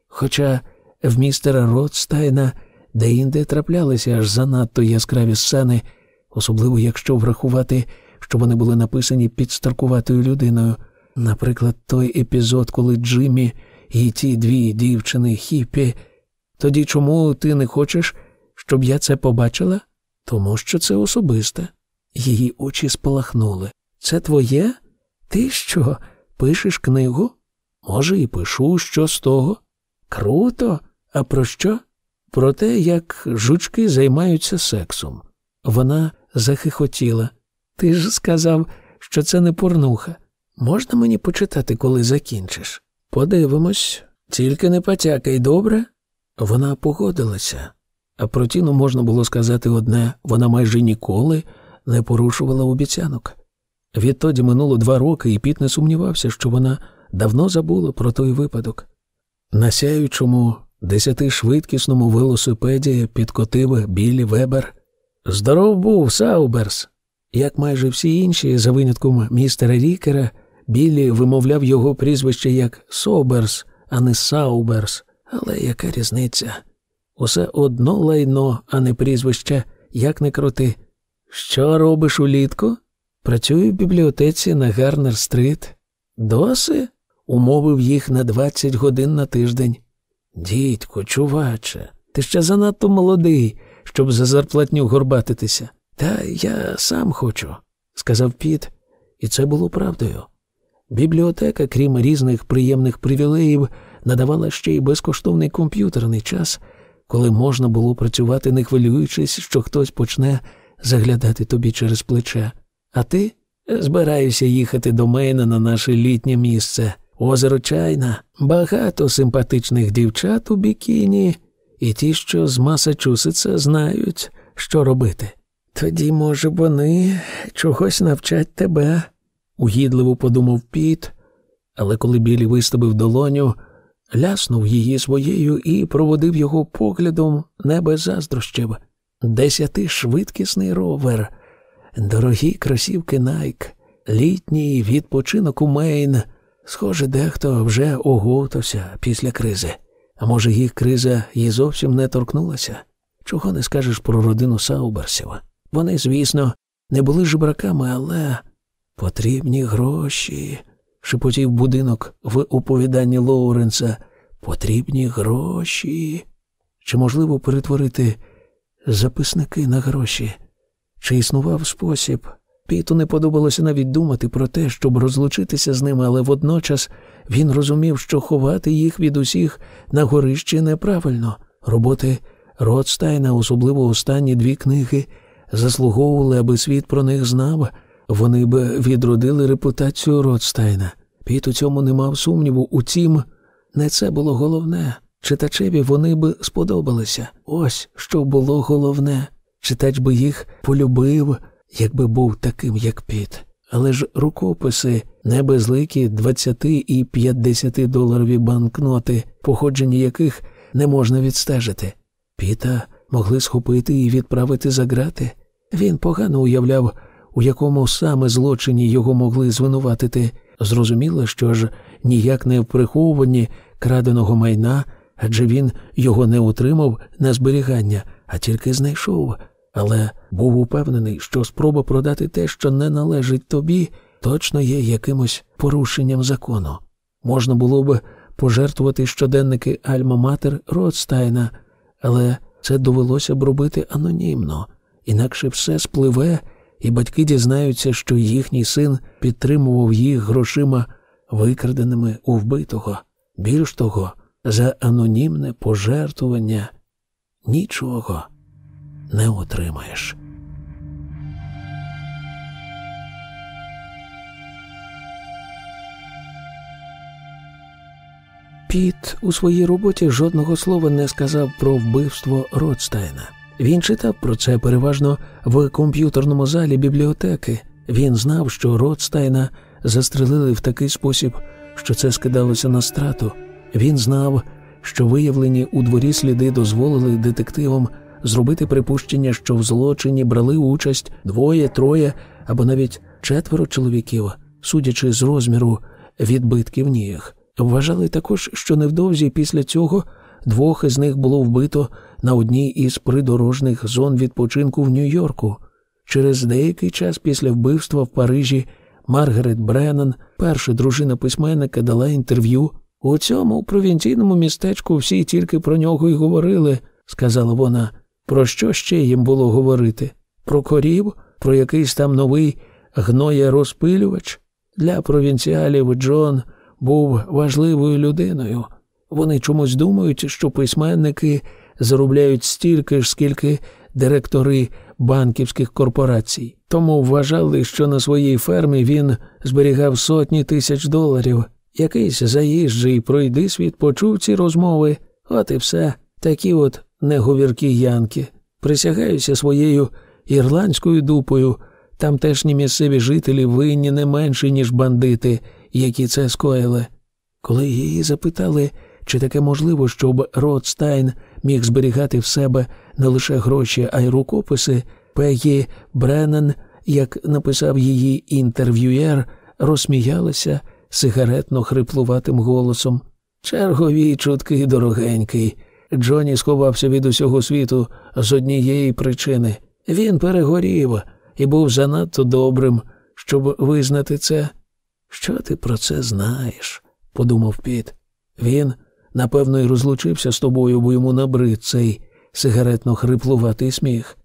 Хоча в містера Ротстайна де-інде траплялися аж занадто яскраві сцени, особливо якщо врахувати, що вони були написані підстаркуватою людиною. Наприклад, той епізод, коли Джиммі і ті дві дівчини хіпі. Тоді чому ти не хочеш, щоб я це побачила? Тому що це особисте. Її очі спалахнули. Це твоє? Ти що? Пишеш книгу? Може, і пишу що з того? Круто. А про що? про те, як жучки займаються сексом. Вона захихотіла. Ти ж сказав, що це не порнуха. Можна мені почитати, коли закінчиш? Подивимось, тільки не потякай, добре? Вона погодилася, а про тіну можна було сказати одне вона майже ніколи не порушувала обіцянок. Відтоді минуло два роки, і Піт не сумнівався, що вона давно забула про той випадок. На сяючому десятишвидкісному велосипеді підкотив Білі Вебер. Здоров був, Сауберс. Як майже всі інші, за винятком містера Рікера, Білі вимовляв його прізвище як Соберс, а не Сауберс. Але яка різниця? Усе одно лайно, а не прізвище, як не крути. Що робиш улітку? Працюю в бібліотеці на Гарнер Стрит. Доси? Умовив їх на 20 годин на тиждень. Дідько, чуваче, ти ще занадто молодий, щоб за зарплатню горбатитися. Та я сам хочу, сказав Піт, і це було правдою. Бібліотека, крім різних приємних привілеїв, надавала ще й безкоштовний комп'ютерний час, коли можна було працювати, не хвилюючись, що хтось почне заглядати тобі через плече. А ти збираюся їхати до Мейна на наше літнє місце. Озеро Чайна, багато симпатичних дівчат у бікіні, і ті, що з Масачусетса, знають, що робити. Тоді, може, вони чогось навчать тебе, угідливо подумав Піт, але коли Білі виставив долоню, ляснув її своєю і проводив його поглядом не без заздрощів. Десятишвидкісний ровер, дорогі кросівки Найк, літній відпочинок у Мейн. Схоже, дехто вже оговтався після кризи, а може, їх криза їй зовсім не торкнулася. Чого не скажеш про родину Сауберсів? Вони, звісно, не були жебраками, але потрібні гроші, шепотів будинок в оповіданні Лоуренса. Потрібні гроші. Чи можливо перетворити записники на гроші? Чи існував спосіб? Піту не подобалося навіть думати про те, щоб розлучитися з ними, але водночас він розумів, що ховати їх від усіх на горищі неправильно. Роботи Ротстайна, особливо останні дві книги, заслуговували, аби світ про них знав. Вони б відродили репутацію Ротстайна. Піт у цьому не мав сумніву. Утім, не це було головне. Читачеві вони б сподобалися. Ось що було головне. Читач би їх полюбив, якби був таким, як Піт. Але ж рукописи, не безликі 20 і 50 доларові банкноти, походження яких не можна відстежити. Піта могли схопити і відправити за грати. Він погано уявляв, у якому саме злочині його могли звинуватити. Зрозуміло, що ж ніяк не в приховуванні краденого майна, адже він його не отримав на зберігання, а тільки знайшов. Але був упевнений, що спроба продати те, що не належить тобі, точно є якимось порушенням закону. Можна було б пожертвувати щоденники Альма Матер Ротстайна, але це довелося б робити анонімно, інакше все спливе, і батьки дізнаються, що їхній син підтримував їх грошима, викраденими у вбитого. Більш того, за анонімне пожертвування нічого не отримаєш. Піт у своїй роботі жодного слова не сказав про вбивство Ротстайна. Він читав про це переважно в комп'ютерному залі бібліотеки. Він знав, що Ротстайна застрелили в такий спосіб, що це скидалося на страту. Він знав, що виявлені у дворі сліди дозволили детективам зробити припущення, що в злочині брали участь двоє, троє або навіть четверо чоловіків, судячи з розміру відбитків ніг. Вважали також, що невдовзі після цього двох із них було вбито на одній із придорожних зон відпочинку в Нью-Йорку. Через деякий час після вбивства в Парижі Маргарет Бреннан, перша дружина письменника, дала інтерв'ю. У цьому провінційному містечку всі тільки про нього й говорили, сказала вона. Про що ще їм було говорити? Про корів, про якийсь там новий гноєрозпилювач? Для провінціалів Джон був важливою людиною. Вони чомусь думають, що письменники заробляють стільки ж, скільки директори банківських корпорацій. Тому вважали, що на своїй фермі він зберігав сотні тисяч доларів. Якийсь заїжджий пройди світ почув ці розмови, от і все. Такі от неговіркі янки. Присягаюся своєю ірландською дупою. Тамтешні місцеві жителі винні не менше, ніж бандити, які це скоїли. Коли її запитали, чи таке можливо, щоб Ротстайн міг зберігати в себе не лише гроші, а й рукописи, Пегі Бреннан, як написав її інтерв'юєр, розсміялася сигаретно хриплуватим голосом. Чергові чутки дорогенький. Джоні сховався від усього світу з однієї причини. Він перегорів і був занадто добрим, щоб визнати це. Що ти про це знаєш? подумав Піт. Він, напевно, і розлучився з тобою, бо йому набрид цей сигаретно хриплуватий сміх.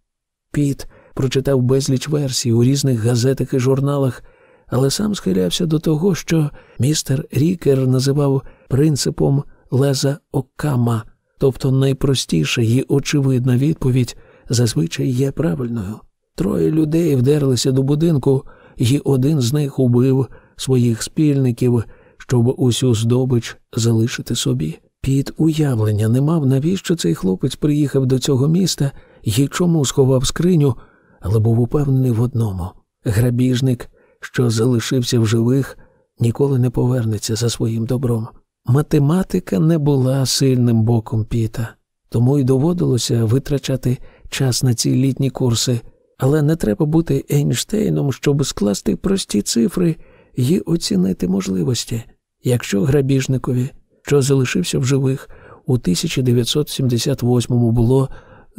Піт прочитав безліч версій у різних газетах і журналах, але сам схилявся до того, що містер Рікер називав принципом леза окама, тобто найпростіша і очевидна відповідь зазвичай є правильною. Троє людей вдерлися до будинку, і один з них убив своїх спільників, щоб усю здобич залишити собі. Під уявлення не мав, навіщо цей хлопець приїхав до цього міста і чому сховав скриню, але був упевнений в одному грабіжник, що залишився в живих, ніколи не повернеться за своїм добром. Математика не була сильним боком піта, тому й доводилося витрачати час на ці літні курси, але не треба бути Ейнштейном, щоб скласти прості цифри і оцінити можливості. Якщо грабіжникові, що залишився в живих, у 1978-му було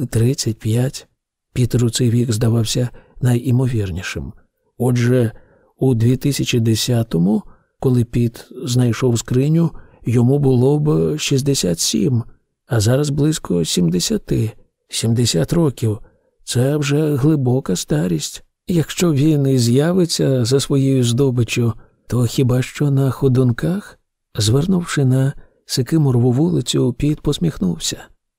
35, Пітеру цей вік здавався найімовірнішим. Отже, у 2010-му, коли Піт знайшов скриню, йому було б 67, а зараз близько 70. 70 років. Це вже глибока старість. Якщо він і з'явиться за своєю здобиччю, то хіба що на ходунках? Звернувши на Сикиморову вулицю, Піт посміхнувся.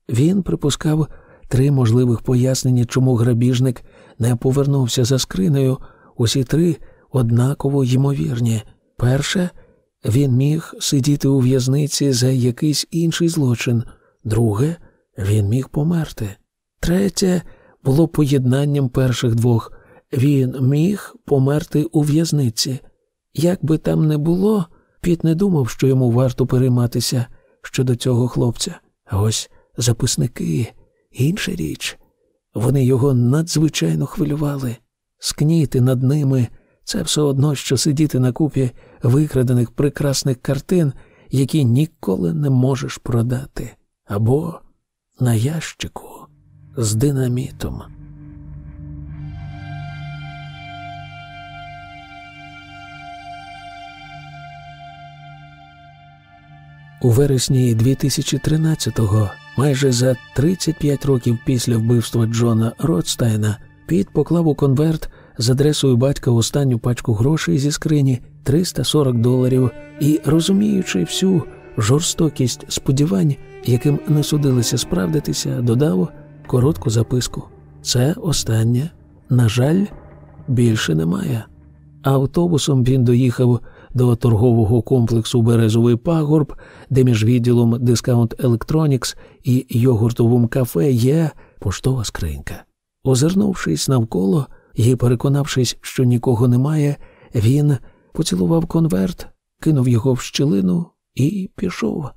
Він припускав три можливих пояснення, чому грабіжник не повернувся за скринею, усі три однаково ймовірні. Перше, він міг сидіти у в'язниці за якийсь інший злочин, друге, він міг померти. Третє було поєднанням перших двох він міг померти у в'язниці. Як би там не було, Піт не думав, що йому варто перейматися щодо цього хлопця. Ось записники інша річ. Вони його надзвичайно хвилювали. Скніти над ними це все одно, що сидіти на купі викрадених прекрасних картин, які ніколи не можеш продати, або на ящику з динамітом. У вересні 2013-го, майже за 35 років після вбивства Джона Ротстайна, Піт поклав у конверт з адресою батька останню пачку грошей зі скрині 340 доларів і, розуміючи всю жорстокість сподівань, яким не судилося справдитися, додав коротку записку. Це останнє. На жаль, більше немає. Автобусом він доїхав до торгового комплексу Березовий пагорб, де між відділом Discount Electronics і йогуртовим кафе є поштова скринька. Озирнувшись навколо і переконавшись, що нікого немає, він поцілував конверт, кинув його в щілину і пішов.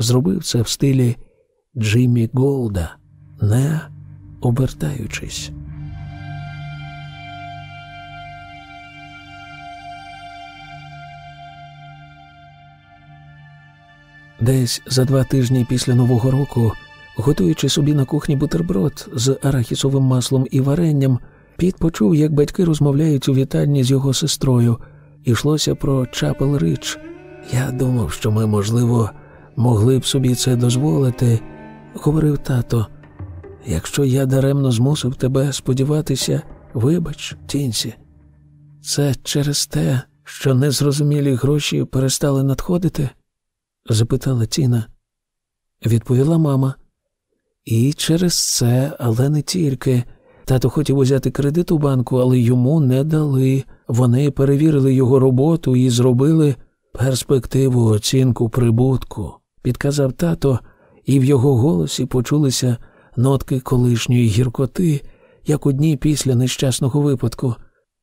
Зробив це в стилі Джиммі Голда, не обертаючись. Десь за два тижні після Нового року, готуючи собі на кухні бутерброд з арахісовим маслом і варенням, Піт почув, як батьки розмовляють у вітальні з його сестрою. Ішлося про Чапел Рич. Я думав, що ми, можливо, могли б собі це дозволити, говорив тато. Якщо я даремно змусив тебе сподіватися, вибач, тінці. Це через те, що незрозумілі гроші перестали надходити запитала Тіна. Відповіла мама. І через це, але не тільки. Тато хотів узяти кредит у банку, але йому не дали. Вони перевірили його роботу і зробили перспективу оцінку прибутку, підказав тато, і в його голосі почулися нотки колишньої гіркоти, як у дні після нещасного випадку.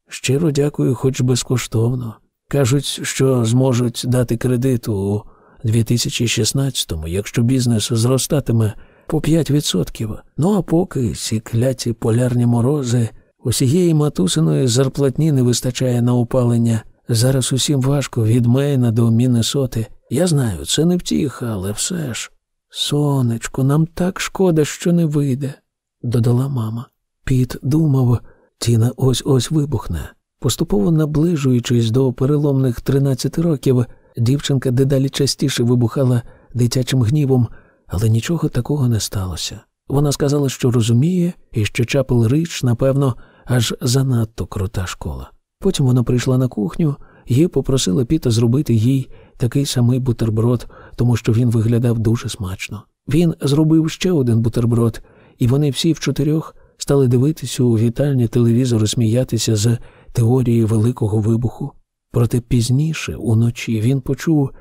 Щиро дякую, хоч безкоштовно. Кажуть, що зможуть дати кредит у 2016-му, якщо бізнес зростатиме по 5%. Ну а поки ці кляті полярні морози, усієї матусиної зарплатні не вистачає на опалення. Зараз усім важко від Мейна до Міннесоти. Я знаю, це не втіха, але все ж. Сонечко, нам так шкода, що не вийде, додала мама. Піт думав, тіна ось ось вибухне. Поступово наближуючись до переломних 13 років, Дівчинка дедалі частіше вибухала дитячим гнівом, але нічого такого не сталося. Вона сказала, що розуміє, і що Чапел Річ, напевно, аж занадто крута школа. Потім вона прийшла на кухню і попросила Піта зробити їй такий самий бутерброд, тому що він виглядав дуже смачно. Він зробив ще один бутерброд, і вони всі в чотирьох стали дивитися у вітальні телевізору, сміятися з теорії Великого вибуху. Проте пізніше, уночі, він почув,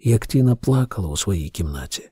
як Тіна плакала у своїй кімнаті.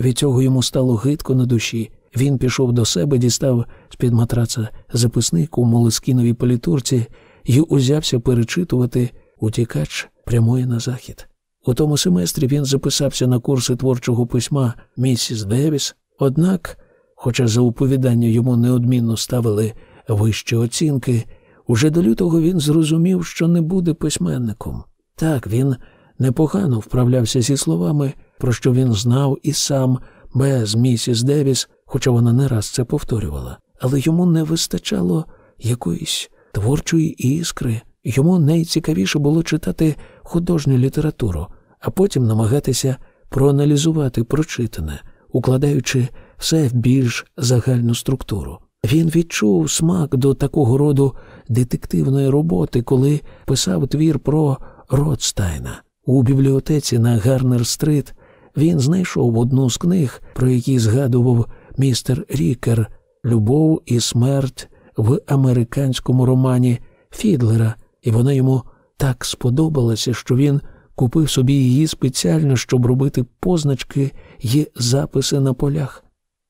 Від цього йому стало гидко на душі. Він пішов до себе, дістав з-під матраца записник у молескіновій політурці і узявся перечитувати утікач прямує на захід. У тому семестрі він записався на курси творчого письма місіс Девіс, однак, хоча за оповідання йому неодмінно ставили вищі оцінки, уже до лютого він зрозумів, що не буде письменником. Так, він непогано вправлявся зі словами, про що він знав і сам без місіс Девіс, хоча вона не раз це повторювала, але йому не вистачало якоїсь творчої іскри. Йому найцікавіше було читати художню літературу, а потім намагатися проаналізувати прочитане, укладаючи все в більш загальну структуру. Він відчув смак до такого роду детективної роботи, коли писав твір про Ротстайна. У бібліотеці на Гарнер-стрит він знайшов одну з книг, про які згадував містер Рікер Любов і смерть в американському романі Фідлера, і вона йому так сподобалася, що він купив собі її спеціально, щоб робити позначки і записи на полях.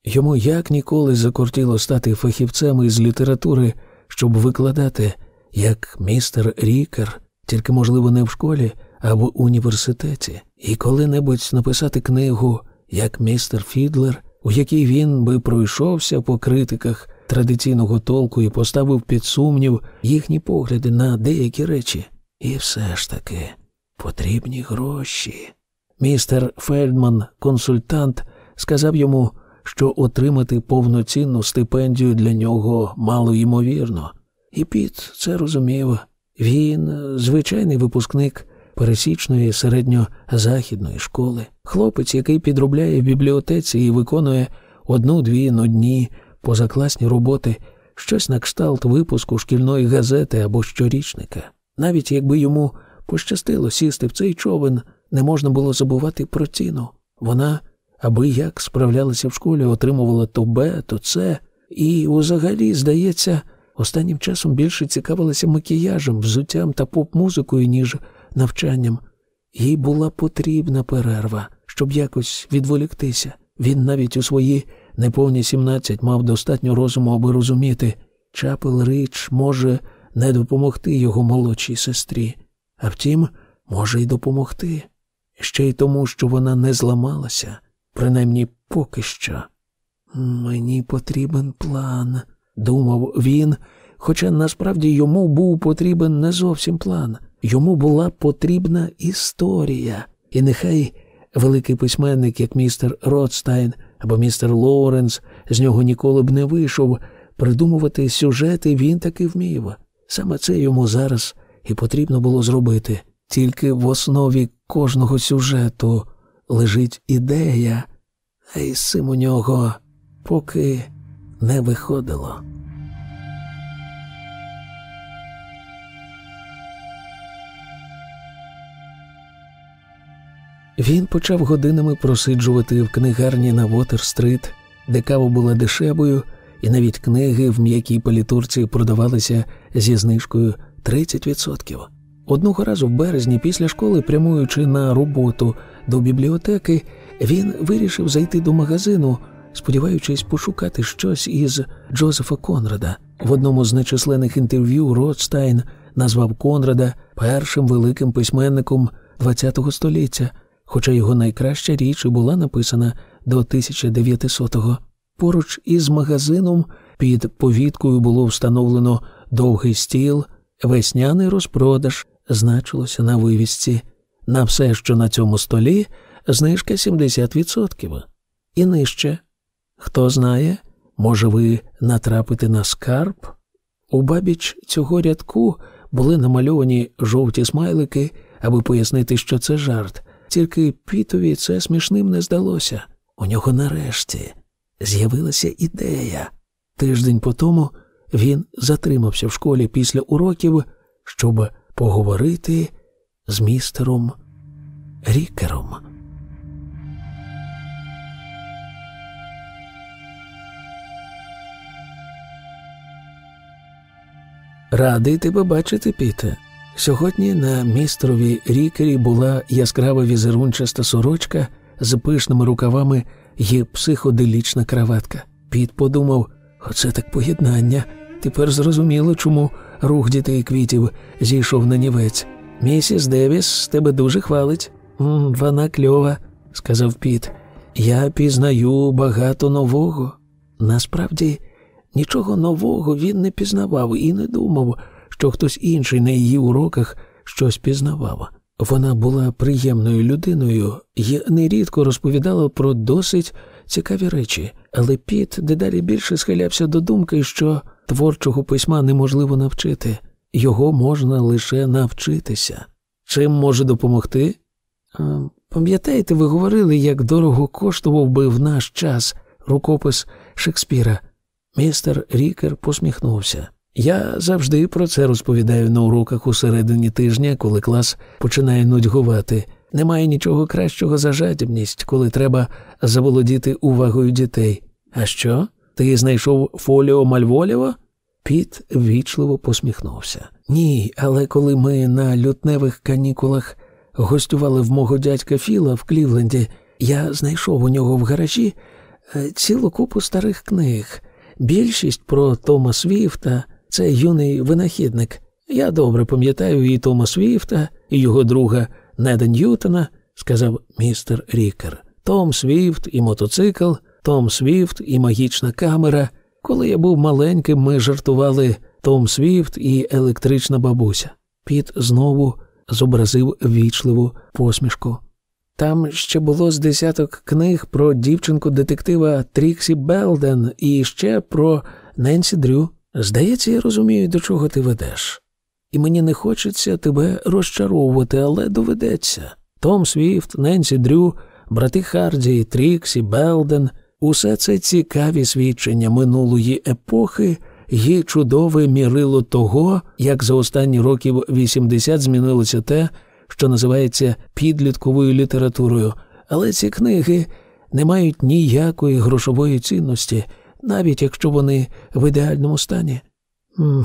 Йому як ніколи закортіло стати фахівцем із літератури, щоб викладати, як містер Рікер, тільки, можливо, не в школі, а в університеті, і коли-небудь написати книгу, як містер Фідлер, у якій він би пройшовся по критиках традиційного толку і поставив під сумнів їхні погляди на деякі речі. І все ж таки потрібні гроші. Містер Фельдман, консультант, сказав йому, що отримати повноцінну стипендію для нього мало ймовірно. І Піт це розумів. Він звичайний випускник пересічної середньозахідної школи, хлопець, який підробляє в бібліотеці і виконує одну-дві нудні позакласні роботи, щось на кшталт випуску шкільної газети або щорічника. Навіть якби йому пощастило сісти в цей човен, не можна було забувати про ціну. Вона аби як справлялася в школі, отримувала то Б, то С, і, взагалі, здається, останнім часом більше цікавилася макіяжем, взуттям та поп-музикою, ніж навчанням. Їй була потрібна перерва, щоб якось відволіктися. Він навіть у свої неповні 17 мав достатньо розуму, аби розуміти, Чапел Річ може не допомогти його молодшій сестрі, а втім, може й допомогти. Ще й тому, що вона не зламалася, принаймні поки що. Мені потрібен план, думав він, хоча насправді йому був потрібен не зовсім план, йому була потрібна історія, і нехай великий письменник, як містер Ротстайн або містер Лоуренс, з нього ніколи б не вийшов. Придумувати сюжети він таки вмів. Саме це йому зараз і потрібно було зробити. Тільки в основі кожного сюжету лежить ідея, а із цим у нього поки не виходило. Він почав годинами просиджувати в книгарні на Вотер-стрит, де кава була дешевою, і навіть книги в м'якій палітурці продавалися зі знижкою 30%. Одного разу в березні, після школи, прямуючи на роботу до бібліотеки, він вирішив зайти до магазину, сподіваючись пошукати щось із Джозефа Конрада. В одному з нечисленних інтерв'ю Ротстайн назвав Конрада першим великим письменником ХХ століття хоча його найкраща річ була написана до 1900-го. Поруч із магазином під повіткою було встановлено довгий стіл, весняний розпродаж значилося на вивісці. На все, що на цьому столі, знижка 70%. І нижче. Хто знає, може, ви натрапите на скарб? У бабіч цього рядку були намальовані жовті смайлики, аби пояснити, що це жарт, тільки Пітові це смішним не здалося. У нього нарешті з'явилася ідея. Тиждень по тому він затримався в школі після уроків, щоб поговорити з містером Рікером. Радий тебе бачити, Піте. Сьогодні на містерові рікері була яскрава візерунчаста сорочка з пишними рукавами і психоделічна краватка. Піт подумав, оце так поєднання. Тепер зрозуміло, чому рух дітей квітів зійшов на нівець. Місіс Девіс тебе дуже хвалить. «М, Вона кльова, сказав Піт. Я пізнаю багато нового. Насправді, нічого нового він не пізнавав і не думав, що хтось інший на її уроках щось пізнавав. Вона була приємною людиною і нерідко розповідала про досить цікаві речі, але Піт дедалі більше схилявся до думки, що творчого письма неможливо навчити, його можна лише навчитися. Чим може допомогти? Пам'ятаєте, ви говорили, як дорого коштував би в наш час рукопис Шекспіра. Містер Рікер посміхнувся. Я завжди про це розповідаю на уроках у середині тижня, коли клас починає нудьгувати. Немає нічого кращого за жадібність, коли треба заволодіти увагою дітей. А що? Ти знайшов фоліо Мальволєва? Піт ввічливо посміхнувся. Ні, але коли ми на лютневих канікулах гостювали в мого дядька Філа в Клівленді, я знайшов у нього в гаражі е, цілу купу старих книг. Більшість про Тома Свіфта, це юний винахідник. Я добре пам'ятаю і Тома Свіфта, і його друга Неда Ньютона, сказав містер Рікер. Том Свіфт і мотоцикл, Том Свіфт і магічна камера. Коли я був маленьким, ми жартували Том Свіфт і електрична бабуся. Піт знову зобразив вічливу посмішку. Там ще було з десяток книг про дівчинку детектива Тріксі Белден і ще про Ненсі Дрю. Здається, я розумію, до чого ти ведеш. І мені не хочеться тебе розчаровувати, але доведеться. Том Свіфт, Ненсі Дрю, брати Харді, Тріксі, Белден усе це цікаві свідчення минулої епохи і чудове мірило того, як за останні років 80 змінилося те, що називається підлітковою літературою, але ці книги не мають ніякої грошової цінності, навіть якщо вони в ідеальному стані.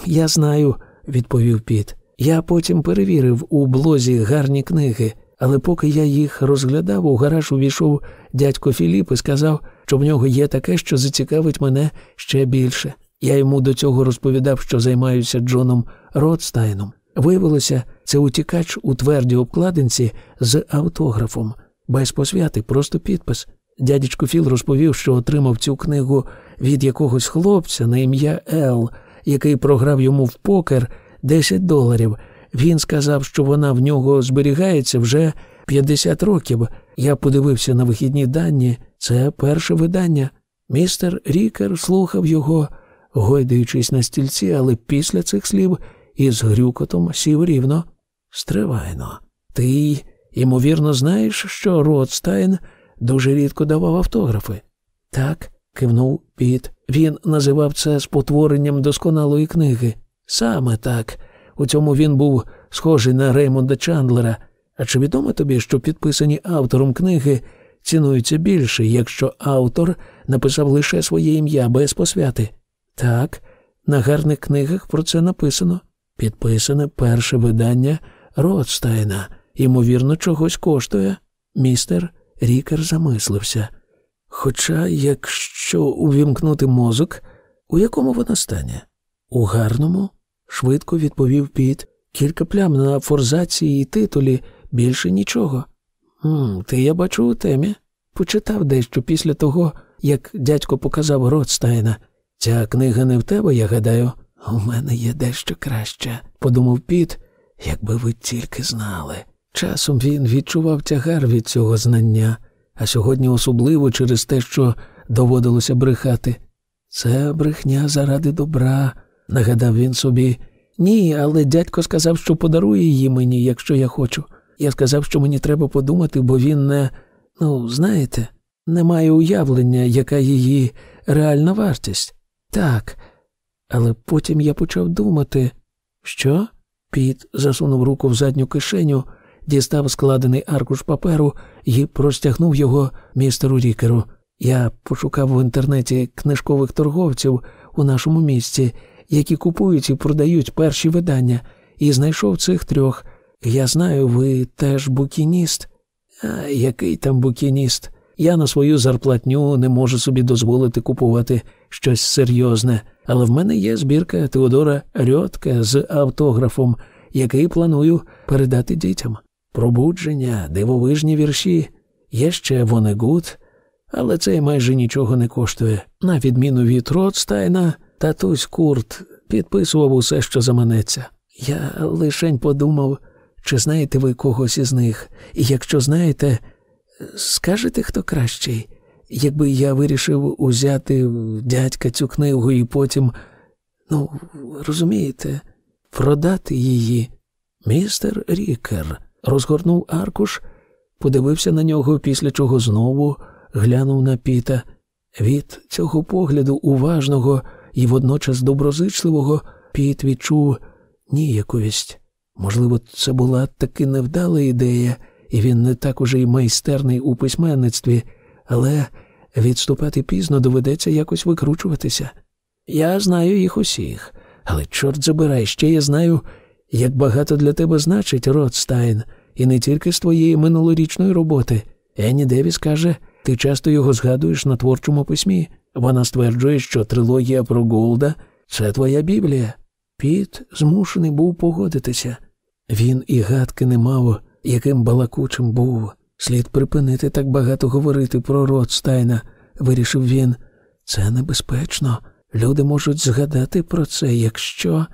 Я знаю, відповів Піт. Я потім перевірив у блозі гарні книги, але поки я їх розглядав, у гараж увійшов дядько Філіп і сказав, що в нього є таке, що зацікавить мене ще більше. Я йому до цього розповідав, що займаюся Джоном Ротстайном. Виявилося, це утікач у твердій обкладинці з автографом, без посвяти, просто підпис. Дядечко Філ розповів, що отримав цю книгу від якогось хлопця на ім'я Ел, який програв йому в покер 10 доларів. Він сказав, що вона в нього зберігається вже 50 років. Я подивився на вихідні дані. Це перше видання. Містер Рікер слухав його, гойдаючись на стільці, але після цих слів із грюкотом сів рівно. Стривай но. Ти, ймовірно, знаєш, що Ротстайн дуже рідко давав автографи? Так, кивнув Піт. Він називав це спотворенням досконалої книги. Саме так. У цьому він був схожий на Реймонда Чандлера. А чи відомо тобі, що підписані автором книги цінуються більше, якщо автор написав лише своє ім'я без посвяти? Так, на гарних книгах про це написано. Підписане перше видання Ротстайна, ймовірно, чогось коштує. Містер Рікер замислився. Хоча, якщо увімкнути мозок, у якому вона стане? У гарному, швидко відповів Піт. Кілька плям на форзації і титулі, більше нічого. «М, Ти, я бачу у темі. Почитав дещо після того, як дядько показав Ротстайна. Ця книга не в тебе, я гадаю. У мене є дещо краще, подумав Піт, якби ви тільки знали. Часом він відчував тягар від цього знання, а сьогодні особливо через те, що доводилося брехати. Це брехня заради добра, нагадав він собі. Ні, але дядько сказав, що подарує її мені, якщо я хочу. Я сказав, що мені треба подумати, бо він не, ну, знаєте, не має уявлення, яка її реальна вартість. Так, але потім я почав думати, що? Піт засунув руку в задню кишеню, дістав складений аркуш паперу і простягнув його містеру Рікеру. Я пошукав в інтернеті книжкових торговців у нашому місті які купують і продають перші видання, і знайшов цих трьох. Я знаю, ви теж букініст. А який там букініст? Я на свою зарплатню не можу собі дозволити купувати щось серйозне, але в мене є збірка Теодора Рьотка з автографом, який планую передати дітям. Пробудження, дивовижні вірші, є ще Вонегут, але це майже нічого не коштує. На відміну від Ротстайна, татусь Курт підписував усе, що заманеться. Я лишень подумав, чи знаєте ви когось із них, і якщо знаєте, скажете, хто кращий. Якби я вирішив узяти дядька цю книгу і потім, ну, розумієте, продати її. Містер Рікер розгорнув аркуш, подивився на нього, після чого знову глянув на піта. Від цього погляду уважного і водночас доброзичливого Піт відчув ніяковість. Можливо, це була таки невдала ідея, і він не так уже й майстерний у письменництві, але відступати пізно доведеться якось викручуватися. Я знаю їх усіх, але, чорт забирай, ще я знаю, як багато для тебе значить Ротстайн, і не тільки з твоєї минулорічної роботи. Енні Девіс каже, ти часто його згадуєш на творчому письмі. Вона стверджує, що трилогія про Голда це твоя Біблія. Піт змушений був погодитися. Він і гадки не мав, яким балакучим був. Слід припинити так багато говорити про Ротстайна, вирішив він. Це небезпечно. Люди можуть згадати про це, якщо.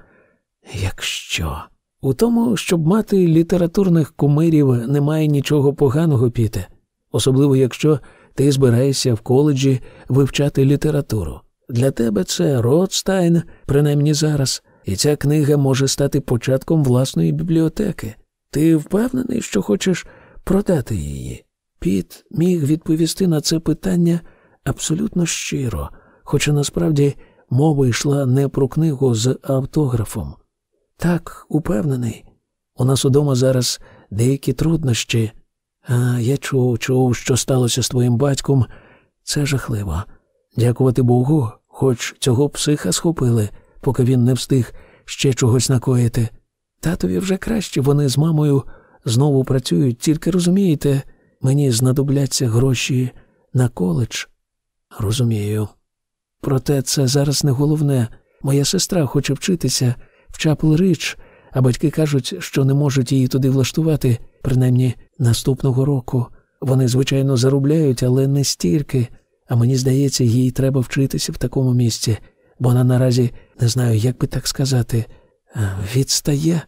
Якщо. У тому, щоб мати літературних кумирів, немає нічого поганого, Піте, особливо якщо ти збираєшся в коледжі вивчати літературу. Для тебе це Ротстайн, принаймні зараз, і ця книга може стати початком власної бібліотеки. Ти впевнений, що хочеш продати її? Піт міг відповісти на це питання абсолютно щиро, хоча насправді мова йшла не про книгу з автографом. Так, упевнений. У нас удома зараз деякі труднощі. А я чув, чув, що сталося з твоїм батьком. Це жахливо. Дякувати Богу, хоч цього психа схопили, поки він не встиг ще чогось накоїти. Татові вже краще, вони з мамою знову працюють, тільки розумієте, мені знадобляться гроші на коледж. Розумію. Проте це зараз не головне. Моя сестра хоче вчитися в Чапл Річ, а батьки кажуть, що не можуть її туди влаштувати, принаймні наступного року. Вони, звичайно, заробляють, але не стільки. А мені здається, їй треба вчитися в такому місці, бо вона наразі не знаю, як би так сказати, відстає.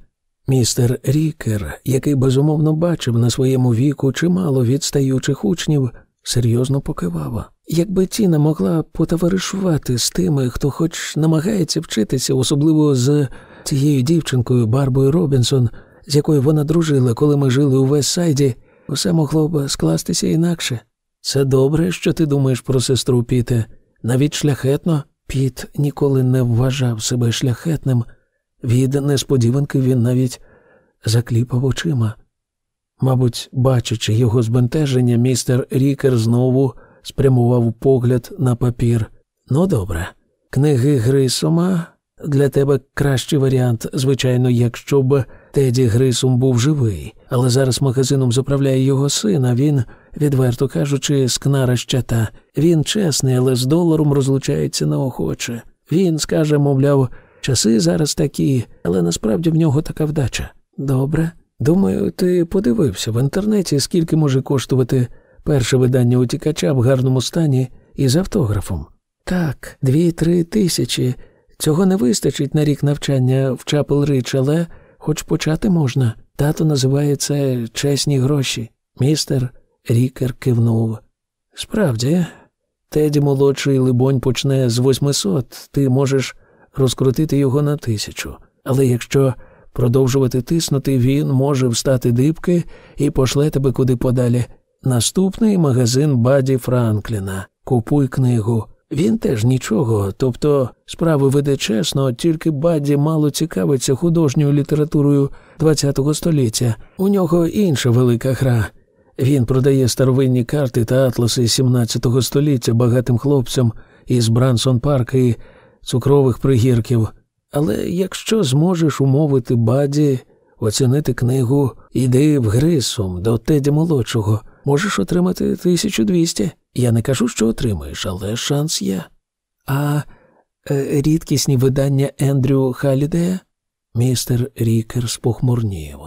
Містер Рікер, який безумовно бачив на своєму віку чимало відстаючих учнів, серйозно покивав. Якби Тіна могла потоваришувати з тими, хто хоч намагається вчитися, особливо з цією дівчинкою Барбою Робінсон, з якою вона дружила, коли ми жили у Вестсайді, усе могло б скластися інакше. Це добре, що ти думаєш про сестру Піте. Навіть шляхетно Піт ніколи не вважав себе шляхетним. Від несподіванки він навіть закліпав очима. Мабуть, бачачи його збентеження, містер Рікер знову спрямував погляд на папір. Ну, добре, книги Грисома для тебе кращий варіант, звичайно, якщо б Теді Грисом був живий, але зараз магазином заправляє його син, а він, відверто кажучи, скнара щата. Він чесний, але з доларом розлучається неохоче. Він скаже, мовляв, часи зараз такі, але насправді в нього така вдача. Добре. Думаю, ти подивився в інтернеті, скільки може коштувати перше видання утікача в гарному стані із автографом. Так, дві-три тисячі. Цього не вистачить на рік навчання в Чапел Рич, але хоч почати можна. Тато називає це чесні гроші. Містер Рікер кивнув. Справді, Теді молодший, либонь, почне з восьмисот, ти можеш розкрутити його на тисячу. Але якщо продовжувати тиснути, він може встати дибки і пошле тебе куди подалі. Наступний магазин Баді Франкліна. Купуй книгу. Він теж нічого, тобто справи веде чесно, тільки Бадді мало цікавиться художньою літературою ХХ століття. У нього інша велика гра. Він продає старовинні карти та атласи 17 століття багатим хлопцям із Брансон Парк і Цукрових пригірків. Але якщо зможеш умовити Бадді оцінити книгу Іди в Грисум до Тедді молодшого, можеш отримати 1200. Я не кажу, що отримаєш, але шанс є. А е, рідкісні видання Ендрю Халідея? Містер Рікер спохмурнів.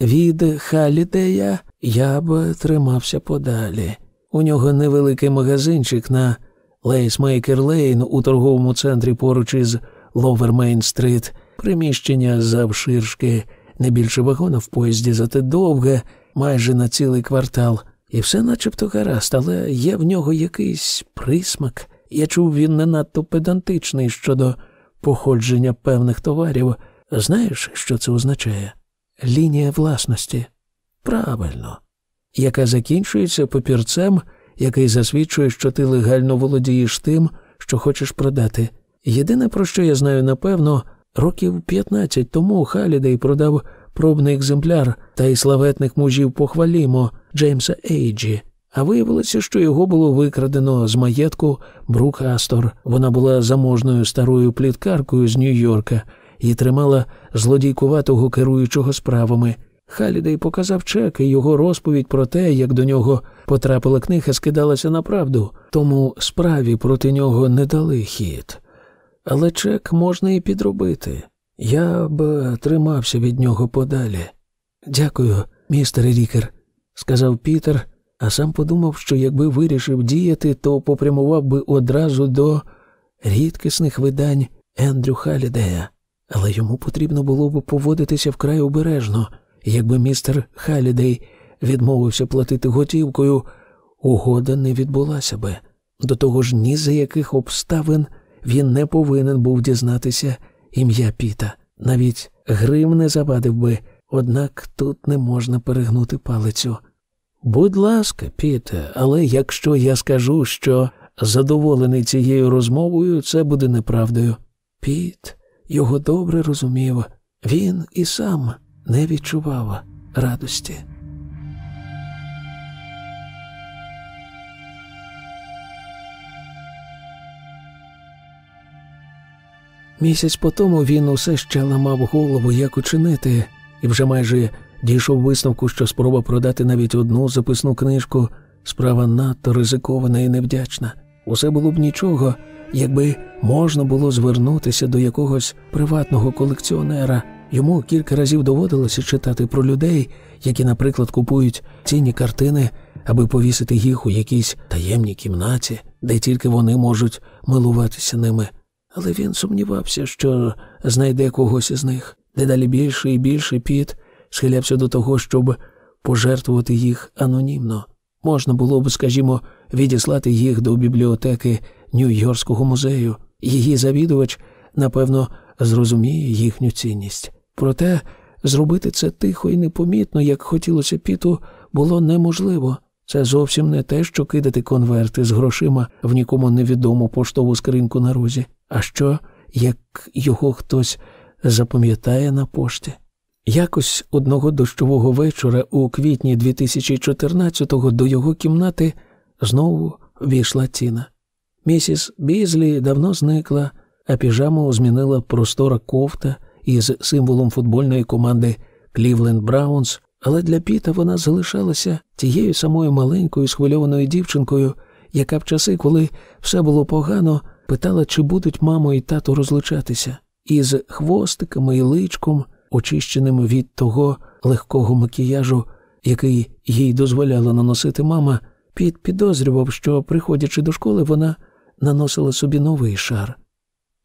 Від Халідея я б тримався подалі. У нього невеликий магазинчик на Лейсмейкер Лейн у торговому центрі поруч із Ловермейн-стрит, приміщення завширшки, не більше вагона в поїзді, зате довге, майже на цілий квартал. І все начебто гаразд, але є в нього якийсь присмак. Я чув, він не надто педантичний щодо походження певних товарів. Знаєш, що це означає? Лінія власності. Правильно, яка закінчується папірцем, який засвідчує, що ти легально володієш тим, що хочеш продати. Єдине, про що я знаю напевно, років 15 тому Халідей продав пробний екземпляр та й славетних мужів похвалімо Джеймса Ейджі. А виявилося, що його було викрадено з маєтку Брук Астор. Вона була заможною старою пліткаркою з Нью-Йорка і тримала злодійкуватого керуючого справами. Халідей показав чек, і його розповідь про те, як до нього потрапила книга, скидалася на правду, тому справі проти нього не дали хід. Але чек можна і підробити. Я б тримався від нього подалі. Дякую, містер Рікер, сказав Пітер, а сам подумав, що якби вирішив діяти, то попрямував би одразу до рідкісних видань Ендрю Халідея. Але йому потрібно було б поводитися вкрай обережно. Якби містер Халідей відмовився платити готівкою, угода не відбулася би. До того ж, ні за яких обставин він не повинен був дізнатися ім'я Піта. Навіть грим не завадив би, однак тут не можна перегнути палицю. Будь ласка, Піте, але якщо я скажу, що задоволений цією розмовою, це буде неправдою. Піт його добре розумів, він і сам не відчував радості. Місяць по тому він усе ще ламав голову, як учинити, і вже майже дійшов висновку, що спроба продати навіть одну записну книжку справа надто ризикована і невдячна. Усе було б нічого, якби можна було звернутися до якогось приватного колекціонера. Йому кілька разів доводилося читати про людей, які, наприклад, купують цінні картини, аби повісити їх у якійсь таємній кімнаті, де тільки вони можуть милуватися ними. Але він сумнівався, що знайде когось із них. Дедалі більше і більше піт схилявся до того, щоб пожертвувати їх анонімно. Можна було б, скажімо, відіслати їх до бібліотеки Нью-Йоркського музею. Її завідувач, напевно, зрозуміє їхню цінність. Проте зробити це тихо і непомітно, як хотілося піту, було неможливо. Це зовсім не те, що кидати конверти з грошима в нікому невідому поштову скриньку на розі, а що, як його хтось запам'ятає на пошті. Якось одного дощового вечора у квітні 2014-го до його кімнати знову війшла Тіна. Місіс Бізлі давно зникла, а піжаму змінила простора кофта із символом футбольної команди Клівленд Браунс, але для Піта вона залишалася тією самою маленькою схвильованою дівчинкою, яка в часи, коли все було погано, питала, чи будуть мамо і тато розлучатися, із хвостиками і личком, очищеним від того легкого макіяжу, який їй дозволяла наносити мама, Піт підозрював, що, приходячи до школи, вона наносила собі новий шар.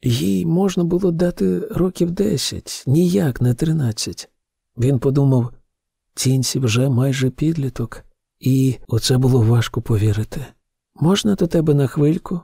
Їй можна було дати років десять, ніяк не тринадцять. Він подумав, цінці вже майже підліток, і оце було важко повірити. Можна до тебе на хвильку?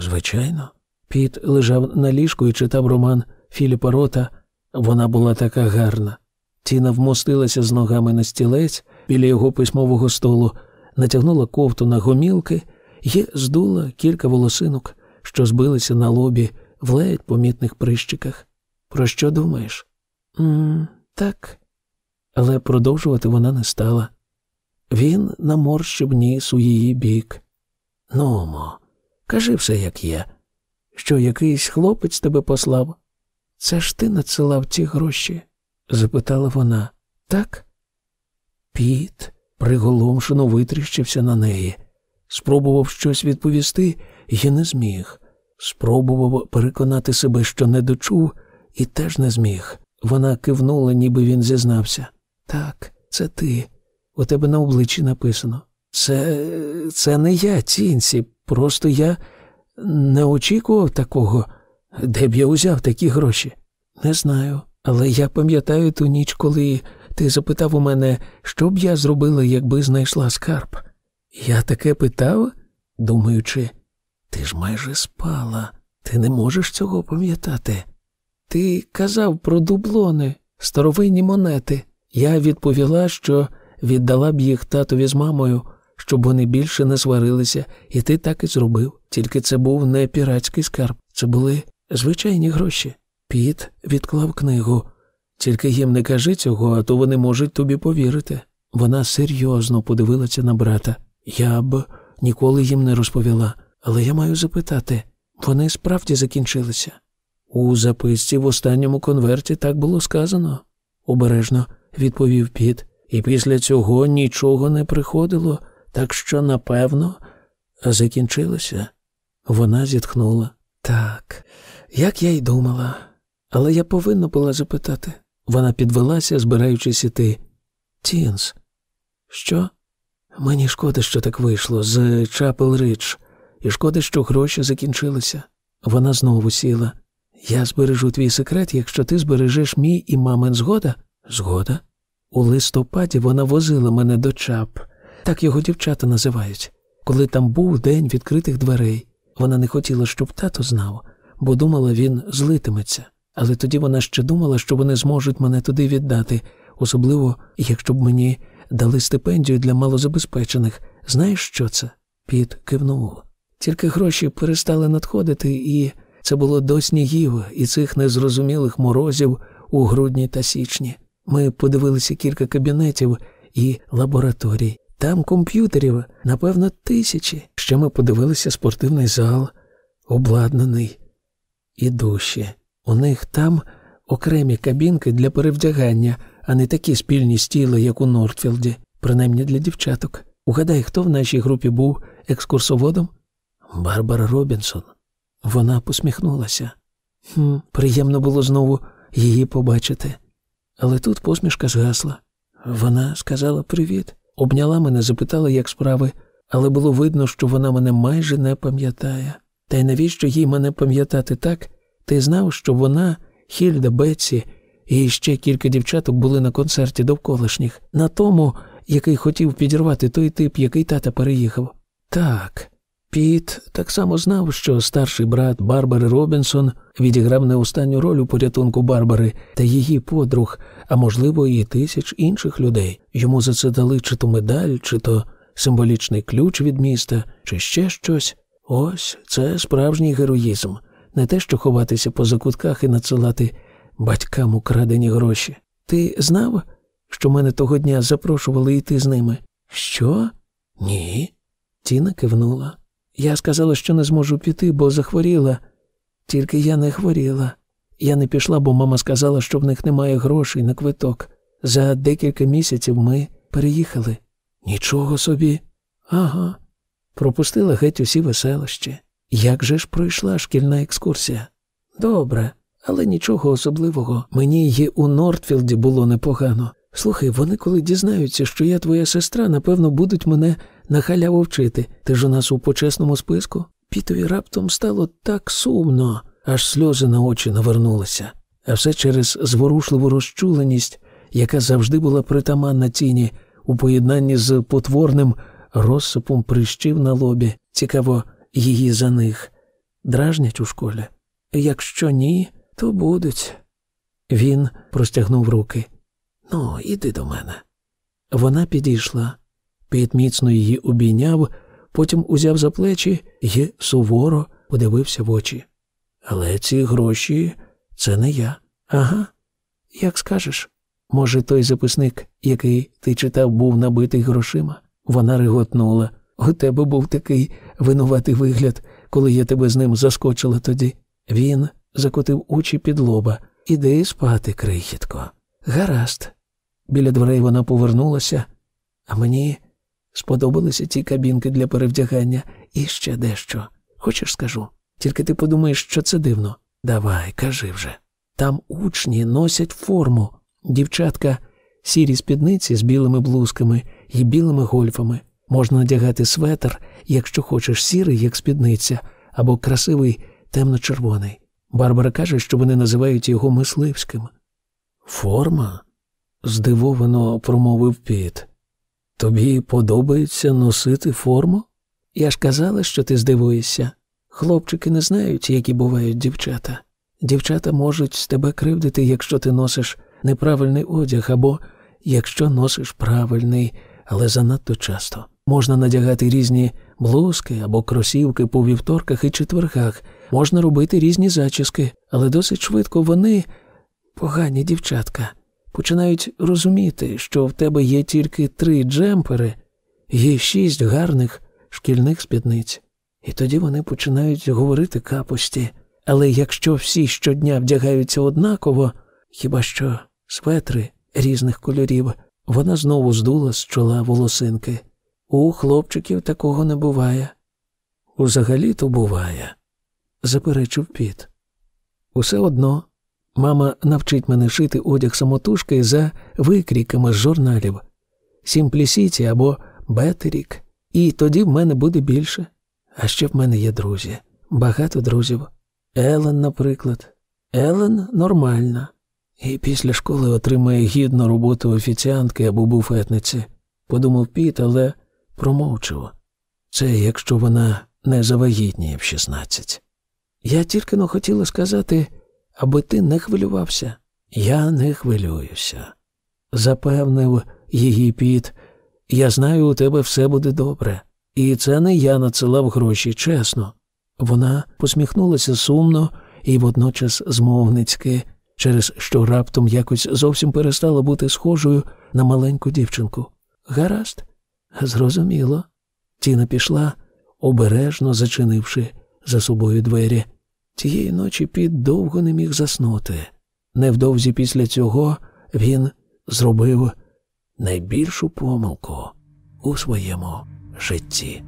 Звичайно. Піт лежав на ліжку і читав роман Філіпа Рота. Вона була така гарна. Тіна вмостилася з ногами на стілець біля його письмового столу, натягнула кофту на гомілки і здула кілька волосинок, що збилися на лобі в ледь помітних прищиках. Про що думаєш? «М так. Але продовжувати вона не стала. Він наморщив ніс у її бік. Нумо, кажи все, як є. Що якийсь хлопець тебе послав? Це ж ти надсилав ті гроші? запитала вона. Так? Піт приголомшено витріщився на неї. Спробував щось відповісти і не зміг. Спробував переконати себе, що не дочув, і теж не зміг. Вона кивнула, ніби він зізнався. Так, це ти. У тебе на обличчі написано. Це це не я, Тінсі, просто я не очікував такого, де б я узяв такі гроші. Не знаю, але я пам'ятаю ту ніч, коли ти запитав у мене, що б я зробила, якби знайшла скарб. Я таке питав, думаючи, ти ж майже спала, ти не можеш цього пам'ятати. Ти казав про дублони, старовинні монети. Я відповіла, що віддала б їх татові з мамою, щоб вони більше не сварилися, і ти так і зробив. Тільки це був не піратський скарб, це були звичайні гроші. Піт відклав книгу. Тільки їм не кажи цього, а то вони можуть тобі повірити. Вона серйозно подивилася на брата. Я б ніколи їм не розповіла, але я маю запитати вони справді закінчилися. У записці в останньому конверті так було сказано, обережно відповів Піт, і після цього нічого не приходило, так що, напевно, закінчилося. Вона зітхнула. Так, як я й думала, але я повинна була запитати. Вона підвелася, збираючись іти. Тінс, що? Мені шкода, що так вийшло з Чапел Ридж, і шкода, що гроші закінчилися. Вона знову сіла. Я збережу твій секрет, якщо ти збережеш мій і мамин згода? Згода. У листопаді вона возила мене до чап, так його дівчата називають. Коли там був день відкритих дверей, вона не хотіла, щоб тато знав, бо думала, він злитиметься. Але тоді вона ще думала, що вони зможуть мене туди віддати, особливо, якщо б мені дали стипендію для малозабезпечених. Знаєш, що це? Піт кивнув. Тільки гроші перестали надходити, і це було до снігів і цих незрозумілих морозів у грудні та січні. Ми подивилися кілька кабінетів і лабораторій. Там комп'ютерів, напевно, тисячі. Ще ми подивилися спортивний зал, обладнаний і душі. У них там окремі кабінки для перевдягання, а не такі спільні стіли, як у Нортфілді, принаймні для дівчаток. Угадай, хто в нашій групі був екскурсоводом? Барбара Робінсон. Вона посміхнулася. Хм, Приємно було знову її побачити. Але тут посмішка згасла. Вона сказала привіт, обняла мене, запитала, як справи, але було видно, що вона мене майже не пам'ятає. Та й навіщо їй мене пам'ятати так? Ти знав, що вона, Хільда Бетсі і ще кілька дівчаток були на концерті довколишніх, на тому, який хотів підірвати той тип, який тата переїхав. Так, Піт так само знав, що старший брат Барбари Робінсон відіграв не останню роль у порятунку Барбари та її подруг, а можливо, і тисяч інших людей. Йому за це дали чи то медаль, чи то символічний ключ від міста, чи ще щось. Ось це справжній героїзм, не те, що ховатися по закутках і надсилати батькам украдені гроші. Ти знав, що мене того дня запрошували йти з ними? Що? Ні. Тіна кивнула. Я сказала, що не зможу піти, бо захворіла. Тільки я не хворіла. Я не пішла, бо мама сказала, що в них немає грошей на квиток. За декілька місяців ми переїхали. Нічого собі. Ага. Пропустила геть усі веселощі. Як же ж пройшла шкільна екскурсія? Добре, але нічого особливого. Мені й у Нортфілді було непогано. Слухай, вони, коли дізнаються, що я твоя сестра, напевно, будуть мене на халяву вчити. Ти ж у нас у почесному списку. Пітові раптом стало так сумно, аж сльози на очі навернулися, а все через зворушливу розчуленість, яка завжди була притаманна тіні, у поєднанні з потворним розсипом прищів на лобі. Цікаво, її за них дражнять у школі. Якщо ні, то будуть. Він простягнув руки. Ну, іди до мене. Вона підійшла. Піт міцно її обійняв, потім узяв за плечі і суворо подивився в очі. Але ці гроші це не я. Ага, як скажеш. Може, той записник, який ти читав, був набитий грошима? Вона реготнула. У тебе був такий винуватий вигляд, коли я тебе з ним заскочила тоді. Він закотив очі під лоба. Іди спати, крихітко. Гаразд. Біля дверей вона повернулася, а мені сподобалися ті кабінки для перевдягання і ще дещо. Хочеш, скажу? Тільки ти подумаєш, що це дивно. Давай, кажи вже. Там учні носять форму, дівчатка, сірі спідниці з білими блузками і білими гольфами. Можна надягати светр, якщо хочеш сірий, як спідниця, або красивий темно-червоний. Барбара каже, що вони називають його мисливським. Форма? здивовано промовив Піт. Тобі подобається носити форму? Я ж казала, що ти здивуєшся. Хлопчики не знають, які бувають дівчата. Дівчата можуть тебе кривдити, якщо ти носиш неправильний одяг, або якщо носиш правильний, але занадто часто. Можна надягати різні блузки або кросівки по вівторках і четвергах, можна робити різні зачіски, але досить швидко вони, погані дівчатка, починають розуміти, що в тебе є тільки три джемпери, є шість гарних шкільних спідниць. І тоді вони починають говорити капості. Але якщо всі щодня вдягаються однаково, хіба що светри різних кольорів, вона знову здула з чола волосинки. У хлопчиків такого не буває. Узагалі то буває, заперечив піт. Усе одно мама навчить мене шити одяг самотужки за викріками з журналів Сімплісіті або Бетерік, і тоді в мене буде більше. А ще в мене є друзі, багато друзів. Елен, наприклад. Елен нормальна. І після школи отримає гідну роботу офіціантки або буфетниці, подумав Піт, але промовчав. Це якщо вона не завагітніє в 16. Я тільки но хотіла сказати, аби ти не хвилювався. Я не хвилююся. Запевнив її Піт, я знаю, у тебе все буде добре. І це не я надсилав гроші, чесно. Вона посміхнулася сумно і водночас змовницьки, через що раптом якось зовсім перестала бути схожою на маленьку дівчинку. Гаразд, зрозуміло. Тіна пішла, обережно зачинивши за собою двері. Тієї ночі під довго не міг заснути. Невдовзі після цього він зробив найбільшу помилку у своєму житті.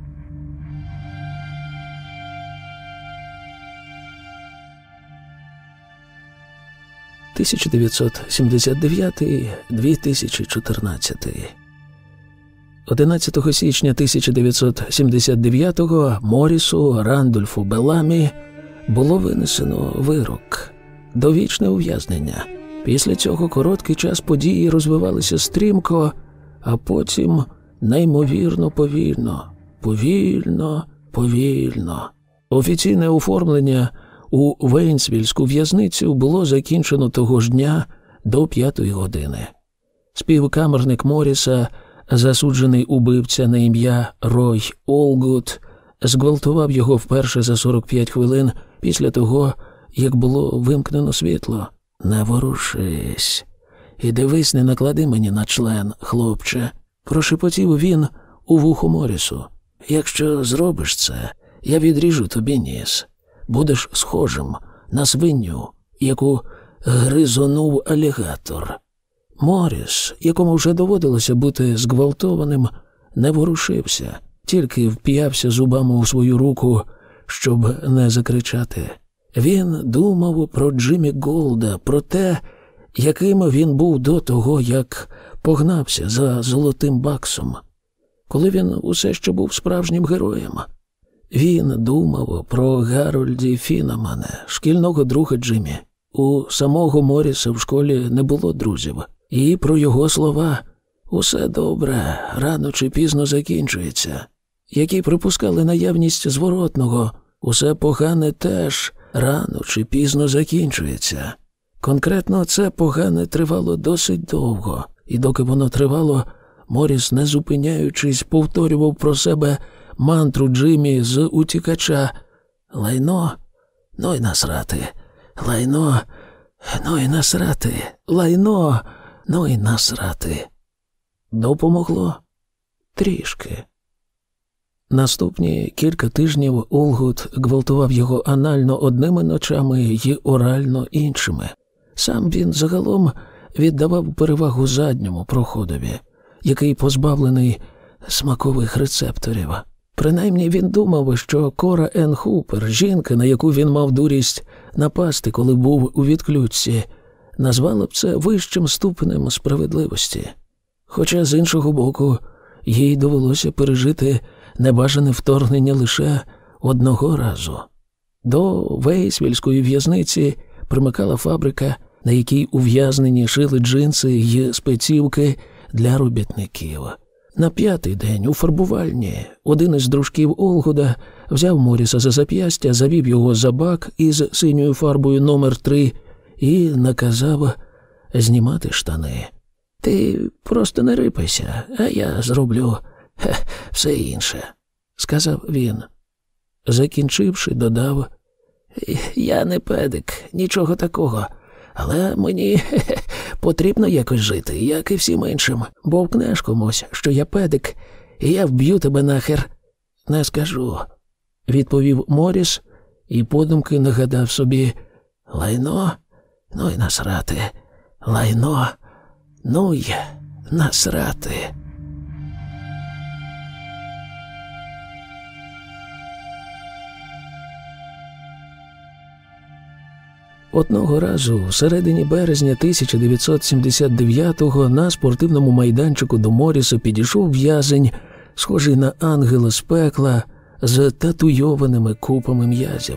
1979-2014 11 січня 1979-го Морісу Рандольфу Беламі було винесено вирок, довічне ув'язнення. Після цього короткий час події розвивалися стрімко, а потім неймовірно повільно, повільно, повільно. Офіційне оформлення у Вейнсвільську в'язницю було закінчено того ж дня до п'ятої години. Співкамерник Моріса, засуджений убивця на ім'я Рой Олгут, зґвалтував його вперше за 45 хвилин після того, як було вимкнено світло. Не ворушись. І дивись, не наклади мені на член, хлопче. Прошепотів він у вухо Морісу. Якщо зробиш це, я відріжу тобі ніс будеш схожим на свиню, яку гризонув алігатор. Моріс, якому вже доводилося бути зґвалтованим, не ворушився, тільки вп'явся зубами у свою руку, щоб не закричати. Він думав про Джиммі Голда, про те, яким він був до того, як погнався за золотим баксом, коли він усе ще був справжнім героєм. Він думав про Гарольді Фінамана, шкільного друга Джиммі. У самого Моріса в школі не було друзів, і про його слова усе добре, рано чи пізно закінчується, які припускали наявність зворотного, усе погане теж рано чи пізно закінчується. Конкретно це погане тривало досить довго, і доки воно тривало, Моріс, не зупиняючись, повторював про себе мантру Джиммі з утікача. Лайно, ну й насрати. Лайно, ну й насрати. Лайно, ну й насрати. Допомогло трішки. Наступні кілька тижнів Олгут гвалтував його анально одними ночами й орально іншими. Сам він загалом віддавав перевагу задньому проходові, який позбавлений смакових рецепторів. Принаймні він думав, що Кора Ен Хупер, жінка, на яку він мав дурість напасти, коли був у відключці, назвала б це вищим ступенем справедливості. Хоча, з іншого боку, їй довелося пережити небажане вторгнення лише одного разу. До Вейсвільської в'язниці примикала фабрика, на якій ув'язнені шили джинси й спецівки для робітників. На п'ятий день у фарбувальні один із дружків Олгода взяв Моріса за зап'ястя, завів його за бак із синьою фарбою номер 3 і наказав знімати штани. Ти просто не рипайся, а я зроблю все інше, сказав він. Закінчивши, додав Я не педик, нічого такого. Але мені хе, потрібно якось жити, як і всім іншим. Бовкнеш комусь, що я педик, і я вб'ю тебе нахер. Не скажу, відповів Моріс і подумки нагадав собі лайно, ну й насрати, лайно, ну й насрати. Одного разу, в середині березня 1979-го, на спортивному майданчику до Моріса підійшов в'язень, схожий на ангела з пекла, з татуйованими купами м'язів.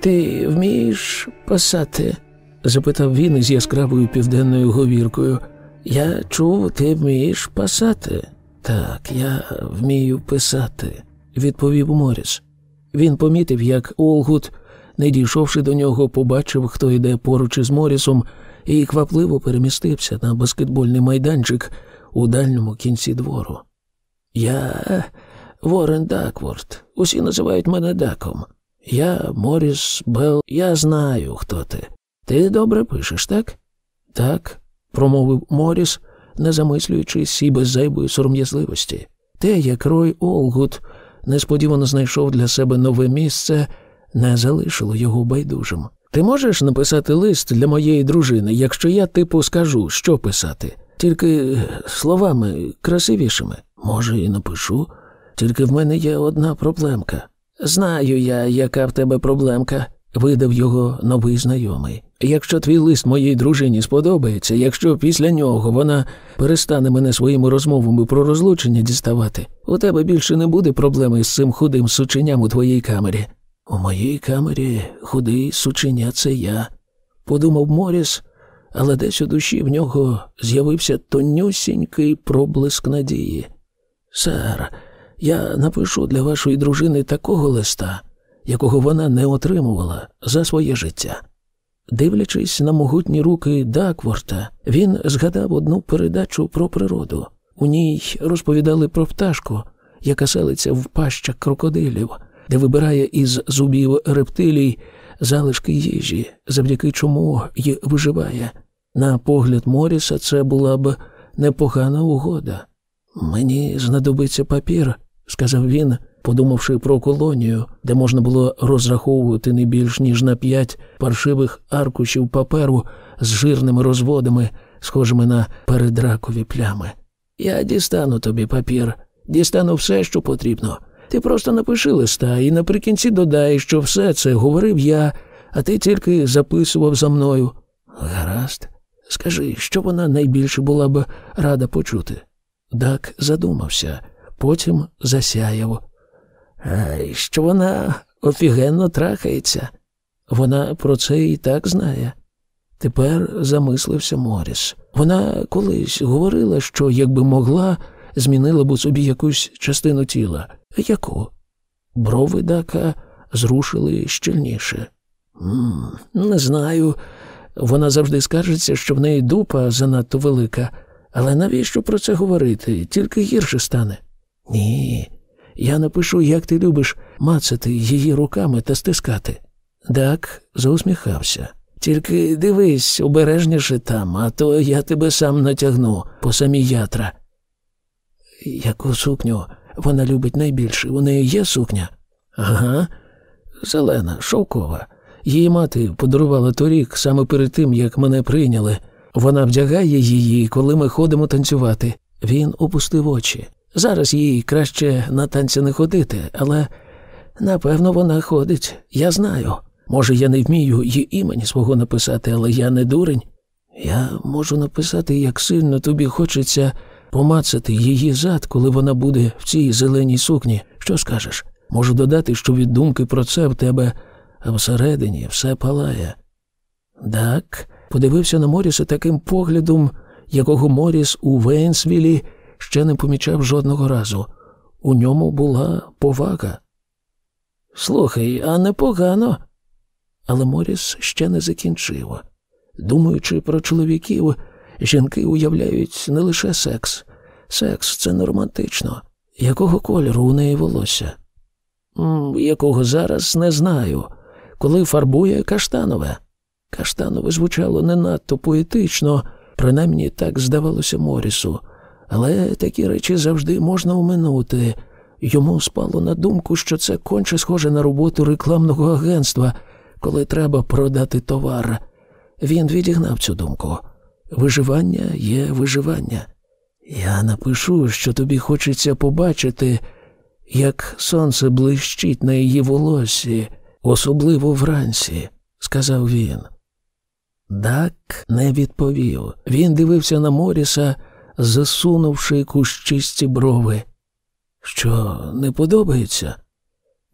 Ти вмієш писати? запитав він із яскравою південною говіркою. Я чув, ти вмієш писати. Так, я вмію писати, відповів Моріс. Він помітив, як Олгут не дійшовши до нього, побачив, хто йде поруч із Морісом, і квапливо перемістився на баскетбольний майданчик у дальньому кінці двору. Я Ворен Дакворд. Усі називають мене Даком. Я Моріс Белл. Я знаю, хто ти. Ти добре пишеш, так? Так, промовив Моріс, не замислюючись і без зайвої сором'язливості. Те, як Рой Олгут несподівано знайшов для себе нове місце не залишило його байдужим. Ти можеш написати лист для моєї дружини, якщо я типу скажу, що писати, тільки словами красивішими. Може, і напишу, тільки в мене є одна проблемка. Знаю я, яка в тебе проблемка, видав його новий знайомий. Якщо твій лист моїй дружині сподобається, якщо після нього вона перестане мене своїми розмовами про розлучення діставати, у тебе більше не буде проблеми з цим худим сученням у твоїй камері. У моїй камері худий сученя це я, подумав Моріс, але десь у душі в нього з'явився тонюсінький проблиск надії. Сер, я напишу для вашої дружини такого листа, якого вона не отримувала за своє життя. Дивлячись на могутні руки Дакворта, він згадав одну передачу про природу. У ній розповідали про пташку, яка селиться в пащах крокодилів де вибирає із зубів рептилій залишки їжі, завдяки чому й виживає. На погляд Моріса, це була б непогана угода. Мені знадобиться папір, сказав він, подумавши про колонію, де можна було розраховувати не більш ніж на п'ять паршивих аркушів паперу з жирними розводами, схожими на передракові плями. Я дістану тобі папір, дістану все, що потрібно. Ти просто напиши листа і наприкінці додай, що все це говорив я, а ти тільки записував за мною. Гаразд, скажи, що вона найбільше була б рада почути. Дак задумався, потім засяяв. Ай, що вона офігенно трахається. Вона про це і так знає. Тепер замислився Моріс. Вона колись говорила, що, якби могла, змінила б у собі якусь частину тіла. Яку? Брови дака зрушили щільніше. «М не знаю. Вона завжди скаржиться, що в неї дупа занадто велика, але навіщо про це говорити? Тільки гірше стане. Ні. Я напишу, як ти любиш мацати її руками та стискати. Дак заусміхався. Тільки дивись обережніше там, а то я тебе сам натягну по самі ятра. Яку сукню вона любить найбільше. У неї є сукня? Ага, зелена, шовкова. Її мати подарувала торік саме перед тим, як мене прийняли. Вона вдягає її, коли ми ходимо танцювати. Він опустив очі. Зараз їй краще на танці не ходити, але напевно вона ходить. Я знаю. Може, я не вмію її імені свого написати, але я не дурень. Я можу написати, як сильно тобі хочеться помацати її зад, коли вона буде в цій зеленій сукні. Що скажеш? Можу додати, що від думки про це в тебе всередині все палає. Так, подивився на Моріса таким поглядом, якого Моріс у Вейнсвілі ще не помічав жодного разу. У ньому була повага. Слухай, а непогано. Але Моріс ще не закінчив. Думаючи про чоловіків, жінки уявляють не лише секс. Секс це не романтично. Якого кольору у неї волосся? Якого зараз не знаю. Коли фарбує каштанове. Каштанове звучало не надто поетично, принаймні так здавалося Морісу. Але такі речі завжди можна оминути. Йому спало на думку, що це конче схоже на роботу рекламного агентства, коли треба продати товар. Він відігнав цю думку. Виживання є виживання. Я напишу, що тобі хочеться побачити, як сонце блищить на її волосі, особливо вранці, сказав він. Дак не відповів. Він дивився на Моріса, засунувши кущисті брови. Що, не подобається?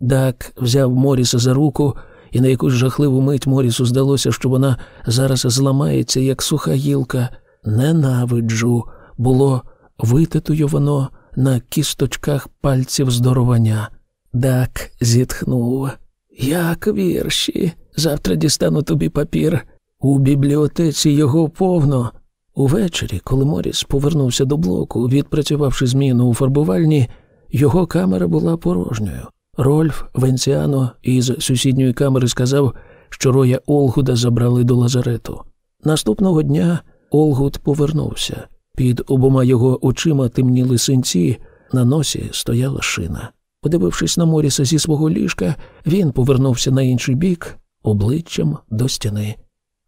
Дак взяв Моріса за руку, і на якусь жахливу мить Морісу здалося, що вона зараз зламається, як суха гілка. Ненавиджу було витатуйовано на кісточках пальців здоровання. Дак зітхнув. Як вірші. Завтра дістану тобі папір. У бібліотеці його повно. Увечері, коли Моріс повернувся до блоку, відпрацювавши зміну у фарбувальні, його камера була порожньою. Рольф Венціано із сусідньої камери сказав, що роя Олгуда забрали до лазарету. Наступного дня Олгуд повернувся. Під обома його очима темніли синці, на носі стояла шина. Подивившись на Моріса зі свого ліжка, він повернувся на інший бік, обличчям до стіни.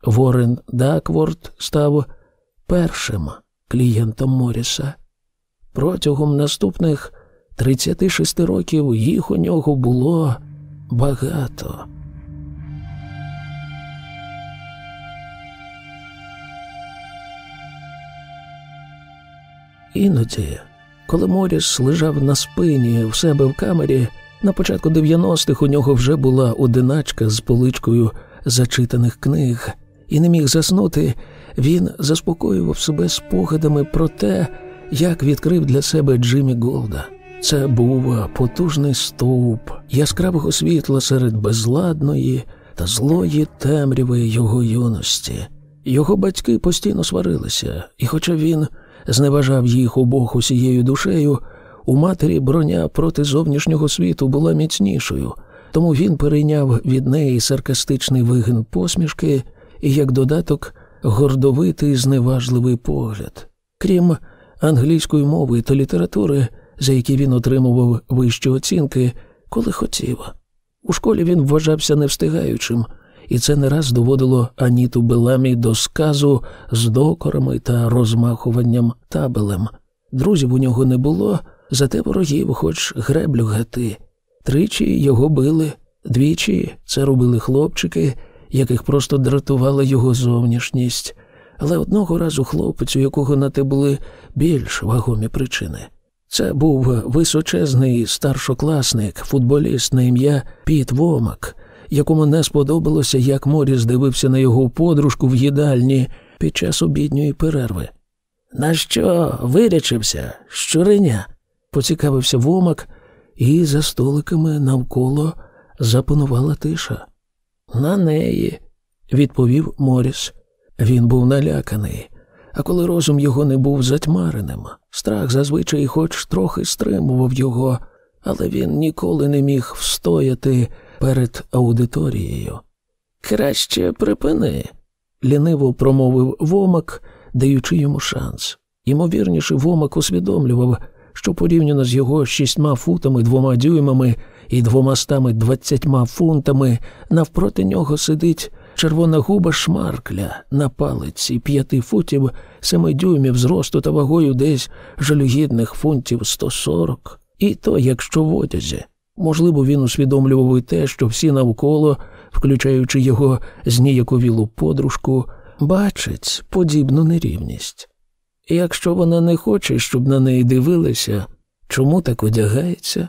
Ворен Дакворд став першим клієнтом Моріса. Протягом наступних 36 років їх у нього було багато. Іноді, коли Моріс лежав на спині в себе в камері, на початку 90-х у нього вже була одиначка з поличкою зачитаних книг, і не міг заснути, він заспокоював себе спогадами про те, як відкрив для себе Джиммі Голда. Це був потужний стовп яскравого світла серед безладної та злої темряви його юності. Його батьки постійно сварилися, і, хоча він зневажав їх обох усією душею, у матері броня проти зовнішнього світу була міцнішою, тому він перейняв від неї саркастичний вигин посмішки і, як додаток, гордовитий зневажливий погляд. Крім англійської мови та літератури, за які він отримував вищі оцінки, коли хотів. У школі він вважався невстигаючим, і це не раз доводило Аніту Беламі до сказу з докорами та розмахуванням табелем. Друзів у нього не було, зате ворогів, хоч греблю гати. Тричі його били, двічі це робили хлопчики, яких просто дратувала його зовнішність. Але одного разу хлопець, у якого на те були більш вагомі причини. Це був височезний старшокласник, футболіст на ім'я Піт Вомак, якому не сподобалося, як Моріс дивився на його подружку в їдальні під час обідньої перерви. На що вирячився, щуреня? поцікавився Вомак, і за столиками навколо запанувала тиша. На неї, відповів Моріс. Він був наляканий, а коли розум його не був затьмареним, страх зазвичай хоч трохи стримував його, але він ніколи не міг встояти перед аудиторією. Краще припини, ліниво промовив Вомак, даючи йому шанс. Ймовірніше, Вомак усвідомлював, що порівняно з його шістьма футами, двома дюймами і двомастами двадцятьма фунтами, навпроти нього сидить червона губа шмаркля на палиці п'яти футів, семи дюймів зросту та вагою десь жалюгідних фунтів сто сорок. І то, якщо в одязі. Можливо, він усвідомлював і те, що всі навколо, включаючи його зніяковілу подружку, бачать подібну нерівність. І якщо вона не хоче, щоб на неї дивилися, чому так одягається?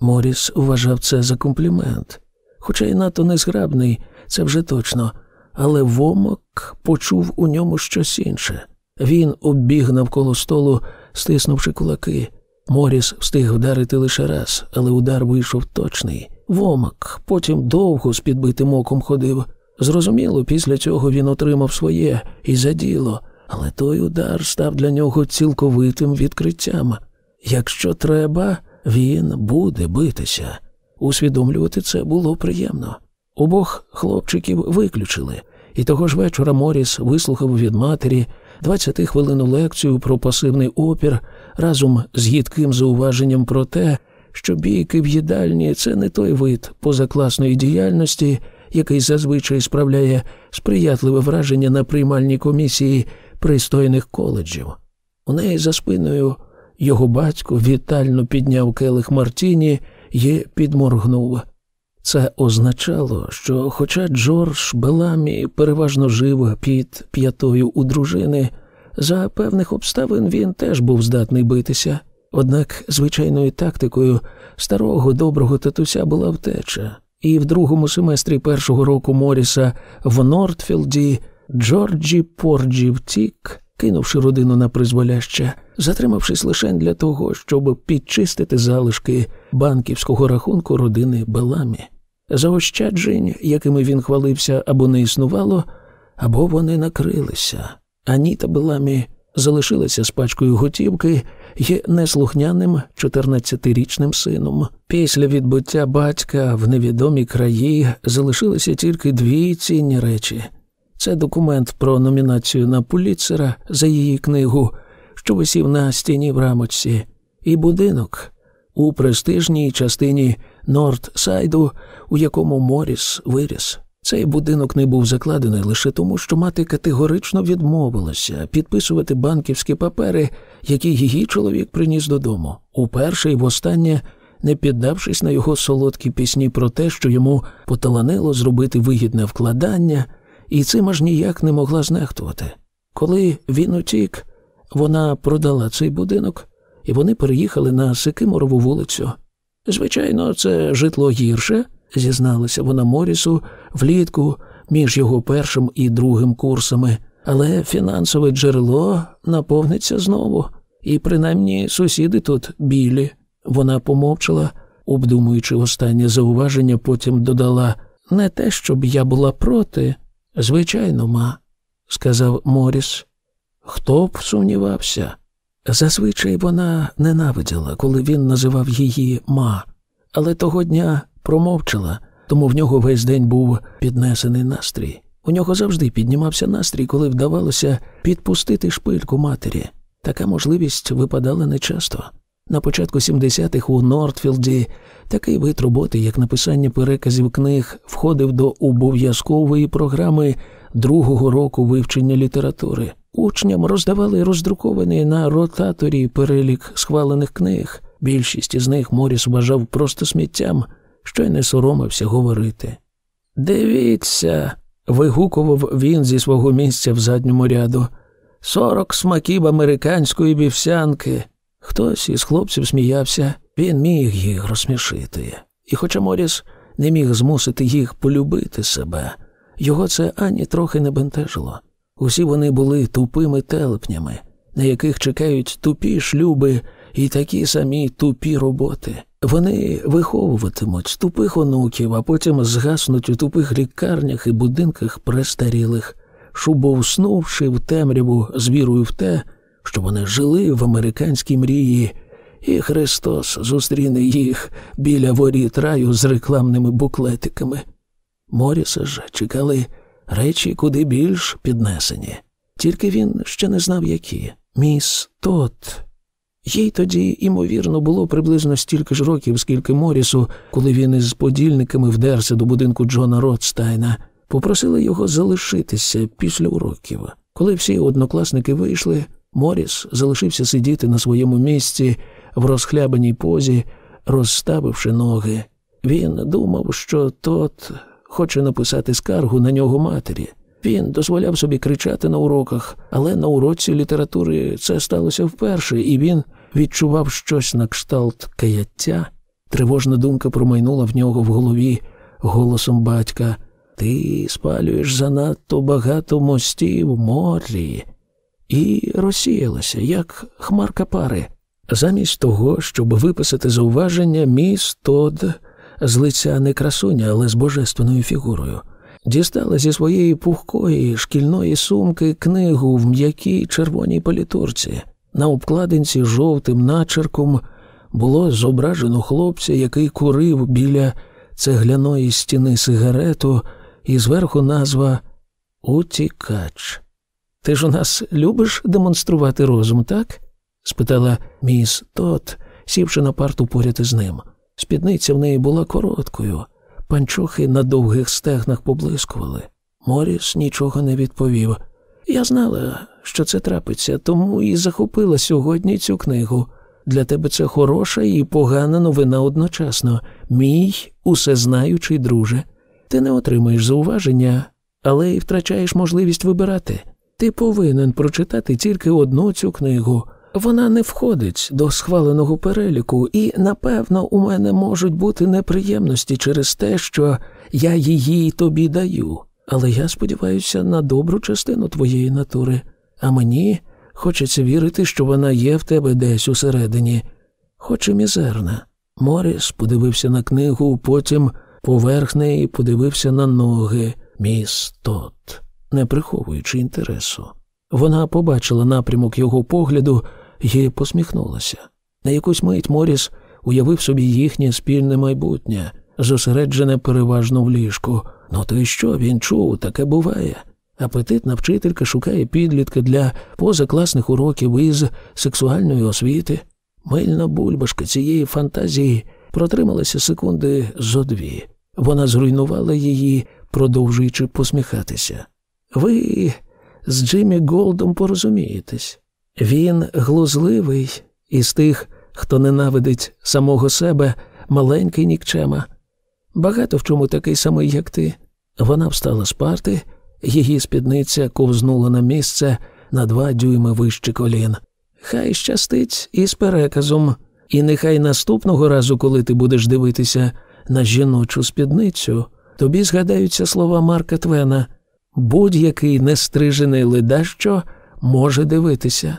Моріс вважав це за комплімент, хоча й надто незграбний, це вже точно, але вомок почув у ньому щось інше. Він оббіг навколо столу, стиснувши кулаки. Моріс встиг вдарити лише раз, але удар вийшов точний. Вомак потім довго з підбитим оком ходив. Зрозуміло, після цього він отримав своє і за діло, але той удар став для нього цілковитим відкриттям. Якщо треба, він буде битися. Усвідомлювати це було приємно. Обох хлопчиків виключили, і того ж вечора Моріс вислухав від матері 20 хвилину лекцію про пасивний опір разом з гідким зауваженням про те, що бійки в їдальні це не той вид позакласної діяльності, який зазвичай справляє сприятливе враження на приймальній комісії пристойних коледжів. У неї за спиною його батько вітально підняв келих Мартіні і підморгнув. Це означало, що, хоча Джордж Беламі переважно жив під п'ятою у дружини, за певних обставин він теж був здатний битися. Однак звичайною тактикою старого доброго татуся була втеча, і в другому семестрі першого року Моріса в Нортфілді Джорджі Порджі втік, кинувши родину на призволяще, затримавшись лише для того, щоб підчистити залишки банківського рахунку родини Беламі. Заощаджень, якими він хвалився, або не існувало, або вони накрилися. Аніта Беламі залишилася з пачкою готівки і неслухняним 14-річним сином. Після відбуття батька в невідомі краї залишилися тільки дві цінні речі. Це документ про номінацію на Пуліцера за її книгу, що висів на стіні в рамочці, і будинок у престижній частині Нордсайду, у якому Моріс виріс. Цей будинок не був закладений лише тому, що мати категорично відмовилася підписувати банківські папери, які її чоловік приніс додому, уперше і востаннє не піддавшись на його солодкі пісні про те, що йому поталанило зробити вигідне вкладання, і цим аж ніяк не могла знехтувати. Коли він утік, вона продала цей будинок, і вони переїхали на Сикиморову вулицю. Звичайно, це житло гірше зізналася вона Морісу влітку між його першим і другим курсами, але фінансове джерело наповниться знову, і принаймні сусіди тут білі. Вона помовчала, обдумуючи останнє зауваження, потім додала не те, щоб я була проти. Звичайно, ма, сказав Моріс. Хто б сумнівався? Зазвичай вона ненавиділа, коли він називав її ма, але того дня промовчала, тому в нього весь день був піднесений настрій. У нього завжди піднімався настрій, коли вдавалося підпустити шпильку матері. Така можливість випадала нечасто. На початку 70-х у Нортфілді такий вид роботи, як написання переказів книг, входив до обов'язкової програми другого року вивчення літератури. Учням роздавали роздрукований на ротаторі перелік схвалених книг. Більшість із них Моріс вважав просто сміттям, що й не соромився говорити. Дивіться, вигукував він зі свого місця в задньому ряду. Сорок смаків американської вівсянки. Хтось із хлопців сміявся, він міг їх розсмішити. І хоча Моріс не міг змусити їх полюбити себе, його це ані трохи не бентежило. Усі вони були тупими телепнями, на яких чекають тупі шлюби і такі самі тупі роботи. Вони виховуватимуть тупих онуків, а потім згаснуть у тупих лікарнях і будинках престарілих, шубовснувши в темряву з вірою в те, що вони жили в американській мрії, і Христос зустріне їх біля воріт раю з рекламними буклетиками. Моріса ж чекали речі куди більш піднесені, тільки він ще не знав які. Міс Тот Їй тоді, ймовірно, було приблизно стільки ж років, скільки Морісу, коли він із подільниками вдерся до будинку Джона Ротстайна, попросили його залишитися після уроків. Коли всі однокласники вийшли, Моріс залишився сидіти на своєму місці в розхлябаній позі, розставивши ноги. Він думав, що тот хоче написати скаргу на нього матері. Він дозволяв собі кричати на уроках, але на уроці літератури це сталося вперше, і він відчував щось на кшталт каяття. Тривожна думка промайнула в нього в голові голосом батька. Ти спалюєш занадто багато мостів морі. І розсіялася, як хмарка пари. Замість того, щоб виписати зауваження, міс Тод з лиця не красуня, але з божественною фігурою. Дістала зі своєї пухкої шкільної сумки книгу в м'якій червоній політурці. На обкладинці жовтим начерком було зображено хлопця, який курив біля цегляної стіни сигарету, і зверху назва Утікач. Ти ж у нас любиш демонструвати розум, так? спитала міс Тот, сівши на парту поряд із ним. Спідниця в неї була короткою, панчохи на довгих стегнах поблискували. Моріс нічого не відповів. Я знала, що це трапиться, тому і захопила сьогодні цю книгу. Для тебе це хороша і погана новина одночасно, мій усезнаючий друже. Ти не отримаєш зауваження, але й втрачаєш можливість вибирати. Ти повинен прочитати тільки одну цю книгу. Вона не входить до схваленого переліку, і, напевно, у мене можуть бути неприємності через те, що я її тобі даю. Але я сподіваюся на добру частину твоєї натури, а мені хочеться вірити, що вона є в тебе десь усередині, хоч і мізерна. Моріс подивився на книгу, потім поверх неї подивився на ноги міс Тот, не приховуючи інтересу. Вона побачила напрямок його погляду і посміхнулася. На якусь мить Моріс уявив собі їхнє спільне майбутнє, зосереджене переважно в ліжку. Ну то й що він чув, таке буває. Апетитна вчителька шукає підлітка для позакласних уроків із сексуальної освіти. Мильна бульбашка цієї фантазії протрималася секунди зо дві. Вона зруйнувала її, продовжуючи посміхатися. Ви з Джиммі Голдом порозумієтесь. Він глузливий із тих, хто ненавидить самого себе, маленький нікчема. Багато в чому такий самий, як ти. Вона встала з парти, її спідниця ковзнула на місце на два дюйми вище колін. Хай щастить із переказом, і нехай наступного разу, коли ти будеш дивитися на жіночу спідницю, тобі згадаються слова Марка Твена будь-який нестрижений ледащо може дивитися.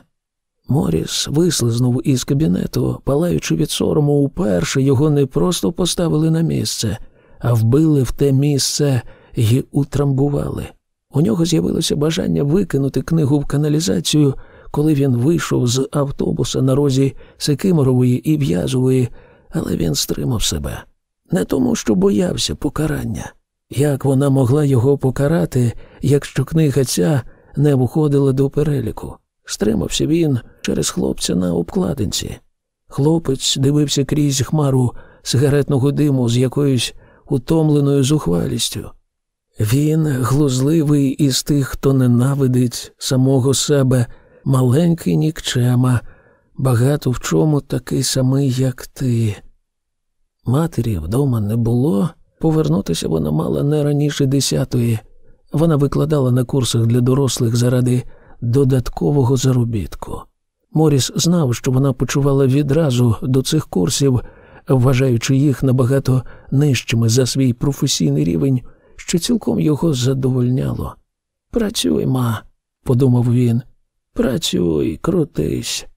Моріс вислизнув із кабінету, палаючи від сорому, уперше його не просто поставили на місце, а вбили в те місце і утрамбували. У нього з'явилося бажання викинути книгу в каналізацію, коли він вийшов з автобуса на розі Секиморової і В'язової, але він стримав себе. Не тому, що боявся покарання. Як вона могла його покарати, якщо книга ця не входила до переліку? Стримався він через хлопця на обкладинці. Хлопець дивився крізь хмару сигаретного диму з якоюсь утомленою зухвалістю. Він глузливий із тих, хто ненавидить самого себе, маленький нікчема, багато в чому такий самий, як ти. Матері вдома не було, повернутися вона мала не раніше десятої. Вона викладала на курсах для дорослих заради додаткового заробітку. Моріс знав, що вона почувала відразу до цих курсів, вважаючи їх набагато нижчими за свій професійний рівень, що цілком його задовольняло. Працюй, ма, подумав він. Працюй, крутись.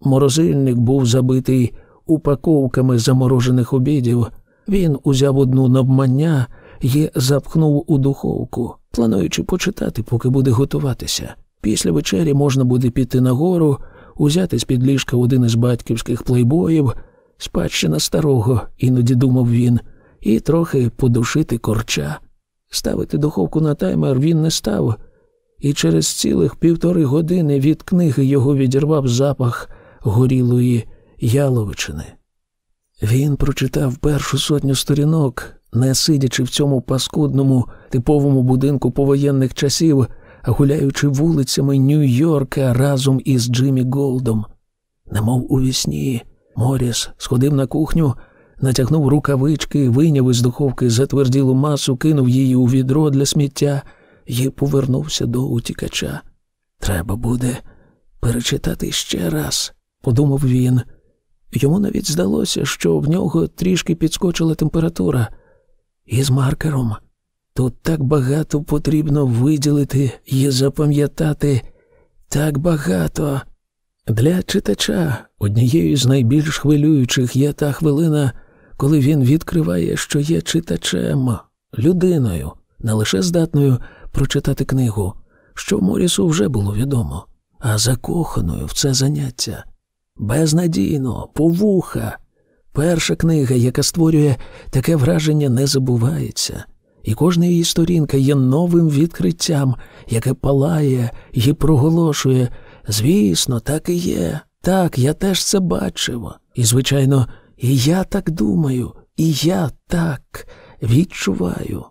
Морозильник був забитий упаковками заморожених обідів. Він узяв одну навмання і запхнув у духовку, плануючи почитати, поки буде готуватися. Після вечері можна буде піти нагору, узяти з під ліжка один із батьківських плейбоїв, спадщина старого, іноді думав він, і трохи подушити корча. Ставити духовку на таймер він не став, і через цілих півтори години від книги його відірвав запах горілої яловичини. Він прочитав першу сотню сторінок, не сидячи в цьому паскудному типовому будинку повоєнних часів, а гуляючи вулицями Нью-Йорка разом із Джиммі Голдом. Немов у вісні, Моріс сходив на кухню, натягнув рукавички, вийняв із духовки затверділу масу, кинув її у відро для сміття і повернувся до утікача. Треба буде перечитати ще раз, подумав він. Йому навіть здалося, що в нього трішки підскочила температура. І з маркером тут так багато потрібно виділити і запам'ятати так багато. Для читача однією з найбільш хвилюючих є та хвилина, коли він відкриває, що є читачем, людиною, не лише здатною прочитати книгу, що Морісу вже було відомо, а закоханою в це заняття. Безнадійно, повуха. Перша книга, яка створює таке враження, не забувається, і кожна її сторінка є новим відкриттям, яке палає і проголошує. Звісно, так і є. Так, я теж це бачив. І, звичайно, і я так думаю, і я так відчуваю.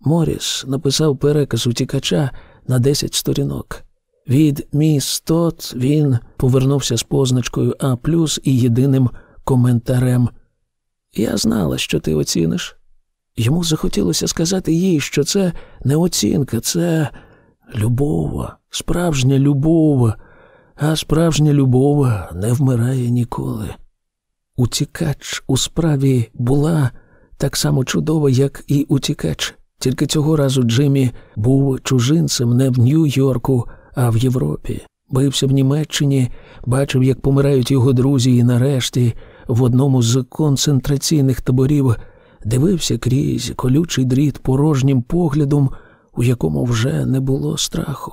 Моріс написав переказ утікача на 10 сторінок. Від міс Тот він повернувся з позначкою А і єдиним коментарем. Я знала, що ти оціниш. Йому захотілося сказати їй, що це не оцінка, це любов, справжня любов, а справжня любов не вмирає ніколи. Утікач у справі була так само чудова, як і утікач. Тільки цього разу Джиммі був чужинцем не в Нью-Йорку, а в Європі. Бився в Німеччині, бачив, як помирають його друзі, і нарешті в одному з концентраційних таборів дивився крізь колючий дріт порожнім поглядом, у якому вже не було страху.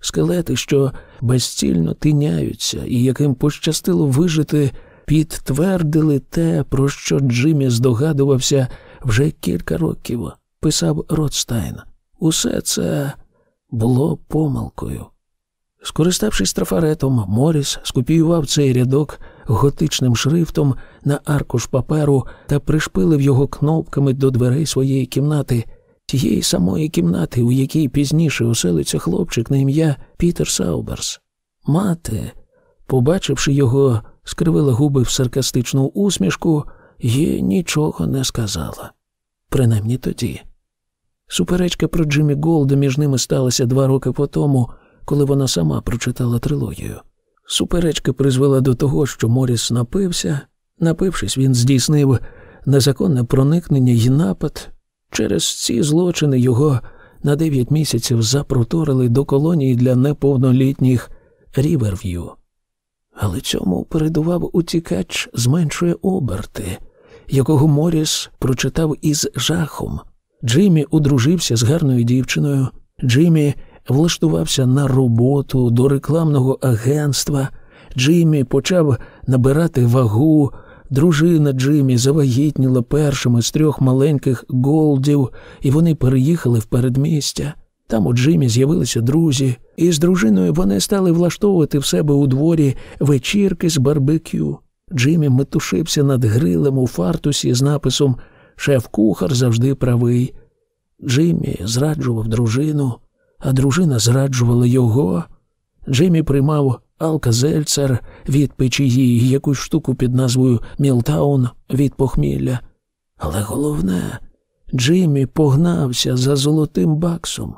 Скелети, що безцільно тиняються, і яким пощастило вижити, підтвердили те, про що Джиммі здогадувався вже кілька років писав Ротстайн. Усе це було помилкою. Скориставшись трафаретом, Моріс скопіював цей рядок готичним шрифтом на аркуш паперу та пришпилив його кнопками до дверей своєї кімнати, тієї самої кімнати, у якій пізніше оселиться хлопчик на ім'я Пітер Сауберс. Мати, побачивши його, скривила губи в саркастичну усмішку і нічого не сказала. Принаймні тоді. Суперечка про Джиммі Голда між ними сталася два роки по тому, коли вона сама прочитала трилогію. Суперечка призвела до того, що Моріс напився. Напившись, він здійснив незаконне проникнення і напад. Через ці злочини його на дев'ять місяців запроторили до колонії для неповнолітніх Ріверв'ю. Але цьому передував утікач зменшує оберти, якого Моріс прочитав із жахом. Джиммі одружився з гарною дівчиною. Джиммі влаштувався на роботу до рекламного агентства. Джиммі почав набирати вагу. Дружина Джиммі завагітніла першими з трьох маленьких голдів, і вони переїхали в передмістя. Там у Джиммі з'явилися друзі, і з дружиною вони стали влаштовувати в себе у дворі вечірки з барбекю. Джиммі метушився над грилем у фартусі з написом Шеф-кухар завжди правий. Джиммі зраджував дружину, а дружина зраджувала його. Джиммі приймав алказельцер від печії якусь штуку під назвою Мілтаун від похмілля. Але головне, Джиммі погнався за золотим баксом.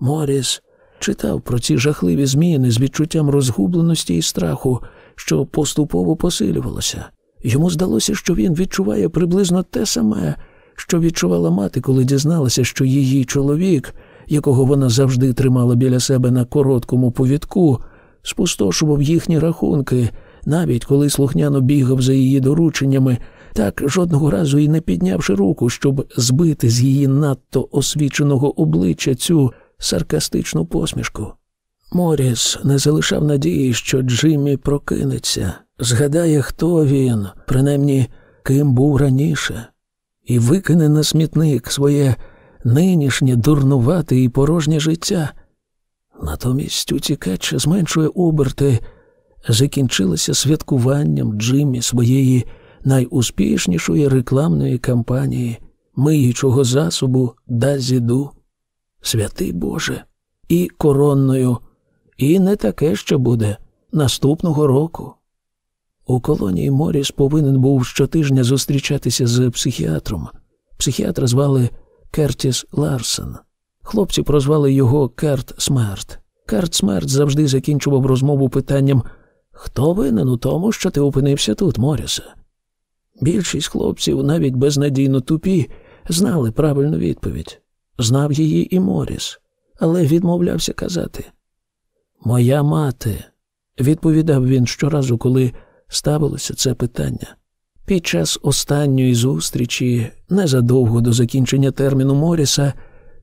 Моріс читав про ці жахливі зміни з відчуттям розгубленості і страху, що поступово посилювалося. Йому здалося, що він відчуває приблизно те саме, що відчувала мати, коли дізналася, що її чоловік, якого вона завжди тримала біля себе на короткому повідку, спустошував їхні рахунки, навіть коли слухняно бігав за її дорученнями, так жодного разу і не піднявши руку, щоб збити з її надто освіченого обличчя цю саркастичну посмішку. Моріс не залишав надії, що Джиммі прокинеться, згадає, хто він, принаймні ким був раніше, і викине на смітник своє нинішнє дурнувате і порожнє життя. Натомість утікач зменшує оберти, закінчилася святкуванням Джиммі своєї найуспішнішої рекламної кампанії миючого засобу Дазіду. Святий Боже, і коронною, і не таке ще буде наступного року. У колонії Моріс повинен був щотижня зустрічатися з психіатром. Психіатра звали Кертіс Ларсен. Хлопці прозвали його Керт Смерт. Керт Смерт завжди закінчував розмову питанням Хто винен у тому, що ти опинився тут, Морісе? Більшість хлопців, навіть безнадійно тупі, знали правильну відповідь. Знав її і Моріс, але відмовлявся казати. Моя мати, відповідав він щоразу, коли ставилося це питання. Під час останньої зустрічі, незадовго до закінчення терміну Моріса,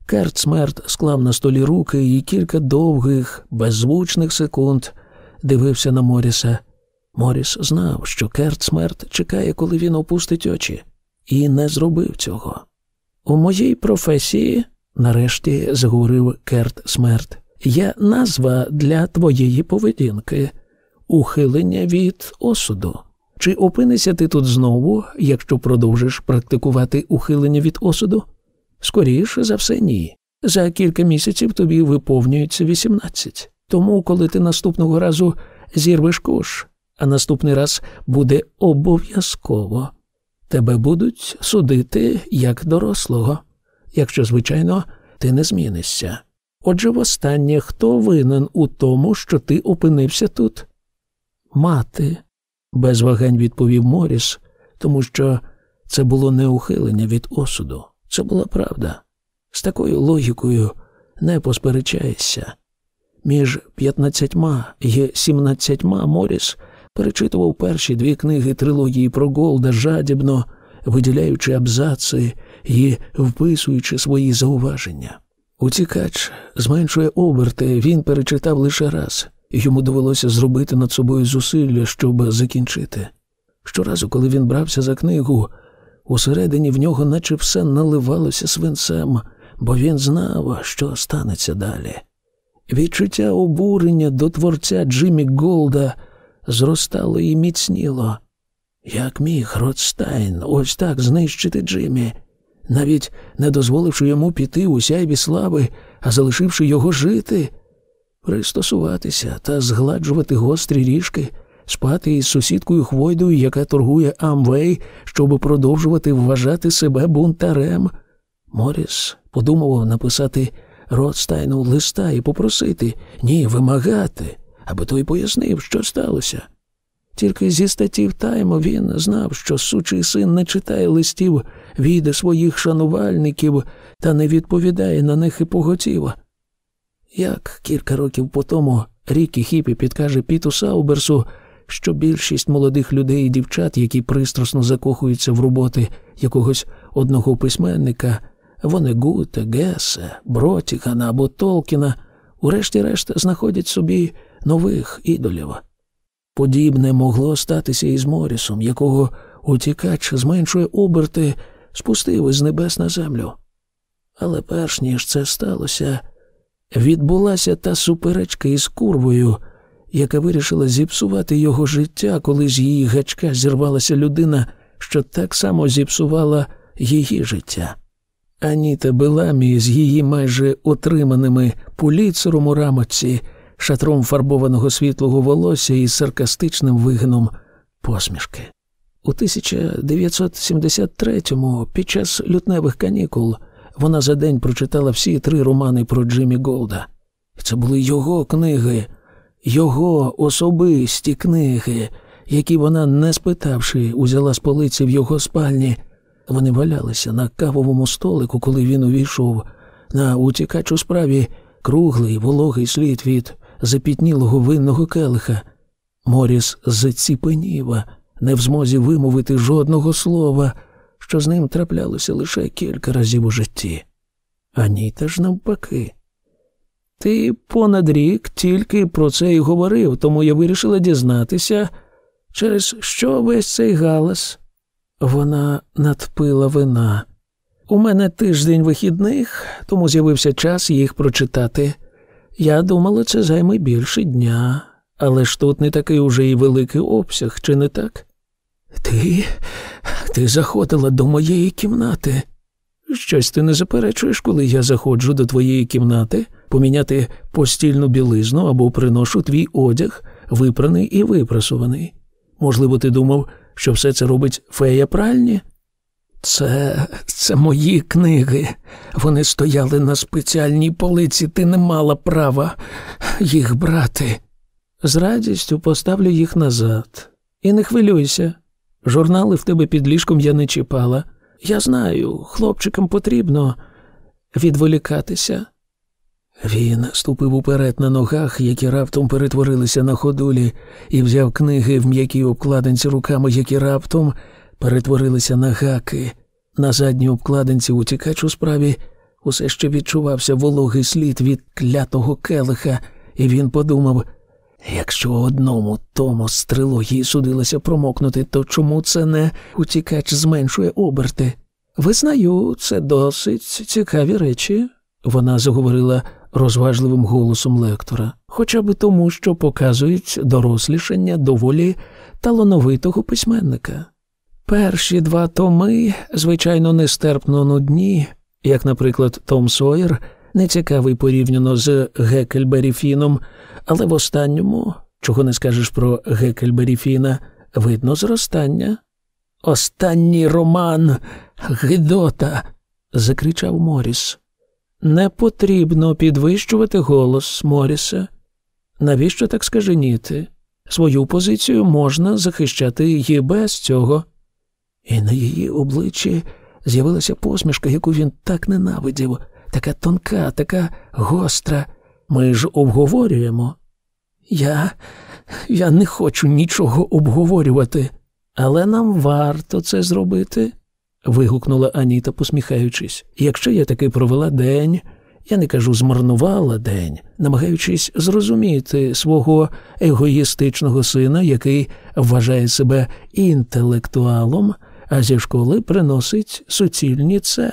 Керт Смерт склав на столі руки і кілька довгих, беззвучних секунд дивився на Моріса. Моріс знав, що Керт Смерт чекає, коли він опустить очі, і не зробив цього. У моїй професії, нарешті заговорив Керт Смерт, є назва для твоєї поведінки ухилення від осуду. Чи опинишся ти тут знову, якщо продовжиш практикувати ухилення від осуду? Скоріше за все, ні. За кілька місяців тобі виповнюється 18. Тому, коли ти наступного разу зірвеш кош, а наступний раз буде обов'язково, тебе будуть судити як дорослого, якщо, звичайно, ти не змінишся. Отже, востаннє, хто винен у тому, що ти опинився тут? Мати, без вагань відповів Моріс, тому що це було не ухилення від осуду, це була правда. З такою логікою не посперечаєшся. Між п'ятнадцятьма і сімнадцятьма Моріс перечитував перші дві книги трилогії про Голда жадібно, виділяючи абзаци і вписуючи свої зауваження. Утікач зменшує оберти, він перечитав лише раз, йому довелося зробити над собою зусилля, щоб закінчити. Щоразу, коли він брався за книгу, усередині в нього наче все наливалося свинцем, бо він знав, що станеться далі. Відчуття обурення до творця Джиммі Голда зростало і міцніло. Як міг Ротстайн ось так знищити Джиммі, навіть не дозволивши йому піти у сяйві слави, а залишивши його жити, пристосуватися та згладжувати гострі ріжки, спати із сусідкою хвойдою, яка торгує Амвей, щоб продовжувати вважати себе бунтарем. Моріс подумував написати Ротстайну листа і попросити, ні, вимагати, аби той пояснив, що сталося. Тільки зі статтів Тайму він знав, що сучий син не читає листів від своїх шанувальників та не відповідає на них і поготів. Як кілька років по тому Рікі Хіпі підкаже Піту Сауберсу, що більшість молодих людей і дівчат, які пристрасно закохуються в роботи якогось одного письменника, вони Гута, Гесе, Бротігана або Толкіна, урешті-решт знаходять собі нових ідолів. Подібне могло статися і з Морісом, якого утікач зменшує оберти, спустив із небес на землю. Але перш ніж це сталося, відбулася та суперечка із курвою, яка вирішила зіпсувати його життя, коли з її гачка зірвалася людина, що так само зіпсувала її життя. Аніта Беламі з її майже отриманими поліцером у рамоці, шатром фарбованого світлого волосся і саркастичним вигином посмішки. У 1973-му, під час лютневих канікул, вона за день прочитала всі три романи про Джиммі Голда. Це були його книги, його особисті книги, які вона, не спитавши, узяла з полиці в його спальні. Вони валялися на кавовому столику, коли він увійшов. На утікач у справі круглий вологий слід від запітнілого винного келиха. Моріс заціпенів, не в змозі вимовити жодного слова, що з ним траплялося лише кілька разів у житті. Ані теж навпаки. Ти понад рік тільки про це й говорив, тому я вирішила дізнатися, через що весь цей галас. Вона надпила вина. У мене тиждень вихідних, тому з'явився час їх прочитати. Я думала, це займе більше дня, Але ж тут не такий уже і великий обсяг, чи не так? Ти. ти заходила до моєї кімнати. Щось ти не заперечуєш, коли я заходжу до твоєї кімнати, поміняти постільну білизну або приношу твій одяг, випраний і випрасуваний. Можливо, ти думав, що все це робить фея пральні? Це це мої книги. Вони стояли на спеціальній полиці, ти не мала права їх брати. З радістю поставлю їх назад. І не хвилюйся. Журнали в тебе під ліжком я не чіпала. Я знаю, хлопчикам потрібно відволікатися. Він ступив уперед на ногах, які раптом перетворилися на ходулі, і взяв книги в м'якій обкладинці руками, які раптом перетворилися на гаки. На задній обкладинці утікач у справі усе ще відчувався вологий слід від клятого келиха, і він подумав якщо одному тому з трилогії судилося промокнути, то чому це не утікач зменшує оберти? Визнаю, це досить цікаві речі, вона заговорила розважливим голосом лектора, хоча б тому, що показують дорослішання доволі талановитого письменника. Перші два томи, звичайно, нестерпно нудні, як, наприклад, Том Сойер, нецікавий порівняно з Гекельбері Фіном, але в останньому, чого не скажеш про Гекельбері Фіна, видно зростання. Останній роман Гидота. закричав Моріс. Не потрібно підвищувати голос Моріса. Навіщо так скаженіти? Свою позицію можна захищати і без цього. І на її обличчі з'явилася посмішка, яку він так ненавидів, така тонка, така гостра. Ми ж обговорюємо. Я я не хочу нічого обговорювати, але нам варто це зробити вигукнула Аніта, посміхаючись. Якщо я таки провела день, я не кажу змарнувала день, намагаючись зрозуміти свого егоїстичного сина, який вважає себе інтелектуалом, а зі школи приносить суцільні це.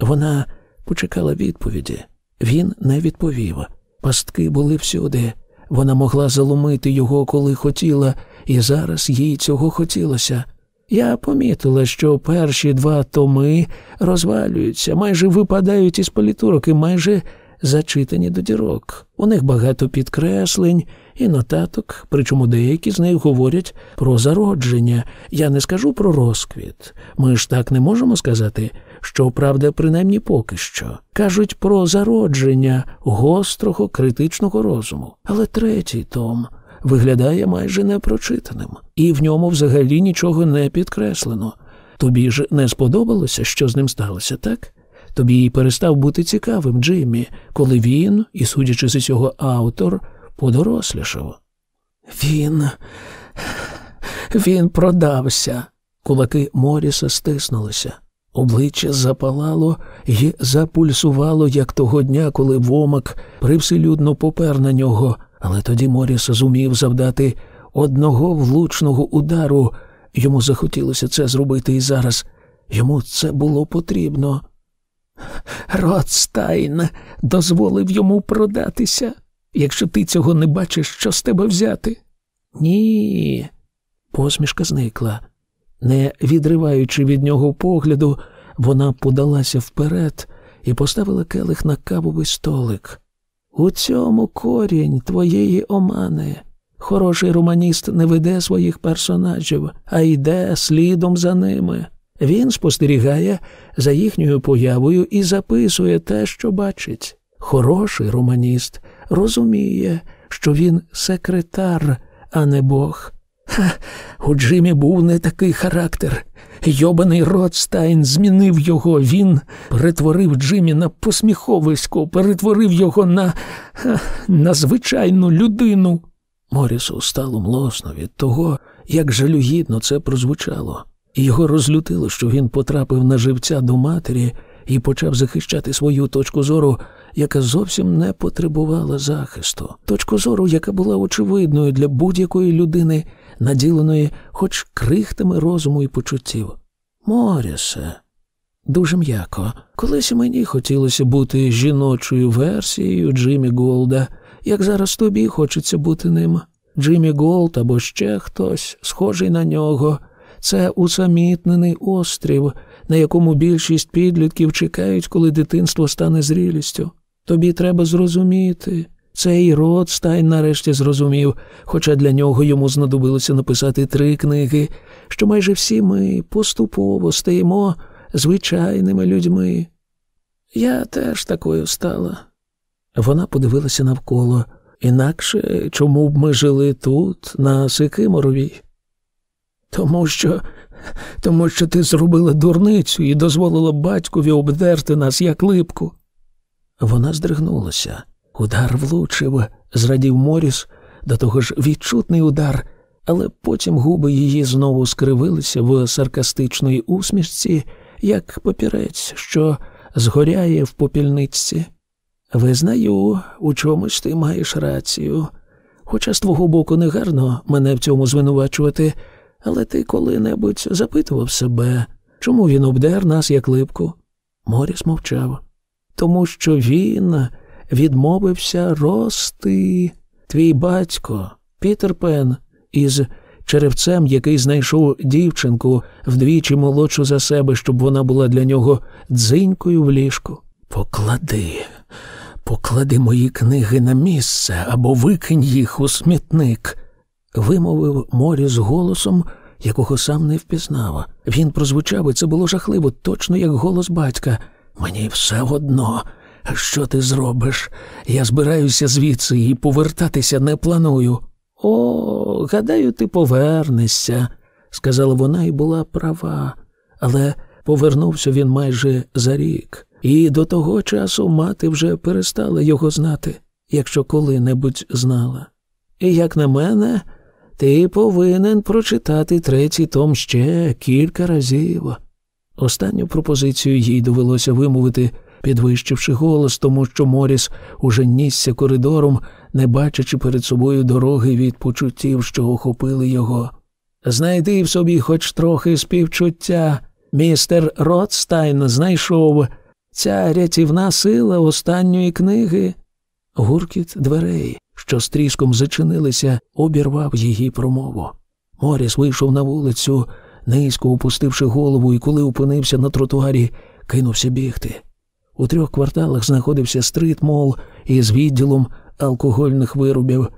Вона почекала відповіді. Він не відповів. Пастки були всюди. Вона могла заломити його, коли хотіла, і зараз їй цього хотілося. Я помітила, що перші два томи розвалюються, майже випадають із політурок і майже зачитані до дірок. У них багато підкреслень і нотаток, причому деякі з них говорять про зародження. Я не скажу про розквіт. Ми ж так не можемо сказати, що правда, принаймні поки що. Кажуть про зародження гострого критичного розуму. Але третій том виглядає майже непрочитаним, і в ньому взагалі нічого не підкреслено. Тобі ж не сподобалося, що з ним сталося, так? Тобі й перестав бути цікавим, Джиммі, коли він, і, судячи з усього, автор, подорослішав. Він. Він продався. Кулаки Моріса стиснулися. Обличчя запалало і запульсувало, як того дня, коли Вомак привселюдно попер на нього, але тоді Моріс зумів завдати одного влучного удару. Йому захотілося це зробити і зараз. Йому це було потрібно. Ротстайн дозволив йому продатися. Якщо ти цього не бачиш, що з тебе взяти? Ні. Посмішка зникла. Не відриваючи від нього погляду, вона подалася вперед і поставила келих на кавовий столик. У цьому корінь твоєї омани. Хороший романіст не веде своїх персонажів, а йде слідом за ними. Він спостерігає за їхньою появою і записує те, що бачить. Хороший романіст розуміє, що він секретар, а не Бог. Ха, у Джиммі був не такий характер. Йобаний Ротстайн змінив його. Він перетворив Джиммі на посміховисько, перетворив його на на звичайну людину. Морісу стало млосно від того, як жалюгідно це прозвучало, його розлютило, що він потрапив на живця до матері і почав захищати свою точку зору, яка зовсім не потребувала захисту, точку зору, яка була очевидною для будь-якої людини наділеної хоч крихтами розуму і почуттів. Морісе, дуже м'яко. Колись мені хотілося бути жіночою версією Джиммі Голда, як зараз тобі хочеться бути ним. Джиммі Голд або ще хтось, схожий на нього. Це усамітнений острів, на якому більшість підлітків чекають, коли дитинство стане зрілістю. Тобі треба зрозуміти. Цей Ротстайн нарешті зрозумів, хоча для нього йому знадобилося написати три книги, що майже всі ми поступово стаємо звичайними людьми. Я теж такою стала. Вона подивилася навколо. Інакше чому б ми жили тут, на Сикоморовій? Тому що тому що ти зробила дурницю і дозволила батькові обдерти нас як липку. Вона здригнулася. Удар влучив, зрадів Моріс, до того ж відчутний удар, але потім губи її знову скривилися в саркастичної усмішці, як папірець, що згоряє в попільниці. Визнаю, у чомусь ти маєш рацію. Хоча з твого боку не гарно мене в цьому звинувачувати, але ти коли-небудь запитував себе, чому він обдер нас як липку? Моріс мовчав. Тому що він відмовився рости. Твій батько, Пітер Пен, із черевцем, який знайшов дівчинку вдвічі молодшу за себе, щоб вона була для нього дзинькою в ліжку. Поклади, поклади мої книги на місце або викинь їх у смітник, вимовив Моріс голосом, якого сам не впізнав. Він прозвучав, і це було жахливо, точно як голос батька. Мені все одно. Що ти зробиш? Я збираюся звідси і повертатися не планую. О, гадаю, ти повернешся, сказала вона і була права, але повернувся він майже за рік, і до того часу мати вже перестала його знати, якщо коли-небудь знала. І, як на мене, ти повинен прочитати третій том ще кілька разів. Останню пропозицію їй довелося вимовити, підвищивши голос, тому що Моріс уже нісся коридором, не бачачи перед собою дороги від почуттів, що охопили його. Знайди в собі хоч трохи співчуття. Містер Ротстайн знайшов ця рятівна сила останньої книги. Гуркіт дверей, що з тріском зачинилися, обірвав її промову. Моріс вийшов на вулицю, низько опустивши голову, і коли опинився на тротуарі, кинувся бігти. У трьох кварталах знаходився стрит-мол із відділом алкогольних виробів.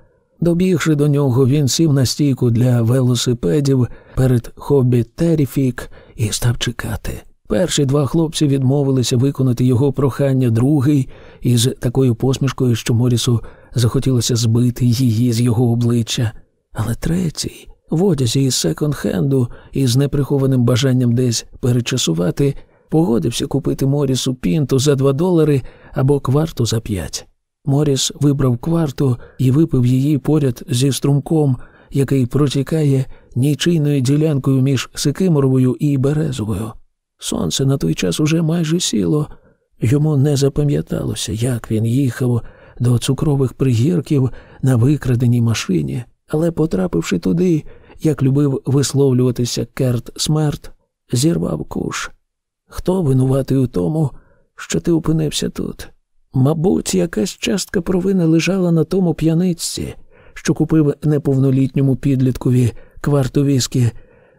Добігши до нього, він сів на стійку для велосипедів перед хобі Теріфік і став чекати. Перші два хлопці відмовилися виконати його прохання, другий із такою посмішкою, що Морісу захотілося збити її з його обличчя. Але третій, в одязі із секонд-хенду і з неприхованим бажанням десь перечасувати, погодився купити Морісу пінту за два долари або кварту за п'ять. Моріс вибрав кварту і випив її поряд зі струмком, який протікає нічийною ділянкою між Сикиморовою і Березовою. Сонце на той час уже майже сіло. Йому не запам'яталося, як він їхав до цукрових пригірків на викраденій машині, але, потрапивши туди, як любив висловлюватися Керт Смерт, зірвав куш. Хто винуватий у тому, що ти опинився тут? Мабуть, якась частка провини лежала на тому п'яницці, що купив неповнолітньому підліткові кварту віскі,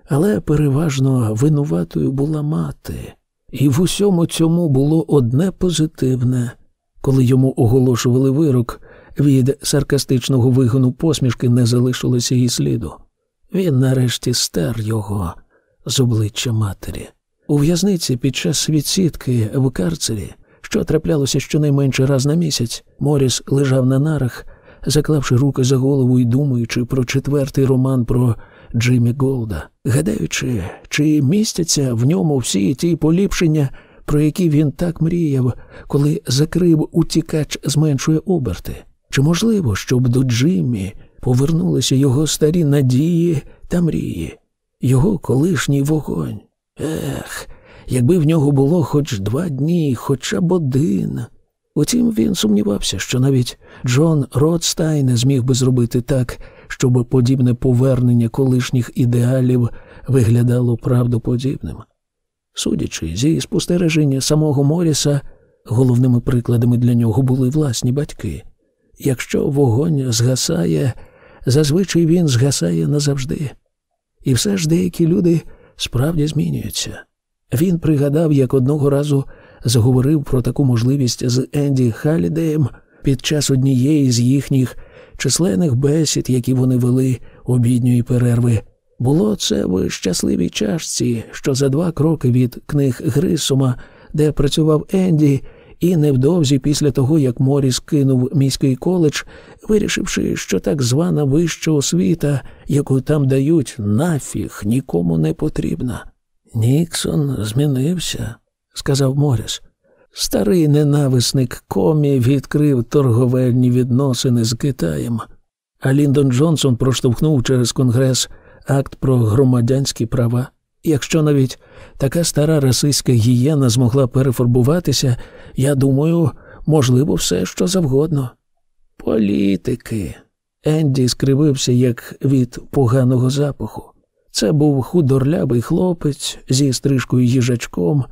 але переважно винуватою була мати. І в усьому цьому було одне позитивне. Коли йому оголошували вирок, від саркастичного вигону посмішки не залишилося і сліду. Він нарешті стер його з обличчя матері. У в'язниці під час відсідки в карцері, що траплялося щонайменше раз на місяць, Моріс лежав на нарах, заклавши руки за голову і думаючи про четвертий роман про Джиммі Голда, гадаючи, чи містяться в ньому всі ті поліпшення, про які він так мріяв, коли закрив утікач зменшує оберти. Чи можливо, щоб до Джиммі повернулися його старі надії та мрії, його колишній вогонь? Ех, якби в нього було хоч два дні, хоча б один. Утім, він сумнівався, що навіть Джон Ротстайн не зміг би зробити так, щоб подібне повернення колишніх ідеалів виглядало правдоподібним. Судячи зі спостереження самого Моріса, головними прикладами для нього були власні батьки. Якщо вогонь згасає, зазвичай він згасає назавжди. І все ж деякі люди справді змінюються. Він пригадав, як одного разу заговорив про таку можливість з Енді Халідеєм під час однієї з їхніх численних бесід, які вони вели обідньої перерви. Було це в щасливій чашці, що за два кроки від книг Грисома, де працював Енді, і невдовзі після того, як Моріс кинув міський коледж, вирішивши, що так звана вища освіта, яку там дають, нафіг нікому не потрібна. Ніксон змінився, сказав Моріс. Старий ненависник комі відкрив торговельні відносини з Китаєм, а Ліндон Джонсон проштовхнув через Конгрес акт про громадянські права. Якщо навіть така стара расистська гієна змогла перефарбуватися, я думаю, можливо, все що завгодно. Політики. Енді скривився як від поганого запаху. Це був худорлябий хлопець зі стрижкою їжачком,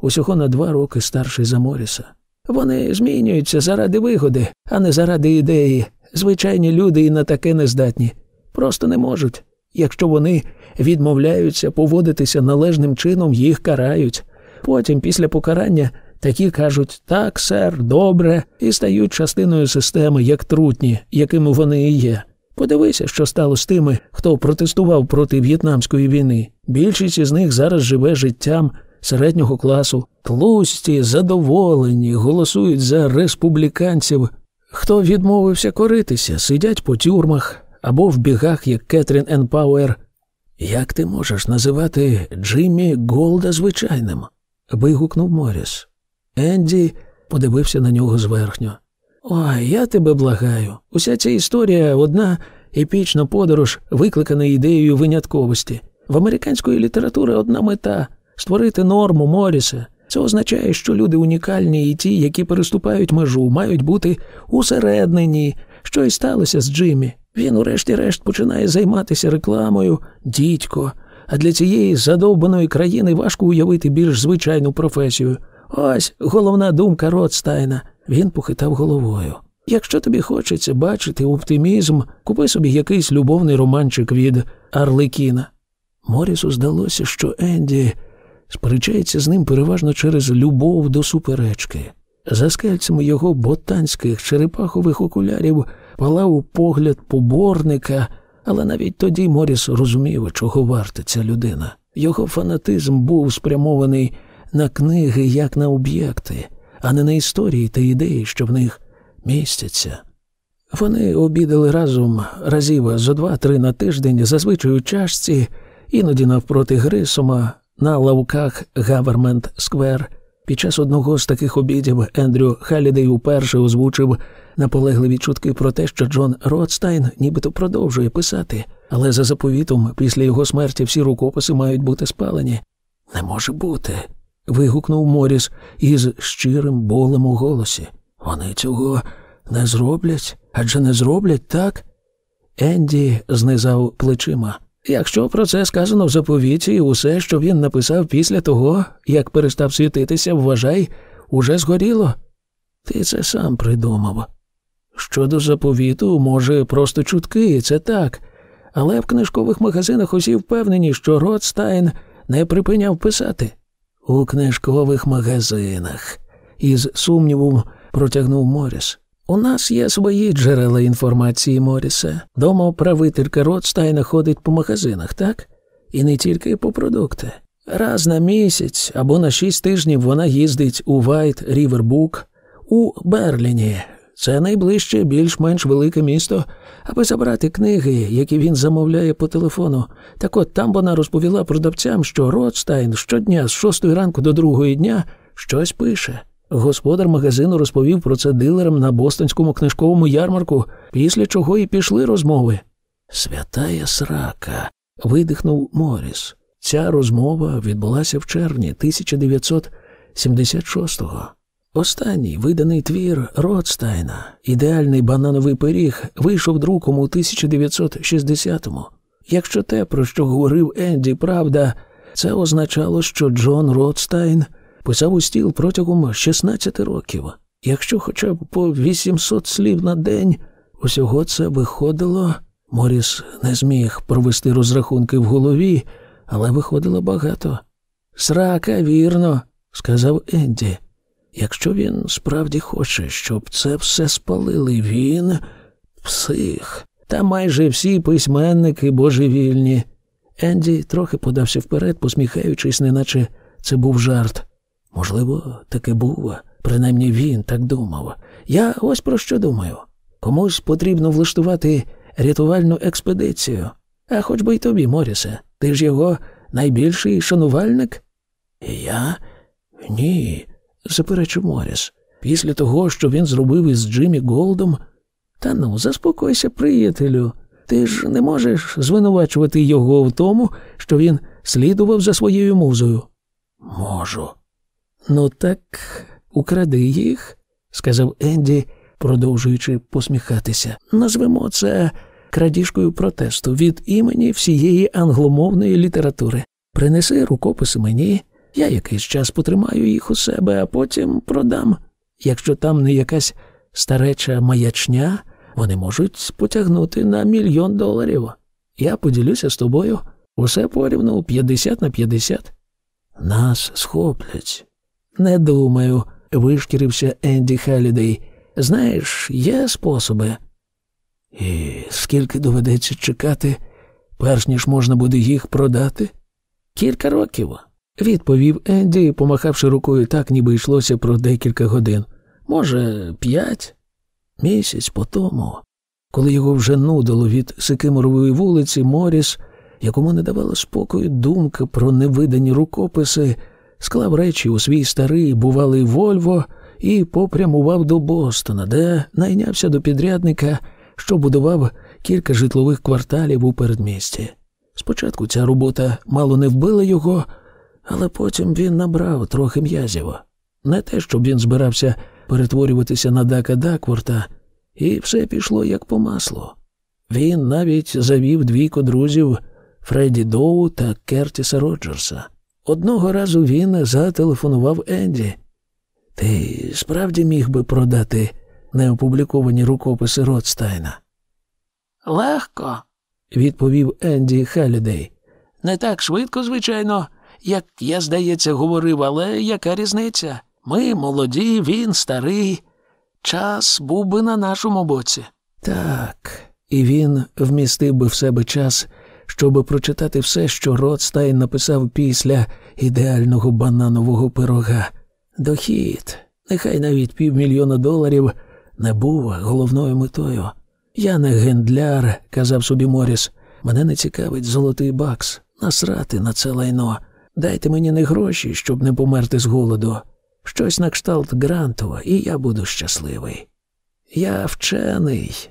усього на два роки старший за Моріса. Вони змінюються заради вигоди, а не заради ідеї. Звичайні люди і на таке не здатні. Просто не можуть. Якщо вони відмовляються поводитися належним чином, їх карають. Потім, після покарання, такі кажуть так, сер, добре, і стають частиною системи, як трутні, якими вони і є. Подивися, що стало з тими, хто протестував проти в'єтнамської війни. Більшість із них зараз живе життям середнього класу, тлусті, задоволені, голосують за республіканців. Хто відмовився коритися, сидять по тюрмах або в бігах, як Кетрін Енн Пауер. Як ти можеш називати Джиммі Голда звичайним? вигукнув Моріс. Енді подивився на нього зверхньо. Ой, я тебе благаю. Уся ця історія одна епічна подорож, викликана ідеєю винятковості. В американської літератури одна мета створити норму, Морісе. Це означає, що люди унікальні і ті, які переступають межу, мають бути усереднені. Що й сталося з Джиммі. Він, урешті-решт, починає займатися рекламою, дідько. А для цієї задовбаної країни важко уявити більш звичайну професію. Ось головна думка Ротстайна. Він похитав головою. Якщо тобі хочеться бачити оптимізм, купи собі якийсь любовний романчик від Арлекіна. Морісу здалося, що Енді сперечається з ним переважно через любов до суперечки. За скельцями його ботанських черепахових окулярів палав погляд поборника, але навіть тоді Моріс розумів, чого варта ця людина. Його фанатизм був спрямований на книги як на об'єкти, а не на історії та ідеї, що в них містяться. Вони обідали разом разів зо два-три на тиждень, зазвичай у чашці, іноді навпроти Грисома, на лавках Гавернмент Сквер. Під час одного з таких обідів Ендрю Халідей уперше озвучив наполегливі чутки про те, що Джон Ротстайн нібито продовжує писати, але за заповітом після його смерті всі рукописи мають бути спалені. Не може бути. вигукнув Моріс із щирим болем у голосі. Вони цього не зроблять, адже не зроблять так. Енді знизав плечима. Якщо про це сказано в заповіті, усе, що він написав після того, як перестав світитися, вважай, уже згоріло. Ти це сам придумав. Щодо заповіту, може, просто чутки, це так, але в книжкових магазинах усі впевнені, що Ротстайн не припиняв писати. У книжкових магазинах, із сумнівом протягнув Моріс. У нас є свої джерела інформації, Морісе. Домоправителька Ротстайна ходить по магазинах, так? І не тільки по продукти. Раз на місяць або на шість тижнів вона їздить у Вайт Рівер Букс у Берліні. Це найближче, більш-менш велике місто, аби забрати книги, які він замовляє по телефону. Так от там вона розповіла продавцям, що Ротстайн щодня з шостої ранку до другої дня щось пише. Господар магазину розповів про це дилерам на бостонському книжковому ярмарку, після чого і пішли розмови. Святая срака. видихнув Моріс. Ця розмова відбулася в червні 1976-го. Останній виданий твір Ротстайна, ідеальний банановий пиріг, вийшов друком у 1960-му. Якщо те, про що говорив Енді, правда, це означало, що Джон Ротстайн писав у стіл протягом 16 років. Якщо хоча б по 800 слів на день, усього це виходило Моріс не зміг провести розрахунки в голові, але виходило багато. Срака, вірно, сказав Енді. Якщо він справді хоче, щоб це все спалили, він псих. Та майже всі письменники божевільні. Енді трохи подався вперед, посміхаючись, неначе це був жарт. Можливо, таки був, принаймні він так думав. Я ось про що думаю. Комусь потрібно влаштувати рятувальну експедицію. А хоч би й тобі, Морісе, ти ж його найбільший шанувальник? Я? Ні, заперечив Моріс. Після того, що він зробив із Джиммі Голдом. Та ну, заспокойся, приятелю. Ти ж не можеш звинувачувати його в тому, що він слідував за своєю музою. Можу. Ну, так укради їх, сказав Енді, продовжуючи посміхатися. Назвемо це крадіжкою протесту від імені всієї англомовної літератури. Принеси рукописи мені, я якийсь час потримаю їх у себе, а потім продам. Якщо там не якась стареча маячня, вони можуть потягнути на мільйон доларів. Я поділюся з тобою усе порівну 50 на 50. Нас схоплять. Не думаю, вишкірився Енді Халідей. Знаєш, є способи. І скільки доведеться чекати, перш ніж можна буде їх продати? Кілька років, відповів Енді, помахавши рукою так, ніби йшлося про декілька годин. Може, п'ять? Місяць по тому, коли його вже нудило від Сикиморової вулиці, Моріс, якому не давала спокою думка про невидані рукописи, склав речі у свій старий бувалий Вольво і попрямував до Бостона, де найнявся до підрядника, що будував кілька житлових кварталів у передмісті. Спочатку ця робота мало не вбила його, але потім він набрав трохи м'язів. Не те, щоб він збирався перетворюватися на Дака Дакворта, і все пішло як по маслу. Він навіть завів двійко друзів Фредді Доу та Кертіса Роджерса. Одного разу він зателефонував Енді. Ти справді міг би продати неопубліковані рукописи Ротстайна? Легко, відповів Енді Халідей. Не так швидко, звичайно, як я, здається, говорив, але яка різниця? Ми молоді, він старий. Час був би на нашому боці. Так, і він вмістив би в себе час, щоб прочитати все, що Ротстайн написав після ідеального бананового пирога. Дохід, нехай навіть півмільйона доларів, не був головною метою. Я не гендляр, казав собі Моріс. Мене не цікавить золотий бакс, насрати на це лайно. Дайте мені не гроші, щоб не померти з голоду. Щось на кшталт Грантова, і я буду щасливий. Я вчений.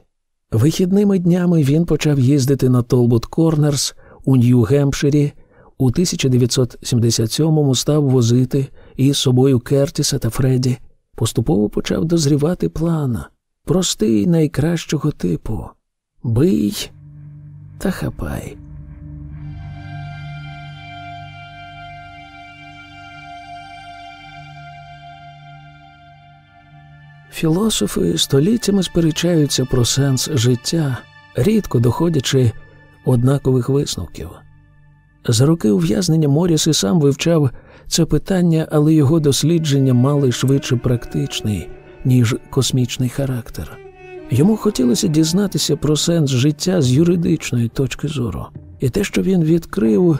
Вихідними днями він почав їздити на Толбут Корнерс у Нью-Гемпширі, у 1977-му став возити із собою Кертіса та Фредді, поступово почав дозрівати план, простий найкращого типу. Бий та хапай. Філософи століттями сперечаються про сенс життя, рідко доходячи однакових висновків. За роки ув'язнення Моріс і сам вивчав це питання, але його дослідження мали швидше практичний, ніж космічний характер. Йому хотілося дізнатися про сенс життя з юридичної точки зору, і те, що він відкрив,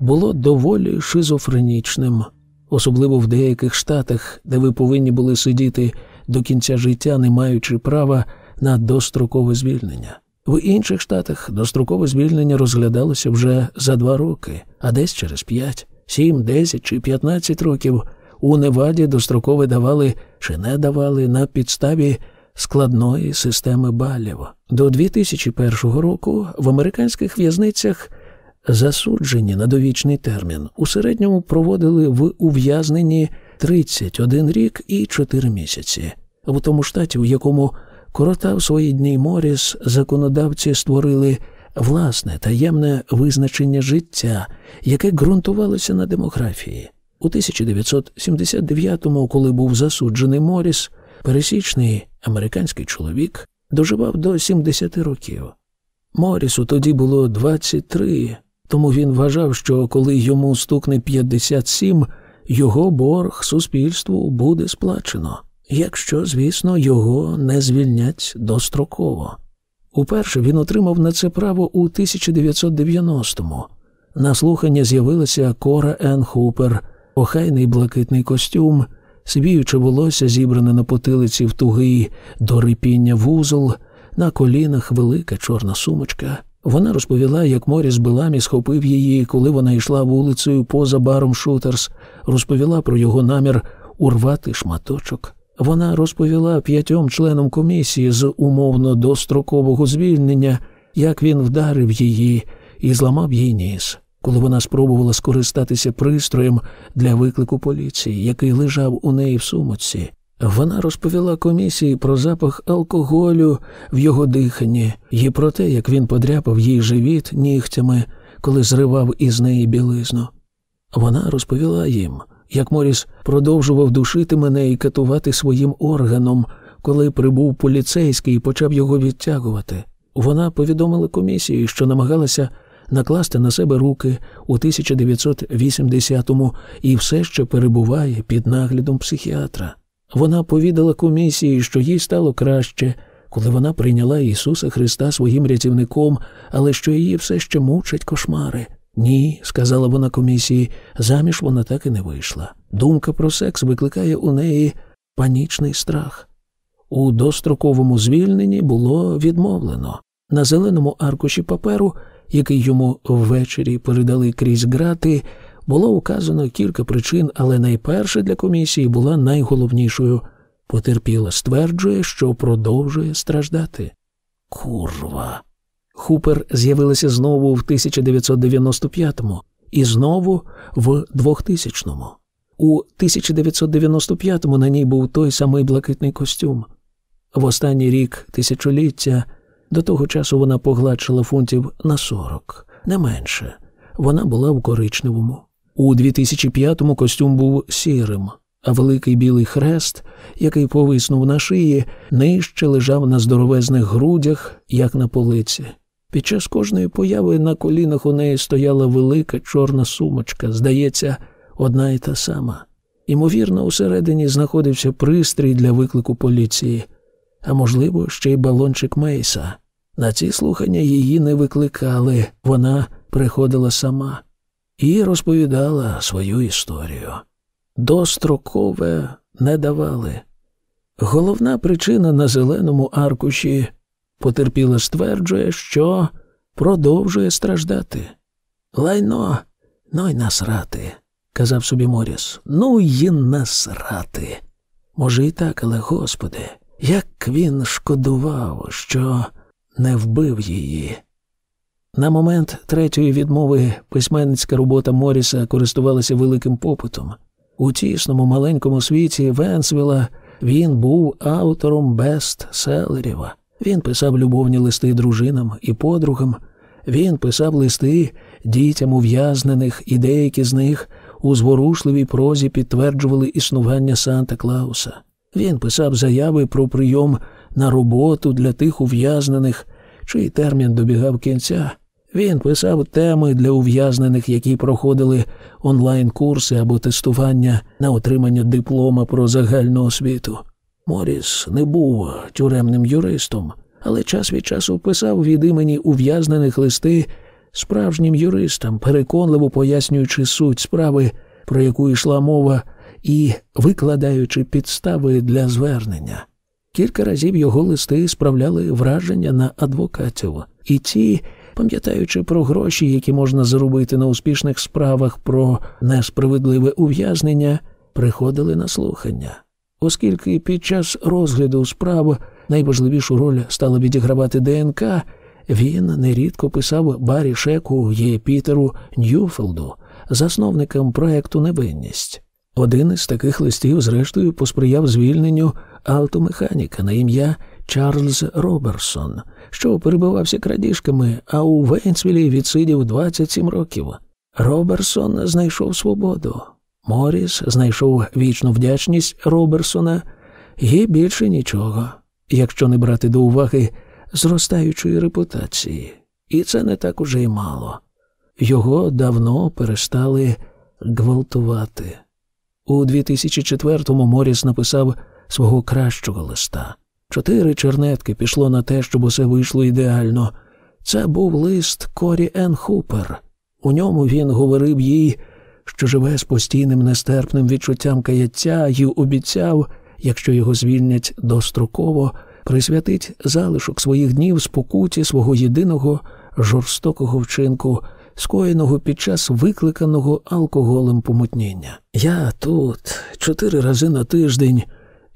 було доволі шизофренічним, особливо в деяких штатах, де ви повинні були сидіти до кінця життя, не маючи права на дострокове звільнення. В інших штатах дострокове звільнення розглядалося вже за два роки, а десь через п'ять, сім, десять чи п'ятнадцять років. У Неваді дострокове давали чи не давали на підставі складної системи балів. До 2001 року в американських в'язницях засуджені на довічний термін у середньому проводили в ув'язненні 31 рік і 4 місяці. В тому штаті, в якому коротав свої дні Моріс, законодавці створили власне таємне визначення життя, яке ґрунтувалося на демографії. У 1979-му, коли був засуджений Моріс, пересічний американський чоловік доживав до 70 років. Морісу тоді було 23, тому він вважав, що коли йому стукне 57, його борг суспільству буде сплачено, якщо, звісно, його не звільнять достроково. Уперше він отримав на це право у 1990-му. На слухання з'явилася Кора Ен Хупер, охайний блакитний костюм, свіюче волосся зібране на потилиці в тугий до рипіння вузол, на колінах велика чорна сумочка. Вона розповіла, як Моріс Беламі схопив її, коли вона йшла вулицею поза баром Шутерс, розповіла про його намір урвати шматочок. Вона розповіла п'ятьом членам комісії з умовно дострокового звільнення, як він вдарив її і зламав їй ніс, коли вона спробувала скористатися пристроєм для виклику поліції, який лежав у неї в сумочці. Вона розповіла комісії про запах алкоголю в його диханні і про те, як він подряпав їй живіт нігтями, коли зривав із неї білизну. Вона розповіла їм, як Моріс продовжував душити мене і катувати своїм органом, коли прибув поліцейський і почав його відтягувати. Вона повідомила комісії, що намагалася накласти на себе руки у 1980-му і все ще перебуває під наглядом психіатра. Вона повідала комісії, що їй стало краще, коли вона прийняла Ісуса Христа своїм рятівником, але що її все ще мучать кошмари. Ні, сказала вона комісії, заміж вона так і не вийшла. Думка про секс викликає у неї панічний страх. У достроковому звільненні було відмовлено. На зеленому аркуші паперу, який йому ввечері передали крізь грати, було указано кілька причин, але найперше для комісії була найголовнішою. Потерпіла стверджує, що продовжує страждати. Курва. Хупер з'явилася знову в 1995-му і знову в 2000-му. У 1995-му на ній був той самий блакитний костюм. В останній рік тисячоліття до того часу вона погладшила фунтів на 40, не менше. Вона була в коричневому. У 2005-му костюм був сірим, а великий білий хрест, який повиснув на шиї, нижче лежав на здоровезних грудях, як на полиці. Під час кожної появи на колінах у неї стояла велика чорна сумочка, здається, одна і та сама. Імовірно, усередині знаходився пристрій для виклику поліції, а можливо, ще й балончик Мейса. На ці слухання її не викликали, вона приходила сама і розповідала свою історію. Дострокове не давали. Головна причина на зеленому аркуші потерпіла стверджує, що продовжує страждати. Лайно, ну й насрати, казав собі Моріс. Ну й насрати. Може, і так, але господи, як він шкодував, що не вбив її. На момент третьої відмови письменницька робота Моріса користувалася великим попитом. У тісному маленькому світі Венсвіла він був автором бестселерів. Він писав любовні листи дружинам і подругам, він писав листи дітям ув'язнених, і деякі з них у зворушливій прозі підтверджували існування Санта Клауса. Він писав заяви про прийом на роботу для тих ув'язнених, чий термін добігав кінця. Він писав теми для ув'язнених, які проходили онлайн-курси або тестування на отримання диплома про загальну освіту. Моріс не був тюремним юристом, але час від часу писав від імені ув'язнених листи справжнім юристам, переконливо пояснюючи суть справи, про яку йшла мова, і викладаючи підстави для звернення. Кілька разів його листи справляли враження на адвокатів, і ті, пам'ятаючи про гроші, які можна заробити на успішних справах про несправедливе ув'язнення, приходили на слухання. Оскільки під час розгляду справ найважливішу роль стала відігравати ДНК, він нерідко писав Барі Шеку і Пітеру Ньюфелду, засновникам проекту Невинність. Один із таких листів, зрештою, посприяв звільненню автомеханіка на ім'я Чарльз Роберсон, що перебивався крадіжками, а у Вейнсвілі відсидів 27 років. Роберсон знайшов свободу. Моріс знайшов вічну вдячність Роберсона і більше нічого, якщо не брати до уваги зростаючої репутації. І це не так уже й мало. Його давно перестали гвалтувати. У 2004-му Моріс написав свого кращого листа. Чотири чернетки пішло на те, щоб усе вийшло ідеально. Це був лист Корі Ен Хупер. У ньому він говорив їй, що живе з постійним нестерпним відчуттям каяття і обіцяв, якщо його звільнять достроково, присвятить залишок своїх днів спокуті свого єдиного жорстокого вчинку, скоєного під час викликаного алкоголем помутніння. Я тут чотири рази на тиждень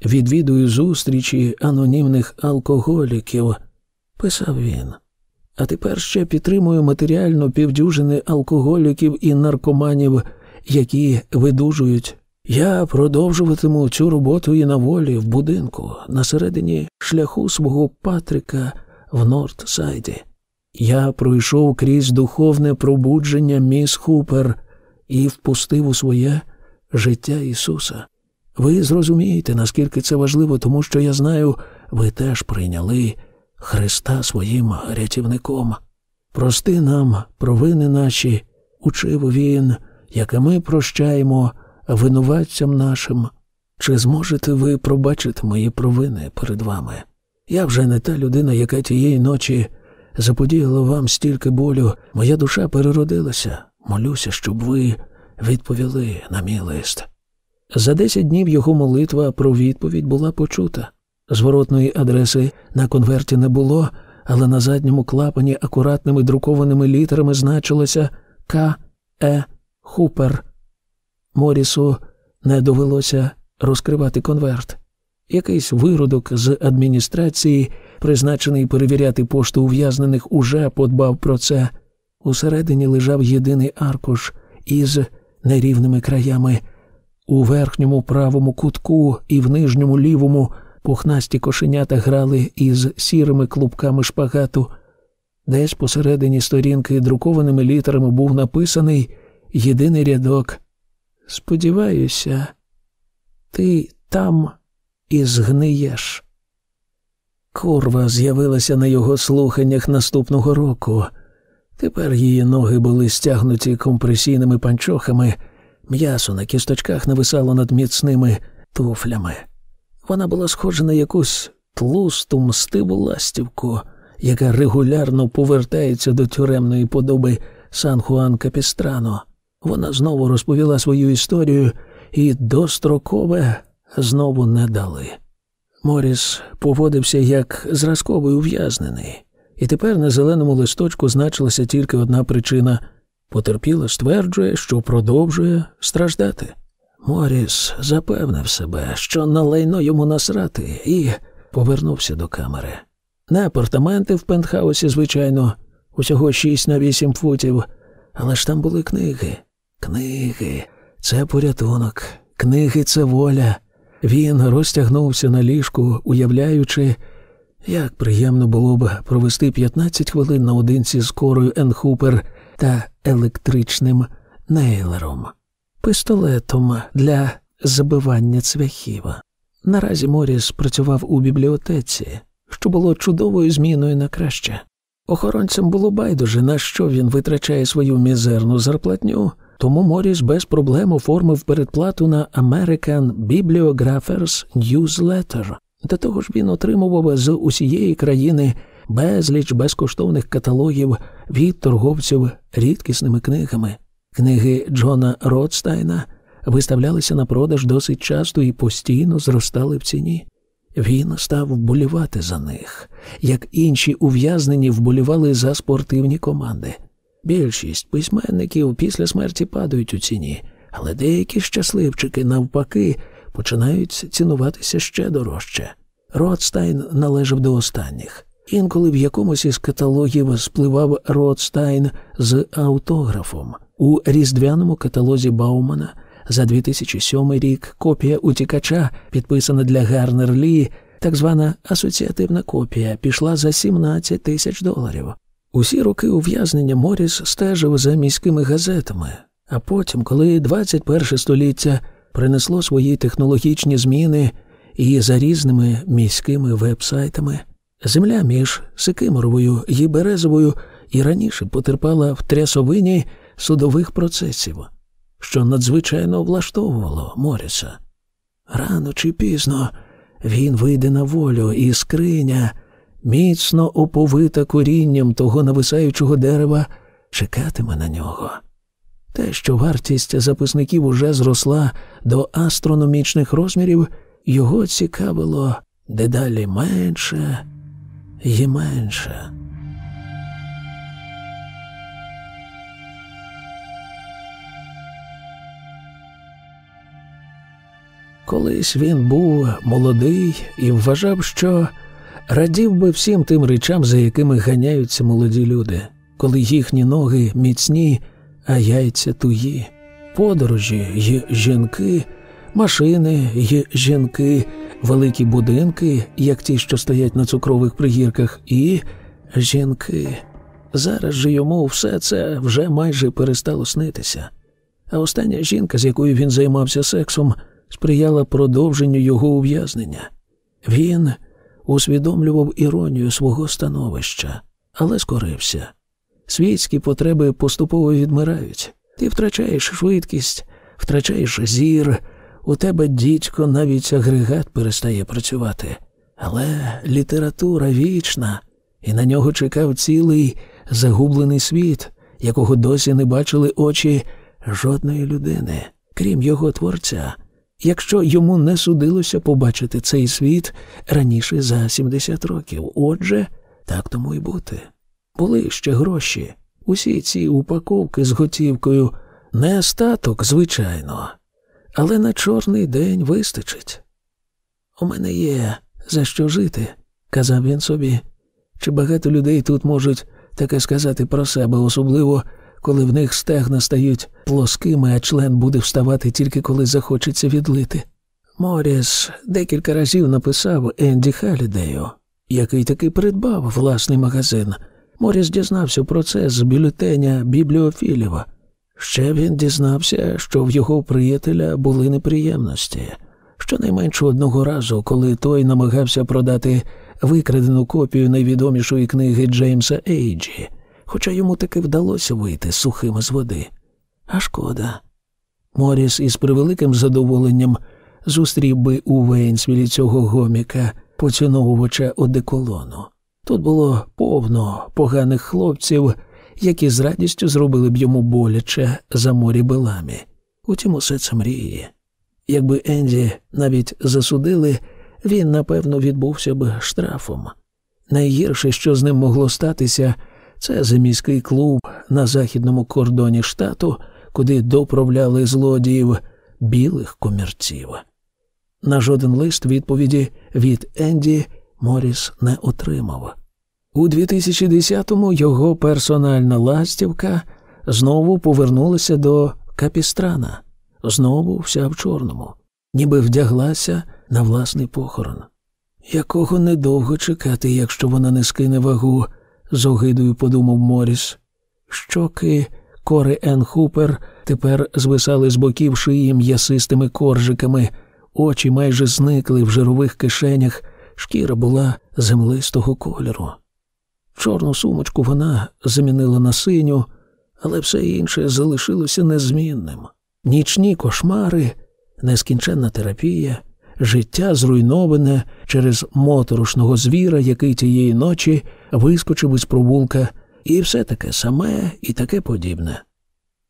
відвідую зустрічі анонімних алкоголіків, писав він. А тепер ще підтримую матеріально півдюжини алкоголіків і наркоманів, які видужують. Я продовжуватиму цю роботу і на волі в будинку, на середині шляху свого Патрика в Нордсайді. Я пройшов крізь духовне пробудження міс Хупер і впустив у своє життя Ісуса. Ви зрозумієте, наскільки це важливо, тому що я знаю, ви теж прийняли Христа своїм рятівником. Прости нам, провини наші, учив він, яке ми прощаємо винуватцям нашим. Чи зможете ви пробачити мої провини перед вами? Я вже не та людина, яка тієї ночі заподіяла вам стільки болю, моя душа переродилася. Молюся, щоб ви відповіли на мій лист. За десять днів його молитва про відповідь була почута. Зворотної адреси на конверті не було, але на задньому клапані акуратними друкованими літерами значилося К. Е. Хупер. Морісу не довелося розкривати конверт. Якийсь виродок з адміністрації, призначений перевіряти пошту ув'язнених, уже подбав про це. Усередині лежав єдиний аркуш із нерівними краями. У верхньому правому кутку і в нижньому лівому пухнасті кошенята грали із сірими клубками шпагату. Десь посередині сторінки друкованими літерами був написаний єдиний рядок. Сподіваюся, ти там і згниєш. Курва з'явилася на його слуханнях наступного року. Тепер її ноги були стягнуті компресійними панчохами, м'ясо на кісточках нависало над міцними туфлями. Вона була схожа на якусь тлусту мстиву ластівку, яка регулярно повертається до тюремної подоби Сан Хуан Капістрано. Вона знову розповіла свою історію і дострокове знову не дали. Моріс поводився як зразковий ув'язнений, і тепер на зеленому листочку значилася тільки одна причина потерпіла, стверджує, що продовжує страждати. Моріс запевнив себе, що на лайно йому насрати, і повернувся до камери. Не апартаменти в пентхаусі, звичайно, усього шість на вісім футів, але ж там були книги. Книги, це порятунок, книги це воля. Він розтягнувся на ліжку, уявляючи, як приємно було б провести 15 хвилин наодинці з корою Енхупер та електричним нейлером, пістолетом для забивання цвяхів. Наразі Моріс працював у бібліотеці, що було чудовою зміною на краще. Охоронцям було байдуже, на що він витрачає свою мізерну зарплатню, тому Моріс без проблем оформив передплату на American Bibliographers Newsletter. До того ж він отримував з усієї країни безліч безкоштовних каталогів від торговців рідкісними книгами. Книги Джона Ротстайна виставлялися на продаж досить часто і постійно зростали в ціні. Він став вболівати за них, як інші ув'язнені вболівали за спортивні команди. Більшість письменників після смерті падають у ціні, але деякі щасливчики, навпаки, починають цінуватися ще дорожче. Ротстайн належав до останніх. Інколи в якомусь із каталогів спливав Ротстайн з автографом. У різдвяному каталозі Баумана за 2007 рік копія утікача, підписана для Гарнер Лі, так звана асоціативна копія, пішла за 17 тисяч доларів. Усі роки ув'язнення Моріс стежив за міськими газетами, а потім, коли 21 століття принесло свої технологічні зміни і за різними міськими вебсайтами, земля між Сикиморовою і Березовою і раніше потерпала в трясовині судових процесів, що надзвичайно влаштовувало Моріса. Рано чи пізно він вийде на волю, і скриня, міцно оповита корінням того нависаючого дерева, чекатиме на нього. Те, що вартість записників уже зросла до астрономічних розмірів, його цікавило дедалі менше і менше. Колись він був молодий і вважав, що радів би всім тим речам, за якими ганяються молоді люди, коли їхні ноги міцні, а яйця туї, подорожі й жінки, машини й жінки, великі будинки, як ті, що стоять на цукрових пригірках, і жінки. Зараз же йому все це вже майже перестало снитися. А остання жінка, з якою він займався сексом, сприяла продовженню його ув'язнення. Він усвідомлював іронію свого становища, але скорився. Світські потреби поступово відмирають. Ти втрачаєш швидкість, втрачаєш зір, у тебе дідько навіть агрегат перестає працювати. Але література вічна, і на нього чекав цілий загублений світ, якого досі не бачили очі жодної людини, крім його творця, якщо йому не судилося побачити цей світ раніше за 70 років. Отже, так тому й бути. Були ще гроші. Усі ці упаковки з готівкою не статок, звичайно, але на чорний день вистачить. У мене є за що жити, казав він собі. Чи багато людей тут можуть таке сказати про себе, особливо коли в них стегна стають плоскими, а член буде вставати тільки коли захочеться відлити. Моріс декілька разів написав Енді Халідею, який таки придбав власний магазин. Моріс дізнався про це з бюлетеня бібліофіліва. Ще він дізнався, що в його приятеля були неприємності. Щонайменше одного разу, коли той намагався продати викрадену копію найвідомішої книги Джеймса Ейджі хоча йому таки вдалося вийти сухим з води. А шкода. Моріс із превеликим задоволенням зустрів би у Вейнсвілі цього гоміка, поціновувача одеколону. Тут було повно поганих хлопців, які з радістю зробили б йому боляче за морі беламі. Утім, усе це мрії. Якби Енді навіть засудили, він, напевно, відбувся б штрафом. Найгірше, що з ним могло статися, це заміський клуб на західному кордоні штату, куди доправляли злодіїв білих комірців. На жоден лист відповіді від Енді Моріс не отримав. У 2010-му його персональна ластівка знову повернулася до капістрана, знову вся в чорному, ніби вдяглася на власний похорон. Якого недовго чекати, якщо вона не скине вагу з огидою подумав Моріс. Щоки кори Ен Хупер тепер звисали з боків шиї м'ясистими коржиками, очі майже зникли в жирових кишенях, шкіра була землистого кольору. Чорну сумочку вона замінила на синю, але все інше залишилося незмінним. Нічні кошмари, нескінченна терапія, життя зруйноване через моторошного звіра, який тієї ночі вискочив із провулка, і все таке саме і таке подібне.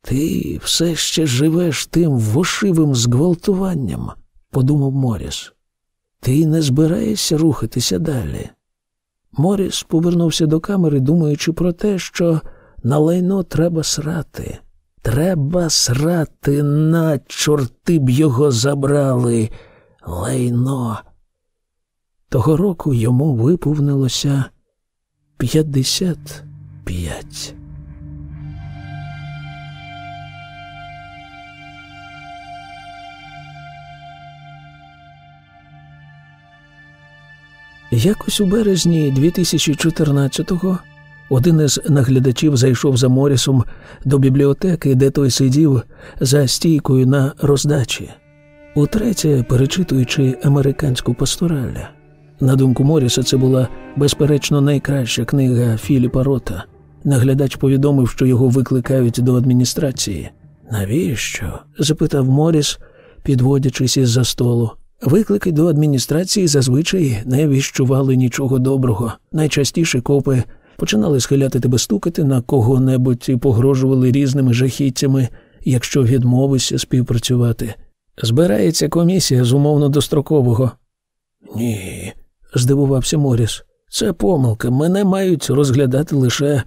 Ти все ще живеш тим вошивим зґвалтуванням, подумав Моріс. Ти не збираєшся рухатися далі. Моріс повернувся до камери, думаючи про те, що на лайно треба срати. Треба срати, на чорти б його забрали. Лайно. Того року йому виповнилося п'ятдесят п'ять. Якось у березні 2014-го один із наглядачів зайшов за Морісом до бібліотеки, де той сидів за стійкою на роздачі, утретє перечитуючи американську пасторалля. На думку Моріса, це була безперечно найкраща книга Філіпа Рота. Наглядач повідомив, що його викликають до адміністрації. Навіщо? запитав Моріс, підводячись із за столу. Виклики до адміністрації зазвичай не віщували нічого доброго. Найчастіше копи починали схиляти тебе стукати на кого-небудь і погрожували різними жахіттями, якщо відмовишся співпрацювати. Збирається комісія з умовно дострокового. Ні, здивувався Моріс. Це помилка. Мене мають розглядати лише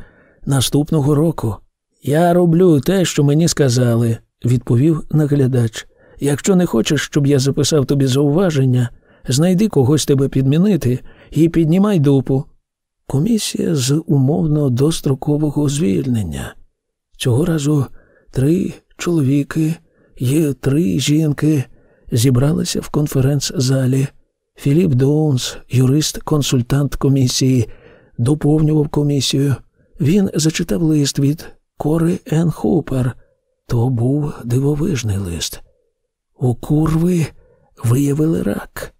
наступного року. Я роблю те, що мені сказали, відповів наглядач. Якщо не хочеш, щоб я записав тобі зауваження, знайди когось тебе підмінити і піднімай дупу. Комісія з умовно дострокового звільнення. Цього разу три чоловіки і три жінки зібралися в конференц-залі. Філіп Доунс, юрист-консультант комісії, доповнював комісію. Він зачитав лист від Кори Ен Хупер. То був дивовижний лист. У курви виявили рак.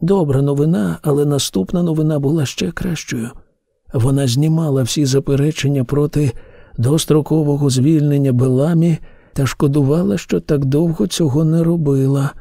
Добра новина, але наступна новина була ще кращою. Вона знімала всі заперечення проти дострокового звільнення Беламі та шкодувала, що так довго цього не робила.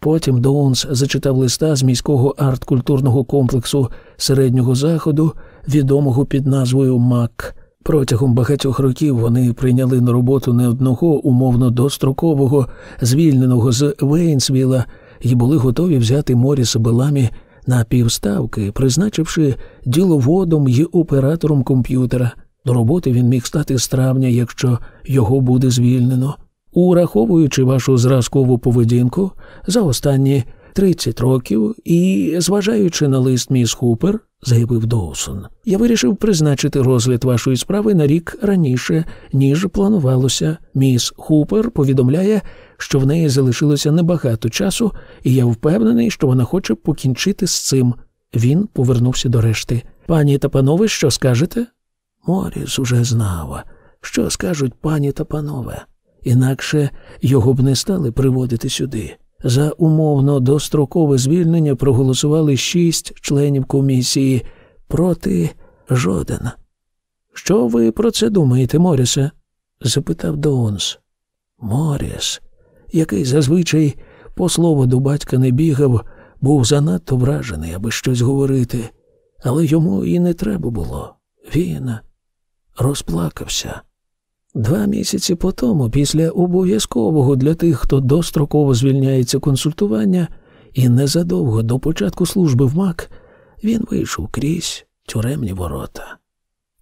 Потім Доунс зачитав листа з міського арт-культурного комплексу середнього заходу, відомого під назвою МАК. Протягом багатьох років вони прийняли на роботу не одного умовно дострокового, звільненого з Вейнсвіла, і були готові взяти Моріса Беламі на півставки, призначивши діловодом і оператором комп'ютера. До роботи він міг стати з травня, якщо його буде звільнено. Ураховуючи вашу зразкову поведінку за останні 30 років і зважаючи на лист міс Хупер, заявив Доусон, я вирішив призначити розгляд вашої справи на рік раніше, ніж планувалося. Міс Хупер повідомляє, що в неї залишилося небагато часу, і я впевнений, що вона хоче покінчити з цим. Він повернувся до решти. Пані та панове, що скажете? Моріс уже знав, що скажуть пані та панове, інакше його б не стали приводити сюди. За умовно дострокове звільнення проголосували шість членів комісії проти жоден. Що ви про це думаєте, Морісе? запитав Доунс. Моріс, який зазвичай по слову до батька не бігав, був занадто вражений, аби щось говорити, але йому і не треба було. Він розплакався. Два місяці по тому, після обов'язкового для тих, хто достроково звільняється консультування, і незадовго до початку служби в МАК, він вийшов крізь тюремні ворота.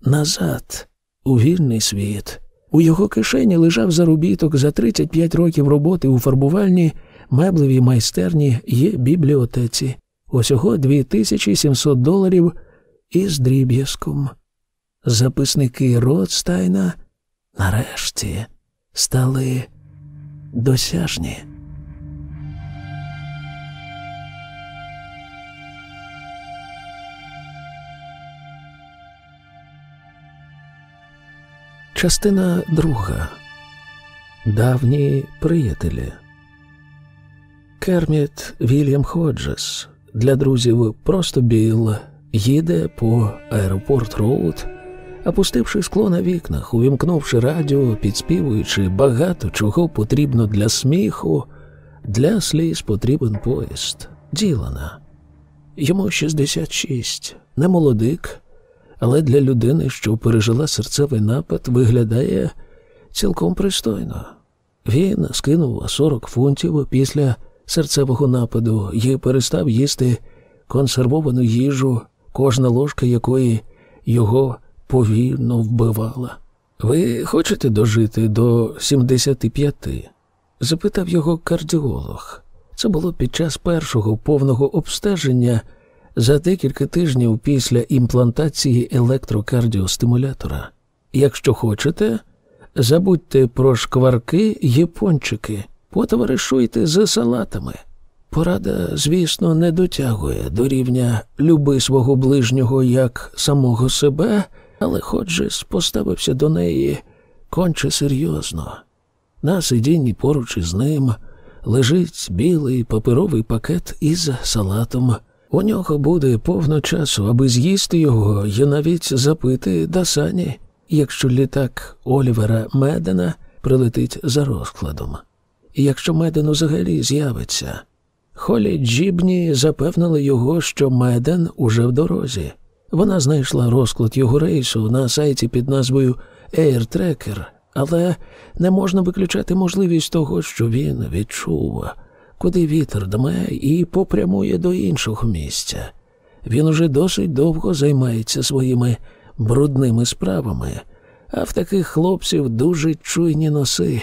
Назад, у вільний світ, у його кишені лежав заробіток за 35 років роботи у фарбувальній меблевій майстерні і бібліотеці, усього 2700 доларів із дріб'язком. Записники Ротстайна нарешті стали досяжні. Частина друга. Давні приятелі. Керміт Вільям Ходжес для друзів просто Біл їде по аеропорт Роуд опустивши скло на вікнах, увімкнувши радіо, підспівуючи багато чого потрібно для сміху, для сліз потрібен поїзд Ділана. Йому 66, не молодик, але для людини, що пережила серцевий напад, виглядає цілком пристойно. Він скинув 40 фунтів після серцевого нападу і перестав їсти консервовану їжу, кожна ложка якої його повільно вбивала. Ви хочете дожити до 75?» – запитав його кардіолог. Це було під час першого повного обстеження за декілька тижнів після імплантації електрокардіостимулятора. Якщо хочете, забудьте про шкварки й пончики, потоваришуйте з салатами. Порада, звісно, не дотягує до рівня люби свого ближнього як самого себе але Ходжес поставився до неї конче серйозно. На сидінні поруч із ним лежить білий паперовий пакет із салатом. У нього буде повно часу, аби з'їсти його і навіть запити Дасані. якщо літак Олівера Медена прилетить за розкладом, і якщо Меден взагалі з'явиться. Холі Джібні запевнили його, що Меден уже в дорозі. Вона знайшла розклад його рейсу на сайті під назвою Air Tracker, але не можна виключати можливість того, що він відчув, куди вітер дме і попрямує до іншого місця. Він уже досить довго займається своїми брудними справами, а в таких хлопців дуже чуйні носи.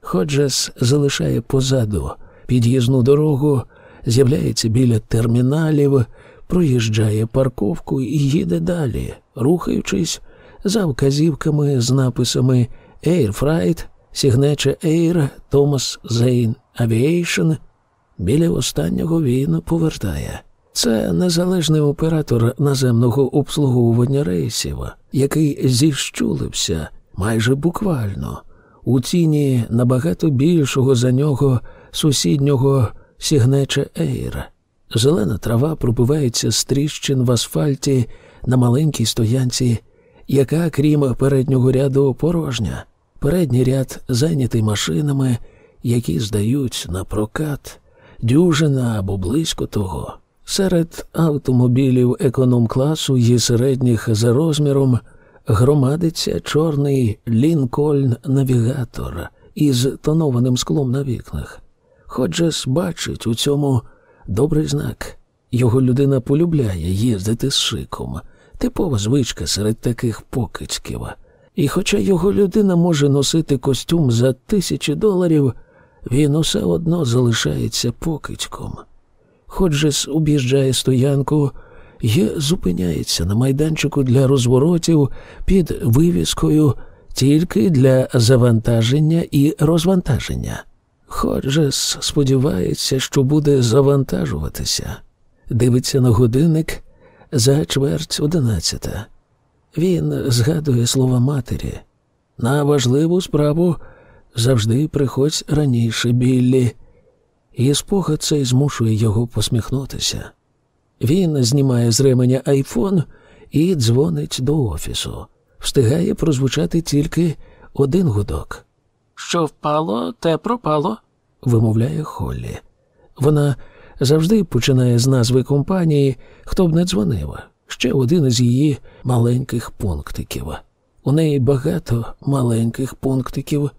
Ходжес залишає позаду під'їзну дорогу, з'являється біля терміналів, проїжджає парковку і їде далі, рухаючись за вказівками з написами Air Freight, Signature Air, Thomas Zane Aviation. Біля останнього він повертає. Це незалежний оператор наземного обслуговування рейсів, який зіщулився майже буквально у ціні набагато більшого за нього сусіднього Сігнече Ейр. Зелена трава пробивається з тріщин в асфальті на маленькій стоянці, яка, крім переднього ряду, порожня. Передній ряд зайнятий машинами, які здають на прокат, дюжина або близько того. Серед автомобілів економ-класу і середніх за розміром громадиться чорний Лінкольн навігатор із тонованим склом на вікнах. Ходжес бачить у цьому добрий знак. Його людина полюбляє їздити з шиком, типова звичка серед таких покидьків. І хоча його людина може носити костюм за тисячі доларів, він усе одно залишається покидьком. Ходжес об'їжджає стоянку і зупиняється на майданчику для розворотів під вивіскою тільки для завантаження і розвантаження. Ходжес сподівається, що буде завантажуватися. Дивиться на годинник за чверть одинадцята. Він згадує слова матері. На важливу справу завжди приходь раніше Біллі, і спогад цей змушує його посміхнутися. Він знімає з ременя айфон і дзвонить до офісу. Встигає прозвучати тільки один гудок. Що впало, те пропало, вимовляє Холлі. Вона завжди починає з назви компанії, хто б не дзвонив. Ще один із її маленьких пунктиків. У неї багато маленьких пунктиків.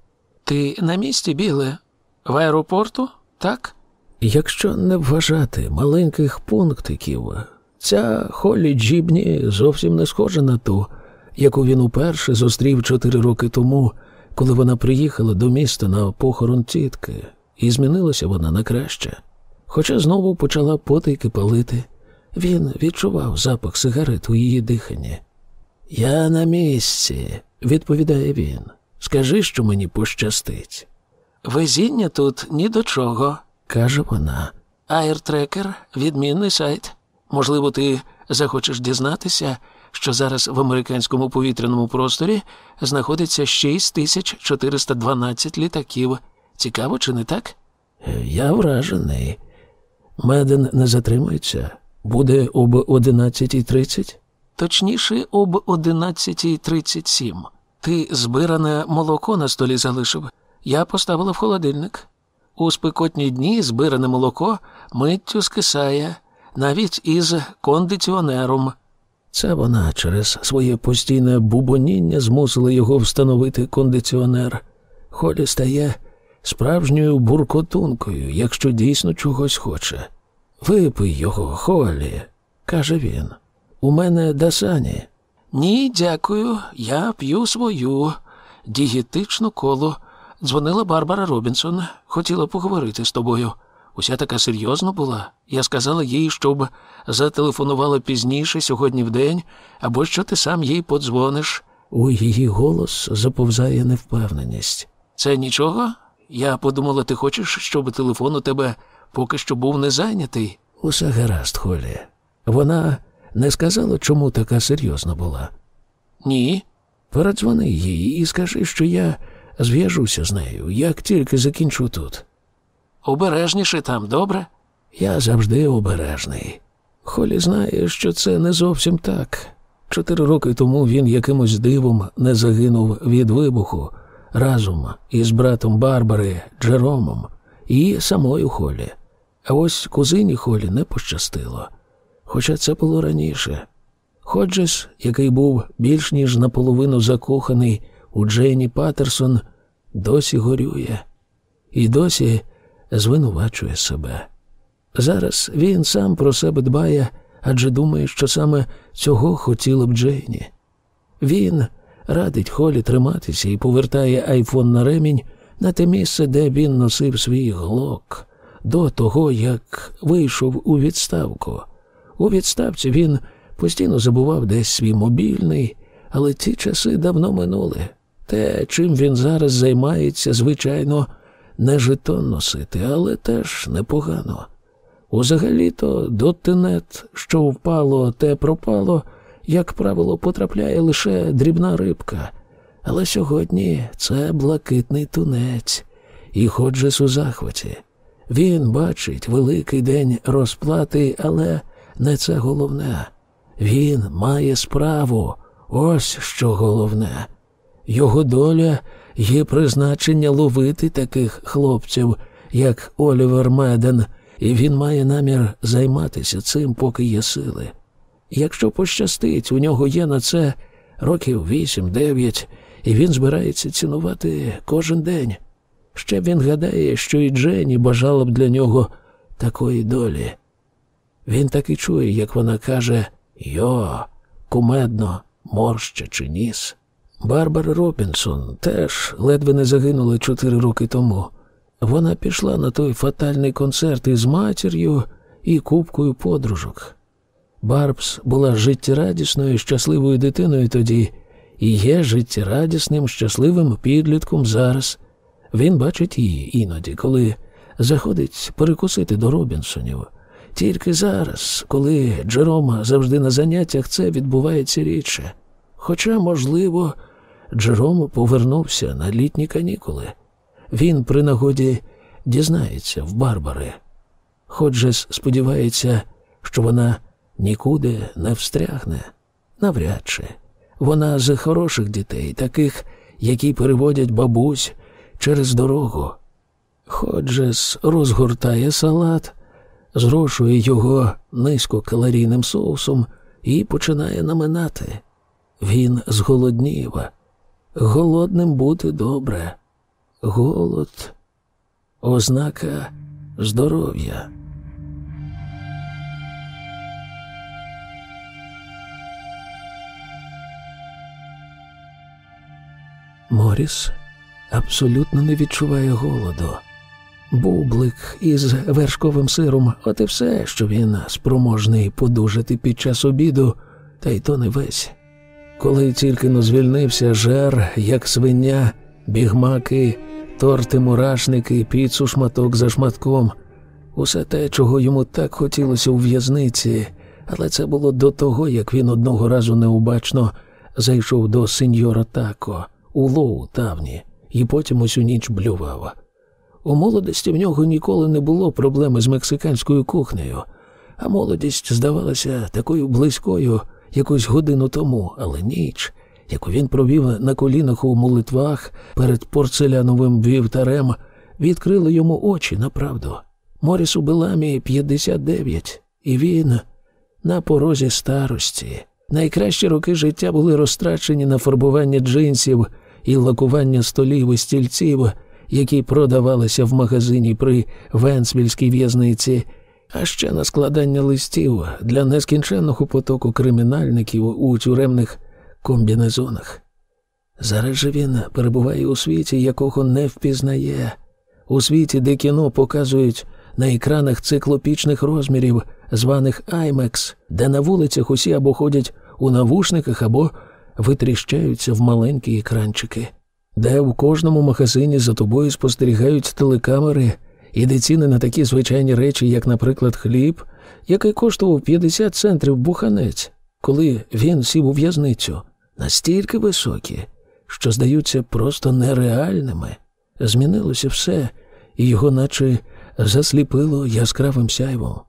Ти на місці, біле? В аеропорту? Так? Якщо не вважати маленьких пунктиків, ця Холлі Джібні зовсім не схожа на ту, яку він уперше зустрів чотири роки тому, коли вона приїхала до міста на похорон тітки, і змінилася вона на краще. Хоча знову почала потайки палити, він відчував запах сигарет у її диханні. Я на місці, відповідає він. Скажи, що мені пощастить. Везіння тут ні до чого, каже вона. Аєртрекер відмінний сайт. Можливо, ти захочеш дізнатися, що зараз в американському повітряному просторі знаходиться 6412 літаків. Цікаво, чи не так? Я вражений. Меден не затримується. Буде об 11.30? Точніше, об 11.37. Ти збиране молоко на столі залишив. Я поставила в холодильник. У спекотні дні збиране молоко миттю скисає, навіть із кондиціонером. Це вона через своє постійне бубоніння змусила його встановити кондиціонер. Холі стає справжньою буркотункою, якщо дійсно чогось хоче. Випий його, Холі, каже він. У мене дасані. Ні, дякую, я п'ю свою дієтичну колу. Дзвонила Барбара Робінсон, хотіла поговорити з тобою. Уся така серйозна була. Я сказала їй, щоб зателефонувала пізніше сьогодні в день, або що ти сам їй подзвониш. У її голос заповзає невпевненість. Це нічого? Я подумала, ти хочеш, щоб телефон у тебе поки що був не зайнятий. Усе гаразд, Холі. Вона не сказала, чому така серйозна була. Ні. Передзвони їй і скажи, що я зв'яжуся з нею, як тільки закінчу тут. Обережніше там, добре? Я завжди обережний. Холі знає, що це не зовсім так. Чотири роки тому він якимось дивом не загинув від вибуху разом із братом Барбари Джеромом і самою Холі. А ось кузині Холі не пощастило. Хоча це було раніше. Ходжес, який був більш ніж наполовину закоханий у Джейні Паттерсон, досі горює і досі звинувачує себе. Зараз він сам про себе дбає, адже думає, що саме цього хотіла б Джейні. Він радить Холі триматися і повертає айфон на ремінь на те місце, де він носив свій глок, до того, як вийшов у відставку. У відставці він постійно забував десь свій мобільний, але ті часи давно минули. Те, чим він зараз займається, звичайно, не жетон носити, але теж непогано. Узагалі-то до тенет, що впало, те пропало, як правило, потрапляє лише дрібна рибка. Але сьогодні це блакитний тунець, і ходжес у захваті. Він бачить великий день розплати, але не це головне. Він має справу, ось що головне. Його доля є призначення ловити таких хлопців, як Олівер Меден, і він має намір займатися цим, поки є сили. Якщо пощастить, у нього є на це років вісім-дев'ять, і він збирається цінувати кожен день. Ще він гадає, що і Дженні бажала б для нього такої долі. Він так і чує, як вона каже Йо, кумедно, морщачи ніс. Барбара Робінсон теж ледве не загинула чотири роки тому. Вона пішла на той фатальний концерт із матір'ю і купкою подружок. Барбс була життєрадісною, щасливою дитиною тоді і є життєрадісним, щасливим підлітком зараз. Він бачить її іноді, коли заходить перекусити до Робінсонів. Тільки зараз, коли Джерома завжди на заняттях, це відбувається рідше. Хоча, можливо, Джером повернувся на літні канікули. Він при нагоді дізнається в Барбари. Ходжес сподівається, що вона нікуди не встрягне. Навряд чи. Вона з хороших дітей, таких, які переводять бабусь через дорогу. Ходжес розгортає салат, зрошує його низькокалорійним соусом і починає наминати. Він зголоднів. Голодним бути добре. Голод ознака здоров'я. Моріс абсолютно не відчуває голоду. Бублик із вершковим сиром, от і все, що він спроможний подужати під час обіду, та й то не весь. Коли тільки но звільнився жер, як свиня, бігмаки, торти, мурашники, піцу шматок за шматком, усе те, чого йому так хотілося у в'язниці, але це було до того, як він одного разу необачно зайшов до сеньора Тако у лоу тавні і потім усю ніч блював. У молодості в нього ніколи не було проблеми з мексиканською кухнею, а молодість здавалася такою близькою якусь годину тому, але ніч, яку він провів на колінах у молитвах перед порцеляновим вівтарем, відкрили йому очі на правду. Морісу Беламі 59, і він на порозі старості. Найкращі роки життя були розтрачені на фарбування джинсів і лакування столів і стільців, які продавалися в магазині при Венсвільській в'язниці, а ще на складання листів для нескінченного потоку кримінальників у тюремних комбінезонах. Зараз же він перебуває у світі, якого не впізнає, у світі, де кіно показують на екранах циклопічних розмірів, званих IMAX, де на вулицях усі або ходять у навушниках, або витріщаються в маленькі екранчики, де в кожному магазині за тобою спостерігають телекамери і де ціни на такі звичайні речі, як, наприклад, хліб, який коштував 50 центрів буханець, коли він сів у в'язницю, настільки високі, що здаються просто нереальними. Змінилося все, і його наче засліпило яскравим сяйвом.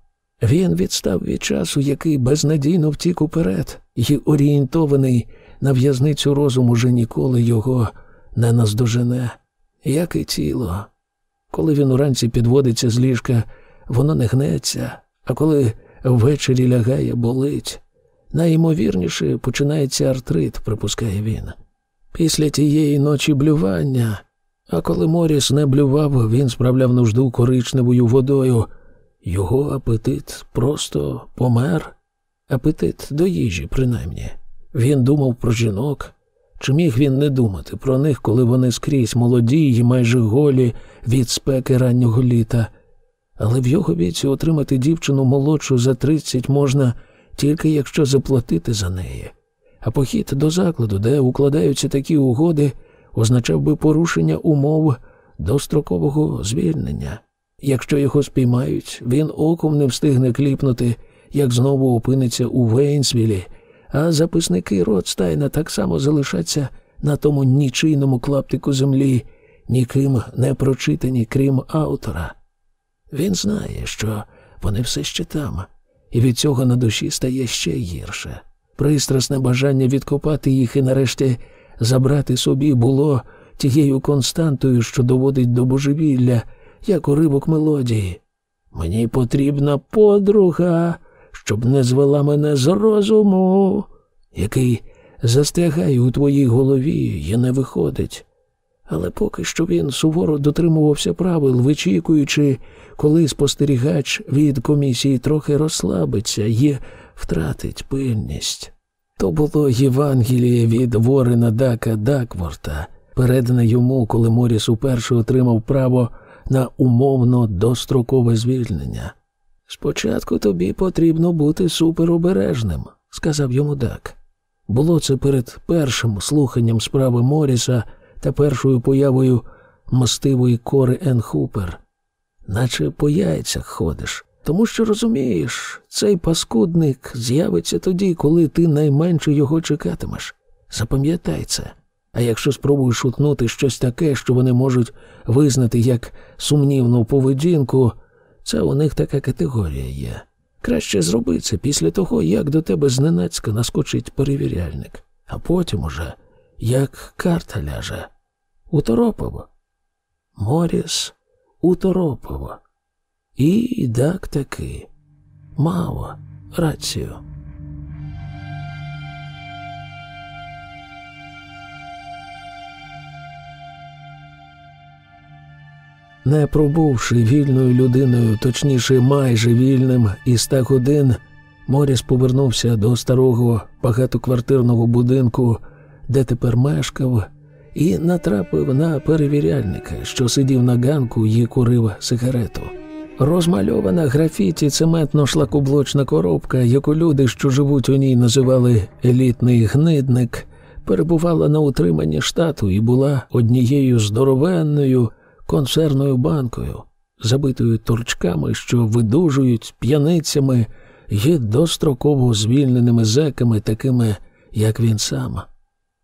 Він відстав від часу, який безнадійно втік уперед, і орієнтований на в'язницю розуму вже ніколи його не наздожене, як і тіло. Коли він уранці підводиться з ліжка, воно не гнеться, а коли ввечері лягає, болить. Найімовірніше починається артрит, припускає він. Після тієї ночі блювання, а коли Моріс не блював, він справляв нужду коричневою водою. Його апетит просто помер, апетит до їжі, принаймні. Він думав про жінок. Чи міг він не думати про них, коли вони скрізь молоді і майже голі від спеки раннього літа? Але в його віці отримати дівчину молодшу за тридцять можна тільки якщо заплатити за неї. А похід до закладу, де укладаються такі угоди, означав би порушення умов дострокового звільнення. Якщо його спіймають, він оком не встигне кліпнути, як знову опиниться у Вейнсвілі, а записники Ротстайна так само залишаться на тому нічийному клаптику землі, ніким не прочитані, крім автора. Він знає, що вони все ще там, і від цього на душі стає ще гірше. Пристрасне бажання відкопати їх і нарешті забрати собі було тією константою, що доводить до божевілля, як уривок мелодії. Мені потрібна подруга, щоб не звела мене з розуму, який застрягає у твоїй голові і не виходить. Але поки що він суворо дотримувався правил, вичікуючи, коли спостерігач від комісії трохи розслабиться і втратить пильність. То було Євангеліє від Ворена Дака Дакворта, передане йому, коли Моріс уперше отримав право на умовно дострокове звільнення. Спочатку тобі потрібно бути суперобережним, сказав йому Дак. Було це перед першим слуханням справи Моріса та першою появою мстивої кори Ен Хупер. Наче по яйцях ходиш, тому що розумієш, цей паскудник з'явиться тоді, коли ти найменше його чекатимеш. Запам'ятай це. А якщо спробуєш утнути щось таке, що вони можуть визнати як сумнівну поведінку, це у них така категорія є. Краще зроби це після того, як до тебе зненацька наскочить перевіряльник, а потім уже як карта ляже. Уторопово. Моріс уторопово. І так таки. Мало рацію. Не пробувши вільною людиною, точніше майже вільним, із ста годин, Моріс повернувся до старого багатоквартирного будинку, де тепер мешкав, і натрапив на перевіряльника, що сидів на ганку і курив сигарету. Розмальована графіті цементно-шлакоблочна коробка, яку люди, що живуть у ній, називали елітний гнидник, перебувала на утриманні штату і була однією здоровенною консервною банкою, забитою торчками, що видужують п'яницями і достроково звільненими зеками, такими, як він сам.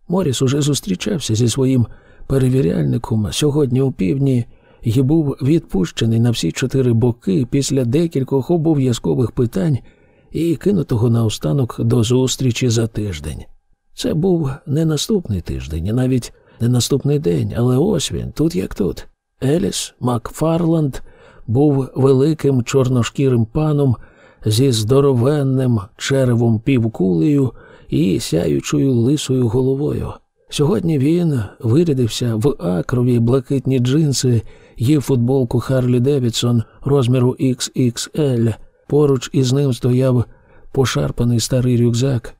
Моріс уже зустрічався зі своїм перевіряльником сьогодні у півдні і був відпущений на всі чотири боки після декількох обов'язкових питань і кинутого наостанок до зустрічі за тиждень. Це був не наступний тиждень, і навіть на наступний день, але ось він, тут як тут. Елліс Макфарланд був великим чорношкірим паном зі здоровенним черевом півкулею і сяючою лисою головою. Сьогодні він вирядився в яскраво-блакитні джинси і футболку Харлі Девідсон розміру XXL. Поруч із ним стояв пошарпаний старий рюкзак.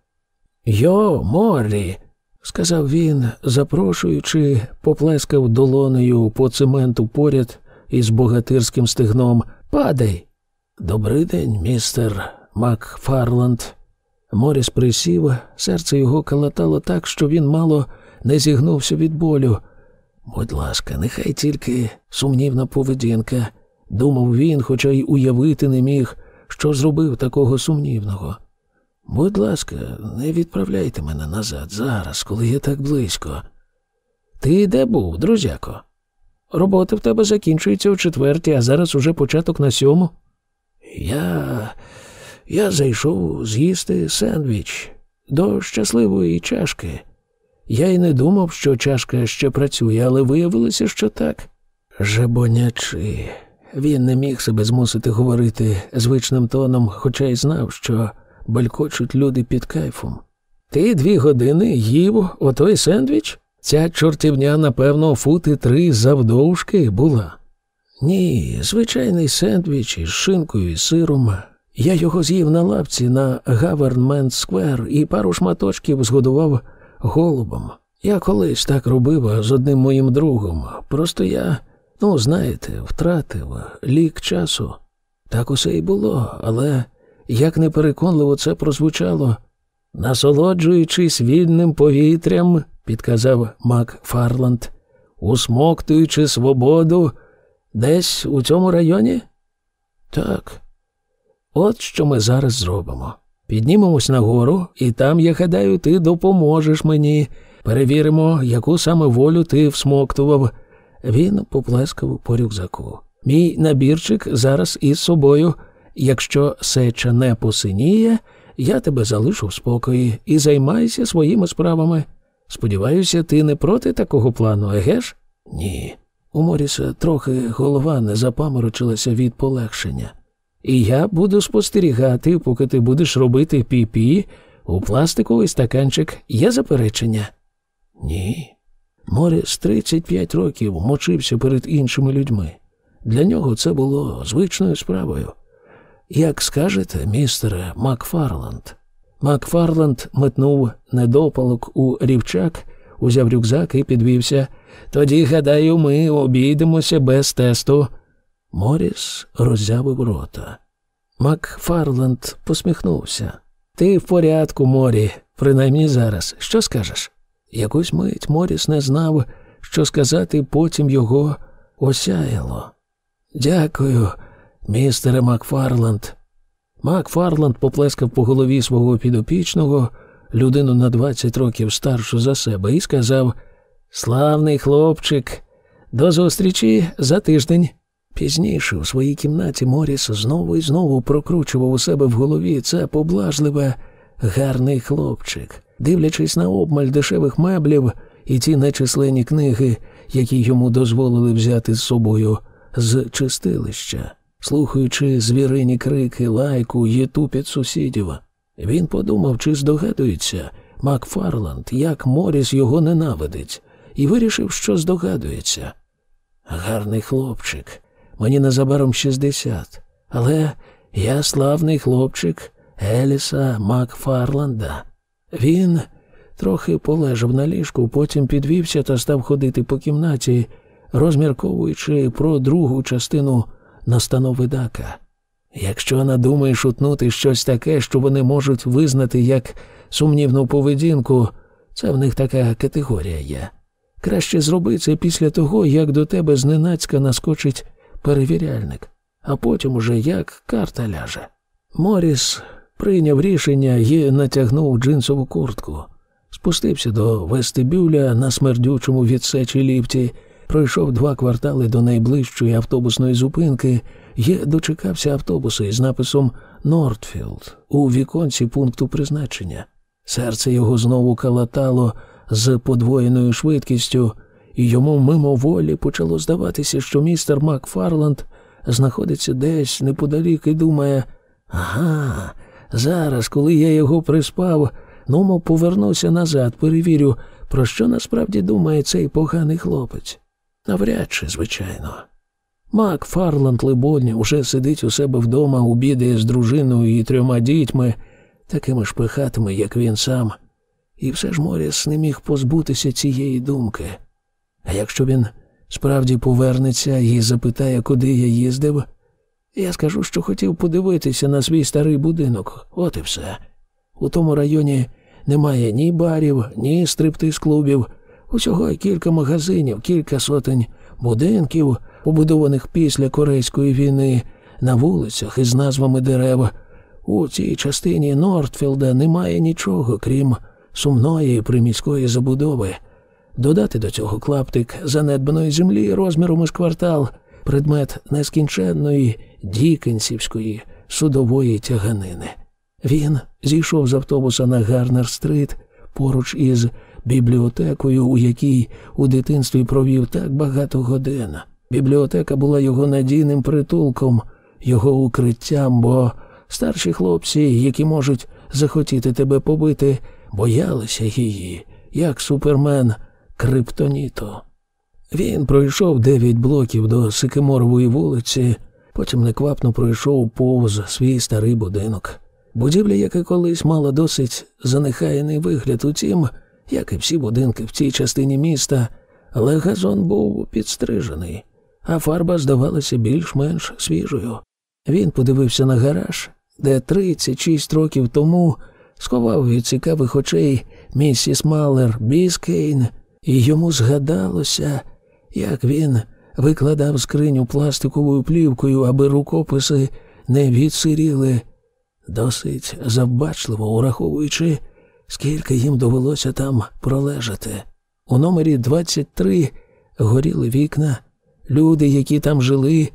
Йо, Моррі, сказав він, запрошуючи, поплескав долонею по цементу поряд із богатирським стегном. Падай. Добрий день, містер Макфарланд. Моріс присів, серце його калатало так, що він мало не зігнувся від болю. Будь ласка, нехай тільки сумнівна поведінка, думав він, хоча й уявити не міг, що зробив такого сумнівного. Будь ласка, не відправляйте мене назад зараз, коли я так близько. Ти де був, друзяко? Робота в тебе закінчується о четвертій, а зараз уже початок на сьому. Я. Я зайшов з'їсти сендвіч до щасливої чашки. Я й не думав, що чашка ще працює, але виявилося, що так. Жебонячи. Він не міг себе змусити говорити звичним тоном, хоча й знав, що балькочуть люди під кайфом. Ти дві години їв отой сендвіч? Ця чортівня, напевно, фути три завдовжки була. Ні, звичайний сендвіч із шинкою і сиром. Я його з'їв на лавці на Гавернмент Сквер і пару шматочків згодував голубом. Я колись так робив з одним моїм другом. Просто я, ну, знаєте, втратив лік часу. Так усе і було, але як непереконливо це прозвучало, насолоджуючись вільним повітрям, підказав Мак Фарланд, усмоктуючи свободу десь у цьому районі? Так. От що ми зараз зробимо. Піднімемось нагору, і там, я гадаю, ти допоможеш мені. Перевіримо, яку саме волю ти всмоктував. Він поплескав по рюкзаку. Мій набірчик зараз із собою. Якщо сеча не посиніє, я тебе залишу в спокої і займайся своїми справами. Сподіваюся, ти не проти такого плану, егеш? Ні. У Моріса трохи голова не запаморочилася від полегшення. І я буду спостерігати, поки ти будеш робити пі-пі у пластиковий стаканчик є заперечення? Ні. Моріс 35 років мочився перед іншими людьми. Для нього це було звичною справою. Як скажете, містере Макфарланд. Макфарланд метнув недопалок у рівчак, узяв рюкзак і підвівся. Тоді, гадаю, ми обійдемося без тесту. Моріс роззявив рота. Макфарланд посміхнувся. Ти в порядку, Морі, принаймні зараз. Що скажеш? Якусь мить Моріс не знав, що сказати, потім його осяяло. Дякую, містере Макфарланд. Макфарланд поплескав по голові свого підопічного, людину на 20 років старшу за себе, і сказав Славний хлопчик, до зустрічі за тиждень. Пізніше у своїй кімнаті Моріс знову і знову прокручував у себе в голові це поблажливе, гарний хлопчик, дивлячись на обмаль дешевих меблів і ті нечисленні книги, які йому дозволили взяти з собою з чистилища, слухаючи звірині крики, лайку, єтупіт сусідів. Він подумав, чи здогадується Макфарланд, як Моріс його ненавидить, і вирішив, що здогадується. Гарний хлопчик. Мені незабаром 60, але я славний хлопчик Еліса Макфарланда. Він трохи полежав на ліжку, потім підвівся та став ходити по кімнаті, розмірковуючи про другу частину настанови Дака. Якщо надумаєш шутнути щось таке, що вони можуть визнати як сумнівну поведінку, це в них така категорія є. Краще зроби це після того, як до тебе зненацька наскочить перевіряльник, а потім уже як карта ляже. Моріс прийняв рішення і натягнув джинсову куртку, спустився до вестибюля на смердючому відсечі ліфті, пройшов два квартали до найближчої автобусної зупинки і дочекався автобуса із написом Нортфілд у віконці пункту призначення. Серце його знову калатало з подвоєною швидкістю, і йому мимоволі почало здаватися, що містер Макфарланд знаходиться десь неподалік і думає ага, зараз, коли я його приспав, ну, повернуся назад, перевірю, про що насправді думає цей поганий хлопець. Навряд чи, звичайно. Мак Фарланд, либонь, уже сидить у себе вдома, обідає з дружиною і трьома дітьми, такими ж пихатими, як він сам, і все ж Моріс не міг позбутися цієї думки. А якщо він справді повернеться і запитає, куди я їздив, я скажу, що хотів подивитися на свій старий будинок, от і все. У тому районі немає ні барів, ні стриптиз-клубів, усього кілька магазинів, кілька сотень будинків, побудованих після Корейської війни, на вулицях із назвами дерев. У цій частині Нортфілда немає нічого, крім сумної приміської забудови. Додати до цього клаптик занедбаної землі розміром із квартал, предмет нескінченної дікенсівської судової тяганини. Він зійшов з автобуса на Гарнер-стрит поруч із бібліотекою, у якій у дитинстві провів так багато годин. Бібліотека була його надійним притулком, його укриттям, бо старші хлопці, які можуть захотіти тебе побити, боялися її, як супермен Криптоніто. Він пройшов дев'ять блоків до Сикиморової вулиці, потім неквапно пройшов повз свій старий будинок. Будівля, яка колись мала досить занехаяний вигляд, утім, як і всі будинки в цій частині міста, але газон був підстрижений, а фарба здавалася більш-менш свіжою. Він подивився на гараж, де 36 років тому сховав від цікавих очей місіс Малер Біскейн, і йому згадалося, як він викладав скриню пластиковою плівкою, аби рукописи не відсиріли, досить завбачливо ураховуючи, скільки їм довелося там пролежати. У номері 23 горіли вікна, люди, які там жили.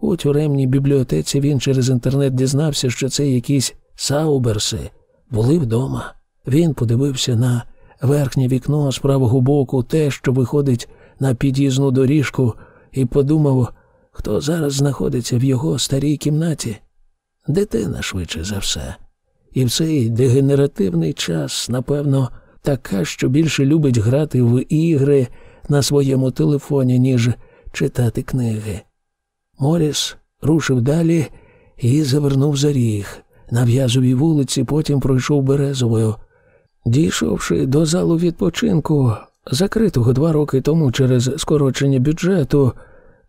У тюремній бібліотеці він через інтернет дізнався, що це якісь сауберси були вдома. Він подивився на верхнє вікно з правого боку, те, що виходить на під'їзну доріжку, і подумав, хто зараз знаходиться в його старій кімнаті. Дитина швидше за все. І в цей дегенеративний час, напевно, така, що більше любить грати в ігри на своєму телефоні, ніж читати книги. Моріс рушив далі і завернув за ріг. На в'язовій вулиці потім пройшов березовою. Дійшовши до залу відпочинку, закритого два роки тому через скорочення бюджету,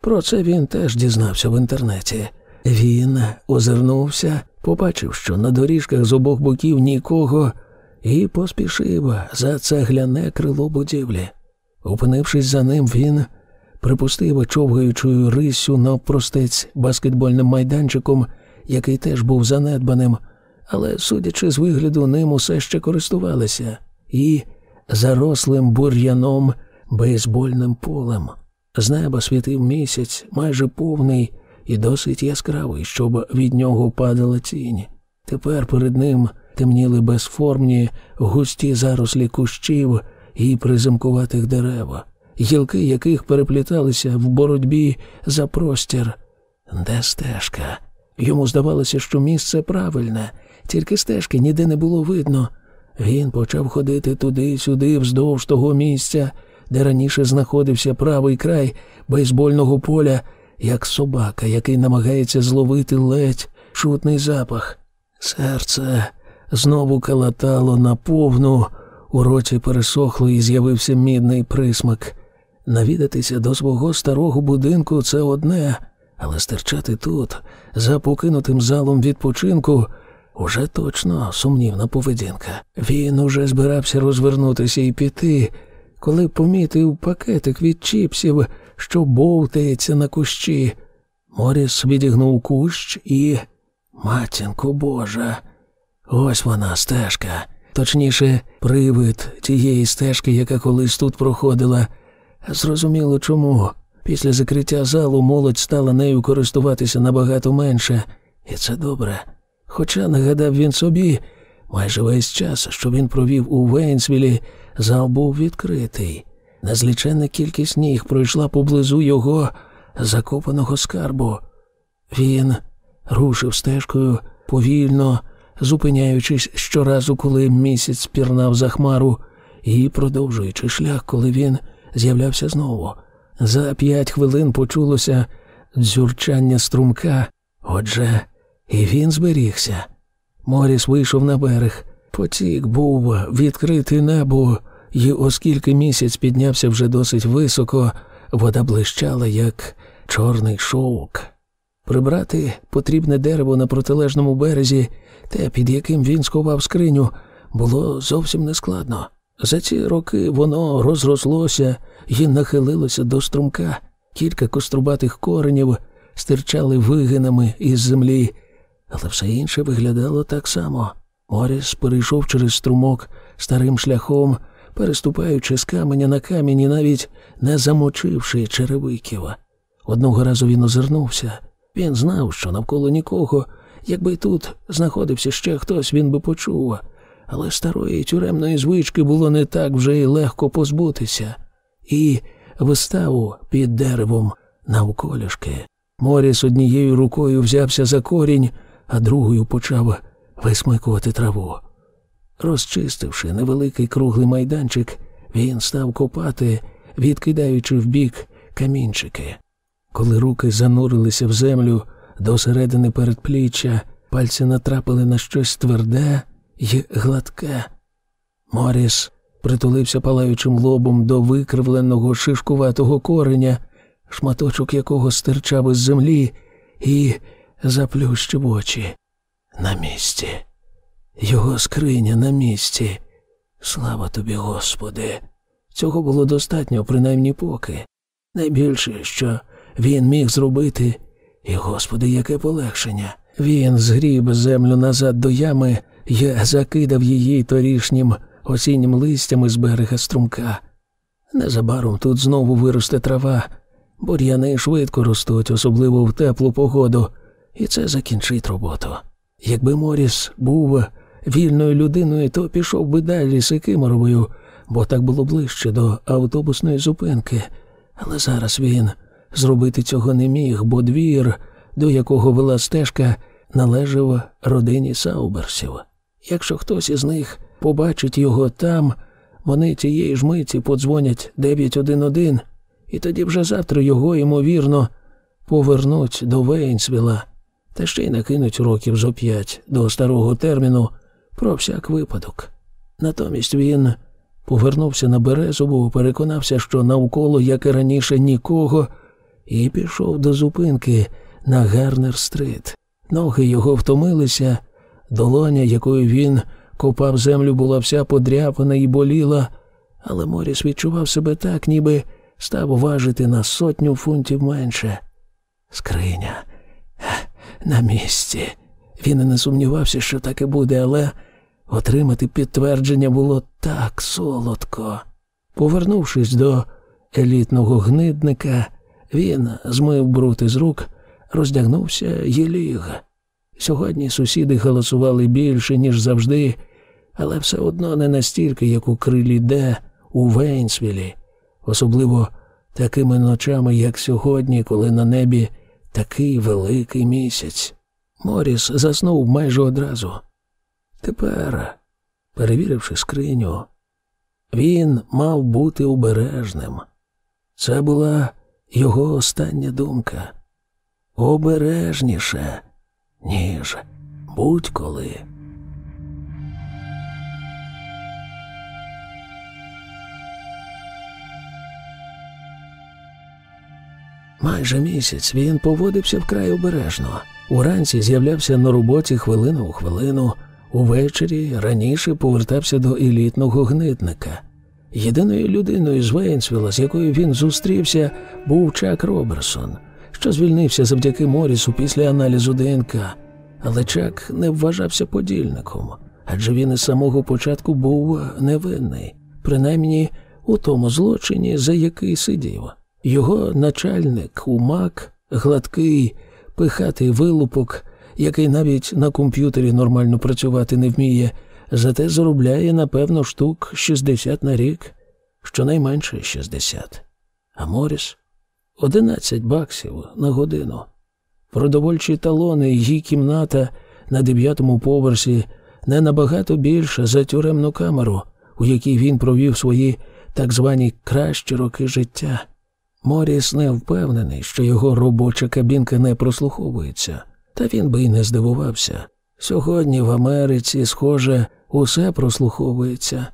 про це він теж дізнався в інтернеті. Він озирнувся, побачив, що на доріжках з обох боків нікого, і поспішив за цегляне крило будівлі. Опинившись за ним, він припустив човгаючою риссю навпростець баскетбольним майданчиком, який теж був занедбаним, але, судячи з вигляду, ним усе ще користувалися, і зарослим бур'яном бейсбольним полем. З неба світив місяць, майже повний і досить яскравий, щоб від нього падала тінь. Тепер перед ним темніли безформні, густі зарослі кущів і приземкуватих дерев, гілки яких перепліталися в боротьбі за простір. Де стежка? Йому здавалося, що місце правильне, тільки стежки ніде не було видно. Він почав ходити туди-сюди, вздовж того місця, де раніше знаходився правий край бейсбольного поля, як собака, який намагається зловити ледь чутний запах. Серце знову калатало наповну, у роті пересохло і з'явився мідний присмак. Навідатися до свого старого будинку це одне, але стирчати тут, за покинутим залом відпочинку, уже точно сумнівна поведінка. Він уже збирався розвернутися і піти, коли помітив пакетик від чіпсів, що бовтається на кущі. Моріс відігнув кущ і. Матінко Божа, ось вона стежка, точніше, привид тієї стежки, яка колись тут проходила. Зрозуміло чому. Після закриття залу молодь стала нею користуватися набагато менше, і це добре. Хоча, нагадав він собі, майже весь час, що він провів у Вейнсвілі, зал був відкритий. Незліченна кількість ніг пройшла поблизу його закопаного скарбу. Він рушив стежкою повільно, зупиняючись щоразу, коли місяць пірнав за хмару, і продовжуючи шлях, коли він з'являвся знову. За п'ять хвилин почулося дзюрчання струмка, отже, і він зберігся. Моріс вийшов на берег. Потік був відкритий небо, і оскільки місяць піднявся вже досить високо, вода блищала, як чорний шовк. Прибрати потрібне дерево на протилежному березі, те, під яким він сховав скриню, було зовсім нескладно. За ці роки воно розрослося і нахилилося до струмка. Кілька кострубатих коренів стирчали вигинами із землі, але все інше виглядало так само. Моріс перейшов через струмок старим шляхом, переступаючи з каменя на камінь і навіть не замочивши черевиків. Одного разу він озирнувся. Він знав, що навколо нікого, Якби тут знаходився ще хтось, він би почув, але старої тюремної звички було не так вже й легко позбутися, і виставу під деревом навколішки. Моріс однією рукою взявся за корінь, а другою почав висмикувати траву. Розчистивши невеликий круглий майданчик, він став копати, відкидаючи вбік камінчики. Коли руки занурилися в землю до середини передпліччя, пальці натрапили на щось тверде й гладке. Моріс притулився палаючим лобом до викривленого шишкуватого кореня, шматочок якого стирчав із землі, і заплющив очі. На місці. Його скриня на місці. Слава тобі, Господи. Цього було достатньо, принаймні поки. Найбільше, що він міг зробити, і, Господи, яке полегшення. Він згріб землю назад до ями і закидав її торішнім осіннім листям із берега струмка. Незабаром тут знову виросте трава, бур'яни швидко ростуть, особливо в теплу погоду, і це закінчить роботу. Якби Моріс був вільною людиною, то пішов би далі Сикоморовою, бо так було ближче до автобусної зупинки. Але зараз він зробити цього не міг, бо двір, до якого вела стежка, належав родині Сауберсів. Якщо хтось із них побачить його там, вони тієї ж миті подзвонять 911, і тоді вже завтра його, ймовірно, повернуть до Вейнсвіла та ще й накинуть років зо п'ять до старого терміну про всяк випадок. Натомість він повернувся на Березову, переконався, що навколо, як і раніше, нікого, і пішов до зупинки на Гарнер-стрит. Ноги його втомилися, долоня, якою він копав землю, була вся подряпана і боліла, але Моріс відчував себе так, ніби став важити на сотню фунтів менше. Скриня на місці. Він і не сумнівався, що так і буде, але отримати підтвердження було так солодко. Повернувшись до елітного гнидника, він змив брут із рук, роздягнувся і ліг. Сьогодні сусіди голосували більше, ніж завжди, але все одно не настільки, як у крилі Де у Вейнсвілі, особливо такими ночами, як сьогодні, коли на небі такий великий місяць. Моріс заснув майже одразу. Тепер, перевіривши скриню, він мав бути обережним. Це була його остання думка. Обережніше, ніж будь-коли. Майже місяць він поводився вкрай обережно. Уранці з'являвся на роботі хвилину у хвилину, увечері раніше повертався до елітного гнитника. Єдиною людиною з Вейнсвіла, з якою він зустрівся, був Чак Роберсон, що звільнився завдяки Морісу після аналізу ДНК. Але Чак не вважався подільником, адже він із самого початку був невинний, принаймні у тому злочині, за який сидів. Його начальник, умак, гладкий, пихатий вилупок, який навіть на комп'ютері нормально працювати не вміє, зате заробляє, напевно, штук 60 на рік, щонайменше 60. А Моріс 11 баксів на годину. Продовольчі талони і кімната на дев'ятому поверсі не набагато більше за тюремну камеру, у якій він провів свої так звані кращі роки життя. Моріс не впевнений, що його робоча кабінка не прослуховується, та він би й не здивувався. Сьогодні в Америці, схоже, усе прослуховується.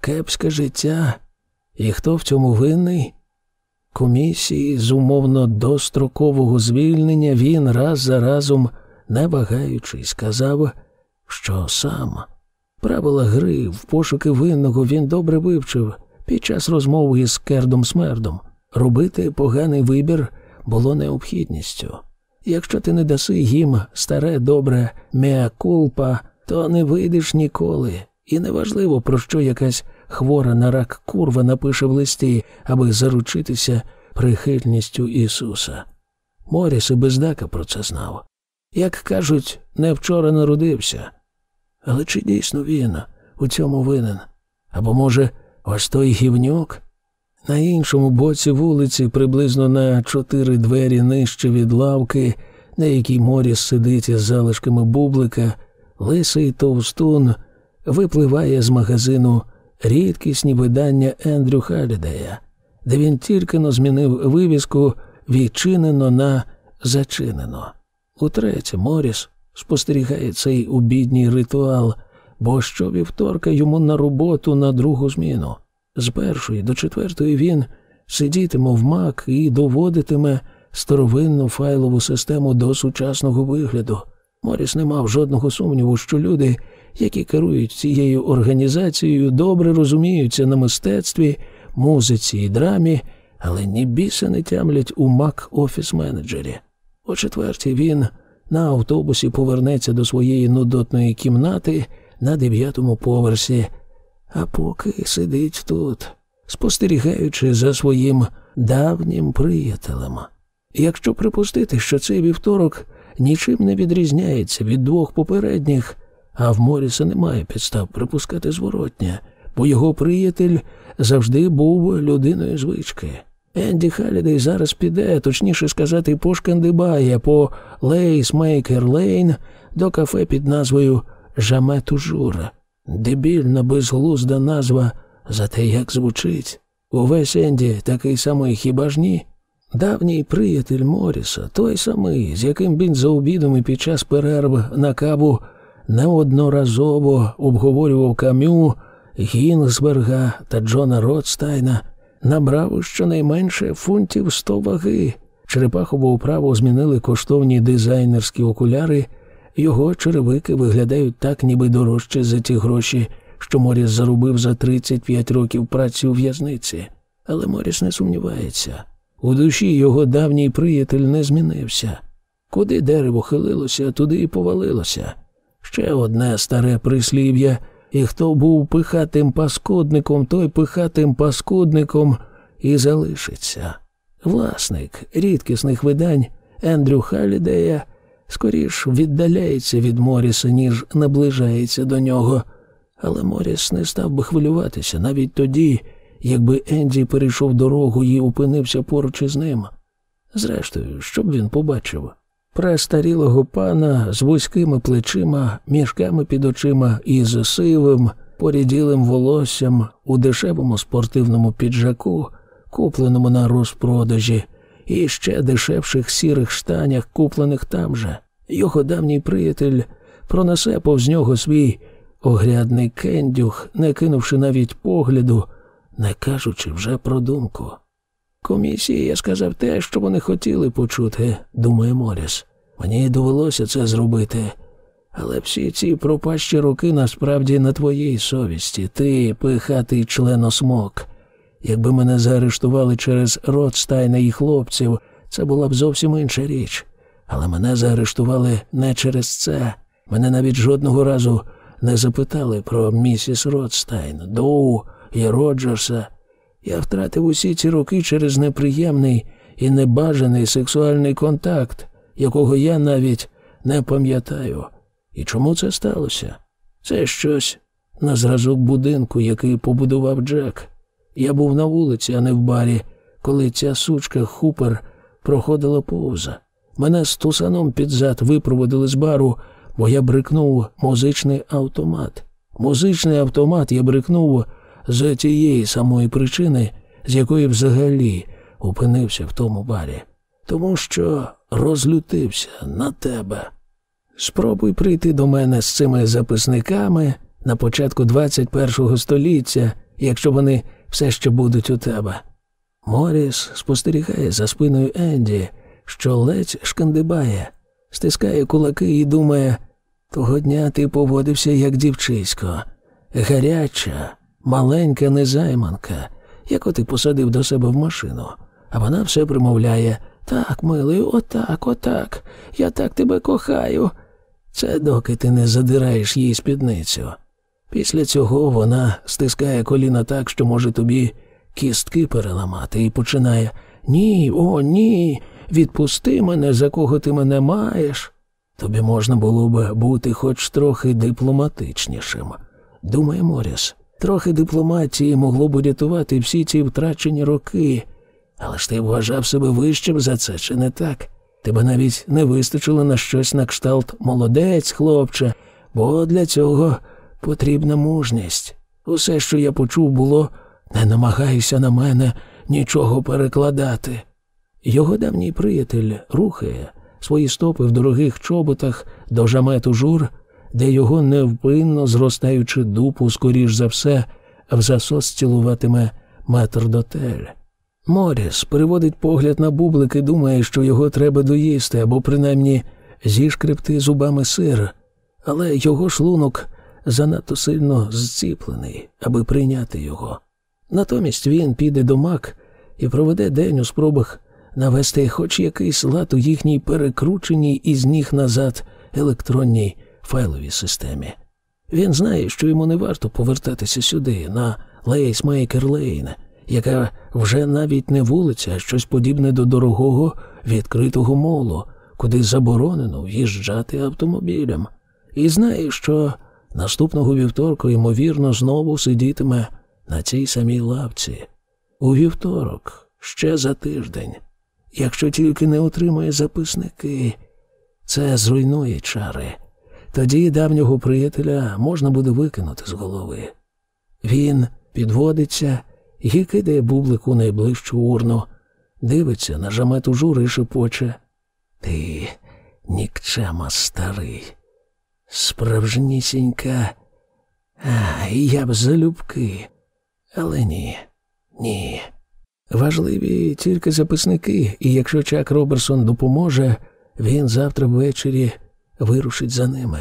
Кепське життя, і хто в цьому винний? Комісії з умовно дострокового звільнення він раз за разом, не вагаючись, сказав, що сам. Правила гри в пошуки винного він добре вивчив під час розмови із Кердом Смердом. Робити поганий вибір було необхідністю. Якщо ти не даси їм старе добре меа-кулпа, то не вийдеш ніколи, і неважливо, про що якась хвора на рак курва напише в листі, аби заручитися прихильністю Ісуса. Моріс і бездака про це знав. Як кажуть, не вчора народився. Але чи дійсно він у цьому винен? Або, може, ось той гівнюк? На іншому боці вулиці, приблизно на чотири двері нижче від лавки, на якій Моріс сидить із залишками бублика, лисий товстун випливає з магазину рідкісні видання Ендрю Халідея, де він тільки но змінив вивіску відчинено на зачинено. Утретє, Моріс спостерігає цей обідній ритуал, бо щовівторка йому на роботу на другу зміну. З першої до четвертої він сидітиме в мак і доводитиме старовинну файлову систему до сучасного вигляду. Моріс не мав жодного сумніву, що люди, які керують цією організацією, добре розуміються на мистецтві, музиці і драмі, але ні біса не тямлять у мак офіс менеджері. О четвертій він на автобусі повернеться до своєї нудотної кімнати на дев'ятому поверсі, а поки сидить тут, спостерігаючи за своїм давнім приятелем. Якщо припустити, що цей вівторок нічим не відрізняється від двох попередніх, а в Моріса немає підстав припускати зворотне, бо його приятель завжди був людиною звички. Енді Халідей зараз піде, точніше сказати, по пошкандибає по Лейсмейкер Лейн до кафе під назвою Jamais Toujours. Дебільна, безглузда назва, зате як звучить. Увесь Енді такий самий хіба ж ні? Давній приятель Моріса, той самий, з яким він за обідом і під час перерв на каву неодноразово обговорював кам'ю, Гінгсберга та Джона Ротстайна, набрав щонайменше фунтів сто ваги. Черепахову управу змінили коштовні дизайнерські окуляри, його черевики виглядають так, ніби дорожче за ті гроші, що Моріс заробив за 35 років праці у в'язниці. Але Моріс не сумнівається. У душі його давній приятель не змінився. Куди дерево хилилося, туди і повалилося. Ще одне старе прислів'я, і хто був пихатим паскудником, той пихатим паскудником і залишиться. Власник рідкісних видань Ендрю Халідея скоріш віддаляється від Моріса, ніж наближається до нього. Але Моріс не став би хвилюватися навіть тоді, якби Енді перейшов дорогу і опинився поруч із ним. Зрештою, що б він побачив? Престарілого пана з вузькими плечима, мішками під очима і з сивим, поріділим волоссям у дешевому спортивному піджаку, купленому на розпродажі, і ще дешевших сірих штанях, куплених там же. Його давній приятель пронесе повз нього свій огрядний кендюх, не кинувши навіть погляду, не кажучи вже про думку. Комісії я сказав те, що вони хотіли почути, думає Моріс. Мені довелося це зробити. Але всі ці пропащі роки насправді на твоїй совісті, ти пихатий членосмок. Якби мене заарештували через Ротстайна і хлопців, це була б зовсім інша річ. Але мене заарештували не через це. Мене навіть жодного разу не запитали про місіс Ротстайн, Доу і Роджерса. Я втратив усі ці роки через неприємний і небажаний сексуальний контакт, якого я навіть не пам'ятаю. І чому це сталося? Це щось на зразок будинку, який побудував Джек. Я був на вулиці, а не в барі, коли ця сучка Хупер проходила повза. Мене з тусаном під зад випроводили з бару, бо я брикнув музичний автомат. Музичний автомат я брикнув з тієї самої причини, з якої взагалі опинився в тому барі, тому що розлютився на тебе. Спробуй прийти до мене з цими записниками на початку 21-го століття, якщо вони все ще будуть у тебе. Моріс спостерігає за спиною Енді, що ледь шкандибає, стискає кулаки і думає, того дня ти поводився як дівчисько, гаряча, маленька незайманка, яку ти посадив до себе в машину, а вона все примовляє так, милий, отак, отак, я так тебе кохаю. Це доки ти не задираєш їй спідницю. Після цього вона стискає коліна так, що може тобі кістки переламати, і починає Ні, о, ні, відпусти мене, за кого ти мене маєш. Тобі можна було б бути хоч трохи дипломатичнішим. Думає Моріс, трохи дипломатії могло б урятувати всі ці втрачені роки. Але ж ти вважав себе вищим за це, чи не так? Тебе навіть не вистачило на щось на кшталт молодець, хлопче, бо для цього потрібна мужність. Усе, що я почув, було не намагайся на мене нічого перекладати. Його давній приятель рухає свої стопи в дорогих чоботах до жамету жур, де його невпинно зростаючи дупу, скоріш за все, в засос цілуватиме метрдотель. Моріс переводить погляд на бублик і думає, що його треба доїсти або принаймні зішкребти зубами сир, але його шлунок занадто сильно зціплений, аби прийняти його. Натомість він піде до мак і проведе день у спробах навести хоч якийсь лад у їхній перекрученій із ніг назад електронній файловій системі. Він знає, що йому не варто повертатися сюди, на Лейсмейкер Лейн, яка вже навіть не вулиця, а щось подібне до дорогого відкритого молу, куди заборонено в'їжджати автомобілем, і знає, що наступного вівторку, ймовірно, знову сидітиме на цій самій лавці. У вівторок, ще за тиждень, якщо тільки не отримає записники, це зруйнує чари. Тоді давнього приятеля можна буде викинути з голови. Він підводиться і кидає бублику найближчу урну, дивиться на жамету жури і шепоче. Ти нікчема старий, справжнісінька, а я б залюбки. Але ні, ні. Важливі тільки записники, і якщо Чак Роберсон допоможе, він завтра ввечері вирушить за ними.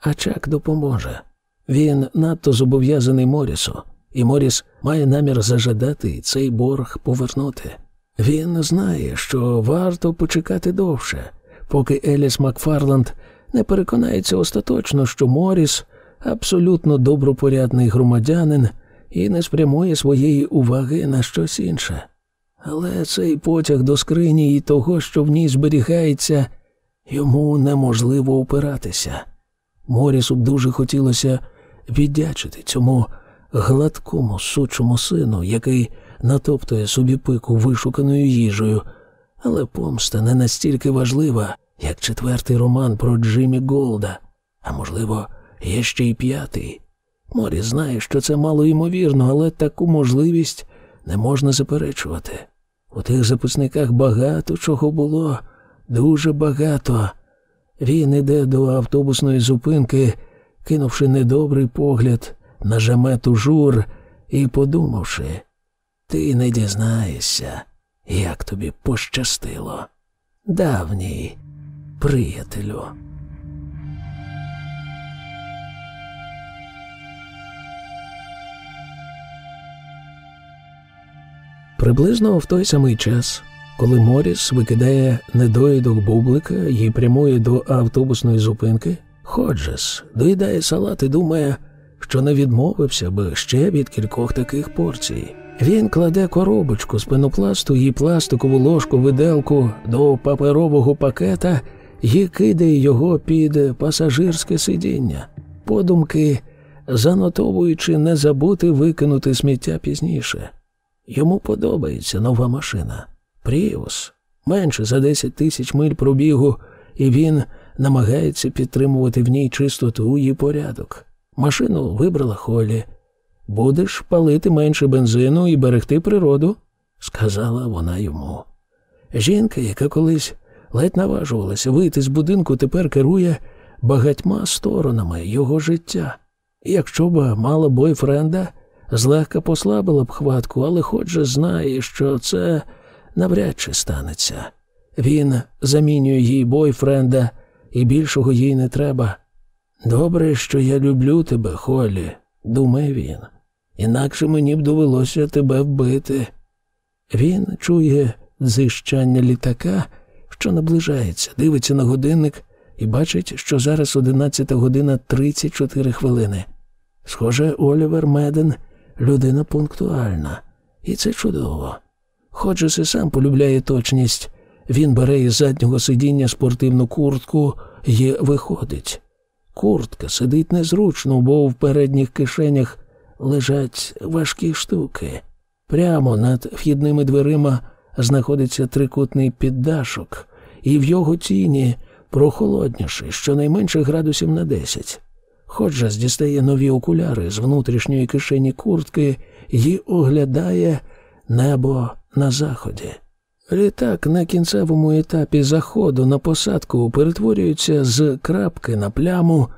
А Чак допоможе. Він надто зобов'язаний Морісу, і Моріс має намір зажадати цей борг повернути. Він знає, що варто почекати довше, поки Еліс Макфарланд не переконається остаточно, що Моріс абсолютно добропорядний громадянин і не спрямує своєї уваги на щось інше. Але цей потяг до скрині і того, що в ній зберігається, йому неможливо опиратися. Морісу б дуже хотілося віддячити цьому гладкому сучому сину, який натоптує собі пику вишуканою їжею, але помста не настільки важлива, як четвертий роман про Джиммі Голда, а можливо, є ще й п'ятий. Морі знає, що це мало ймовірно, але таку можливість не можна заперечувати. У тих записниках багато чого було, дуже багато. Він іде до автобусної зупинки, кинувши недобрий погляд на жамету жур і подумавши, ти не дізнаєшся, як тобі пощастило. Давній приятелю. Приблизно в той самий час, коли Моріс викидає недоїдок бублика і прямує до автобусної зупинки, Ходжес доїдає салат і думає, що не відмовився би ще від кількох таких порцій. Він кладе коробочку з пенопласту і пластикову ложку виделку до паперового пакета і кидає його під пасажирське сидіння, подумки, занотовуючи не забути викинути сміття пізніше. Йому подобається нова машина. Пріус. Менше за 10 тисяч миль пробігу, і він намагається підтримувати в ній чистоту і порядок. Машину вибрала Холі. Будеш палити менше бензину і берегти природу, сказала вона йому. Жінка, яка колись ледь наважувалася вийти з будинку, тепер керує багатьма сторонами його життя. Якщо б мала бойфренда, злегка послабила б хватку, але хоч же знає, що це навряд чи станеться. Він замінює їй бойфренда, і більшого їй не треба. Добре, що я люблю тебе, Холі, думає він. Інакше мені б довелося тебе вбити. Він чує дзищання літака, що наближається, дивиться на годинник і бачить, що зараз 11 година 34 хвилини. Схоже, Олівер Меден людина пунктуальна, і це чудово. Ходжес і сам полюбляє точність. Він бере із заднього сидіння спортивну куртку, і виходить. Куртка сидить незручно, бо в передніх кишенях лежать важкі штуки. Прямо над вхідними дверима знаходиться трикутний піддашок, і в його тіні прохолодніший, щонайменше градусів на десять. Ходжес дістає нові окуляри з внутрішньої кишені куртки і оглядає небо на заході. Літак на кінцевому етапі заходу на посадку перетворюється з крапки на пляму,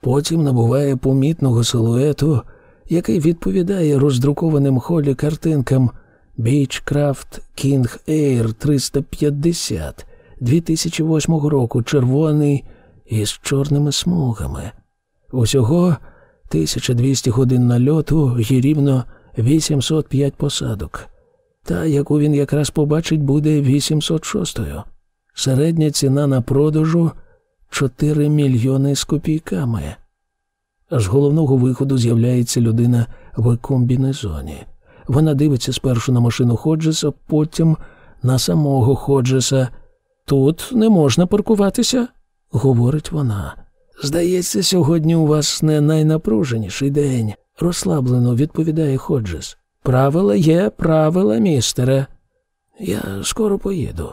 потім набуває помітного силуету, який відповідає роздрукованим холі картинкам Beechcraft King Air 350 2008 року червоний із чорними смугами. Усього 1200 годин нальоту і рівно 805 посадок. Та, яку він якраз побачить, буде 806-ю. Середня ціна на продажу 4 мільйони з копійками. З головного виходу з'являється людина в комбінезоні. Вона дивиться спершу на машину Ходжеса, потім на самого Ходжеса. Тут не можна паркуватися, говорить вона. Здається, сьогодні у вас не найнапруженіший день, розслаблено відповідає Ходжес. Правила є, правила, містере. Я скоро поїду.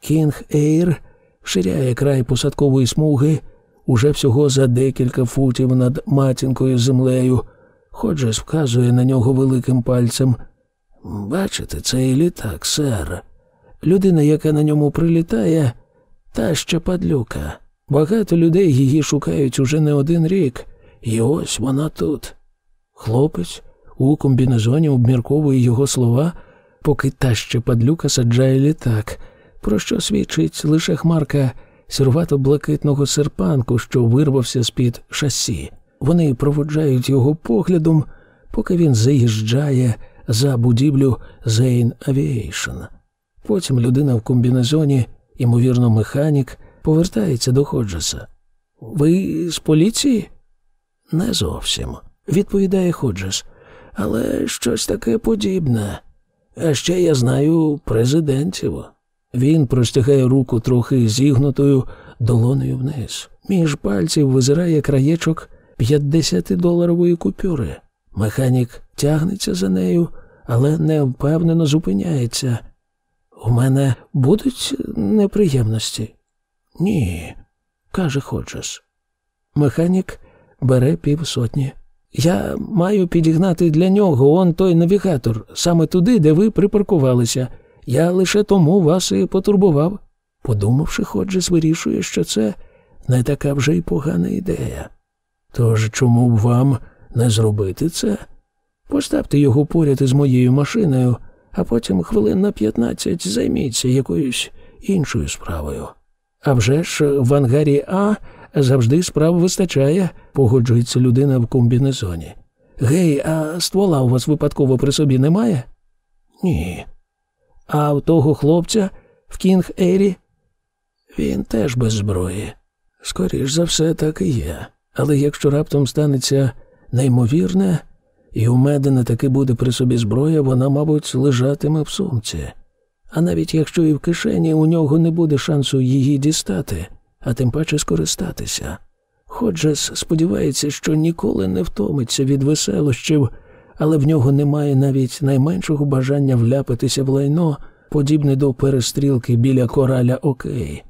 Кінг Ейр ширяє край посадкової смуги уже всього за декілька футів над матінкою землею. Ходжес вказує на нього великим пальцем. Бачите, цей літак, сер. Людина, яка на ньому прилітає, та ще падлюка. Багато людей її шукають уже не один рік, і ось вона тут. Хлопець у комбінезоні обмірковує його слова, поки та ще падлюка саджає літак, про що свідчить лише хмарка сірвато-блакитного серпанку, що вирвався з-під шасі. Вони проводжають його поглядом, поки він заїжджає за будівлю Zane Aviation. Потім людина в комбінезоні, ймовірно, механік, повертається до Ходжеса. Ви з поліції? Не зовсім, відповідає Ходжес, але щось таке подібне. А ще я знаю президентів. Він простягає руку трохи зігнутою долонею вниз. Між пальців визирає краєчок 50-доларової купюри. Механік тягнеться за нею, але невпевнено зупиняється. У мене будуть неприємності? Ні, каже Ходжес. Механік бере півсотні. Я маю підігнати для нього он той навігатор, саме туди, де ви припаркувалися. Я лише тому вас і потурбував. Подумавши, Ходжес вирішує, що це не така вже й погана ідея. Тож чому б вам не зробити це? Поставте його поряд із моєю машиною, а потім хвилин на п'ятнадцять займіться якоюсь іншою справою. А вже ж в ангарі А завжди справ вистачає, погоджується людина в комбінезоні. Гей, а ствола у вас випадково при собі немає? Ні. А у того хлопця в Кінг Ейрі? Він теж без зброї. Скоріш за все, так і є. Але якщо раптом станеться неймовірне, і у Медена таки буде при собі зброя, вона, мабуть, лежатиме в сумці. А навіть якщо і в кишені у нього не буде шансу її дістати, а тим паче скористатися. Ходжес сподівається, що ніколи не втомиться від веселощів, але в нього немає навіть найменшого бажання вляпатися в лайно, подібне до перестрілки біля кораля Окей.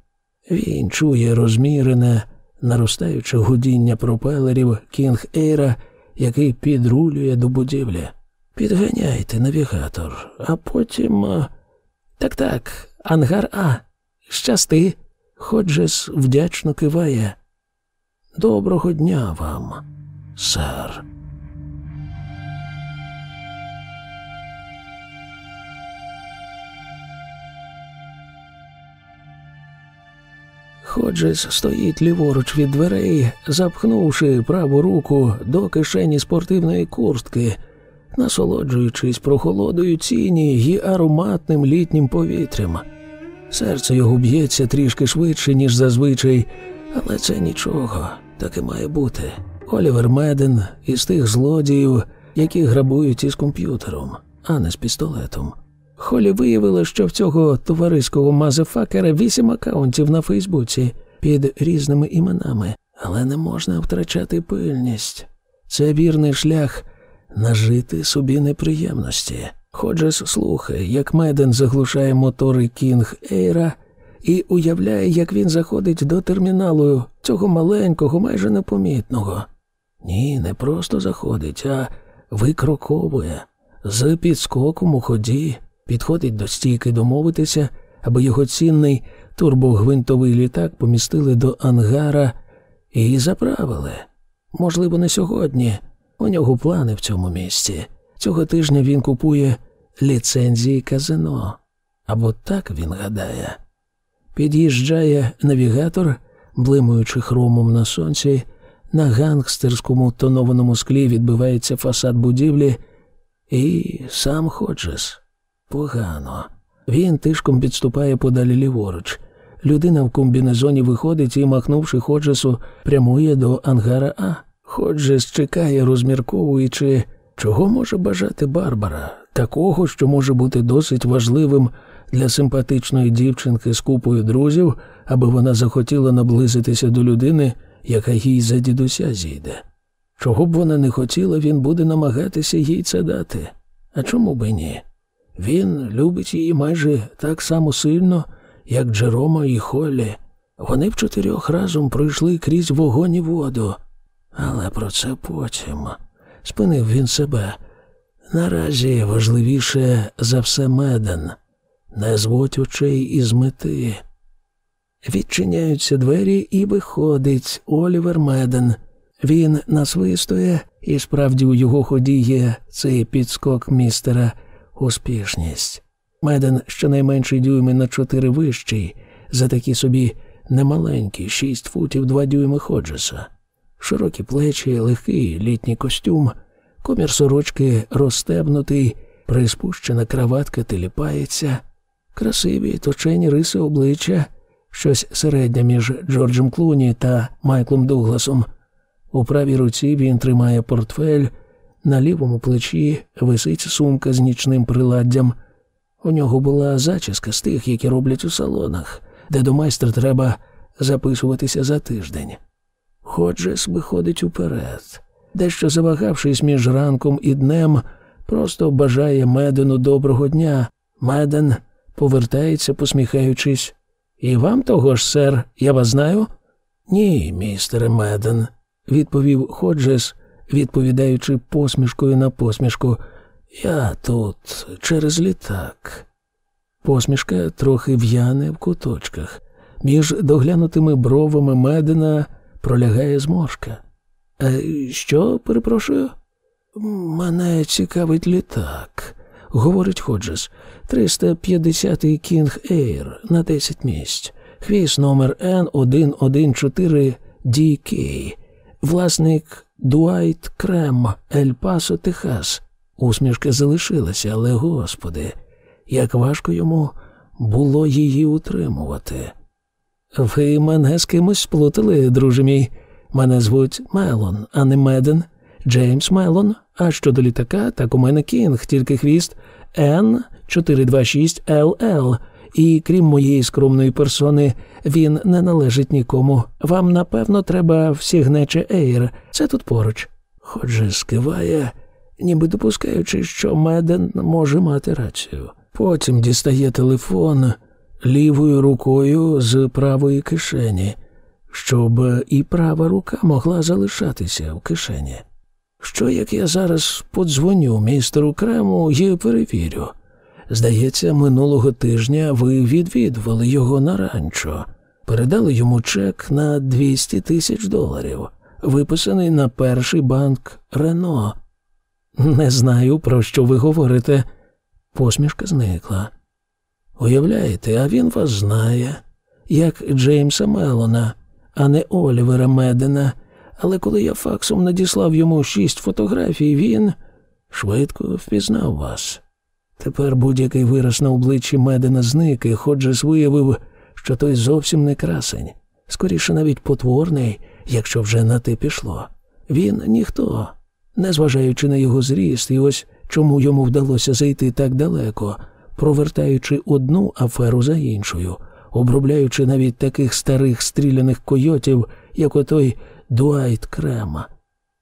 Він чує розмірене, наростаюче гудіння пропелерів Кінг Ейра, який підрулює до будівлі. Підганяйте навігатор, а потім. Так так, ангар А. Щасти. Ходжес вдячно киває. Доброго дня вам, сер. Ходжес стоїть ліворуч від дверей, запхнувши праву руку до кишені спортивної куртки, насолоджуючись прохолодою тіні й ароматним літнім повітрям. Серце його б'ється трішки швидше, ніж зазвичай, але це нічого, так і має бути. Олівер Меден із тих злодіїв, які грабують із комп'ютером, а не з пістолетом. Холі виявила, що в цього товариського мазефакера вісім акаунтів на Фейсбуці, під різними іменами, але не можна втрачати пильність. Це вірний шлях нажити собі неприємності. Ходжес слухає, як Меден заглушає мотори Кінг Ейра і уявляє, як він заходить до терміналу цього маленького, майже непомітного. Ні, не просто заходить, а викроковує. З підскоком у ході підходить до стійки домовитися, аби його цінний турбогвинтовий літак помістили до ангара і заправили. Можливо, не сьогодні. У нього плани в цьому місці. Цього тижня він купує ліцензії казино. Або так він гадає. Під'їжджає навігатор, блимуючи хромом на сонці, на гангстерському тонованому склі відбивається фасад будівлі, і сам Ходжес. Погано. Він тишком підступає подалі ліворуч. Людина в комбінезоні виходить і, махнувши Ходжесу, прямує до ангара А. Ходжес чекає, розмірковуючи, чого може бажати Барбара, такого, що може бути досить важливим для симпатичної дівчинки з купою друзів, аби вона захотіла наблизитися до людини, яка їй за дідуся зійде. Чого б вона не хотіла, він буде намагатися їй це дати. А чому би ні? Він любить її майже так само сильно, як Джерома і Холлі. Вони в чотирьох разом пройшли крізь вогонь і воду. Але про це потім спинив він себе. Наразі важливіше за все меден. Не зводь очей із мети. Відчиняються двері і виходить Олівер Меден. Він насвистує, і справді у його ході є цей підскок містера успішність. Меден щонайменший дюйми на чотири вищий, за такі собі немаленькі, шість футів два дюйми Ходжеса. Широкі плечі, легкий літній костюм, комір сорочки розстебнутий, приспущена краватка теліпається, красиві точені риси обличчя, щось середнє між Джорджем Клуні та Майклом Дугласом. У правій руці він тримає портфель, на лівому плечі висить сумка з нічним приладдям. У нього була зачіска з тих, які роблять у салонах, де до майстра треба записуватися за тиждень. Ходжес виходить уперед, дещо завагавшись між ранком і днем, просто бажає медену доброго дня. Меден повертається, посміхаючись. І вам того ж, сер, я вас знаю? Ні, містере Меден, відповів Ходжес, відповідаючи посмішкою на посмішку. Я тут через літак. Посмішка трохи в'яне в куточках. Між доглянутими бровами медена пролягає зморшка. «Е, Що, перепрошую? Мене цікавить літак, говорить Ходжес. 350-й Кінг Ейр на 10 місць. Хвіст номер Н114 DK. Власник Дуайт Крем, Ель Пасо, Техас. Усмішка залишилася, але, господи, як важко йому було її утримувати. Ви мене з кимось сплутали, друже мій. Мене звуть Мелон, а не Меден. Джеймс Мелон. А щодо літака, так у мене Кінг, тільки хвіст Н426ЛЛ. І крім моєї скромної персони, він не належить нікому. Вам, напевно, треба всігнече Ейр. Це тут поруч. Ходже скиває, ніби допускаючи, що Меден може мати рацію. Потім дістає телефон лівою рукою з правої кишені, щоб і права рука могла залишатися в кишені. Що як я зараз подзвоню містеру Крему і перевірю? Здається, минулого тижня ви відвідували його на ранчо, передали йому чек на 200 тисяч доларів, виписаний на перший банк Рено. Не знаю, про що ви говорите. Посмішка зникла. Уявляєте, а він вас знає, як Джеймса Мелона, а не Олівера Медена. Але коли я факсом надіслав йому шість фотографій, він швидко впізнав вас. Тепер будь-який вираз на обличчі Медена зник, і Ходжес виявив, що той зовсім не красень, скоріше навіть потворний, якщо вже на те пішло. Він ніхто, незважаючи на його зріст, і ось чому йому вдалося зайти так далеко, провертаючи одну аферу за іншою. обробляючи навіть таких старих стріляних койотів, як отой Дуайт Крема.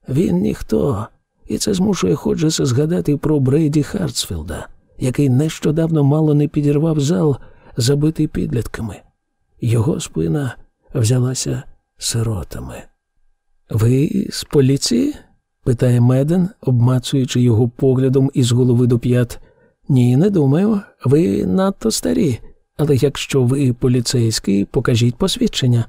Він ніхто, і це змушує Ходжеса згадати про Брейді Хартсфілда, який нещодавно мало не підірвав зал, забитий підлітками. Його спина взялася сиротами. Ви з поліції? питає Меден, обмацуючи його поглядом із голови до п'ят. Ні, не думаю. Ви надто старі. Але якщо ви поліцейський, покажіть посвідчення.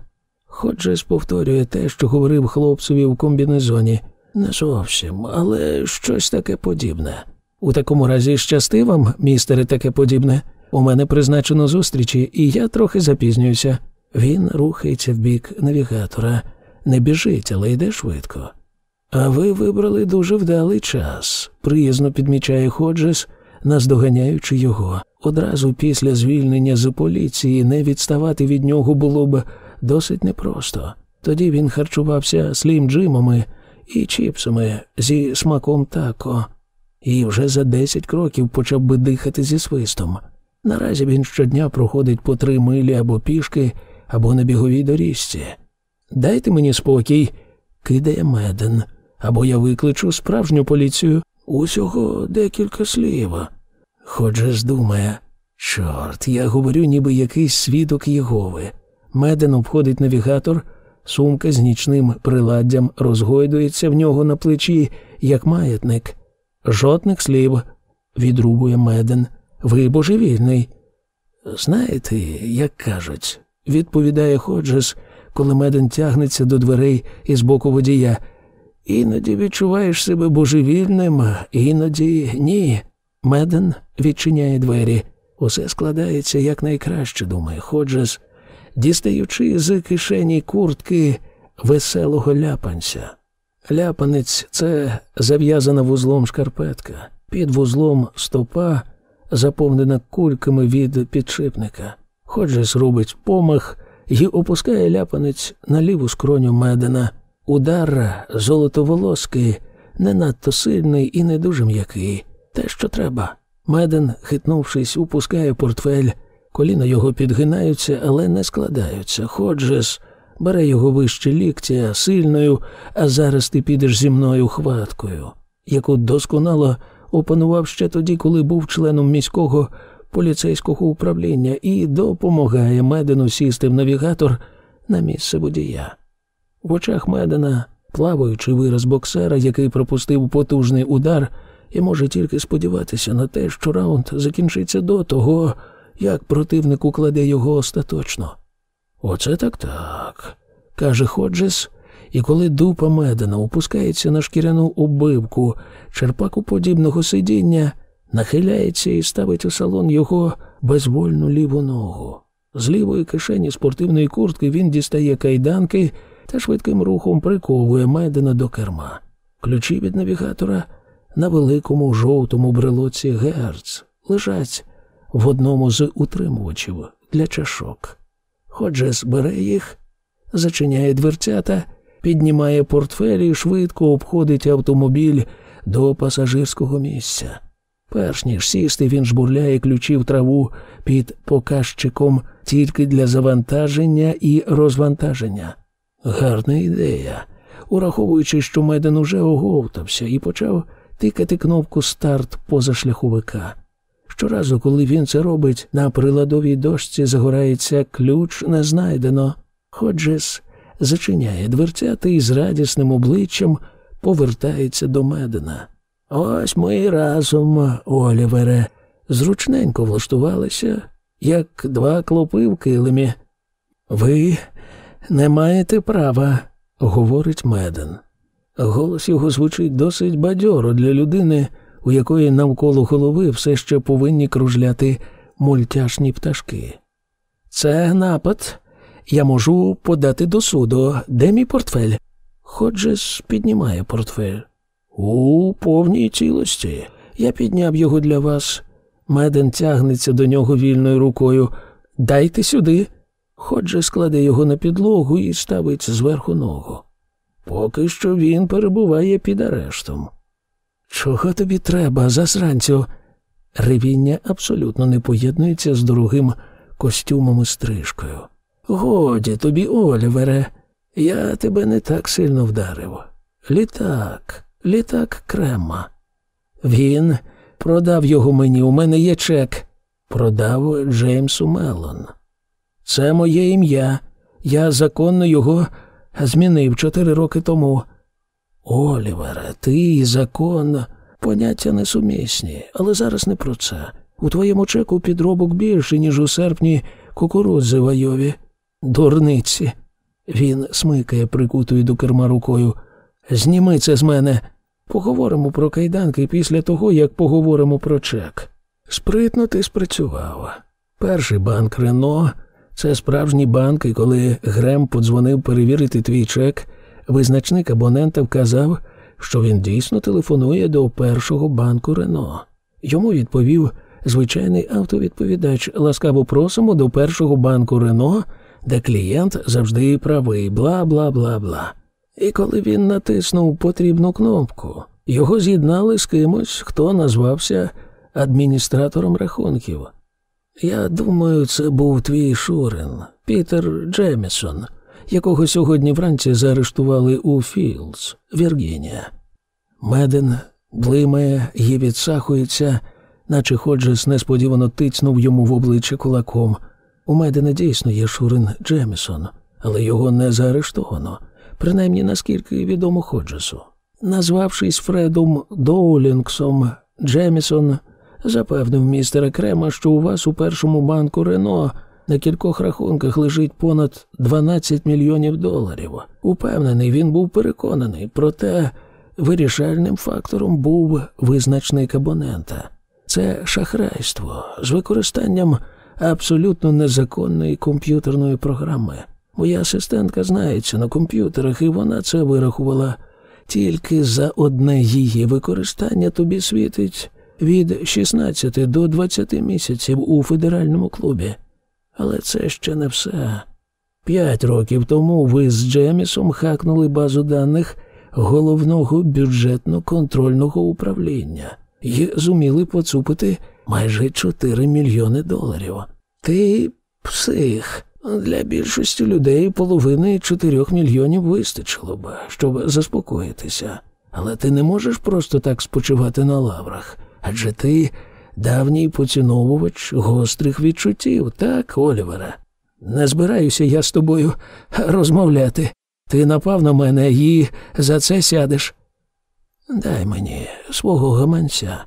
Ходжес повторює те, що говорив хлопцеві в комбінезоні. Не зовсім, але щось таке подібне. У такому разі щасти вам, містере, таке подібне. У мене призначено зустрічі, і я трохи запізнююся. Він рухається в бік навігатора. Не біжить, але йде швидко. А ви вибрали дуже вдалий час, приязно підмічає Ходжес, наздоганяючи його. Одразу після звільнення з поліції не відставати від нього було б досить непросто. Тоді він харчувався слім джимами і чіпсами зі смаком тако, і вже за десять кроків почав би дихати зі свистом. Наразі він щодня проходить по три милі або пішки, або на біговій доріжці. Дайте мені спокій, кидає меден, або я викличу справжню поліцію. Усього декілька слів. Ходже здумає, чорт, я говорю, ніби якийсь свідок Єгови. Меден обходить навігатор, сумка з нічним приладдям розгойдується в нього на плечі, як маятник. Жодних слів, відрубує меден. Ви божевільний. Знаєте, як кажуть, відповідає Ходжес, коли меден тягнеться до дверей із боку водія. Іноді відчуваєш себе божевільним, іноді ні. Меден відчиняє двері. Усе складається якнайкраще, думає Ходжес, дістаючи з кишені куртки веселого ляпанця. Ляпанець це зав'язана вузлом шкарпетка, під вузлом стопа, заповнена кульками від підшипника. Ходжес робить помах і опускає ляпанець на ліву скроню медена. Удар золотоволоски не надто сильний і не дуже м'який. Те, що треба. Меден, хитнувшись, упускає портфель, коліна його підгинаються, але не складаються. Ходжес бере його вище ліктя сильною, а зараз ти підеш зі мною хваткою, яку досконало опанував ще тоді, коли був членом міського поліцейського управління, і допомагає Медену сісти в навігатор на місце водія. В очах Медена, плаваючий вираз боксера, який пропустив потужний удар, і може тільки сподіватися на те, що раунд закінчиться до того, як противник укладе його остаточно. Оце так так, каже Ходжес, і коли дупа Медена опускається на шкіряну убивку черпаку подібного сидіння, нахиляється і ставить у салон його безвольну ліву ногу. З лівої кишені спортивної куртки він дістає кайданки та швидким рухом приковує Медена до керма. Ключі від навігатора на великому жовтому брелоці Герц лежать в одному з утримувачів для чашок. Ходжес бере їх, зачиняє дверцята, піднімає портфель і швидко обходить автомобіль до пасажирського місця. Перш ніж сісти, він жбурляє ключі в траву під показчиком тільки для завантаження і розвантаження. Гарна ідея, ураховуючи, що Меден уже оговтався і почав тикати кнопку старт позашляховика. Щоразу, коли він це робить, на приладовій дошці загорається ключ не знайдено. Ходжес зачиняє дверцята і з радісним обличчям повертається до Медена. Ось ми разом, Олівере, зручненько влаштувалися, як два клопи в килимі. Ви не маєте права, говорить Меден. Голос його звучить досить бадьоро для людини, у якої навколо голови все ще повинні кружляти мультяшні пташки. Це напад. Я можу подати до суду. Де мій портфель? Ходжес піднімає портфель. У повній цілості. Я підняв його для вас. Меден тягнеться до нього вільною рукою. Дайте сюди. Ходже складе його на підлогу і ставить зверху ногу. Поки що він перебуває під арештом. Чого тобі треба, засранцю? Ревіння абсолютно не поєднується з дорогим костюмом і стрижкою. Годі тобі, Олівере, я тебе не так сильно вдарив. Літак, літак крема. Він продав його мені, у мене є чек. Продав Джеймсу Меллон. Це моє ім'я. Я законно його змінив чотири роки тому. Олівере, ти і закон поняття несумісні, але зараз не про це. У твоєму чеку підробок більше, ніж у серпні кукурудзи в. Дурниці. Він смикає прикутою до керма рукою. Зніми це з мене. Поговоримо про кайданки після того, як поговоримо про чек. Спритно ти спрацював. Перший банк Рено це справжній банк, і коли Грем подзвонив перевірити твій чек, визначник абонента вказав, що він дійсно телефонує до першого банку Рено. Йому відповів звичайний автовідповідач. Ласкаво просимо до першого банку Рено, де клієнт завжди правий, бла бла бла бла. І коли він натиснув потрібну кнопку, його з'єднали з кимось, хто назвався адміністратором рахунків. Я думаю, це був твій Шурин, Пітер Джемісон, якого сьогодні вранці заарештували у Філдс, Віргінія. Меден блимає і відсахується, наче Ходжес несподівано тицнув йому в обличчя кулаком. У Медена дійсно є Шурин Джемісон, але його не заарештовано, принаймні наскільки відомо Ходжесу. Назвавшись Фредом Доулінгсом, Джемісон запевнив містера Крема, що у вас у першому банку Рено на кількох рахунках лежить понад 12 мільйонів доларів. Упевнений, він був переконаний, проте вирішальним фактором був визначник абонента. Це шахрайство з використанням абсолютно незаконної комп'ютерної програми. Моя асистентка знається на комп'ютерах, і вона це вирахувала. Тільки за одне її використання тобі світить від 16 до 20 місяців у федеральному клубі. Але це ще не все. П'ять років тому ви з Джемісом хакнули базу даних головного бюджетно-контрольного управління і зуміли поцупити майже 4 мільйони доларів. Ти псих. Для більшості людей половини 4 мільйонів вистачило б, щоб заспокоїтися. Але ти не можеш просто так спочивати на лаврах, адже ти давній поціновувач гострих відчуттів, так, Олівера? Не збираюся я з тобою розмовляти. Ти напав на мене і за це сядеш. Дай мені свого гаманця.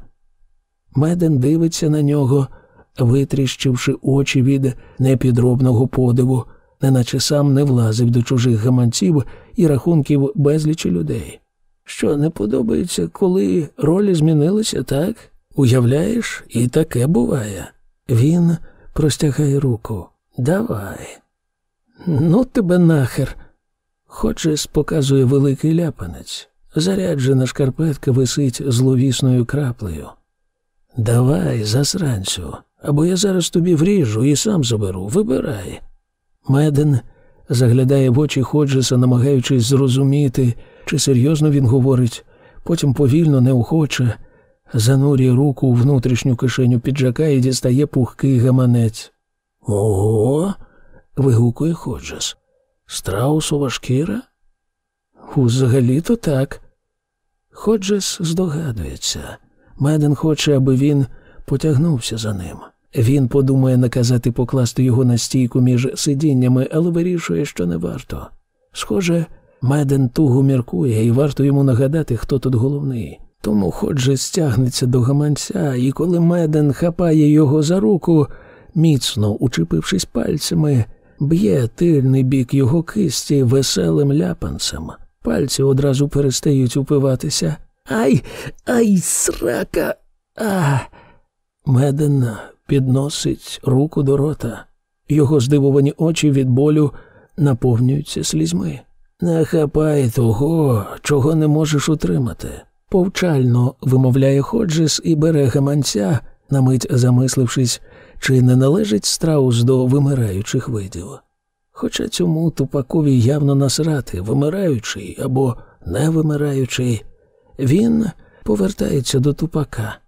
Меден дивиться на нього, витріщивши очі від непідробного подиву, неначе сам не влазив до чужих гаманців і рахунків безлічі людей. Що не подобається, коли ролі змінилися, так? Уявляєш, і таке буває. Він простягає руку. Давай. Ну, тебе нахер. Ходжес показує великий ляпанець. Заряджена шкарпетка висить зловісною краплею. Давай, засранцю, або я зараз тобі вріжу і сам заберу. Вибирай. Меден заглядає в очі Ходжеса, намагаючись зрозуміти, чи серйозно він говорить, потім повільно, неохоче, занурює руку у внутрішню кишеню піджака і дістає пухкий гаманець. Ого. вигукує Ходжес. Страусова шкіра? Узагалі-то так. Ходжес здогадується. Меден хоче, аби він потягнувся за ним. Він подумає наказати покласти його на стійку між сидіннями, але вирішує, що не варто. Схоже, Меден туго міркує, і варто йому нагадати, хто тут головний. Тому Ходже стягнеться до гаманця, і коли Меден хапає його за руку, міцно учепившись пальцями, б'є тильний бік його кисті веселим ляпанцем. Пальці одразу перестають упиватися. Ай, ай, срака. А. Меден підносить руку до рота. Його здивовані очі від болю наповнюються слізьми. Не хапай того, чого не можеш утримати. Повчально вимовляє Ходжес і бере гаманця, на мить замислившись, чи не належить страус до вимираючих видів. Хоча цьому тупакові явно насрати, вимираючий або не вимираючий, він повертається до тупака.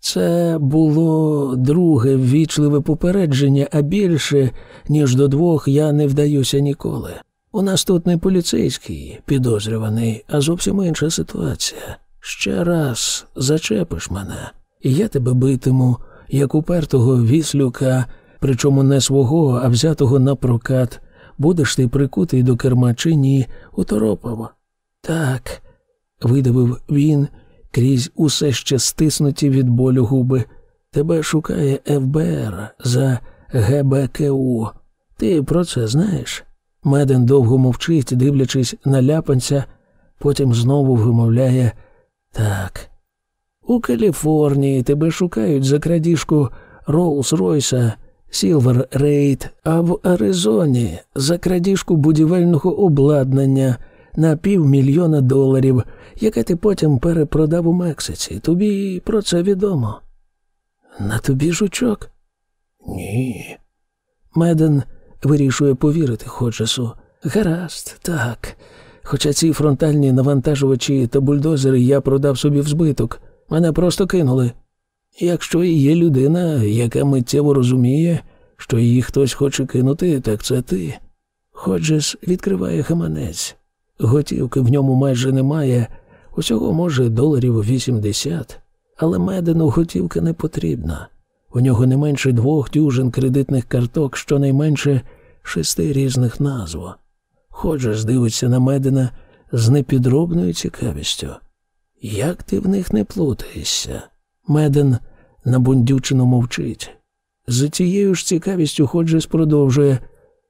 Це було друге ввічливе попередження, а більше, ніж до двох, я не вдаюся ніколи. У нас тут не поліцейський підозрюваний, а зовсім інша ситуація. Ще раз зачепиш мене, і я тебе битиму, як упертого віслюка, причому не свого, а взятого на прокат. Будеш ти прикутий до керма чи ні, уторопав. Так, видавив він крізь усе ще стиснуті від болю губи. Тебе шукає ФБР за ГБКУ. Ти про це знаєш? Меден довго мовчить, дивлячись на ляпанця, потім знову вимовляє так. У Каліфорнії тебе шукають за крадіжку Роллс-Ройса Сілвер Рейт, а в Аризоні за крадіжку будівельного обладнання на півмільйона доларів, яке ти потім перепродав у Мексиці. Тобі про це відомо. На тобі жучок? Ні. Меден вирішує повірити Ходжесу. Гаразд, так. Хоча ці фронтальні навантажувачі та бульдозери я продав собі в збиток, мене просто кинули. Якщо і є людина, яка миттєво розуміє, що її хтось хоче кинути, так це ти. Ходжес відкриває гаманець. Готівки в ньому майже немає, усього, може, доларів 80, але медену готівка не потрібна. У нього не менше двох дюжин кредитних карток, щонайменше шести різних назв. Ходжес дивиться на медена з непідробною цікавістю. Як ти в них не плутаєшся? Меден набундючено мовчить. За цією ж цікавістю Ходжес продовжує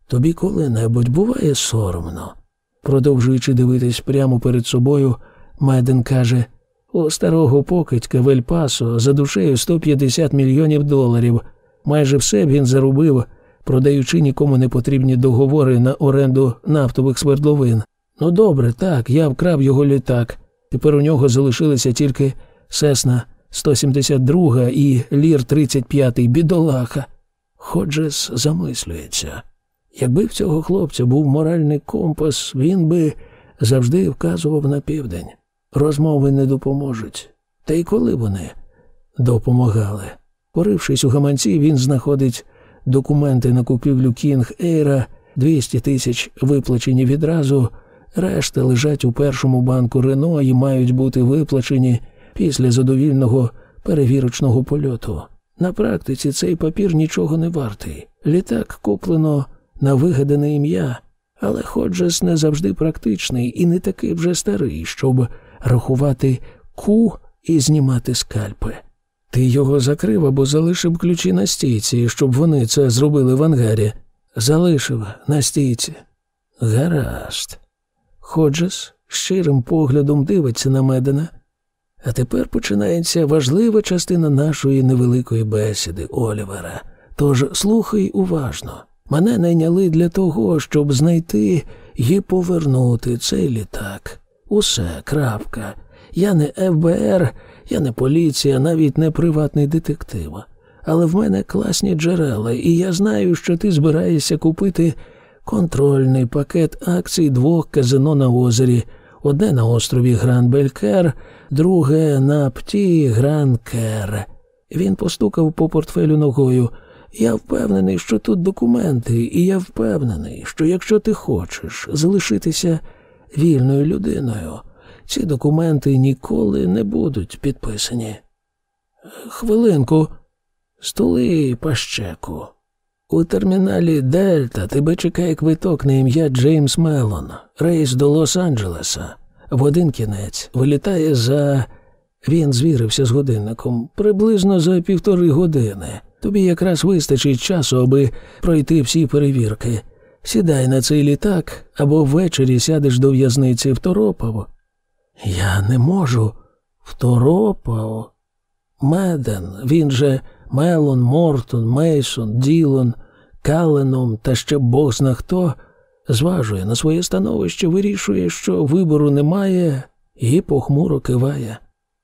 тобі коли-небудь буває соромно. Продовжуючи дивитись прямо перед собою, Меден каже у старого покидька в Ель-Пасо за душею 150 мільйонів доларів. Майже все він заробив, продаючи нікому не потрібні договори на оренду нафтових свердловин. Ну добре, так, я вкрав його літак. Тепер у нього залишилися тільки Сесна 172 і Лір 35 бідолаха. Ходжес замислюється. Якби в цього хлопця був моральний компас, він би завжди вказував на південь. Розмови не допоможуть. Та й коли вони допомагали. Порившись у гаманці, він знаходить документи на купівлю Кінг Ейра, 200 тисяч виплачені відразу, решта лежать у першому банку Рено і мають бути виплачені після задовільного перевірочного польоту. На практиці цей папір нічого не вартий. Літак куплено на вигадане ім'я, але Ходжес не завжди практичний і не такий вже старий, щоб рахувати ку і знімати скальпи. Ти його закрив або залишив ключі на стійці, щоб вони це зробили в ангарі. Залишив на стійці. Гаразд. Ходжес щирим поглядом дивиться на Медена. А тепер починається важлива частина нашої невеликої бесіди, Олівера. Тож слухай уважно. Мене найняли для того, щоб знайти і повернути цей літак. Усе, крапка. Я не ФБР, я не поліція, навіть не приватний детектив. Але в мене класні джерела, і я знаю, що ти збираєшся купити контрольний пакет акцій двох казино на озері, одне на острові Гран Белькер, друге на Пті Гран Кер. Він постукав по портфелю ногою. Я впевнений, що тут документи, і я впевнений, що якщо ти хочеш залишитися вільною людиною, ці документи ніколи не будуть підписані. Хвилинку, стули пащеку. У терміналі Дельта тебе чекає квиток на ім'я Джеймс Мелон, рейс до Лос-Анджелеса. В один кінець вилітає за. Він звірився з годинником приблизно за півтори години. Тобі якраз вистачить часу, аби пройти всі перевірки. Сідай на цей літак або ввечері сядеш до в'язниці в Торопово. Я не можу. В Торопово. Меден, він же Мелон, Мортон, Мейсон, Ділон, Каленом та ще бог зна хто, зважує на своє становище, вирішує, що вибору немає, і похмуро киває.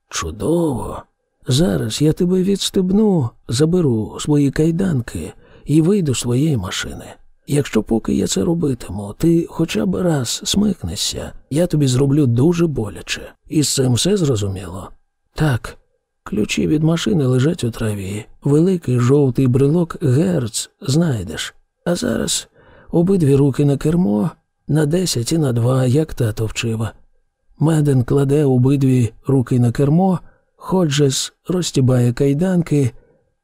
Чудово. Зараз я тебе відстебну, заберу свої кайданки і вийду з своєї машини. Якщо поки я це робитиму, ти хоча б раз смикнешся, я тобі зроблю дуже боляче. І з цим все зрозуміло? Так, Ключі від машини лежать у траві. Великий жовтий брелок герц знайдеш. А зараз обидві руки на кермо на десять і на два, як тато вчива. Меден кладе обидві руки на кермо, Ходжес розтібає кайданки,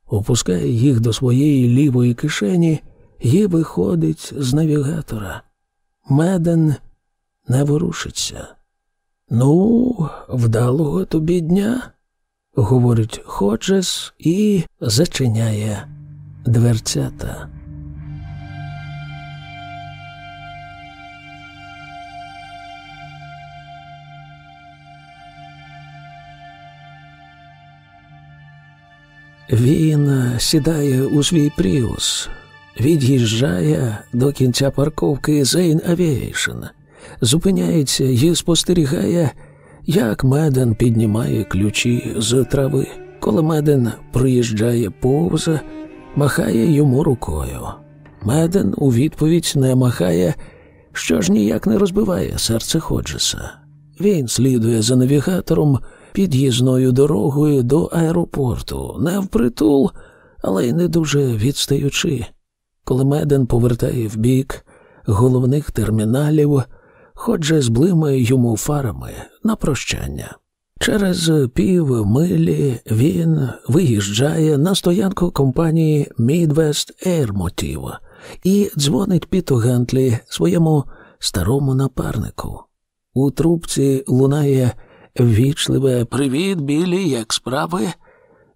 опускає їх до своєї лівої кишені і виходить з навігатора. Меден не ворушиться. Ну, вдалого тобі дня, говорить Ходжес і зачиняє дверцята. Він сідає у свій пріус, від'їжджає до кінця парковки Zane Aviation, зупиняється і спостерігає, як Меден піднімає ключі з трави. Коли Меден приїжджає повз, махає йому рукою. Меден у відповідь не махає, що ж ніяк не розбиває серце Ходжеса. Він слідує за навігатором під'їзною дорогою до аеропорту, не впритул, але й не дуже відстаючи. Коли Меден повертає бік головних терміналів, Ходжес блимає йому фарами на прощання. Через пів милі він виїжджає на стоянку компанії Midwest Airmotive і дзвонить Піту Гентлі своєму старому напарнику. У трубці лунає ввічливе привіт, білі, як справи,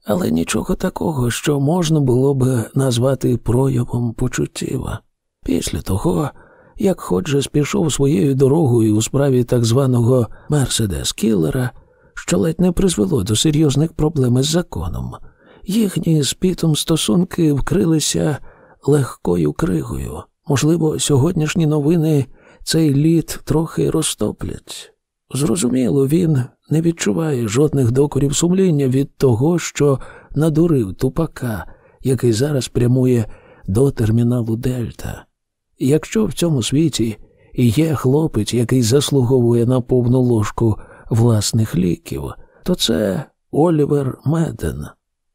але нічого такого, що можна було б назвати проявом почуттів. Після того, як Ходжес пішов своєю дорогою у справі так званого Мерседес Кіллера, що ледь не призвело до серйозних проблем із законом, їхні з пітом стосунки вкрилися легкою кригою. Можливо, сьогоднішні новини цей лід трохи розтоплять. Зрозуміло, він не відчуває жодних докорів сумління від того, що надурив тупака, який зараз прямує до терміналу Дельта. Якщо в цьому світі є хлопець, який заслуговує на повну ложку власних ліків, то це Олівер Меден.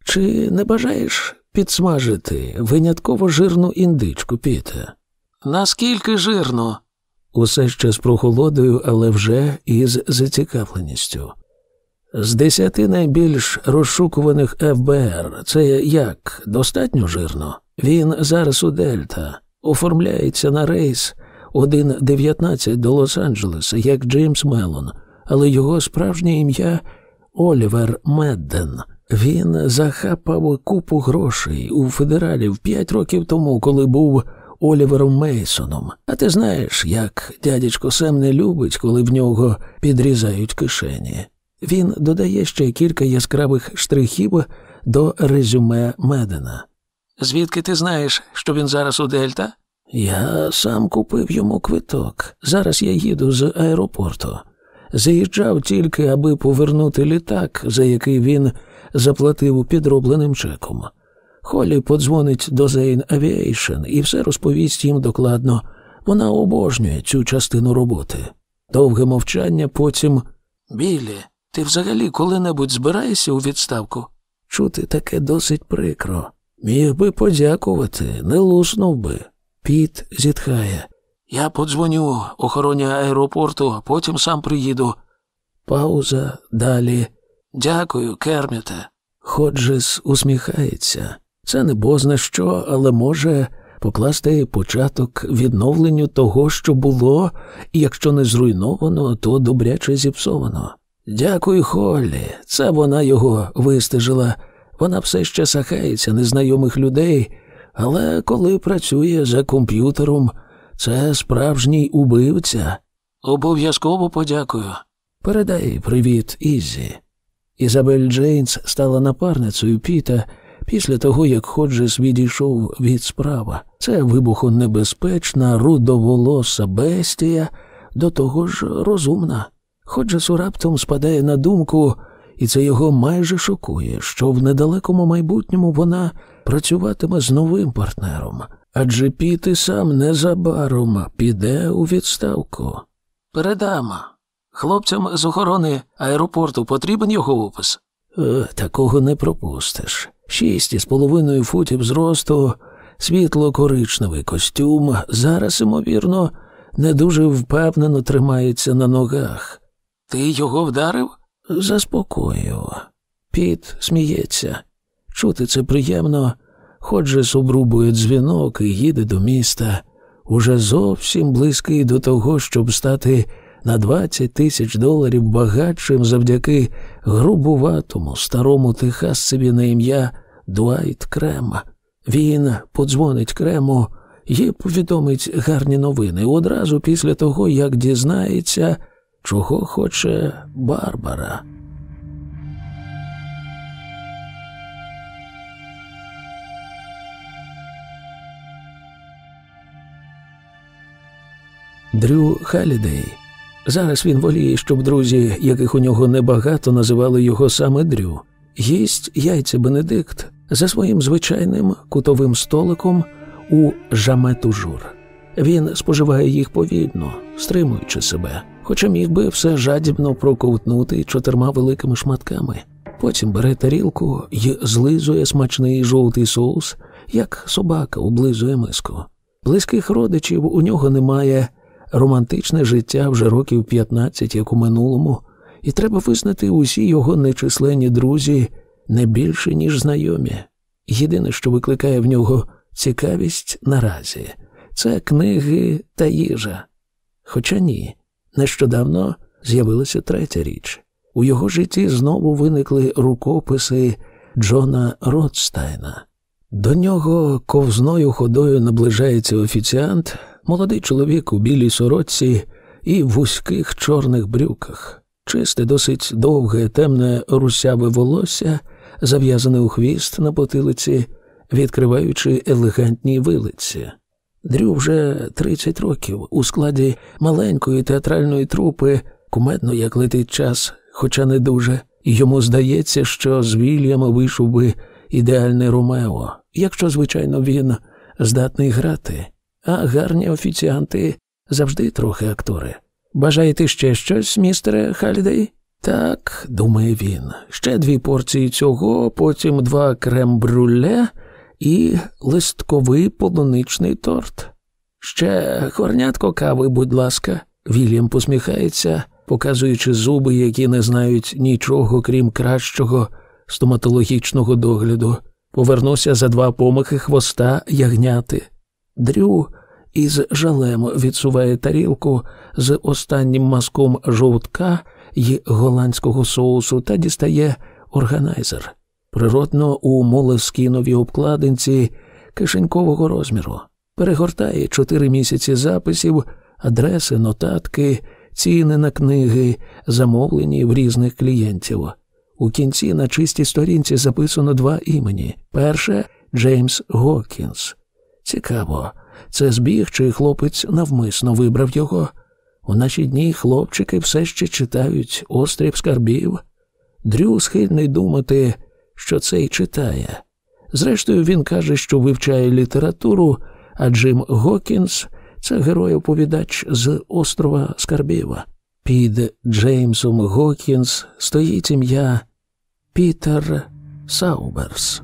Чи не бажаєш підсмажити винятково жирну індичку, Піте? Наскільки жирно? Усе ще з прохолодою, але вже із зацікавленістю. З десяти найбільш розшукуваних ФБР це як достатньо жирно? Він зараз у Дельта, оформляється на рейс 1.19 до Лос-Анджелеса, як Джеймс Мелон, але його справжнє ім'я Олівер Медден. Він захапав купу грошей у федералів п'ять років тому, коли був Олівером Мейсоном. А ти знаєш, як дядечко Сем не любить, коли в нього підрізають кишені. Він додає ще кілька яскравих штрихів до резюме Медена. Звідки ти знаєш, що він зараз у Дельта? Я сам купив йому квиток. Зараз я їду з аеропорту. Заїжджав тільки, аби повернути літак, за який він заплатив підробленим чеком. Холі подзвонить до Зейн Aviation і все розповість їм докладно. Вона обожнює цю частину роботи. Довге мовчання, потім. Білі, ти взагалі коли-небудь збираєшся у відставку? Чути таке досить прикро. Міг би подякувати, не луснув би. Піт зітхає. Я подзвоню охороні аеропорту, а потім сам приїду. Пауза далі. Дякую, Керміте. Ходжес усміхається. Це не бозна що, але може покласти початок відновленню того, що було, і якщо не зруйновано, то добряче зіпсовано. Дякую, Холлі. Це вона його вистежила. Вона все ще сахається незнайомих людей, але коли працює за комп'ютером, це справжній убивця. Обов'язково подякую. Передай привіт, Ізі. Ізабель Джейнс стала напарницею Піта після того, як Ходжес відійшов від справа. Це вибухонебезпечна, рудоволоса бестія, до того ж розумна. Ходжесу раптом спадає на думку, і це його майже шокує, що в недалекому майбутньому вона працюватиме з новим партнером, адже Піти сам незабаром піде у відставку. Передам. Хлопцям з охорони аеропорту потрібен його опис. Е, такого не пропустиш. Шість із половиною футів зросту, світло коричневий костюм, зараз, ймовірно, не дуже впевнено тримається на ногах. Ти його вдарив? Заспокою. Піт сміється. Чути це приємно, хоч же субрубує дзвінок і їде до міста, уже зовсім близький до того, щоб стати на 20 тисяч доларів багатшим завдяки грубуватому старому техасцеві на ім'я Дуайт Крем. Він подзвонить Крему і повідомить гарні новини одразу після того, як дізнається, чого хоче Барбара. Дрю Халідей. Зараз він воліє, щоб друзі, яких у нього небагато, називали його саме Дрю. Їсть яйця Бенедикт за своїм звичайним кутовим столиком у жаметужур. Він споживає їх повільно, стримуючи себе, хоча міг би все жадібно проковтнути чотирма великими шматками. Потім бере тарілку і злизує смачний жовтий соус, як собака облизує миску. Близьких родичів у нього немає, романтичне життя вже років 15, як у минулому, і треба визнати усі його нечисленні друзі не більше, ніж знайомі. Єдине, що викликає в нього цікавість наразі, це книги та їжа. Хоча ні, нещодавно з'явилася третя річ. У його житті знову виникли рукописи Джона Ротстайна. До нього ковзною ходою наближається офіціант, молодий чоловік у білій сорочці і вузьких чорних брюках, чисте, досить довге, темне русяве волосся, зав'язане у хвіст на потилиці, відкриваючи елегантні вилиці. Дрю вже 30 років у складі маленької театральної трупи, кумедно, як летить час, хоча не дуже, йому здається, що з Вільяма вийшов би ідеальний Ромео, якщо, звичайно, він здатний грати, а гарні офіціанти завжди трохи актори. Бажаєте ще щось, містере Халідей? Так, думає він, ще дві порції цього, потім два крем-брюле і листковий полуничний торт. Ще хорнятко кави, будь ласка. Вільям посміхається, показуючи зуби, які не знають нічого, крім кращого стоматологічного догляду. Повернуся за два помахи хвоста ягняти. Дрю із жалем відсуває тарілку з останнім мазком жовтка й голландського соусу та дістає органайзер, природно у молескіновій обкладинці кишенькового розміру, перегортає чотири місяці записів, адреси, нотатки, ціни на книги, замовлені в різних клієнтів. У кінці на чистій сторінці записано два імені. Перше Джеймс Гокінс. Цікаво, це збіг чи хлопець навмисно вибрав його. У наші дні хлопчики все ще читають острів скарбів. Дрю схильний думати, що це й читає. Зрештою, він каже, що вивчає літературу, а Джим Гокінс це герой-оповідач з острова Скарбів. А під Джеймсом Гокінсом стоїть ім'я Пітер Сауберс.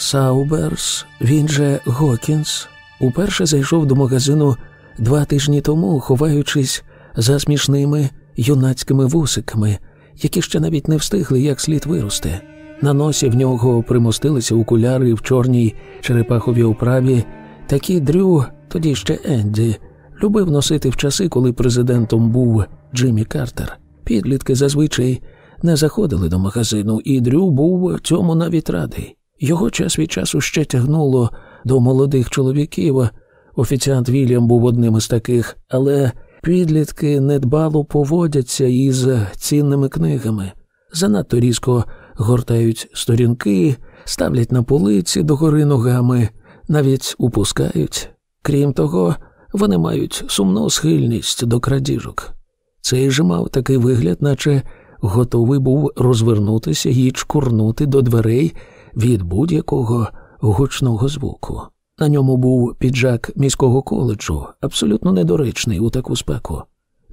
Сауберс, він же Гокінс, уперше зайшов до магазину два тижні тому, ховаючись за смішними юнацькими вусиками, які ще навіть не встигли як слід вирости. На носі в нього примостилися окуляри в чорній черепаховій управі. Такі Дрю, тоді ще Енді, любив носити в часи, коли президентом був Джиммі Картер. Підлітки зазвичай не заходили до магазину, і Дрю був цьому навіть радий. Його час від часу ще тягнуло до молодих чоловіків. Офіціант Вільям був одним із таких, але підлітки недбало поводяться із цінними книгами, занадто різко гортають сторінки, ставлять на полиці догори ногами, навіть упускають. Крім того, вони мають сумну схильність до крадіжок. Цей же мав такий вигляд, наче готовий був розвернутися і чкурнути до дверей від будь-якого гучного звуку. На ньому був піджак міського коледжу, абсолютно недоречний у таку спеку.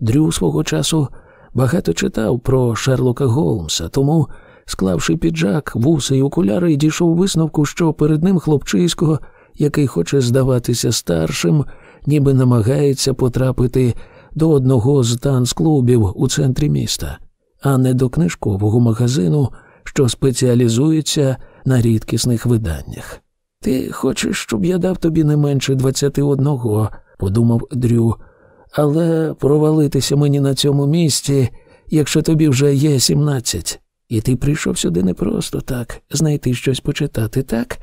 Дрю свого часу багато читав про Шерлока Голмса, тому, склавши піджак, вуси й окуляри, дійшов висновку, що перед ним хлопчисько, який хоче здаватися старшим, ніби намагається потрапити до одного з танцклубів у центрі міста, а не до книжкового магазину, що спеціалізується на рідкісних виданнях. Ти хочеш, щоб я дав тобі не менше двадцяти одного, подумав Дрю, але провалитися мені на цьому місці, якщо тобі вже є сімнадцять, і ти прийшов сюди не просто так, знайти щось почитати, так?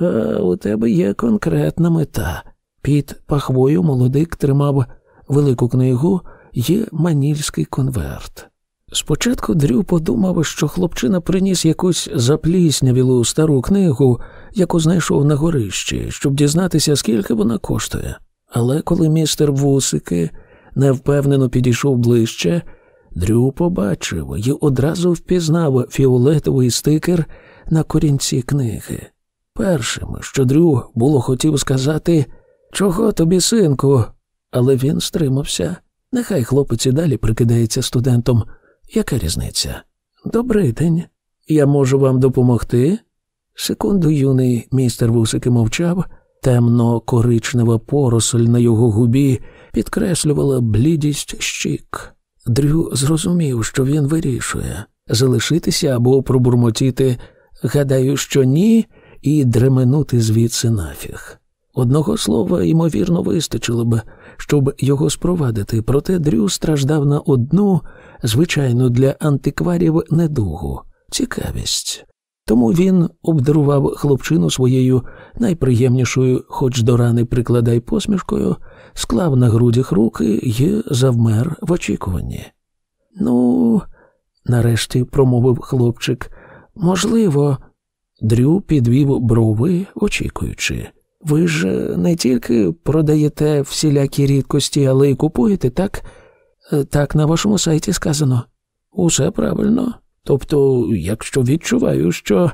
А у тебе є конкретна мета. Під пахвою молодик тримав велику книгу і манільський конверт. Спочатку Дрю подумав, що хлопчина приніс якусь запліснявілу стару книгу, яку знайшов на горищі, щоб дізнатися, скільки вона коштує. Але коли містер Вусики невпевнено підійшов ближче, Дрю побачив і одразу впізнав фіолетовий стикер на корінці книги. Першим, що Дрю було хотів сказати, чого тобі, синку, але він стримався. Нехай хлопець і далі прикидається студентом. Яка різниця? Добрий день. Я можу вам допомогти? Секунду юний містер Вусики мовчав, темно коричнева поросль на його губі підкреслювала блідість щік. Дрю зрозумів, що він вирішує залишитися або пробурмотіти, гадаю, що ні, і дременути звідси нафіг. Одного слова, ймовірно, вистачило б, щоб його спровадити, проте Дрю страждав на одну, звичайну для антикварів недугу цікавість. Тому він обдарував хлопчину своєю найприємнішою, хоч до рани прикладай посмішкою, склав на грудях руки і завмер в очікуванні. Ну, нарешті промовив хлопчик, можливо, Дрю підвів брови, очікуючи. Ви ж не тільки продаєте всілякі рідкості, але й купуєте, так? Так на вашому сайті сказано. Усе правильно. Тобто, якщо відчуваю, що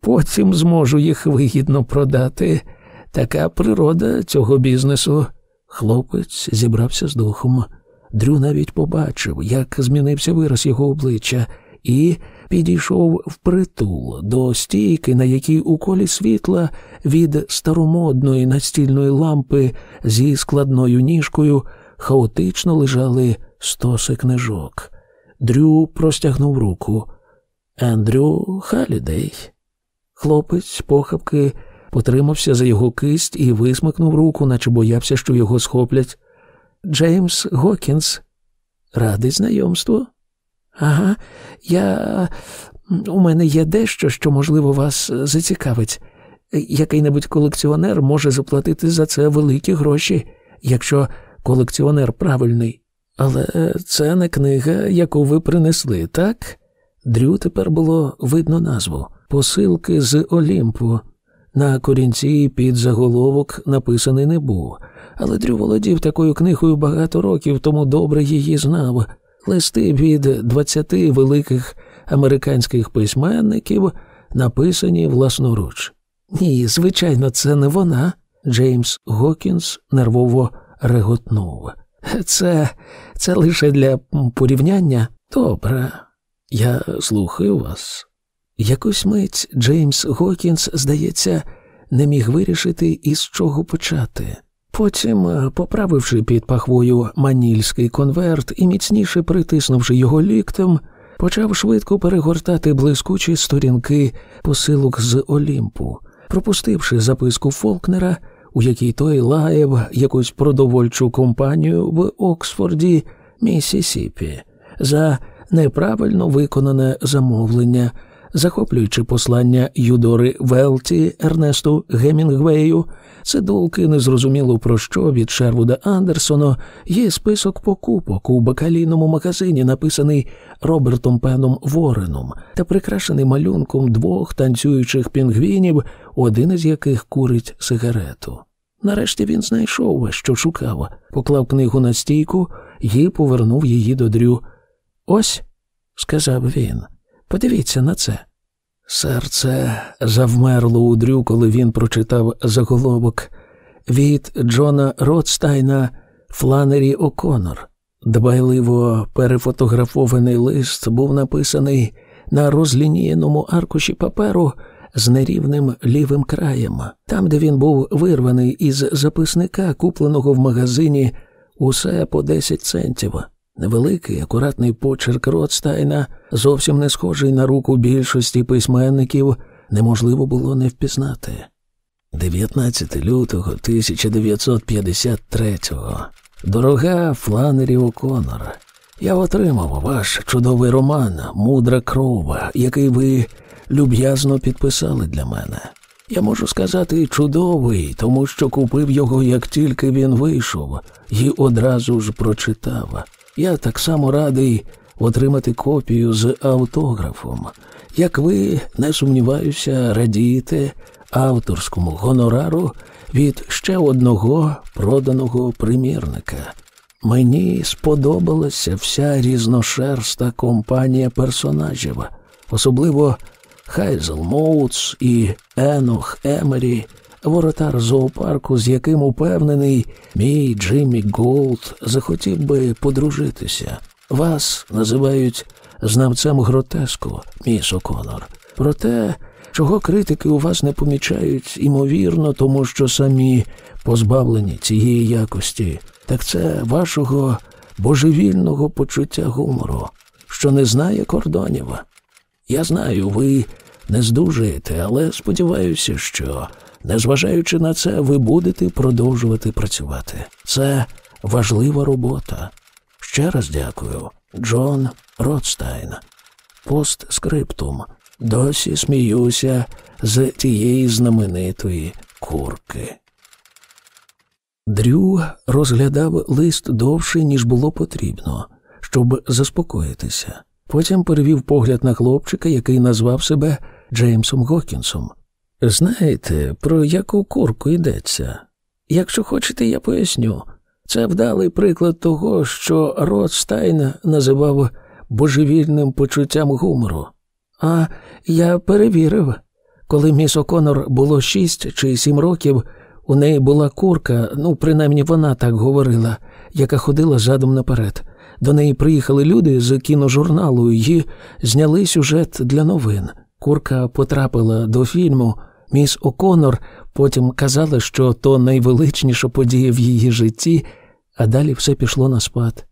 потім зможу їх вигідно продати, така природа цього бізнесу. Хлопець зібрався з духом. Дрю навіть побачив, як змінився вираз його обличчя, і підійшов впритул до стійки, на якій у колі світла від старомодної настільної лампи зі складною ніжкою хаотично лежали стоси книжок. Дрю простягнув руку. Ендрю Халідей. Хлопець похапки потримався за його кисть і висмикнув руку, наче боявся, що його схоплять. Джеймс Гокінс. Радий знайомству. Ага, я. У мене є дещо, що, можливо, вас зацікавить. Який-небудь колекціонер може заплатити за це великі гроші, якщо колекціонер правильний. Але це не книга, яку ви принесли, так? Дрю тепер було видно назву посилки з Олімпу. На корінці під заголовок написаний не був, але Дрю володів такою книгою багато років, тому добре її знав. Листи від двадцяти великих американських письменників, написані власноруч. Ні, звичайно, це не вона. Джеймс Гокінс нервово реготнув. Це це лише для порівняння. Добре, я слухаю вас. Якусь мить Джеймс Гокінс, здається, не міг вирішити, із чого почати. Потім, поправивши під пахвою манільський конверт і міцніше притиснувши його ліктем, почав швидко перегортати блискучі сторінки посилок з Олімпу, пропустивши записку Фолкнера у якій той лаяв якусь продовольчу компанію в Оксфорді, Місісіпі, за неправильно виконане замовлення, захоплюючи послання Юдори Велті Ернесту Гемінгвею, цидулки незрозуміло про що від Шервуда Андерсона є список покупок у бакалійному магазині, написаний Робертом Пеном Вореном та прикрашений малюнком двох танцюючих пінгвінів, один із яких курить сигарету. Нарешті він знайшов, що шукав, поклав книгу на стійку і повернув її до дрю. Ось, сказав він, подивіться на це. Серце завмерло у дрю, коли він прочитав заголовок від Джона Ротстайна Фланері О'Конор. Дбайливо перефотографований лист був написаний на розлінієному аркуші паперу з нерівним лівим краєм, там, де він був вирваний із записника, купленого в магазині, усе по 10 центів. Невеликий, акуратний почерк Ротстайна, зовсім не схожий на руку більшості письменників, неможливо було не впізнати. 19 лютого 1953-го. Дорога Фланері О'Конор, я отримав ваш чудовий роман Мудра крова, який ви люб'язно підписали для мене. Я можу сказати чудовий, тому що купив його, як тільки він вийшов, і одразу ж прочитав. Я так само радий отримати копію з автографом. Як ви, не сумніваюся, радієте авторському гонорару від ще одного проданого примірника. Мені сподобалася вся різношерста компанія персонажів, особливо Хайзел Моутс і Енох Емері, воротар зоопарку, з яким упевнений, мій Джиммі Голд захотів би подружитися. Вас називають знавцем гротеску, міс О'Конор. Проте, чого критики у вас не помічають, імовірно, тому що самі позбавлені цієї якості, так це вашого божевільного почуття гумору, що не знає кордонів. Я знаю, ви не здужуєте, але сподіваюся, що, незважаючи на це, ви будете продовжувати працювати. Це важлива робота. Ще раз дякую, Джон Ротстайн. Постскриптум. Досі сміюся з тієї знаменитої курки. Дрю розглядав лист довше, ніж було потрібно, щоб заспокоїтися. Потім перевів погляд на хлопчика, який назвав себе Джеймсом Гокінсом. Знаєте, про яку курку йдеться? Якщо хочете, я поясню. Це вдалий приклад того, що Ротстайн називав божевільним почуттям гумору. А я перевірив, коли міс О'Конор було шість чи сім років, у неї була курка, ну, принаймні вона так говорила, яка ходила задом наперед. До неї приїхали люди з кіножурналу і зняли сюжет для новин. Курка потрапила до фільму. Міс О'Конор потім казала, що то найвеличніша подія в її житті, а далі все пішло на спад.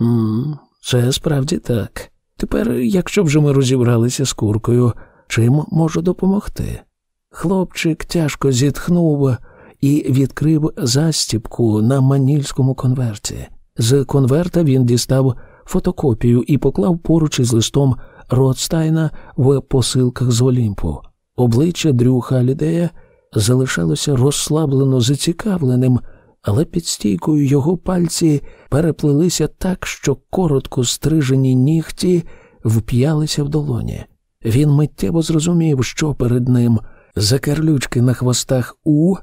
«Ммм, Це справді так. Тепер, якщо вже ми розібралися з куркою, чим можу допомогти? Хлопчик тяжко зітхнув і відкрив застіпку на манільському конверті. З конверта він дістав фотокопію і поклав поруч із листом Ротстайна в посилках з Олімпу. Обличчя Дрю Халідея залишалося розслаблено зацікавленим, але під стійкою його пальці переплелися так, що коротко стрижені нігті вп'ялися в долоні. Він миттєво зрозумів, що перед ним закарлючки на хвостах У,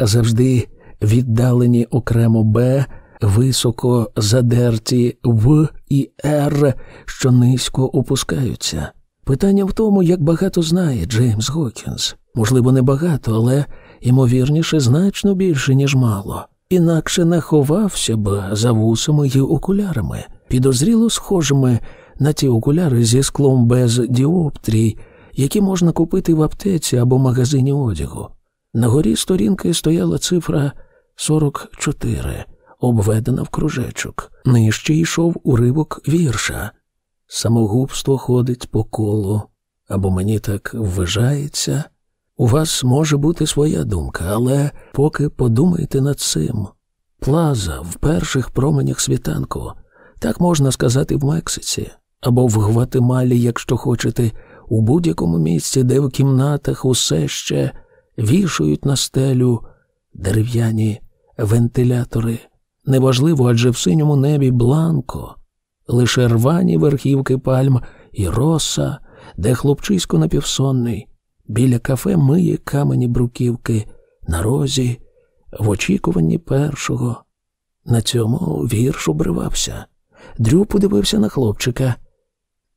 завжди віддалені окремо Б високо задерті В і Р, що низько опускаються. Питання в тому, як багато знає Джеймс Гокінс. Можливо, не багато, але ймовірніше, значно більше, ніж мало. Інакше не ховався б за вусами й окулярами, підозріло схожими на ті окуляри зі склом без діоптрій, які можна купити в аптеці або магазині одягу. На горі сторінки стояла цифра 44 обведена в кружечок. Нижче йшов уривок вірша. Самогубство ходить по колу, або мені так вважається. У вас може бути своя думка, але поки подумайте над цим. Плаза в перших променях світанку, так можна сказати в Мексиці, або в Гватемалі, якщо хочете, у будь-якому місці, де в кімнатах усе ще вішають на стелю дерев'яні вентилятори. Неважливо, адже в синьому небі бланко, лише рвані верхівки пальм і роса, де хлопчисько напівсонний, біля кафе миє камені бруківки, на розі, в очікуванні першого. На цьому вірш обривався. Дрю подивився на хлопчика.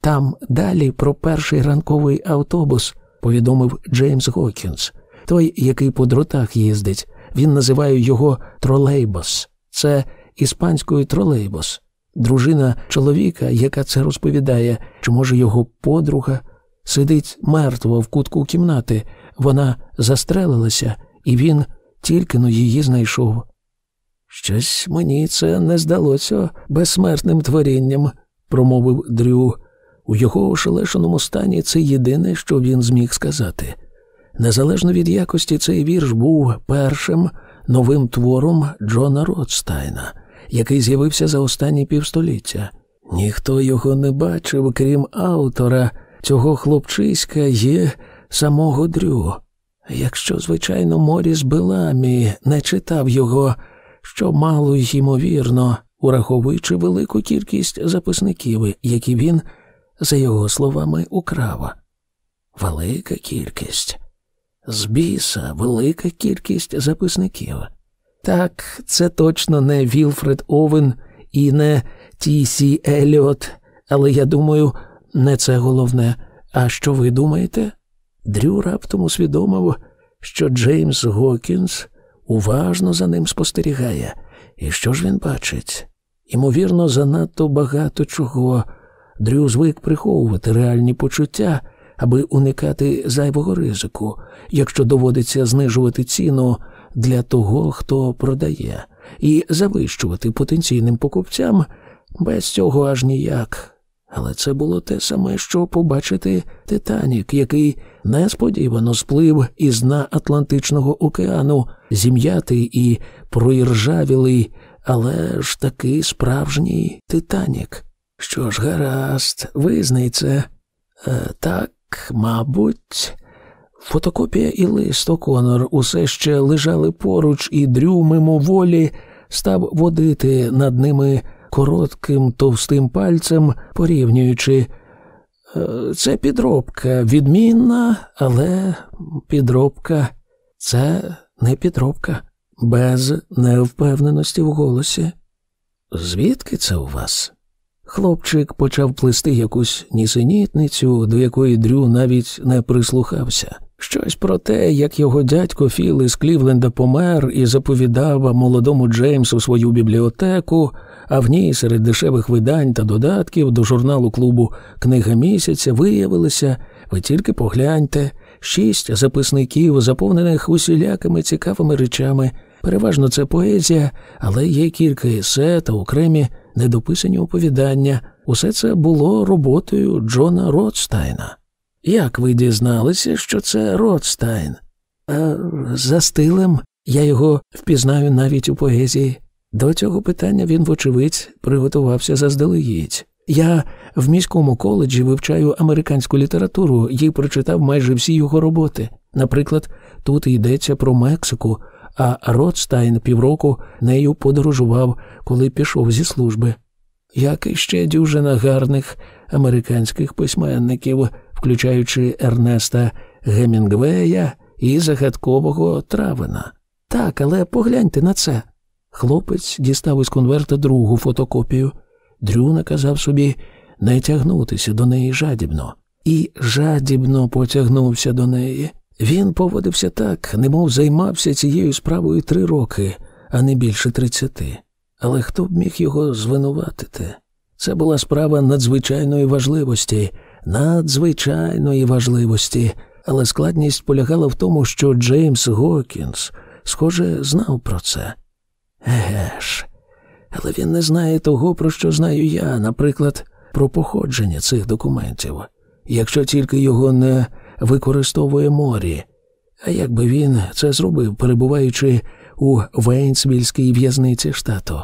Там далі про перший ранковий автобус, повідомив Джеймс Гокінс, той, який по дротах їздить. він називає його тролейбос. Це іспанською тролейбос. Дружина чоловіка, яка це розповідає, чи може його подруга, сидить мертво в кутку кімнати, вона застрелилася, і він тільки но її знайшов. Щось мені це не здалося безсмертним творінням, промовив Дрю. У його ошелешеному стані це єдине, що він зміг сказати. Незалежно від якості, цей вірш був першим новим твором Джона Ротстайна, який з'явився за останні півстоліття. Ніхто його не бачив, крім автора, цього хлопчиська є самого Дрю. Якщо, звичайно, Моріс Беламі не читав його, що мало ймовірно, ураховуючи велику кількість записників, які він, за його словами, украв. Велика кількість. З біса велика кількість записників. Так, це точно не Вілфред Овен і не Ті Сі Еліот, але я думаю, не це головне. А що ви думаєте? Дрю раптом усвідомив, що Джеймс Гокінс уважно за ним спостерігає. І що ж він бачить? Ймовірно, занадто багато чого. Дрю звик приховувати реальні почуття, аби уникати зайвого ризику, якщо доводиться знижувати ціну для того, хто продає, і завищувати потенційним покупцям без цього аж ніяк. Але це було те саме, що побачити Титанік, який несподівано сплив із дна Атлантичного океану, зім'ятий і проіржавілий, але ж таки справжній Титанік. Що ж, гаразд, визнай це. Е, так, мабуть. Фотокопія і лист Оконор усе ще лежали поруч, і Дрю мимоволі став водити над ними коротким товстим пальцем, порівнюючи. «Е, це підробка відмінна, але підробка це не підробка, без невпевненості в голосі. Звідки це у вас? Хлопчик почав плести якусь нісенітницю, до якої Дрю навіть не прислухався. Щось про те, як його дядько Філ із Клівленда помер і заповідав молодому Джеймсу свою бібліотеку, а в ній серед дешевих видань та додатків до журналу клубу Книга місяця виявилися, ви тільки погляньте, шість записників, заповнених усілякими цікавими речами. Переважно це поезія, але є кілька есе та окремі недописані оповідання. Усе це було роботою Джона Ротстайна. Як ви дізналися, що це Ротстайн? А за стилем я його впізнаю навіть у поезії. До цього питання він, вочевидь, приготувався заздалегідь. Я в міському коледжі вивчаю американську літературу і прочитав майже всі його роботи. Наприклад, тут йдеться про Мексику, а Ротстайн півроку нею подорожував, коли пішов зі служби. Як і ще дюжина гарних американських письменників, включаючи Ернеста Гемінгвея і загадкового Травена. Так, але погляньте на це. Хлопець дістав із конверта другу фотокопію. Дрю наказав собі не тягнутися до неї жадібно, і жадібно потягнувся до неї. Він поводився так, немов займався цією справою три роки, а не більше тридцяти. Але хто б міг його звинуватити? Це була справа надзвичайної важливості, надзвичайної важливості, але складність полягала в тому, що Джеймс Гокінс, схоже, знав про це. Еге ж, але він не знає того, про що знаю я, наприклад, про походження цих документів, якщо тільки його не використовує морі. А як би він це зробив, перебуваючи у Вейнсвільській в'язниці штату?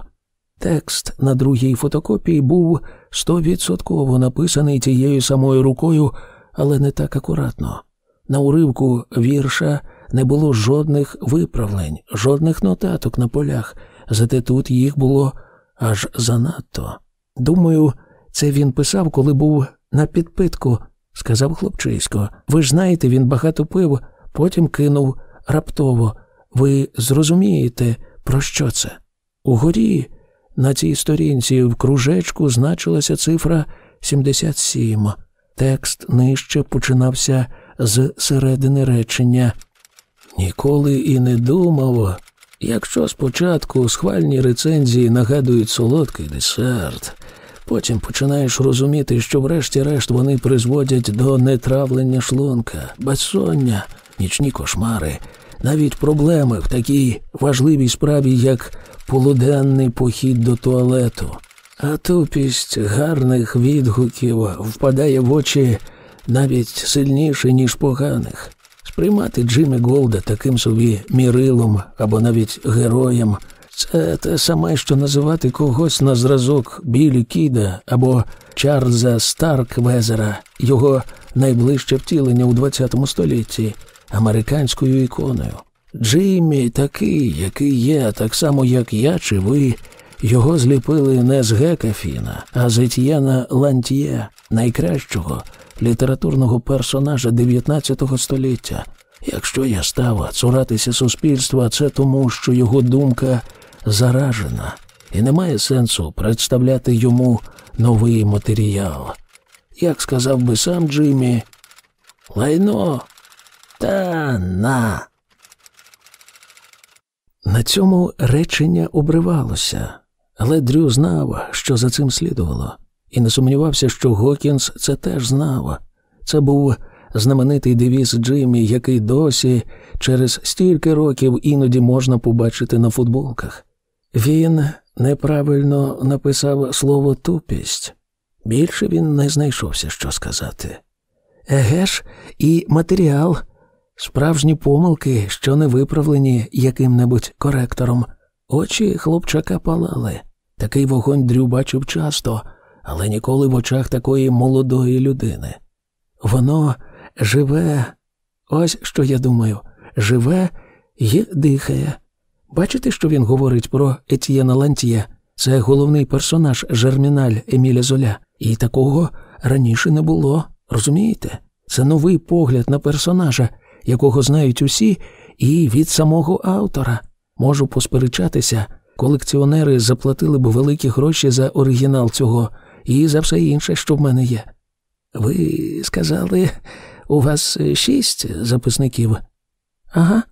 Текст на другій фотокопії був стовідсотково написаний тією самою рукою, але не так акуратно. На уривку вірша не було жодних виправлень, жодних нотаток на полях, зате тут їх було аж занадто. Думаю, це він писав, коли був на підпитку, сказав хлопчисько. Ви ж знаєте, він багато пив, потім кинув раптово. Ви зрозумієте, про що це? Угорі на цій сторінці в кружечку значилася цифра 77. Текст нижче починався з середини речення. Ніколи і не думав, Якщо спочатку схвальні рецензії нагадують солодкий десерт, потім починаєш розуміти, що врешті-решт вони призводять до нетравлення шлунка, безсоння, нічні кошмари, навіть проблеми в такій важливій справі, як полуденний похід до туалету. А тупість гарних відгуків впадає в очі навіть сильніше, ніж поганих. Сприймати Джиммі Голда таким собі мірилом або навіть героєм це те саме, що називати когось на зразок Білі Кіда або Чарльза Старквезера, його найближче втілення у ХХ столітті, американською іконою. Джиммі такий, який є, так само, як я чи ви. Його зліпили не з Гека Фіна, а з Етьєна Лантьє, найкращого літературного персонажа 19 століття. Якщо я став цуратися суспільства, це тому, що його думка заражена, і немає сенсу представляти йому новий матеріал. Як сказав би сам Джиммі, лайно та на. На цьому речення обривалося, але Дрю знав, що за цим слідувало, і не сумнівався, що Гокінс це теж знав. Це був знаменитий девіз Джиммі, який досі через стільки років іноді можна побачити на футболках. Він неправильно написав слово тупість. Більше він не знайшовся, що сказати. Еге ж, і матеріал, справжні помилки, що не виправлені яким-небудь коректором. Очі хлопчака палали. Такий вогонь Дрю бачив часто, але ніколи в очах такої молодої людини. Воно живе, ось що я думаю, живе і дихає. Бачите, що він говорить про Етьєна Лантьє? Це головний персонаж Жерміналь Еміля Золя, і такого раніше не було. Розумієте? Це новий погляд на персонажа, якого знають усі, і від самого автора. Можу посперечатися, колекціонери заплатили б великі гроші за оригінал цього і за все інше, що в мене є. Ви сказали, у вас шість записників? Ага,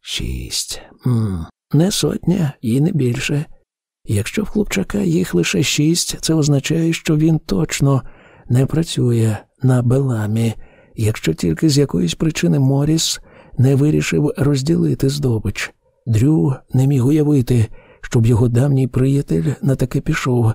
шість. М-м. Не сотня і не більше. Якщо в хлопчака їх лише шість, це означає, що він точно не працює на Беламі, якщо тільки з якоїсь причини Моріс не вирішив розділити здобич. Дрю не міг уявити, щоб його давній приятель на таке пішов.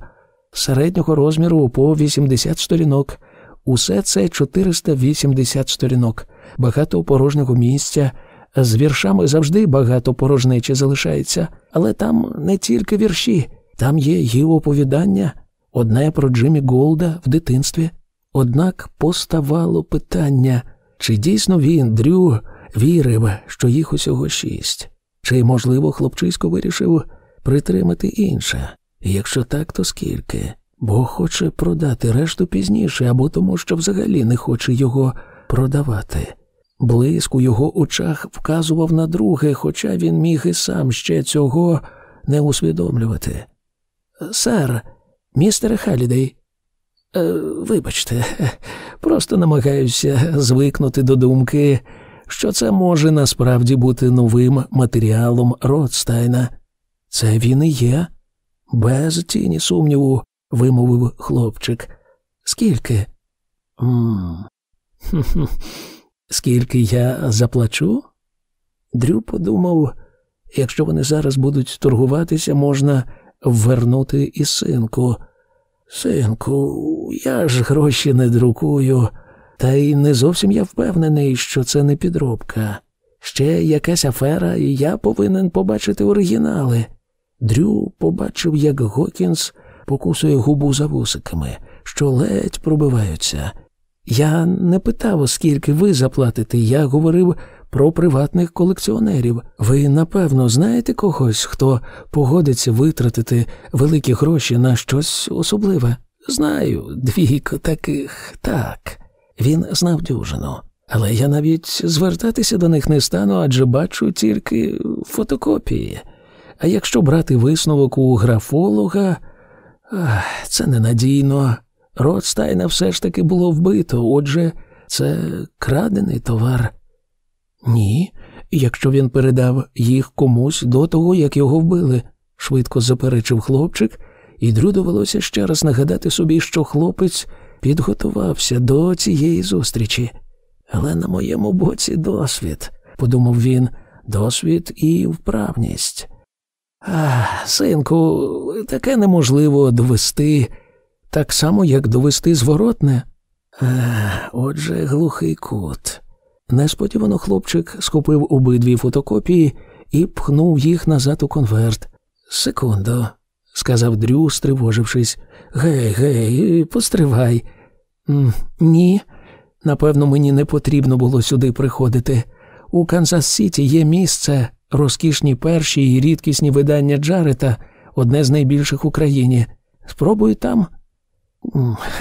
Середнього розміру по 80 сторінок. Усе це 480 сторінок, багато порожнього місця. З віршами завжди багато порожнечі залишається, але там не тільки вірші, там є й оповідання, одне про Джиммі Голда в дитинстві. Однак поставало питання, чи дійсно він, Дрю, вірив, що їх усього шість, чи, можливо, хлопчисько вирішив притримати інше, якщо так, то скільки, бо хоче продати решту пізніше, або тому, що взагалі не хоче його продавати. Блиск у його очах вказував на друге, хоча він міг і сам ще цього не усвідомлювати. Сер, містере Халідей, е, вибачте, просто намагаюся звикнути до думки, що це може насправді бути новим матеріалом Ротстайна. Це він і є, без тіні сумніву, вимовив хлопчик. Скільки? М Скільки я заплачу? Дрю подумав, якщо вони зараз будуть торгуватися, можна ввернути і синку. Синку, я ж гроші не друкую, та й не зовсім я впевнений, що це не підробка. Ще якась афера, і я повинен побачити оригінали. Дрю побачив, як Гокінс покусує губу за вусиками, що ледь пробиваються. Я не питав, скільки ви заплатите, я говорив про приватних колекціонерів. Ви, напевно, знаєте когось, хто погодиться витратити великі гроші на щось особливе? Знаю, двійко таких, так. Він знав дюжину. Але я навіть звертатися до них не стану, адже бачу тільки фотокопії. А якщо брати висновок у графолога, це ненадійно. Ротстайна все ж таки було вбито, отже, це крадений товар. Ні, якщо він передав їх комусь до того, як його вбили, швидко заперечив хлопчик, і Дрю довелося ще раз нагадати собі, що хлопець підготувався до цієї зустрічі. Але на моєму боці досвід, подумав він, досвід і вправність. А, синку, таке неможливо довести, так само, як довести зворотне. А, Отже, глухий кут. Несподівано хлопчик схопив обидві фотокопії і пхнув їх назад у конверт. Секунду, сказав Дрю, стривожившись. Гей, гей, постривай. Ні, напевно, мені не потрібно було сюди приходити. У Канзас Сіті є місце, розкішні перші і рідкісні видання Джарета, одне з найбільших в Україні. Спробуй там.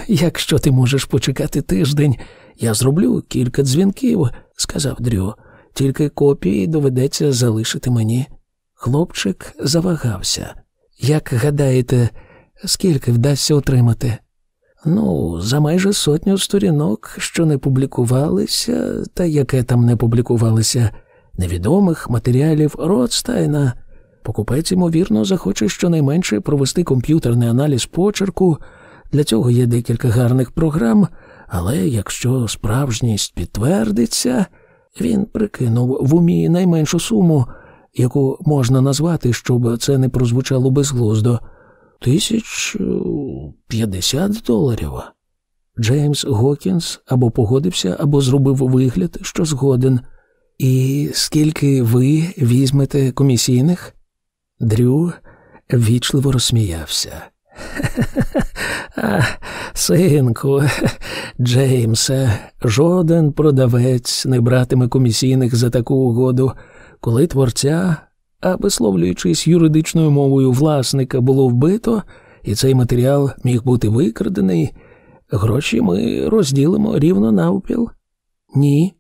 Якщо ти можеш почекати тиждень, я зроблю кілька дзвінків, сказав Дрю, тільки копії доведеться залишити мені. Хлопчик завагався. Як гадаєте, скільки вдасться отримати? Ну, за майже сотню сторінок, що не публікувалися, та яке там не публікувалися, невідомих матеріалів Ротстайна. Покупець, ймовірно, захоче щонайменше провести комп'ютерний аналіз почерку. Для цього є декілька гарних програм, але якщо справжність підтвердиться, він прикинув в умі найменшу суму, яку можна назвати, щоб це не прозвучало безглуздо тисяч п'ятдесят доларів. Джеймс Гокінс або погодився, або зробив вигляд, що згоден. І скільки ви візьмете комісійних? Дрю ввічливо розсміявся. А, Синку, Джеймсе, жоден продавець не братиме комісійних за таку угоду, коли творця а висловлюючись юридичною мовою власника, було вбито, і цей матеріал міг бути викрадений, гроші ми розділимо рівно навпіл. Ні.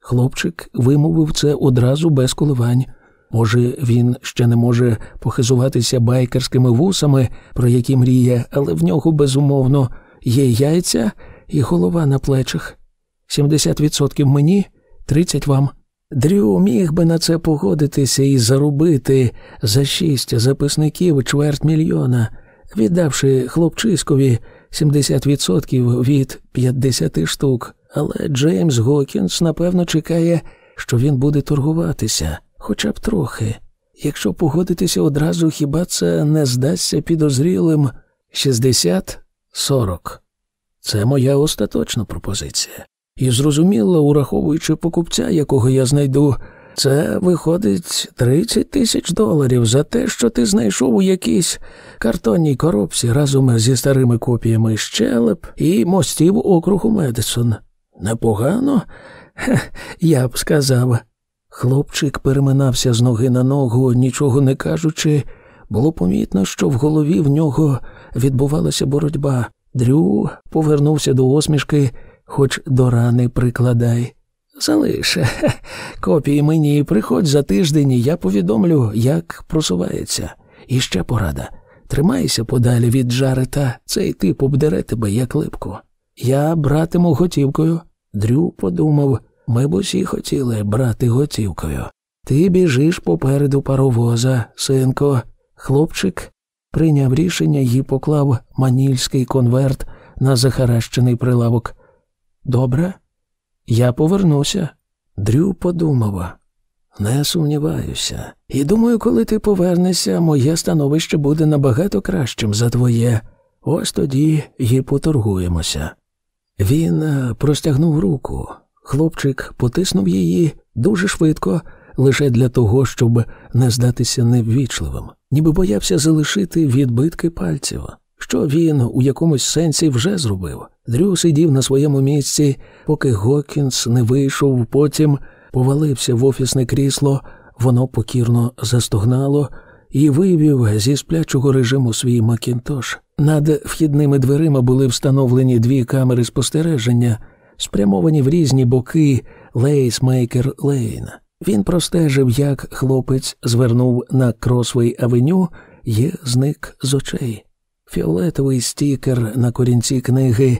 Хлопчик вимовив це одразу без коливань. Може, він ще не може похизуватися байкерськими вусами, про які мріє, але в нього безумовно є яйця і голова на плечах. 70% мені, 30% вам. Дрю міг би на це погодитися і заробити за шість записників чверть мільйона, віддавши хлопчиськові 70% від 50 штук. Але Джеймс Гокінс напевно чекає, що він буде торгуватися, хоча б трохи. Якщо погодитися одразу, хіба це не здасться підозрілим 60-40? Це моя остаточна пропозиція. І зрозуміло, ураховуючи покупця, якого я знайду, це виходить 30 тисяч доларів за те, що ти знайшов у якійсь картонній коробці разом зі старими копіями щелеп і мостів округу Медисон. Непогано? Хе, я б сказав. Хлопчик переминався з ноги на ногу, нічого не кажучи. Було помітно, що в голові в нього відбувалася боротьба. Дрю повернувся до осмішки хоч до рани прикладай. Залише, копії мені приходь за тиждень, і я повідомлю, як просувається. І ще порада. Тримайся подалі від Джарета, цей тип обдере тебе як липку. Я братиму готівкою. Дрю подумав, ми б усі хотіли брати готівкою. Ти біжиш попереду паровоза, синко. Хлопчик прийняв рішення і поклав манільський конверт на захаращений прилавок. Добре, я повернуся. Дрю подумав. Не сумніваюся. І думаю, коли ти повернешся, моє становище буде набагато кращим за твоє. Ось тоді й поторгуємося. Він е, простягнув руку. Хлопчик потиснув її дуже швидко, лише для того, щоб не здатися неввічливим, ніби боявся залишити відбитки пальців що він у якомусь сенсі вже зробив. Дрю сидів на своєму місці, поки Гокінс не вийшов, потім повалився в офісне крісло, воно покірно застогнало і вивів зі сплячого режиму свій Макінтош. Над вхідними дверима були встановлені дві камери спостереження, спрямовані в різні боки Лейсмейкер Лейн. Він простежив, як хлопець звернув на Кросвей Авеню і зник з очей. Фіолетовий стікер на корінці книги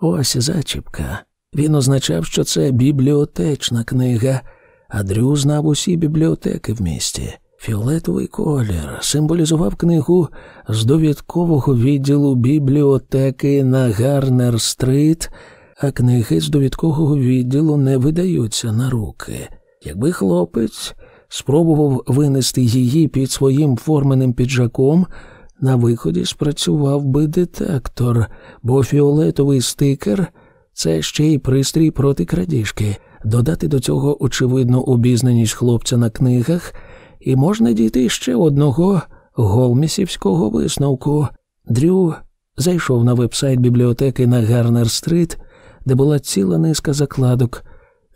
ось зачіпка. Він означав, що це бібліотечна книга, а Дрю знав усі бібліотеки в місті. Фіолетовий колір символізував книгу з довідкового відділу бібліотеки на Гарнер Стрит, а книги з довідкового відділу не видаються на руки. Якби хлопець спробував винести її під своїм форменим піджаком, на виході спрацював би детектор, бо фіолетовий стикер це ще й пристрій проти крадіжки. Додати до цього очевидну обізнаність хлопця на книгах, і можна дійти ще одного голмісівського висновку. Дрю зайшов на вебсайт бібліотеки на Гарнер-стрит, де була ціла низка закладок,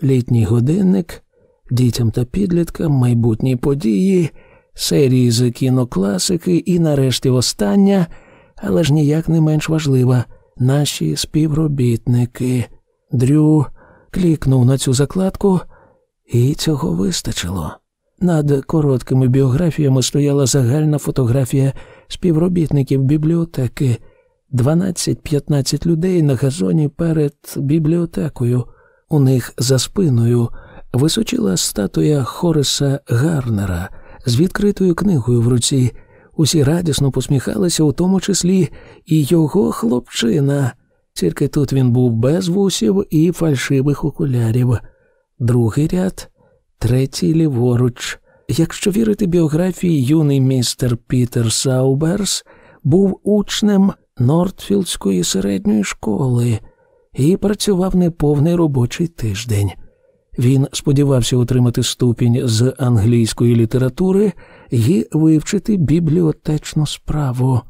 літній годинник, дітям та підліткам, майбутні події, серії з кінокласики і, нарешті, остання, але ж ніяк не менш важлива наші співробітники. Дрю клікнув на цю закладку, і цього вистачило. Над короткими біографіями стояла загальна фотографія співробітників бібліотеки, 12-15 людей на газоні перед бібліотекою. У них за спиною височила статуя Хориса Гарнера з відкритою книгою в руці. Усі радісно посміхалися, у тому числі і його хлопчина. Тільки тут він був без вусів і фальшивих окулярів. Другий ряд, третій ліворуч. Якщо вірити біографії, юний містер Пітер Сауберс був учнем Нортфілдської середньої школи і працював неповний робочий тиждень. Він сподівався отримати ступінь з англійської літератури і вивчити бібліотечну справу.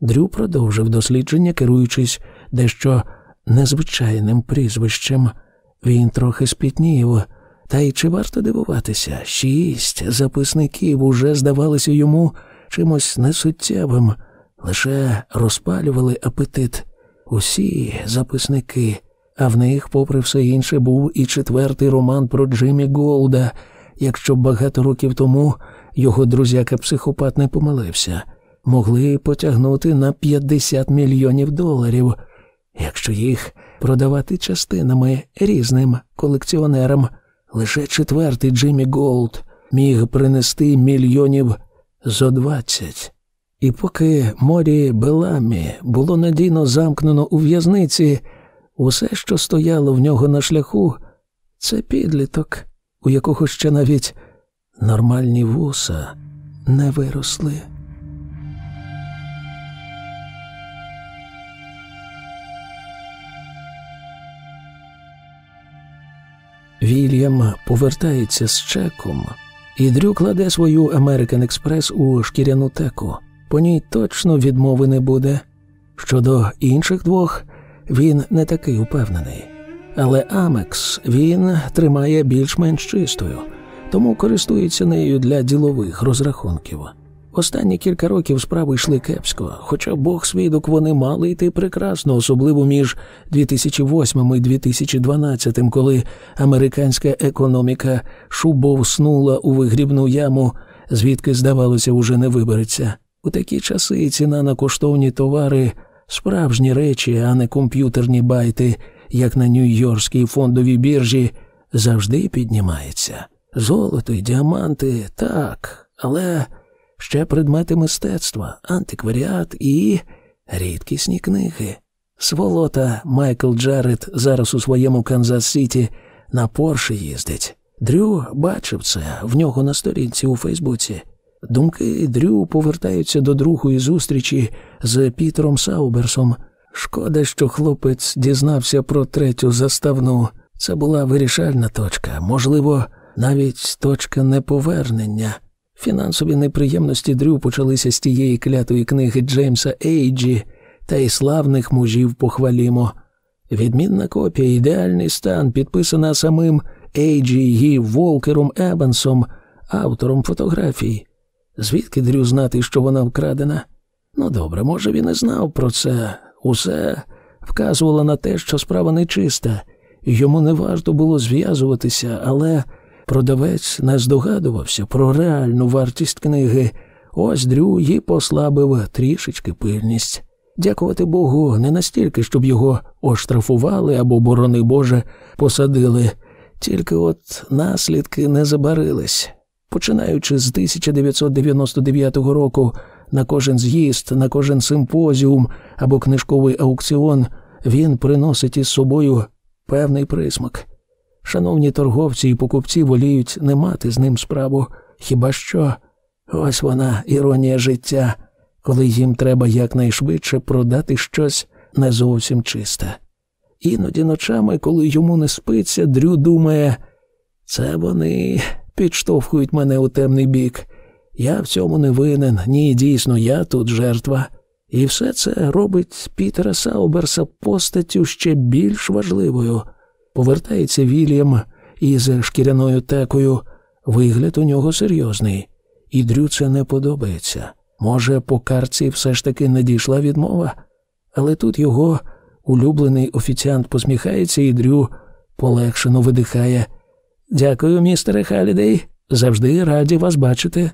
Дрю продовжив дослідження, керуючись дещо незвичайним прізвищем. Він трохи спітнів. Та й чи варто дивуватися, шість записників уже здавалися йому чимось несуттєвим, лише розпалювали апетит. Усі записники, а в них, попри все інше, був і четвертий роман про Джиммі Голда, якщо багато років тому його друзяка психопат не помилився, могли потягнути на 50 мільйонів доларів, якщо їх продавати частинами різним колекціонерам. Лише четвертий Джиммі Голд міг принести мільйонів зо двадцять. І поки морі Беламі було надійно замкнено у в'язниці, усе, що стояло в нього на шляху, це підліток, у якого ще навіть нормальні вуса не виросли. Вільям повертається з чеком, і Дрю кладе свою American Express у шкіряну теку. По ній точно відмови не буде. Щодо інших двох, він не такий упевнений. Але Амекс він тримає більш-менш чистою, тому користується нею для ділових розрахунків. Останні кілька років справи йшли кепсько, хоча Бог свідок вони мали йти прекрасно, особливо між 2008 і 2012, коли американська економіка шубовснула у вигрібну яму, звідки, здавалося, уже не вибереться. У такі часи ціна на коштовні товари справжні речі, а не комп'ютерні байти, як на Нью-Йоркській фондовій біржі, завжди піднімається. Золото й діаманти так, але ще предмети мистецтва, антикваріат і рідкісні книги. Сволота Майкл Джаред зараз у своєму Канзас Сіті на Порше їздить. Дрю бачив це в нього на сторінці у Фейсбуці. Думки Дрю повертаються до другої зустрічі з Пітером Сауберсом. Шкода, що хлопець дізнався про третю заставну. Це була вирішальна точка, можливо, навіть точка неповернення. Фінансові неприємності Дрю почалися з тієї клятої книги Джеймса Ейджі та й славних мужів похвалімо. Відмінна копія, ідеальний стан, підписана самим Ейджі і Волкером Евансом, автором фотографій. Звідки Дрю знати, що вона вкрадена? Ну добре, може, він і знав про це. Усе вказувало на те, що справа нечиста, йому не варто було зв'язуватися, але продавець не здогадувався про реальну вартість книги. Ось Дрю їй послабив трішечки пильність. Дякувати Богу, не настільки, щоб його оштрафували або, борони Боже, посадили, Тільки от наслідки не забарились. Починаючи з 1999 року, на кожен з'їзд, на кожен симпозіум або книжковий аукціон він приносить із собою певний присмак. Шановні торговці і покупці воліють не мати з ним справу, хіба що ось вона іронія життя, коли їм треба якнайшвидше продати щось не зовсім чисте. Іноді ночами, коли йому не спиться, Дрю думає, це вони підштовхують мене у темний бік. Я в цьому не винен, ні, дійсно, я тут жертва. І все це робить Пітера Сауберса постаттю ще більш важливою. Повертається Вільям із шкіряною текою. Вигляд у нього серйозний, і Дрю це не подобається. Може, по карці все ж таки надійшла відмова, але тут його улюблений офіціант посміхається, і Дрю полегшено видихає. Дякую, містере Халідей. Завжди раді вас бачити.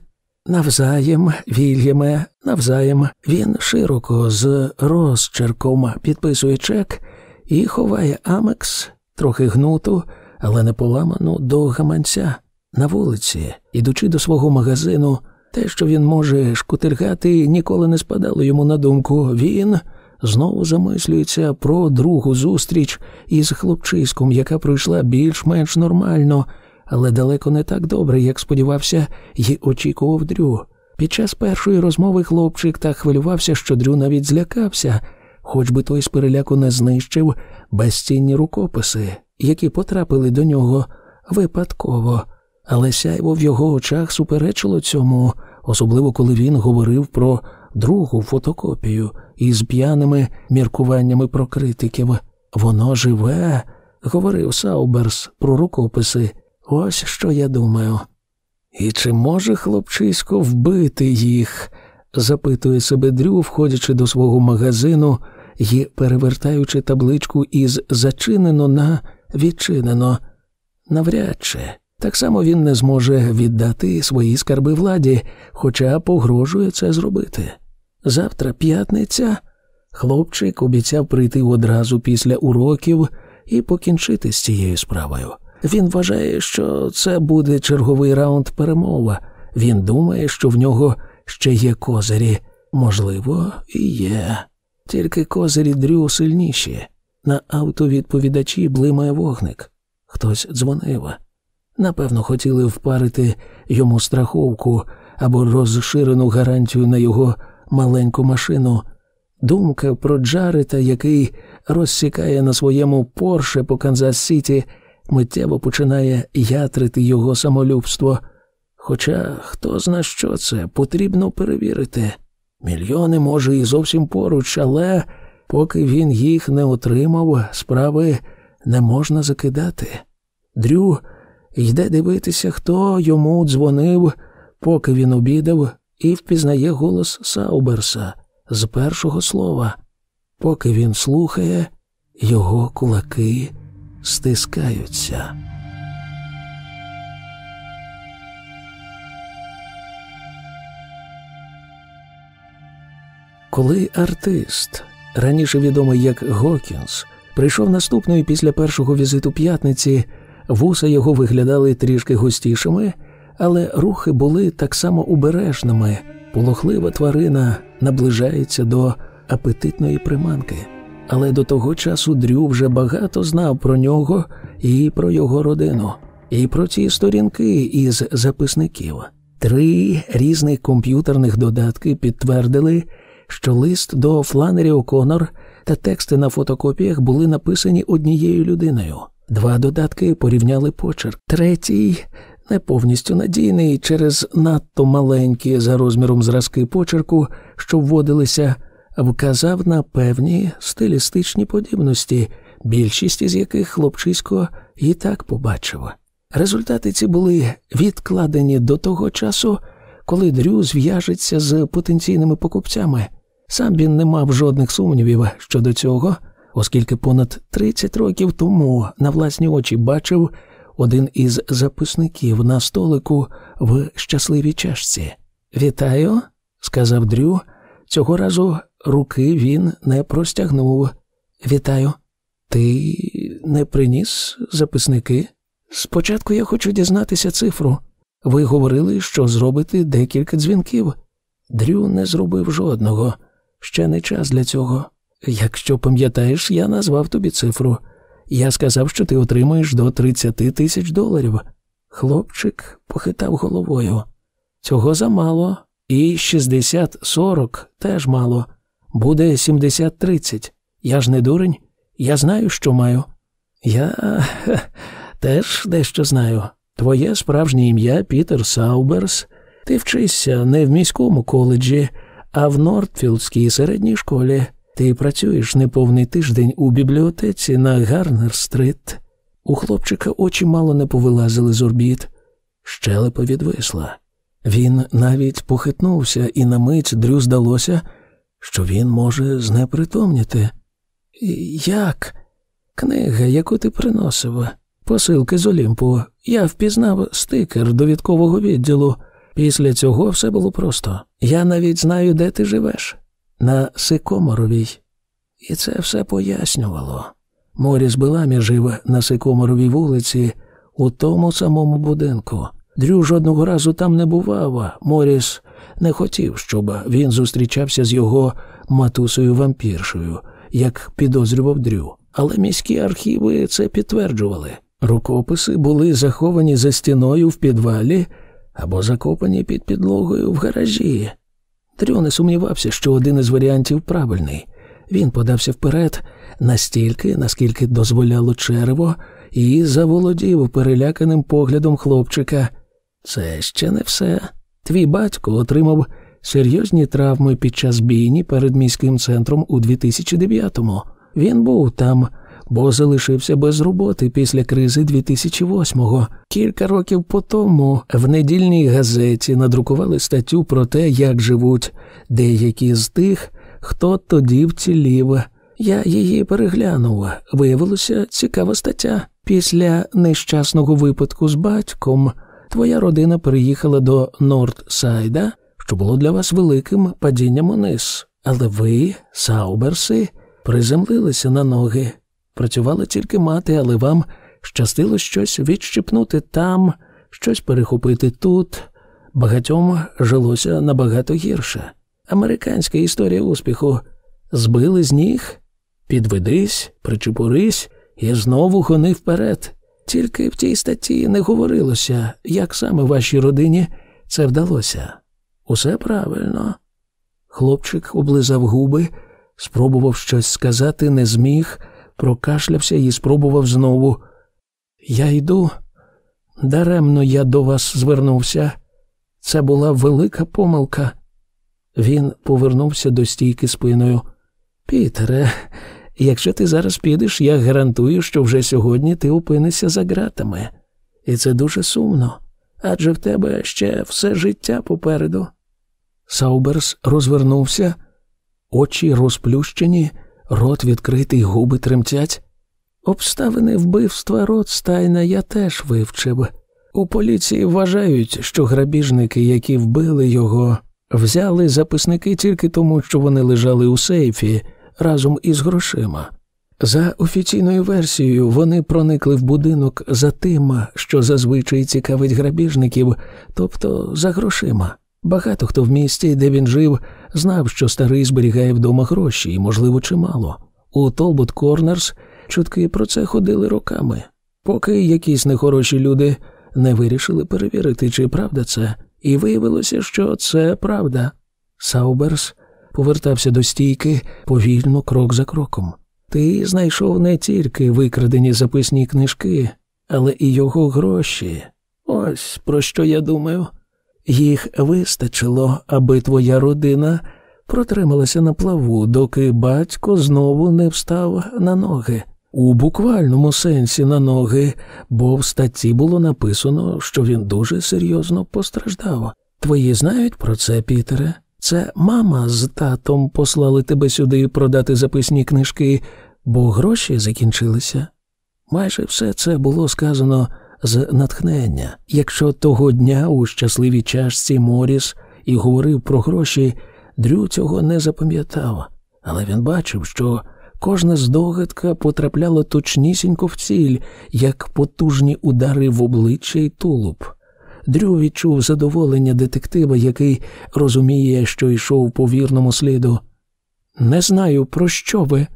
Навзаєм, Вільяме, навзаєм. Він широко з розчерком підписує чек і ховає Амекс, трохи гнуту, але не поламану до гаманця. На вулиці, ідучи до свого магазину, те, що він може шкутильгати, ніколи не спадало йому на думку. Він знову замислюється про другу зустріч із хлопчиськом, яка пройшла більш-менш нормально, але далеко не так добре, як сподівався і очікував Дрю. Під час першої розмови хлопчик так хвилювався, що Дрю навіть злякався, хоч би той з переляку не знищив безцінні рукописи, які потрапили до нього випадково. Але сяйво в його очах суперечило цьому, особливо коли він говорив про другу фотокопію із п'яними міркуваннями про критиків. Воно живе, говорив Сауберс про рукописи. Ось що я думаю. І чи може хлопчисько вбити їх? запитує себе Дрю, входячи до свого магазину і перевертаючи табличку із зачинено на відчинено. Навряд чи. Так само він не зможе віддати свої скарби владі, хоча погрожує це зробити. Завтра п'ятниця. Хлопчик обіцяв прийти одразу після уроків і покінчити з цією справою. Він вважає, що це буде черговий раунд перемова. Він думає, що в нього ще є козирі. Можливо, і є. Тільки козирі дрю сильніші. На автовідповідачі блимає вогник. Хтось дзвонив. Напевно, хотіли впарити йому страховку або розширену гарантію на його маленьку машину. Думка про Джарета, який розсікає на своєму порше по Канзас Сіті, миттєво починає ятрити його самолюбство. Хоча хто зна, що це, потрібно перевірити. Мільйони, може, і зовсім поруч, але поки він їх не отримав, справи не можна закидати. Дрю йде дивитися, хто йому дзвонив, поки він обідав, і впізнає голос Сауберса з першого слова. Поки він слухає, його кулаки стискаються. Коли артист, раніше відомий як Гокінс, прийшов наступною після першого візиту п'ятниці, вуса його виглядали трішки густішими, але рухи були так само убережними. Полохлива тварина наближається до апетитної приманки. Але до того часу Дрю вже багато знав про нього і про його родину, і про ці сторінки із записників. Три різних комп'ютерних додатки підтвердили, що лист до Фланері О'Конор та тексти на фотокопіях були написані однією людиною. Два додатки порівняли почерк. Третій не повністю надійний через надто маленькі за розміром зразки почерку, що вводилися, вказав на певні стилістичні подібності, більшість із яких хлопчисько і так побачив. Результати ці були відкладені до того часу, коли Дрю зв'яжеться з потенційними покупцями. Сам він не мав жодних сумнівів щодо цього, оскільки понад 30 років тому на власні очі бачив один із записників на столику в щасливій чашці. Вітаю, сказав Дрю. Цього разу руки він не простягнув. Вітаю. Ти не приніс записники? Спочатку я хочу дізнатися цифру. Ви говорили, що зробите декілька дзвінків. Дрю не зробив жодного. Ще не час для цього. Якщо пам'ятаєш, я назвав тобі цифру. Я сказав, що ти отримаєш до 30 тисяч доларів. Хлопчик похитав головою. Цього замало, і 60-40 теж мало. Буде 70-30. Я ж не дурень, я знаю, що маю. Я теж дещо знаю. Твоє справжнє ім'я Пітер Сауберс. Ти вчишся не в міському коледжі, а в Нортфілдській середній школі. Ти працюєш неповний тиждень у бібліотеці на Гарнер-стрит. У хлопчика очі мало не повилазили з орбіт. Щелепа відвисла. Він навіть похитнувся, і на мить Дрю здалося, що він може знепритомніти. Як? Книга, яку ти приносив, посилки з Олімпу. Я впізнав стикер довідкового відділу. Після цього все було просто. Я навіть знаю, де ти живеш. На Сикоморовій. І це все пояснювало. Моріс Беламі жив на Сикоморовій вулиці у тому самому будинку. Дрю жодного разу там не бував. Моріс не хотів, щоб він зустрічався з його матусою вампіршою, як підозрював Дрю. Але міські архіви це підтверджували. Рукописи були заховані за стіною в підвалі або закопані під підлогою в гаражі. Дрю не сумнівався, що один із варіантів правильний. Він подався вперед настільки, наскільки дозволяло черево, і заволодів переляканим поглядом хлопчика. Це ще не все. Твій батько отримав серйозні травми під час бійні перед міським центром у 2009-му. Він був там, бо залишився без роботи після кризи 2008-го. Кілька років по тому в недільній газеті надрукували статтю про те, як живуть деякі з тих, хто тоді вцілів. Я її переглянув. Виявилося цікава стаття. Після нещасного випадку з батьком твоя родина переїхала до Нордсайда, що було для вас великим падінням униз. Але ви, Сауберси, приземлилися на ноги. Працювала тільки мати, але вам щастило щось відщипнути там, щось перехопити тут. Багатьом жилося набагато гірше. Американська історія успіху збили з ніг, підведись, причепурись і знову гони вперед. Тільки в тій статті не говорилося, як саме вашій родині це вдалося. Усе правильно. Хлопчик облизав губи, спробував щось сказати, не зміг, прокашлявся і спробував знову. Я йду. Даремно я до вас звернувся. Це була велика помилка. Він повернувся до стійки спиною. Пітере, якщо ти зараз підеш, я гарантую, що вже сьогодні ти опинишся за ґратами. І це дуже сумно, адже в тебе ще все життя попереду. Сауберс розвернувся, очі розплющені, рот відкритий, губи тремтять. Обставини вбивства Ротстайна я теж вивчив. У поліції вважають, що грабіжники, які вбили його, взяли записники тільки тому, що вони лежали у сейфі разом із грошима. За офіційною версією, вони проникли в будинок за тим, що зазвичай цікавить грабіжників, тобто за грошима. Багато хто в місті, де він жив, знав, що старий зберігає вдома гроші, і, можливо, чимало. У Толбут Корнерс чутки про це ходили роками, поки якісь нехороші люди не вирішили перевірити, чи правда це, і виявилося, що це правда. Сауберс повертався до стійки повільно, крок за кроком. Ти знайшов не тільки викрадені записні книжки, але і його гроші. Ось про що я думаю. Їх вистачило, аби твоя родина протрималася на плаву, доки батько знову не встав на ноги. У буквальному сенсі на ноги, бо в статті було написано, що він дуже серйозно постраждав. Твої знають про це, Пітере? Це мама з татом послали тебе сюди продати записні книжки, бо гроші закінчилися. Майже все це було сказано з натхнення. Якщо того дня у щасливій чашці Моріс і говорив про гроші, Дрю цього не запам'ятав, але він бачив, що Кожна здогадка потрапляла точнісінько в ціль, як потужні удари в обличчя й тулуб. Дрю відчув задоволення детектива, який розуміє, що йшов по вірному сліду. Не знаю, про що ви.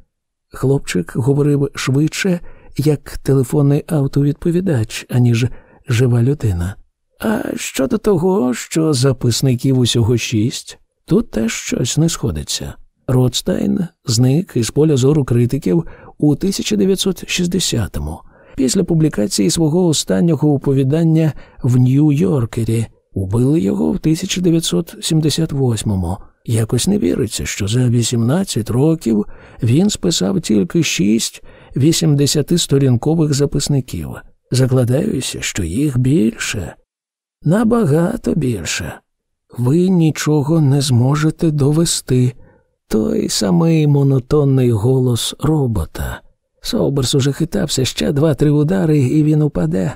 Хлопчик говорив швидше, як телефонний автовідповідач, аніж жива людина. А щодо того, що записників усього шість, тут теж щось не сходиться. Ротстайн зник із поля зору критиків у 1960-му, після публікації свого останнього оповідання в Нью-Йоркері. Убили його в 1978-му. Якось не віриться, що за 18 років він списав тільки шість 80-сторінкових записників. Закладаюся, що їх більше, набагато більше. Ви нічого не зможете довести. Той самий монотонний голос робота. Соберс уже хитався ще два-три удари, і він упаде.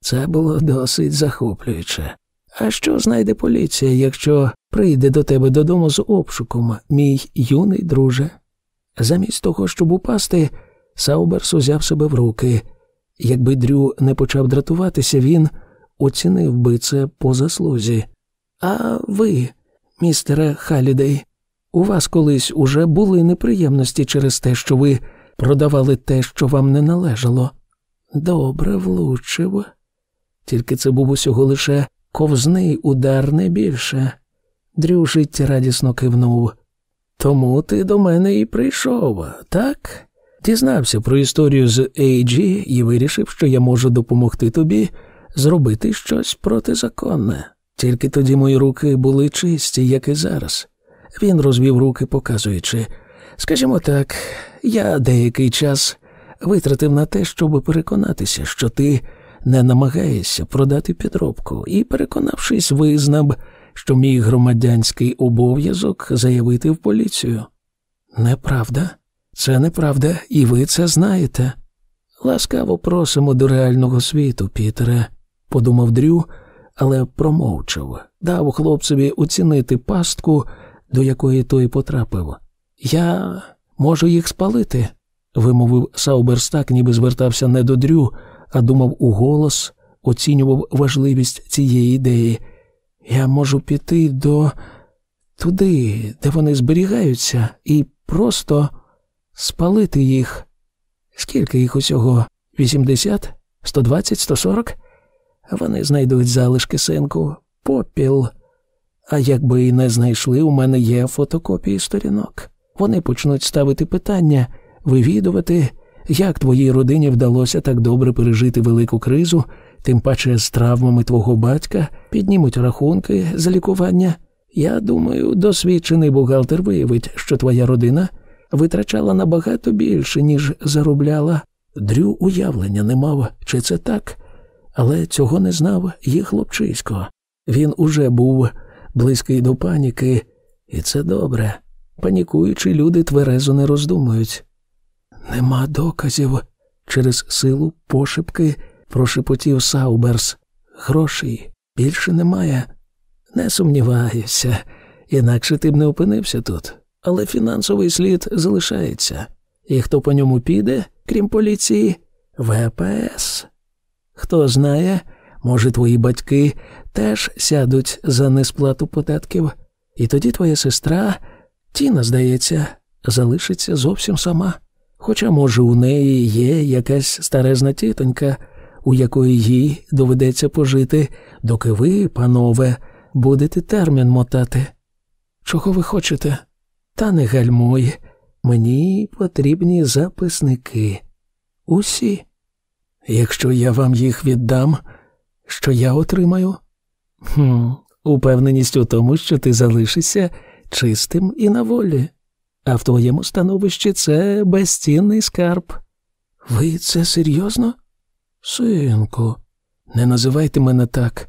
Це було досить захоплююче. А що знайде поліція, якщо прийде до тебе додому з обшуком, мій юний друже? Замість того, щоб упасти, Сауберс узяв себе в руки. Якби Дрю не почав дратуватися, він оцінив би це по заслузі. А ви, містере Халідей, у вас колись уже були неприємності через те, що ви продавали те, що вам не належало. Добре влучив. Тільки це був усього лише ковзний удар не більше. Дрю радісно кивнув. Тому ти до мене і прийшов, так? Дізнався про історію з Ейджі і вирішив, що я можу допомогти тобі зробити щось протизаконне. Тільки тоді мої руки були чисті, як і зараз. Він розвів руки, показуючи. Скажімо так, я деякий час витратив на те, щоб переконатися, що ти не намагаєшся продати підробку, і, переконавшись, визнав, що мій громадянський обов'язок заявити в поліцію. Неправда, це неправда, і ви це знаєте. Ласкаво просимо до реального світу, Пітере, подумав Дрю, але промовчав, дав хлопцеві оцінити пастку до якої той потрапив. Я можу їх спалити, вимовив Сауберс так, ніби звертався не до Дрю, а думав у голос, оцінював важливість цієї ідеї. Я можу піти до туди, де вони зберігаються, і просто спалити їх. Скільки їх усього? Вісімдесят? Сто двадцять, сто сорок? Вони знайдуть залишки синку, попіл. А якби і не знайшли, у мене є фотокопії сторінок. Вони почнуть ставити питання, вивідувати, як твоїй родині вдалося так добре пережити велику кризу, тим паче з травмами твого батька, піднімуть рахунки за лікування. Я думаю, досвідчений бухгалтер виявить, що твоя родина витрачала набагато більше, ніж заробляла. Дрю уявлення не мав, чи це так, але цього не знав їх хлопчисько. Він уже був близький до паніки, і це добре. Панікуючі люди тверезо не роздумують. Нема доказів. Через силу пошепки прошепотів Сауберс. Грошей більше немає. Не сумніваюся, інакше ти б не опинився тут. Але фінансовий слід залишається. І хто по ньому піде, крім поліції, ВПС. Хто знає, може, твої батьки теж сядуть за несплату податків, і тоді твоя сестра, Тіна, здається, залишиться зовсім сама. Хоча, може, у неї є якась старезна тітонька, у якої їй доведеться пожити, доки ви, панове, будете термін мотати. Чого ви хочете? Та не гальмуй. Мені потрібні записники. Усі. Якщо я вам їх віддам, що я отримаю? Хм, Упевненість у тому, що ти залишишся чистим і на волі, а в твоєму становищі це безцінний скарб. Ви це серйозно? Синку, не називайте мене так.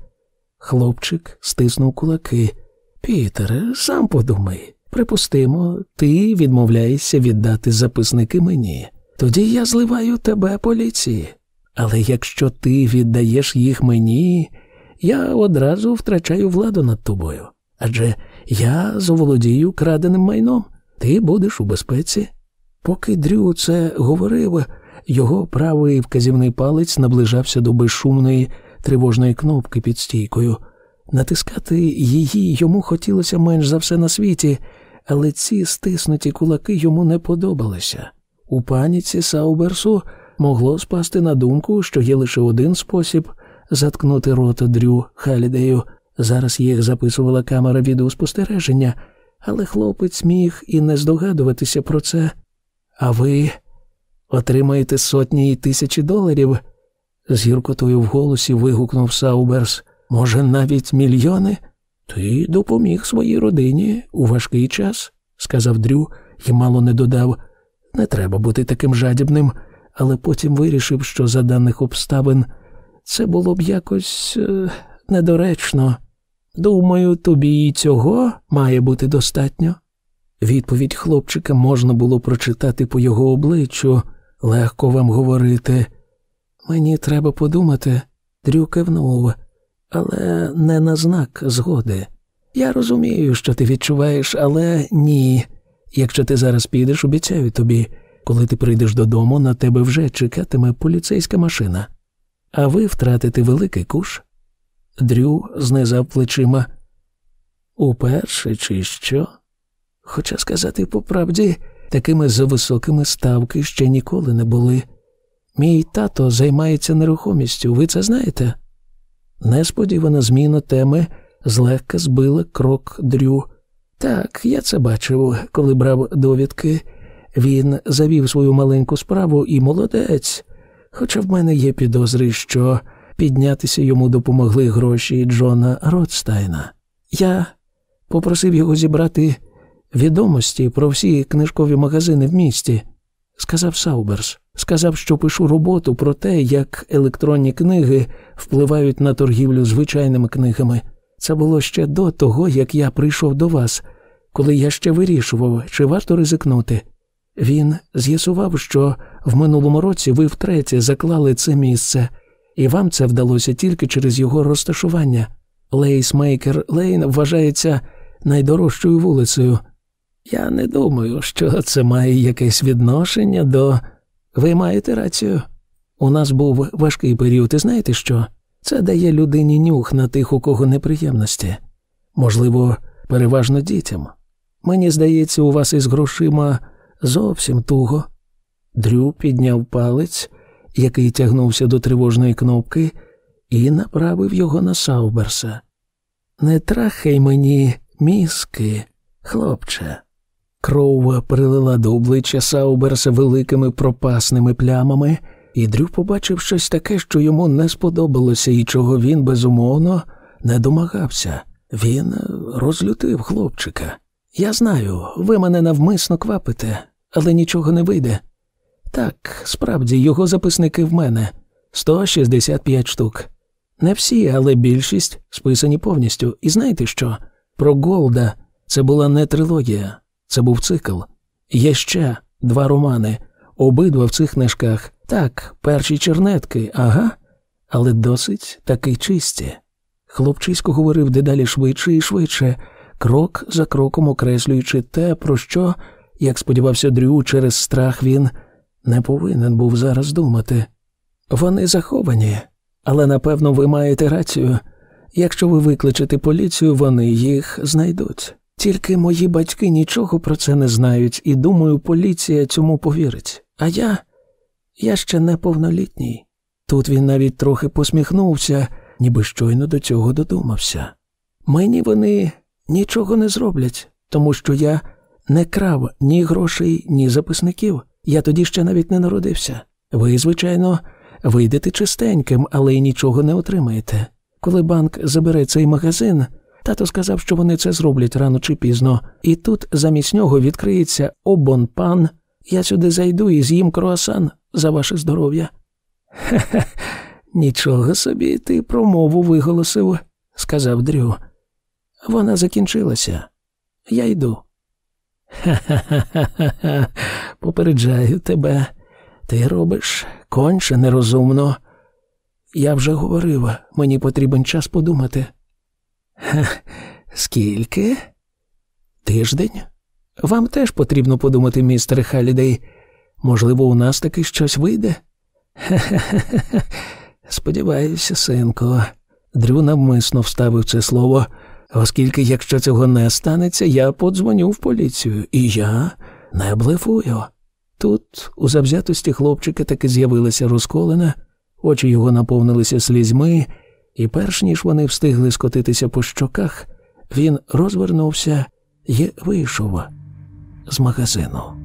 Хлопчик стиснув кулаки. Пітере, сам подумай. Припустимо, ти відмовляєшся віддати записники мені. Тоді я зливаю тебе поліції. Але якщо ти віддаєш їх мені, я одразу втрачаю владу над тобою. Адже я заволодію краденим майном, ти будеш у безпеці. Поки Дрю це говорив, його правий вказівний палець наближався до безшумної тривожної кнопки під стійкою. Натискати її йому хотілося менш за все на світі, але ці стиснуті кулаки йому не подобалися. У паніці Сауберсу могло спасти на думку, що є лише один спосіб заткнути рота Дрю Халідею. Зараз їх записувала камера відеоспостереження, але хлопець міг і не здогадуватися про це. А ви отримаєте сотні і тисячі доларів? з гіркотою в голосі вигукнув Сауберс. Може, навіть мільйони? Ти допоміг своїй родині у важкий час, сказав Дрю і мало не додав. Не треба бути таким жадібним, але потім вирішив, що за даних обставин це було б якось е, недоречно. Думаю, тобі і цього має бути достатньо. Відповідь хлопчика можна було прочитати по його обличчю, легко вам говорити. Мені треба подумати, Дрю кивнув, але не на знак згоди. Я розумію, що ти відчуваєш, але ні. Якщо ти зараз підеш, обіцяю тобі, коли ти прийдеш додому, на тебе вже чекатиме поліцейська машина, а ви втратите великий куш. Дрю знизав плечима. Уперше, чи що? Хоча сказати по правді, такими зависокими ставки ще ніколи не були. Мій тато займається нерухомістю, ви це знаєте? Несподівана зміна теми злегка збила крок Дрю. Так, я це бачив, коли брав довідки. Він завів свою маленьку справу і молодець. Хоча в мене є підозри, що піднятися йому допомогли гроші Джона Ротстайна. Я попросив його зібрати відомості про всі книжкові магазини в місті, сказав Сауберс. Сказав, що пишу роботу про те, як електронні книги впливають на торгівлю звичайними книгами. Це було ще до того, як я прийшов до вас, коли я ще вирішував, чи варто ризикнути. Він з'ясував, що в минулому році ви втретє заклали це місце, і вам це вдалося тільки через його розташування. Лейсмейкер Лейн вважається найдорожчою вулицею. Я не думаю, що це має якесь відношення до. Ви маєте рацію. У нас був важкий період, і знаєте що? Це дає людині нюх на тих, у кого неприємності. Можливо, переважно дітям. Мені здається, у вас із грошима зовсім туго. Дрю підняв палець, який тягнувся до тривожної кнопки, і направив його на Сауберса. Не трахай мені мізки, хлопче. Кров прилила до обличчя Сауберса великими пропасними плямами, і Дрю побачив щось таке, що йому не сподобалося і чого він безумовно не домагався. Він розлютив хлопчика. Я знаю, ви мене навмисно квапите, але нічого не вийде. Так, справді, його записники в мене 165 штук. Не всі, але більшість списані повністю. І знаєте що? Про Голда це була не трилогія. Це був цикл. Є ще два романи, обидва в цих книжках. Так, перші чернетки, ага, але досить таки чисті. Хлопчисько говорив дедалі швидше і швидше, крок за кроком окреслюючи те, про що, як сподівався Дрю, через страх він не повинен був зараз думати. Вони заховані, але напевно ви маєте рацію. Якщо ви викличете поліцію, вони їх знайдуть. Тільки мої батьки нічого про це не знають, і думаю, поліція цьому повірить. А я Я ще неповнолітній. Тут він навіть трохи посміхнувся, ніби щойно до цього додумався. Мені вони нічого не зроблять, тому що я не крав ні грошей, ні записників. Я тоді ще навіть не народився. Ви, звичайно, вийдете чистеньким, але й нічого не отримаєте. Коли банк забере цей магазин. Тато сказав, що вони це зроблять рано чи пізно, і тут замість нього відкриється обонпан. Я сюди зайду і з'їм круасан за ваше здоров'я. Хе-хе, нічого собі ти промову виголосив, сказав Дрю. Вона закінчилася. Я йду. Ха-ха-ха, попереджаю тебе. Ти робиш конче нерозумно. Я вже говорив, мені потрібен час подумати. Скільки? Тиждень? Вам теж потрібно подумати, містер Халідей. Можливо, у нас таки щось вийде? Хе-хе-хе. Сподіваюся, синко. Дрю навмисно вставив це слово, оскільки, якщо цього не станеться, я подзвоню в поліцію, і я не блефую. Тут у завзятості хлопчика таки з'явилася розколена, очі його наповнилися слізьми, і перш ніж вони встигли скотитися по щоках, він розвернувся і вийшов з магазину.